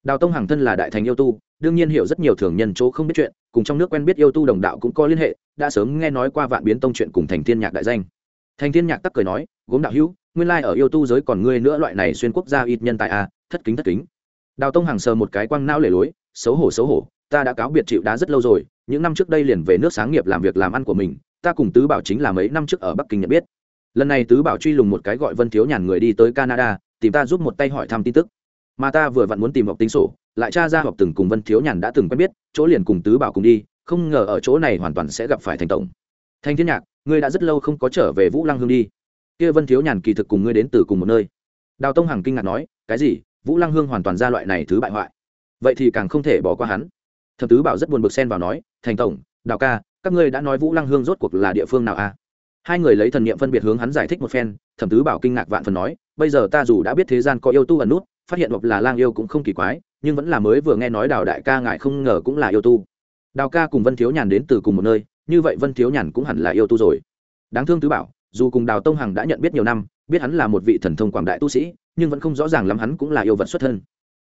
Đào tông hằng thân là đại thành yêu tu, đương nhiên hiểu rất nhiều thường nhân chỗ không biết chuyện, cùng trong nước quen biết yêu tu đồng đạo cũng có liên hệ, đã sớm nghe nói qua vạn biến tông chuyện cùng thành thiên nhạc đại danh. Thành thiên nhạc tắc cười nói, gốm đạo hữu, nguyên lai ở yêu tu giới còn ngươi nữa loại này xuyên quốc gia ít nhân tại a à, thất kính thất kính. Đào tông hằng sờ một cái quăng não lề lối, xấu hổ xấu hổ, ta đã cáo biệt chịu đá rất lâu rồi, những năm trước đây liền về nước sáng nghiệp làm việc làm ăn của mình, ta cùng tứ bảo chính là mấy năm trước ở bắc kinh nhận biết. Lần này tứ bảo truy lùng một cái gọi vân thiếu nhàn người đi tới canada tìm ta giúp một tay hỏi thăm tin tức. Mà ta vừa vặn muốn tìm học tính sổ, lại cha ra học từng cùng vân thiếu nhàn đã từng quen biết, chỗ liền cùng tứ bảo cùng đi, không ngờ ở chỗ này hoàn toàn sẽ gặp phải thành tổng. Thanh thiên nhạc, ngươi đã rất lâu không có trở về vũ lăng hương đi. Kia vân thiếu nhàn kỳ thực cùng ngươi đến từ cùng một nơi. Đào tông hằng kinh ngạc nói, cái gì? Vũ lăng hương hoàn toàn ra loại này thứ bại hoại. Vậy thì càng không thể bỏ qua hắn. Thập tứ bảo rất buồn bực xen vào nói, thành tổng, đào ca, các ngươi đã nói vũ lăng hương rốt cuộc là địa phương nào à? Hai người lấy thần niệm phân biệt hướng hắn giải thích một phen, thẩm tứ bảo kinh ngạc vạn phần nói, bây giờ ta dù đã biết thế gian có yêu tu ẩn nút, phát hiện hoặc là lang yêu cũng không kỳ quái, nhưng vẫn là mới vừa nghe nói đào đại ca ngại không ngờ cũng là yêu tu. Đào ca cùng vân thiếu nhàn đến từ cùng một nơi, như vậy vân thiếu nhàn cũng hẳn là yêu tu rồi. Đáng thương tứ bảo, dù cùng đào tông hằng đã nhận biết nhiều năm, biết hắn là một vị thần thông quảng đại tu sĩ, nhưng vẫn không rõ ràng lắm hắn cũng là yêu vật xuất thân.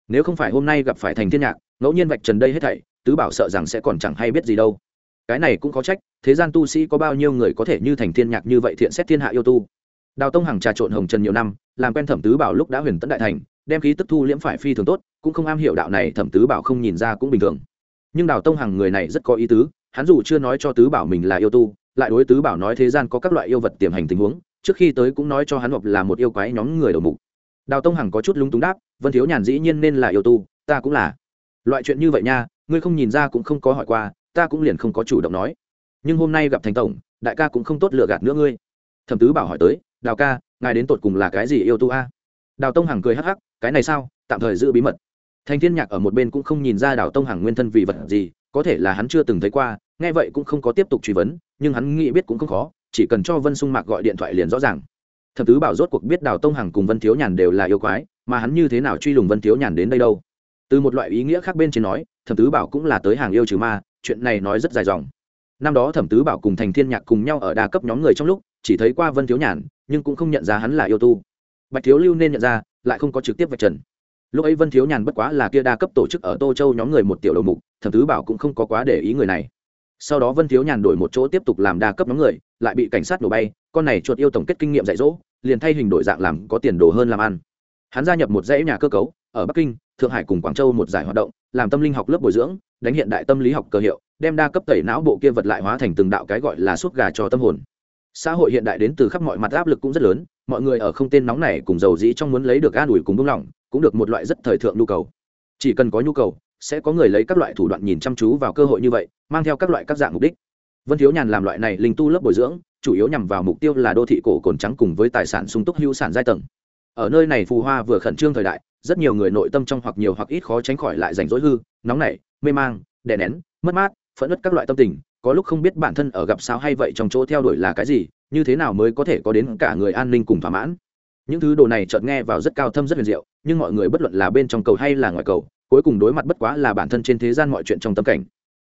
Nếu không phải hôm nay gặp phải thành thiên nhạc, ngẫu nhiên vạch trần đây hết thảy, tứ bảo sợ rằng sẽ còn chẳng hay biết gì đâu cái này cũng có trách, thế gian tu sĩ có bao nhiêu người có thể như thành thiên nhạc như vậy thiện xét thiên hạ yêu tu. Đào tông hằng trà trộn hồng trần nhiều năm, làm quen thẩm tứ bảo lúc đã huyền tấn đại thành, đem khí tức thu liễm phải phi thường tốt, cũng không am hiểu đạo này thẩm tứ bảo không nhìn ra cũng bình thường. Nhưng đào tông hằng người này rất có ý tứ, hắn dù chưa nói cho tứ bảo mình là yêu tu, lại đối tứ bảo nói thế gian có các loại yêu vật tiềm hành tình huống, trước khi tới cũng nói cho hắn hoặc là một yêu quái nhóm người đầu mục. Đào tông hằng có chút lúng túng đáp, vân thiếu nhàn dĩ nhiên nên là yêu tu, ta cũng là. Loại chuyện như vậy nha, ngươi không nhìn ra cũng không có hỏi qua ta cũng liền không có chủ động nói. Nhưng hôm nay gặp thành tổng, đại ca cũng không tốt lựa gạt nữa ngươi. Thẩm tứ bảo hỏi tới, đào ca, ngài đến tột cùng là cái gì yêu tu a? Đào tông hằng cười hắc hắc, cái này sao? Tạm thời giữ bí mật. Thành thiên nhạc ở một bên cũng không nhìn ra đào tông hằng nguyên thân vì vật gì, có thể là hắn chưa từng thấy qua, nghe vậy cũng không có tiếp tục truy vấn, nhưng hắn nghĩ biết cũng không khó, chỉ cần cho vân sung mạc gọi điện thoại liền rõ ràng. Thẩm tứ bảo rốt cuộc biết đào tông hằng cùng vân thiếu nhàn đều là yêu quái, mà hắn như thế nào truy lùng vân thiếu nhàn đến đây đâu? Từ một loại ý nghĩa khác bên trên nói, thẩm tứ bảo cũng là tới hàng yêu trừ ma chuyện này nói rất dài dòng. Năm đó thẩm tứ bảo cùng thành thiên nhạc cùng nhau ở đa cấp nhóm người trong lúc, chỉ thấy qua vân thiếu nhàn, nhưng cũng không nhận ra hắn là yêu tu. Bạch thiếu lưu nên nhận ra, lại không có trực tiếp vạch trần. Lúc ấy vân thiếu nhàn bất quá là kia đa cấp tổ chức ở tô châu nhóm người một tiểu đầu mục, thẩm tứ bảo cũng không có quá để ý người này. Sau đó vân thiếu nhàn đổi một chỗ tiếp tục làm đa cấp nhóm người, lại bị cảnh sát nổ bay, con này chuột yêu tổng kết kinh nghiệm dạy dỗ, liền thay hình đổi dạng làm có tiền đồ hơn làm ăn. Hắn gia nhập một dãy nhà cơ cấu, ở bắc kinh thượng hải cùng quảng châu một giải hoạt động, làm tâm linh học lớp bồi dưỡng, đánh hiện đại tâm lý học cơ hiệu, đem đa cấp tẩy não bộ kia vật lại hóa thành từng đạo cái gọi là suốt gà cho tâm hồn. Xã hội hiện đại đến từ khắp mọi mặt áp lực cũng rất lớn, mọi người ở không tên nóng này cùng giàu dĩ trong muốn lấy được an ủi cùng buông lỏng, cũng được một loại rất thời thượng nhu cầu. Chỉ cần có nhu cầu, sẽ có người lấy các loại thủ đoạn nhìn chăm chú vào cơ hội như vậy, mang theo các loại các dạng mục đích. Vân thiếu nhàn làm loại này linh tu lớp bồi dưỡng, chủ yếu nhằm vào mục tiêu là đô thị cổ cồn trắng cùng với tài sản sung túc hữu sản giai tầng. Ở nơi này phù hoa vừa khẩn trương thời đại rất nhiều người nội tâm trong hoặc nhiều hoặc ít khó tránh khỏi lại rảnh rỗi hư, nóng nảy, mê mang, đè nén, mất mát, phẫn nứt các loại tâm tình. Có lúc không biết bản thân ở gặp sao hay vậy trong chỗ theo đuổi là cái gì, như thế nào mới có thể có đến cả người an ninh cùng thỏa mãn. Những thứ đồ này chợt nghe vào rất cao thâm rất huyền diệu, nhưng mọi người bất luận là bên trong cầu hay là ngoài cầu, cuối cùng đối mặt bất quá là bản thân trên thế gian mọi chuyện trong tâm cảnh.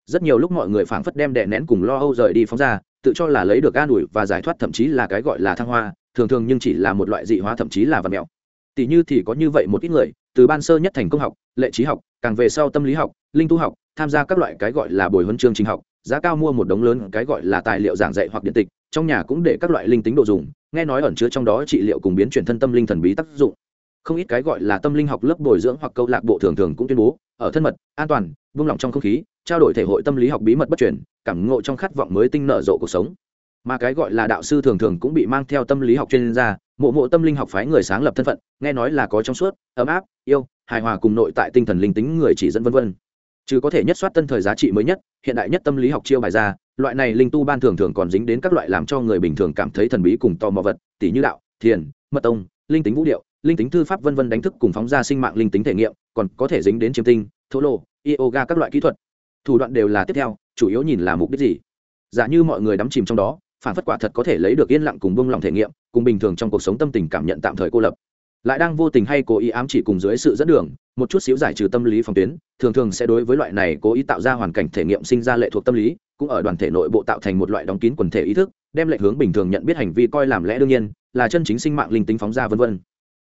Rất nhiều lúc mọi người phảng phất đem đè nén cùng lo âu rời đi phóng ra, tự cho là lấy được an ủi và giải thoát thậm chí là cái gọi là thăng hoa, thường thường nhưng chỉ là một loại dị hóa thậm chí là vật mèo tỷ như thì có như vậy một ít người, từ ban sơ nhất thành công học, lệ trí học, càng về sau tâm lý học, linh tu học, tham gia các loại cái gọi là bồi huấn chương trình học, giá cao mua một đống lớn cái gọi là tài liệu giảng dạy hoặc điện tịch, trong nhà cũng để các loại linh tính đồ dùng, nghe nói ẩn chứa trong đó trị liệu cùng biến chuyển thân tâm linh thần bí tác dụng. Không ít cái gọi là tâm linh học lớp bồi dưỡng hoặc câu lạc bộ thường thường cũng tuyên bố, ở thân mật, an toàn, vung lòng trong không khí, trao đổi thể hội tâm lý học bí mật bất truyền, cảm ngộ trong khát vọng mới tinh nở rộ cuộc sống. Mà cái gọi là đạo sư thường thường cũng bị mang theo tâm lý học chuyên gia mộ mộ tâm linh học phái người sáng lập thân phận, nghe nói là có trong suốt, ấm áp, yêu, hài hòa cùng nội tại tinh thần linh tính người chỉ dẫn vân vân. Chứ có thể nhất soát tân thời giá trị mới nhất, hiện đại nhất tâm lý học chiêu bài ra, loại này linh tu ban thường thường còn dính đến các loại làm cho người bình thường cảm thấy thần bí cùng tò mò vật tỷ như đạo, thiền, mật tông, linh tính vũ điệu, linh tính thư pháp vân vân đánh thức cùng phóng ra sinh mạng linh tính thể nghiệm, còn có thể dính đến chiêm tinh, thô lô, yoga các loại kỹ thuật. Thủ đoạn đều là tiếp theo, chủ yếu nhìn là mục đích gì? Giả như mọi người đắm chìm trong đó phản phất quả thật có thể lấy được yên lặng cùng bông lòng thể nghiệm, cùng bình thường trong cuộc sống tâm tình cảm nhận tạm thời cô lập. Lại đang vô tình hay cố ý ám chỉ cùng dưới sự dẫn đường, một chút xíu giải trừ tâm lý phòng tuyến, thường thường sẽ đối với loại này cố ý tạo ra hoàn cảnh thể nghiệm sinh ra lệ thuộc tâm lý, cũng ở đoàn thể nội bộ tạo thành một loại đóng kín quần thể ý thức, đem lệ hướng bình thường nhận biết hành vi coi làm lẽ đương nhiên, là chân chính sinh mạng linh tính phóng ra vân vân.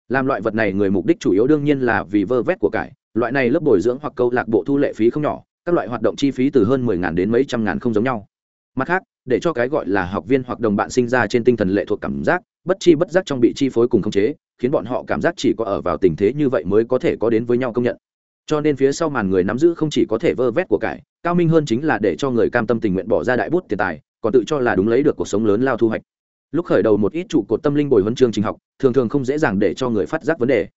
Làm loại vật này người mục đích chủ yếu đương nhiên là vì vơ vét của cải, loại này lớp bồi dưỡng hoặc câu lạc bộ thu lệ phí không nhỏ, các loại hoạt động chi phí từ hơn mười ngàn đến mấy trăm ngàn không giống nhau. Mặt khác để cho cái gọi là học viên hoặc đồng bạn sinh ra trên tinh thần lệ thuộc cảm giác, bất chi bất giác trong bị chi phối cùng khống chế, khiến bọn họ cảm giác chỉ có ở vào tình thế như vậy mới có thể có đến với nhau công nhận. Cho nên phía sau màn người nắm giữ không chỉ có thể vơ vét của cải, cao minh hơn chính là để cho người cam tâm tình nguyện bỏ ra đại bút tiền tài, còn tự cho là đúng lấy được cuộc sống lớn lao thu hoạch. Lúc khởi đầu một ít trụ cột tâm linh bồi huấn chương trình học, thường thường không dễ dàng để cho người phát giác vấn đề.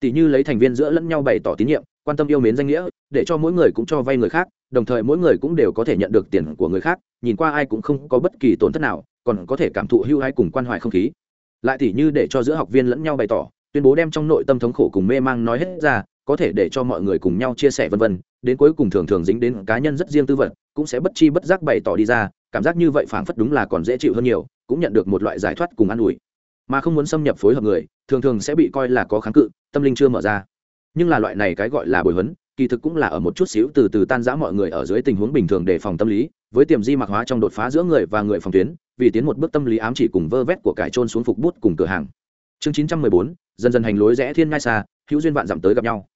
Tỷ như lấy thành viên giữa lẫn nhau bày tỏ tín nhiệm, quan tâm yêu mến danh nghĩa, để cho mỗi người cũng cho vay người khác đồng thời mỗi người cũng đều có thể nhận được tiền của người khác, nhìn qua ai cũng không có bất kỳ tổn thất nào, còn có thể cảm thụ hưu hay cùng quan hoài không khí. Lại tỷ như để cho giữa học viên lẫn nhau bày tỏ, tuyên bố đem trong nội tâm thống khổ cùng mê mang nói hết ra, có thể để cho mọi người cùng nhau chia sẻ vân vân, đến cuối cùng thường thường dính đến cá nhân rất riêng tư vật, cũng sẽ bất chi bất giác bày tỏ đi ra, cảm giác như vậy phảng phất đúng là còn dễ chịu hơn nhiều, cũng nhận được một loại giải thoát cùng an ủi. Mà không muốn xâm nhập phối hợp người, thường thường sẽ bị coi là có kháng cự, tâm linh chưa mở ra. Nhưng là loại này cái gọi là bồi huấn kỳ thực cũng là ở một chút xíu từ từ tan rã mọi người ở dưới tình huống bình thường để phòng tâm lý, với tiềm di mạc hóa trong đột phá giữa người và người phòng tuyến, vì tiến một bước tâm lý ám chỉ cùng vơ vét của cải trôn xuống phục bút cùng cửa hàng. Chương chín trăm mười bốn, dần dần hành lối rẽ thiên ngai xa, hữu duyên vạn dặm tới gặp nhau.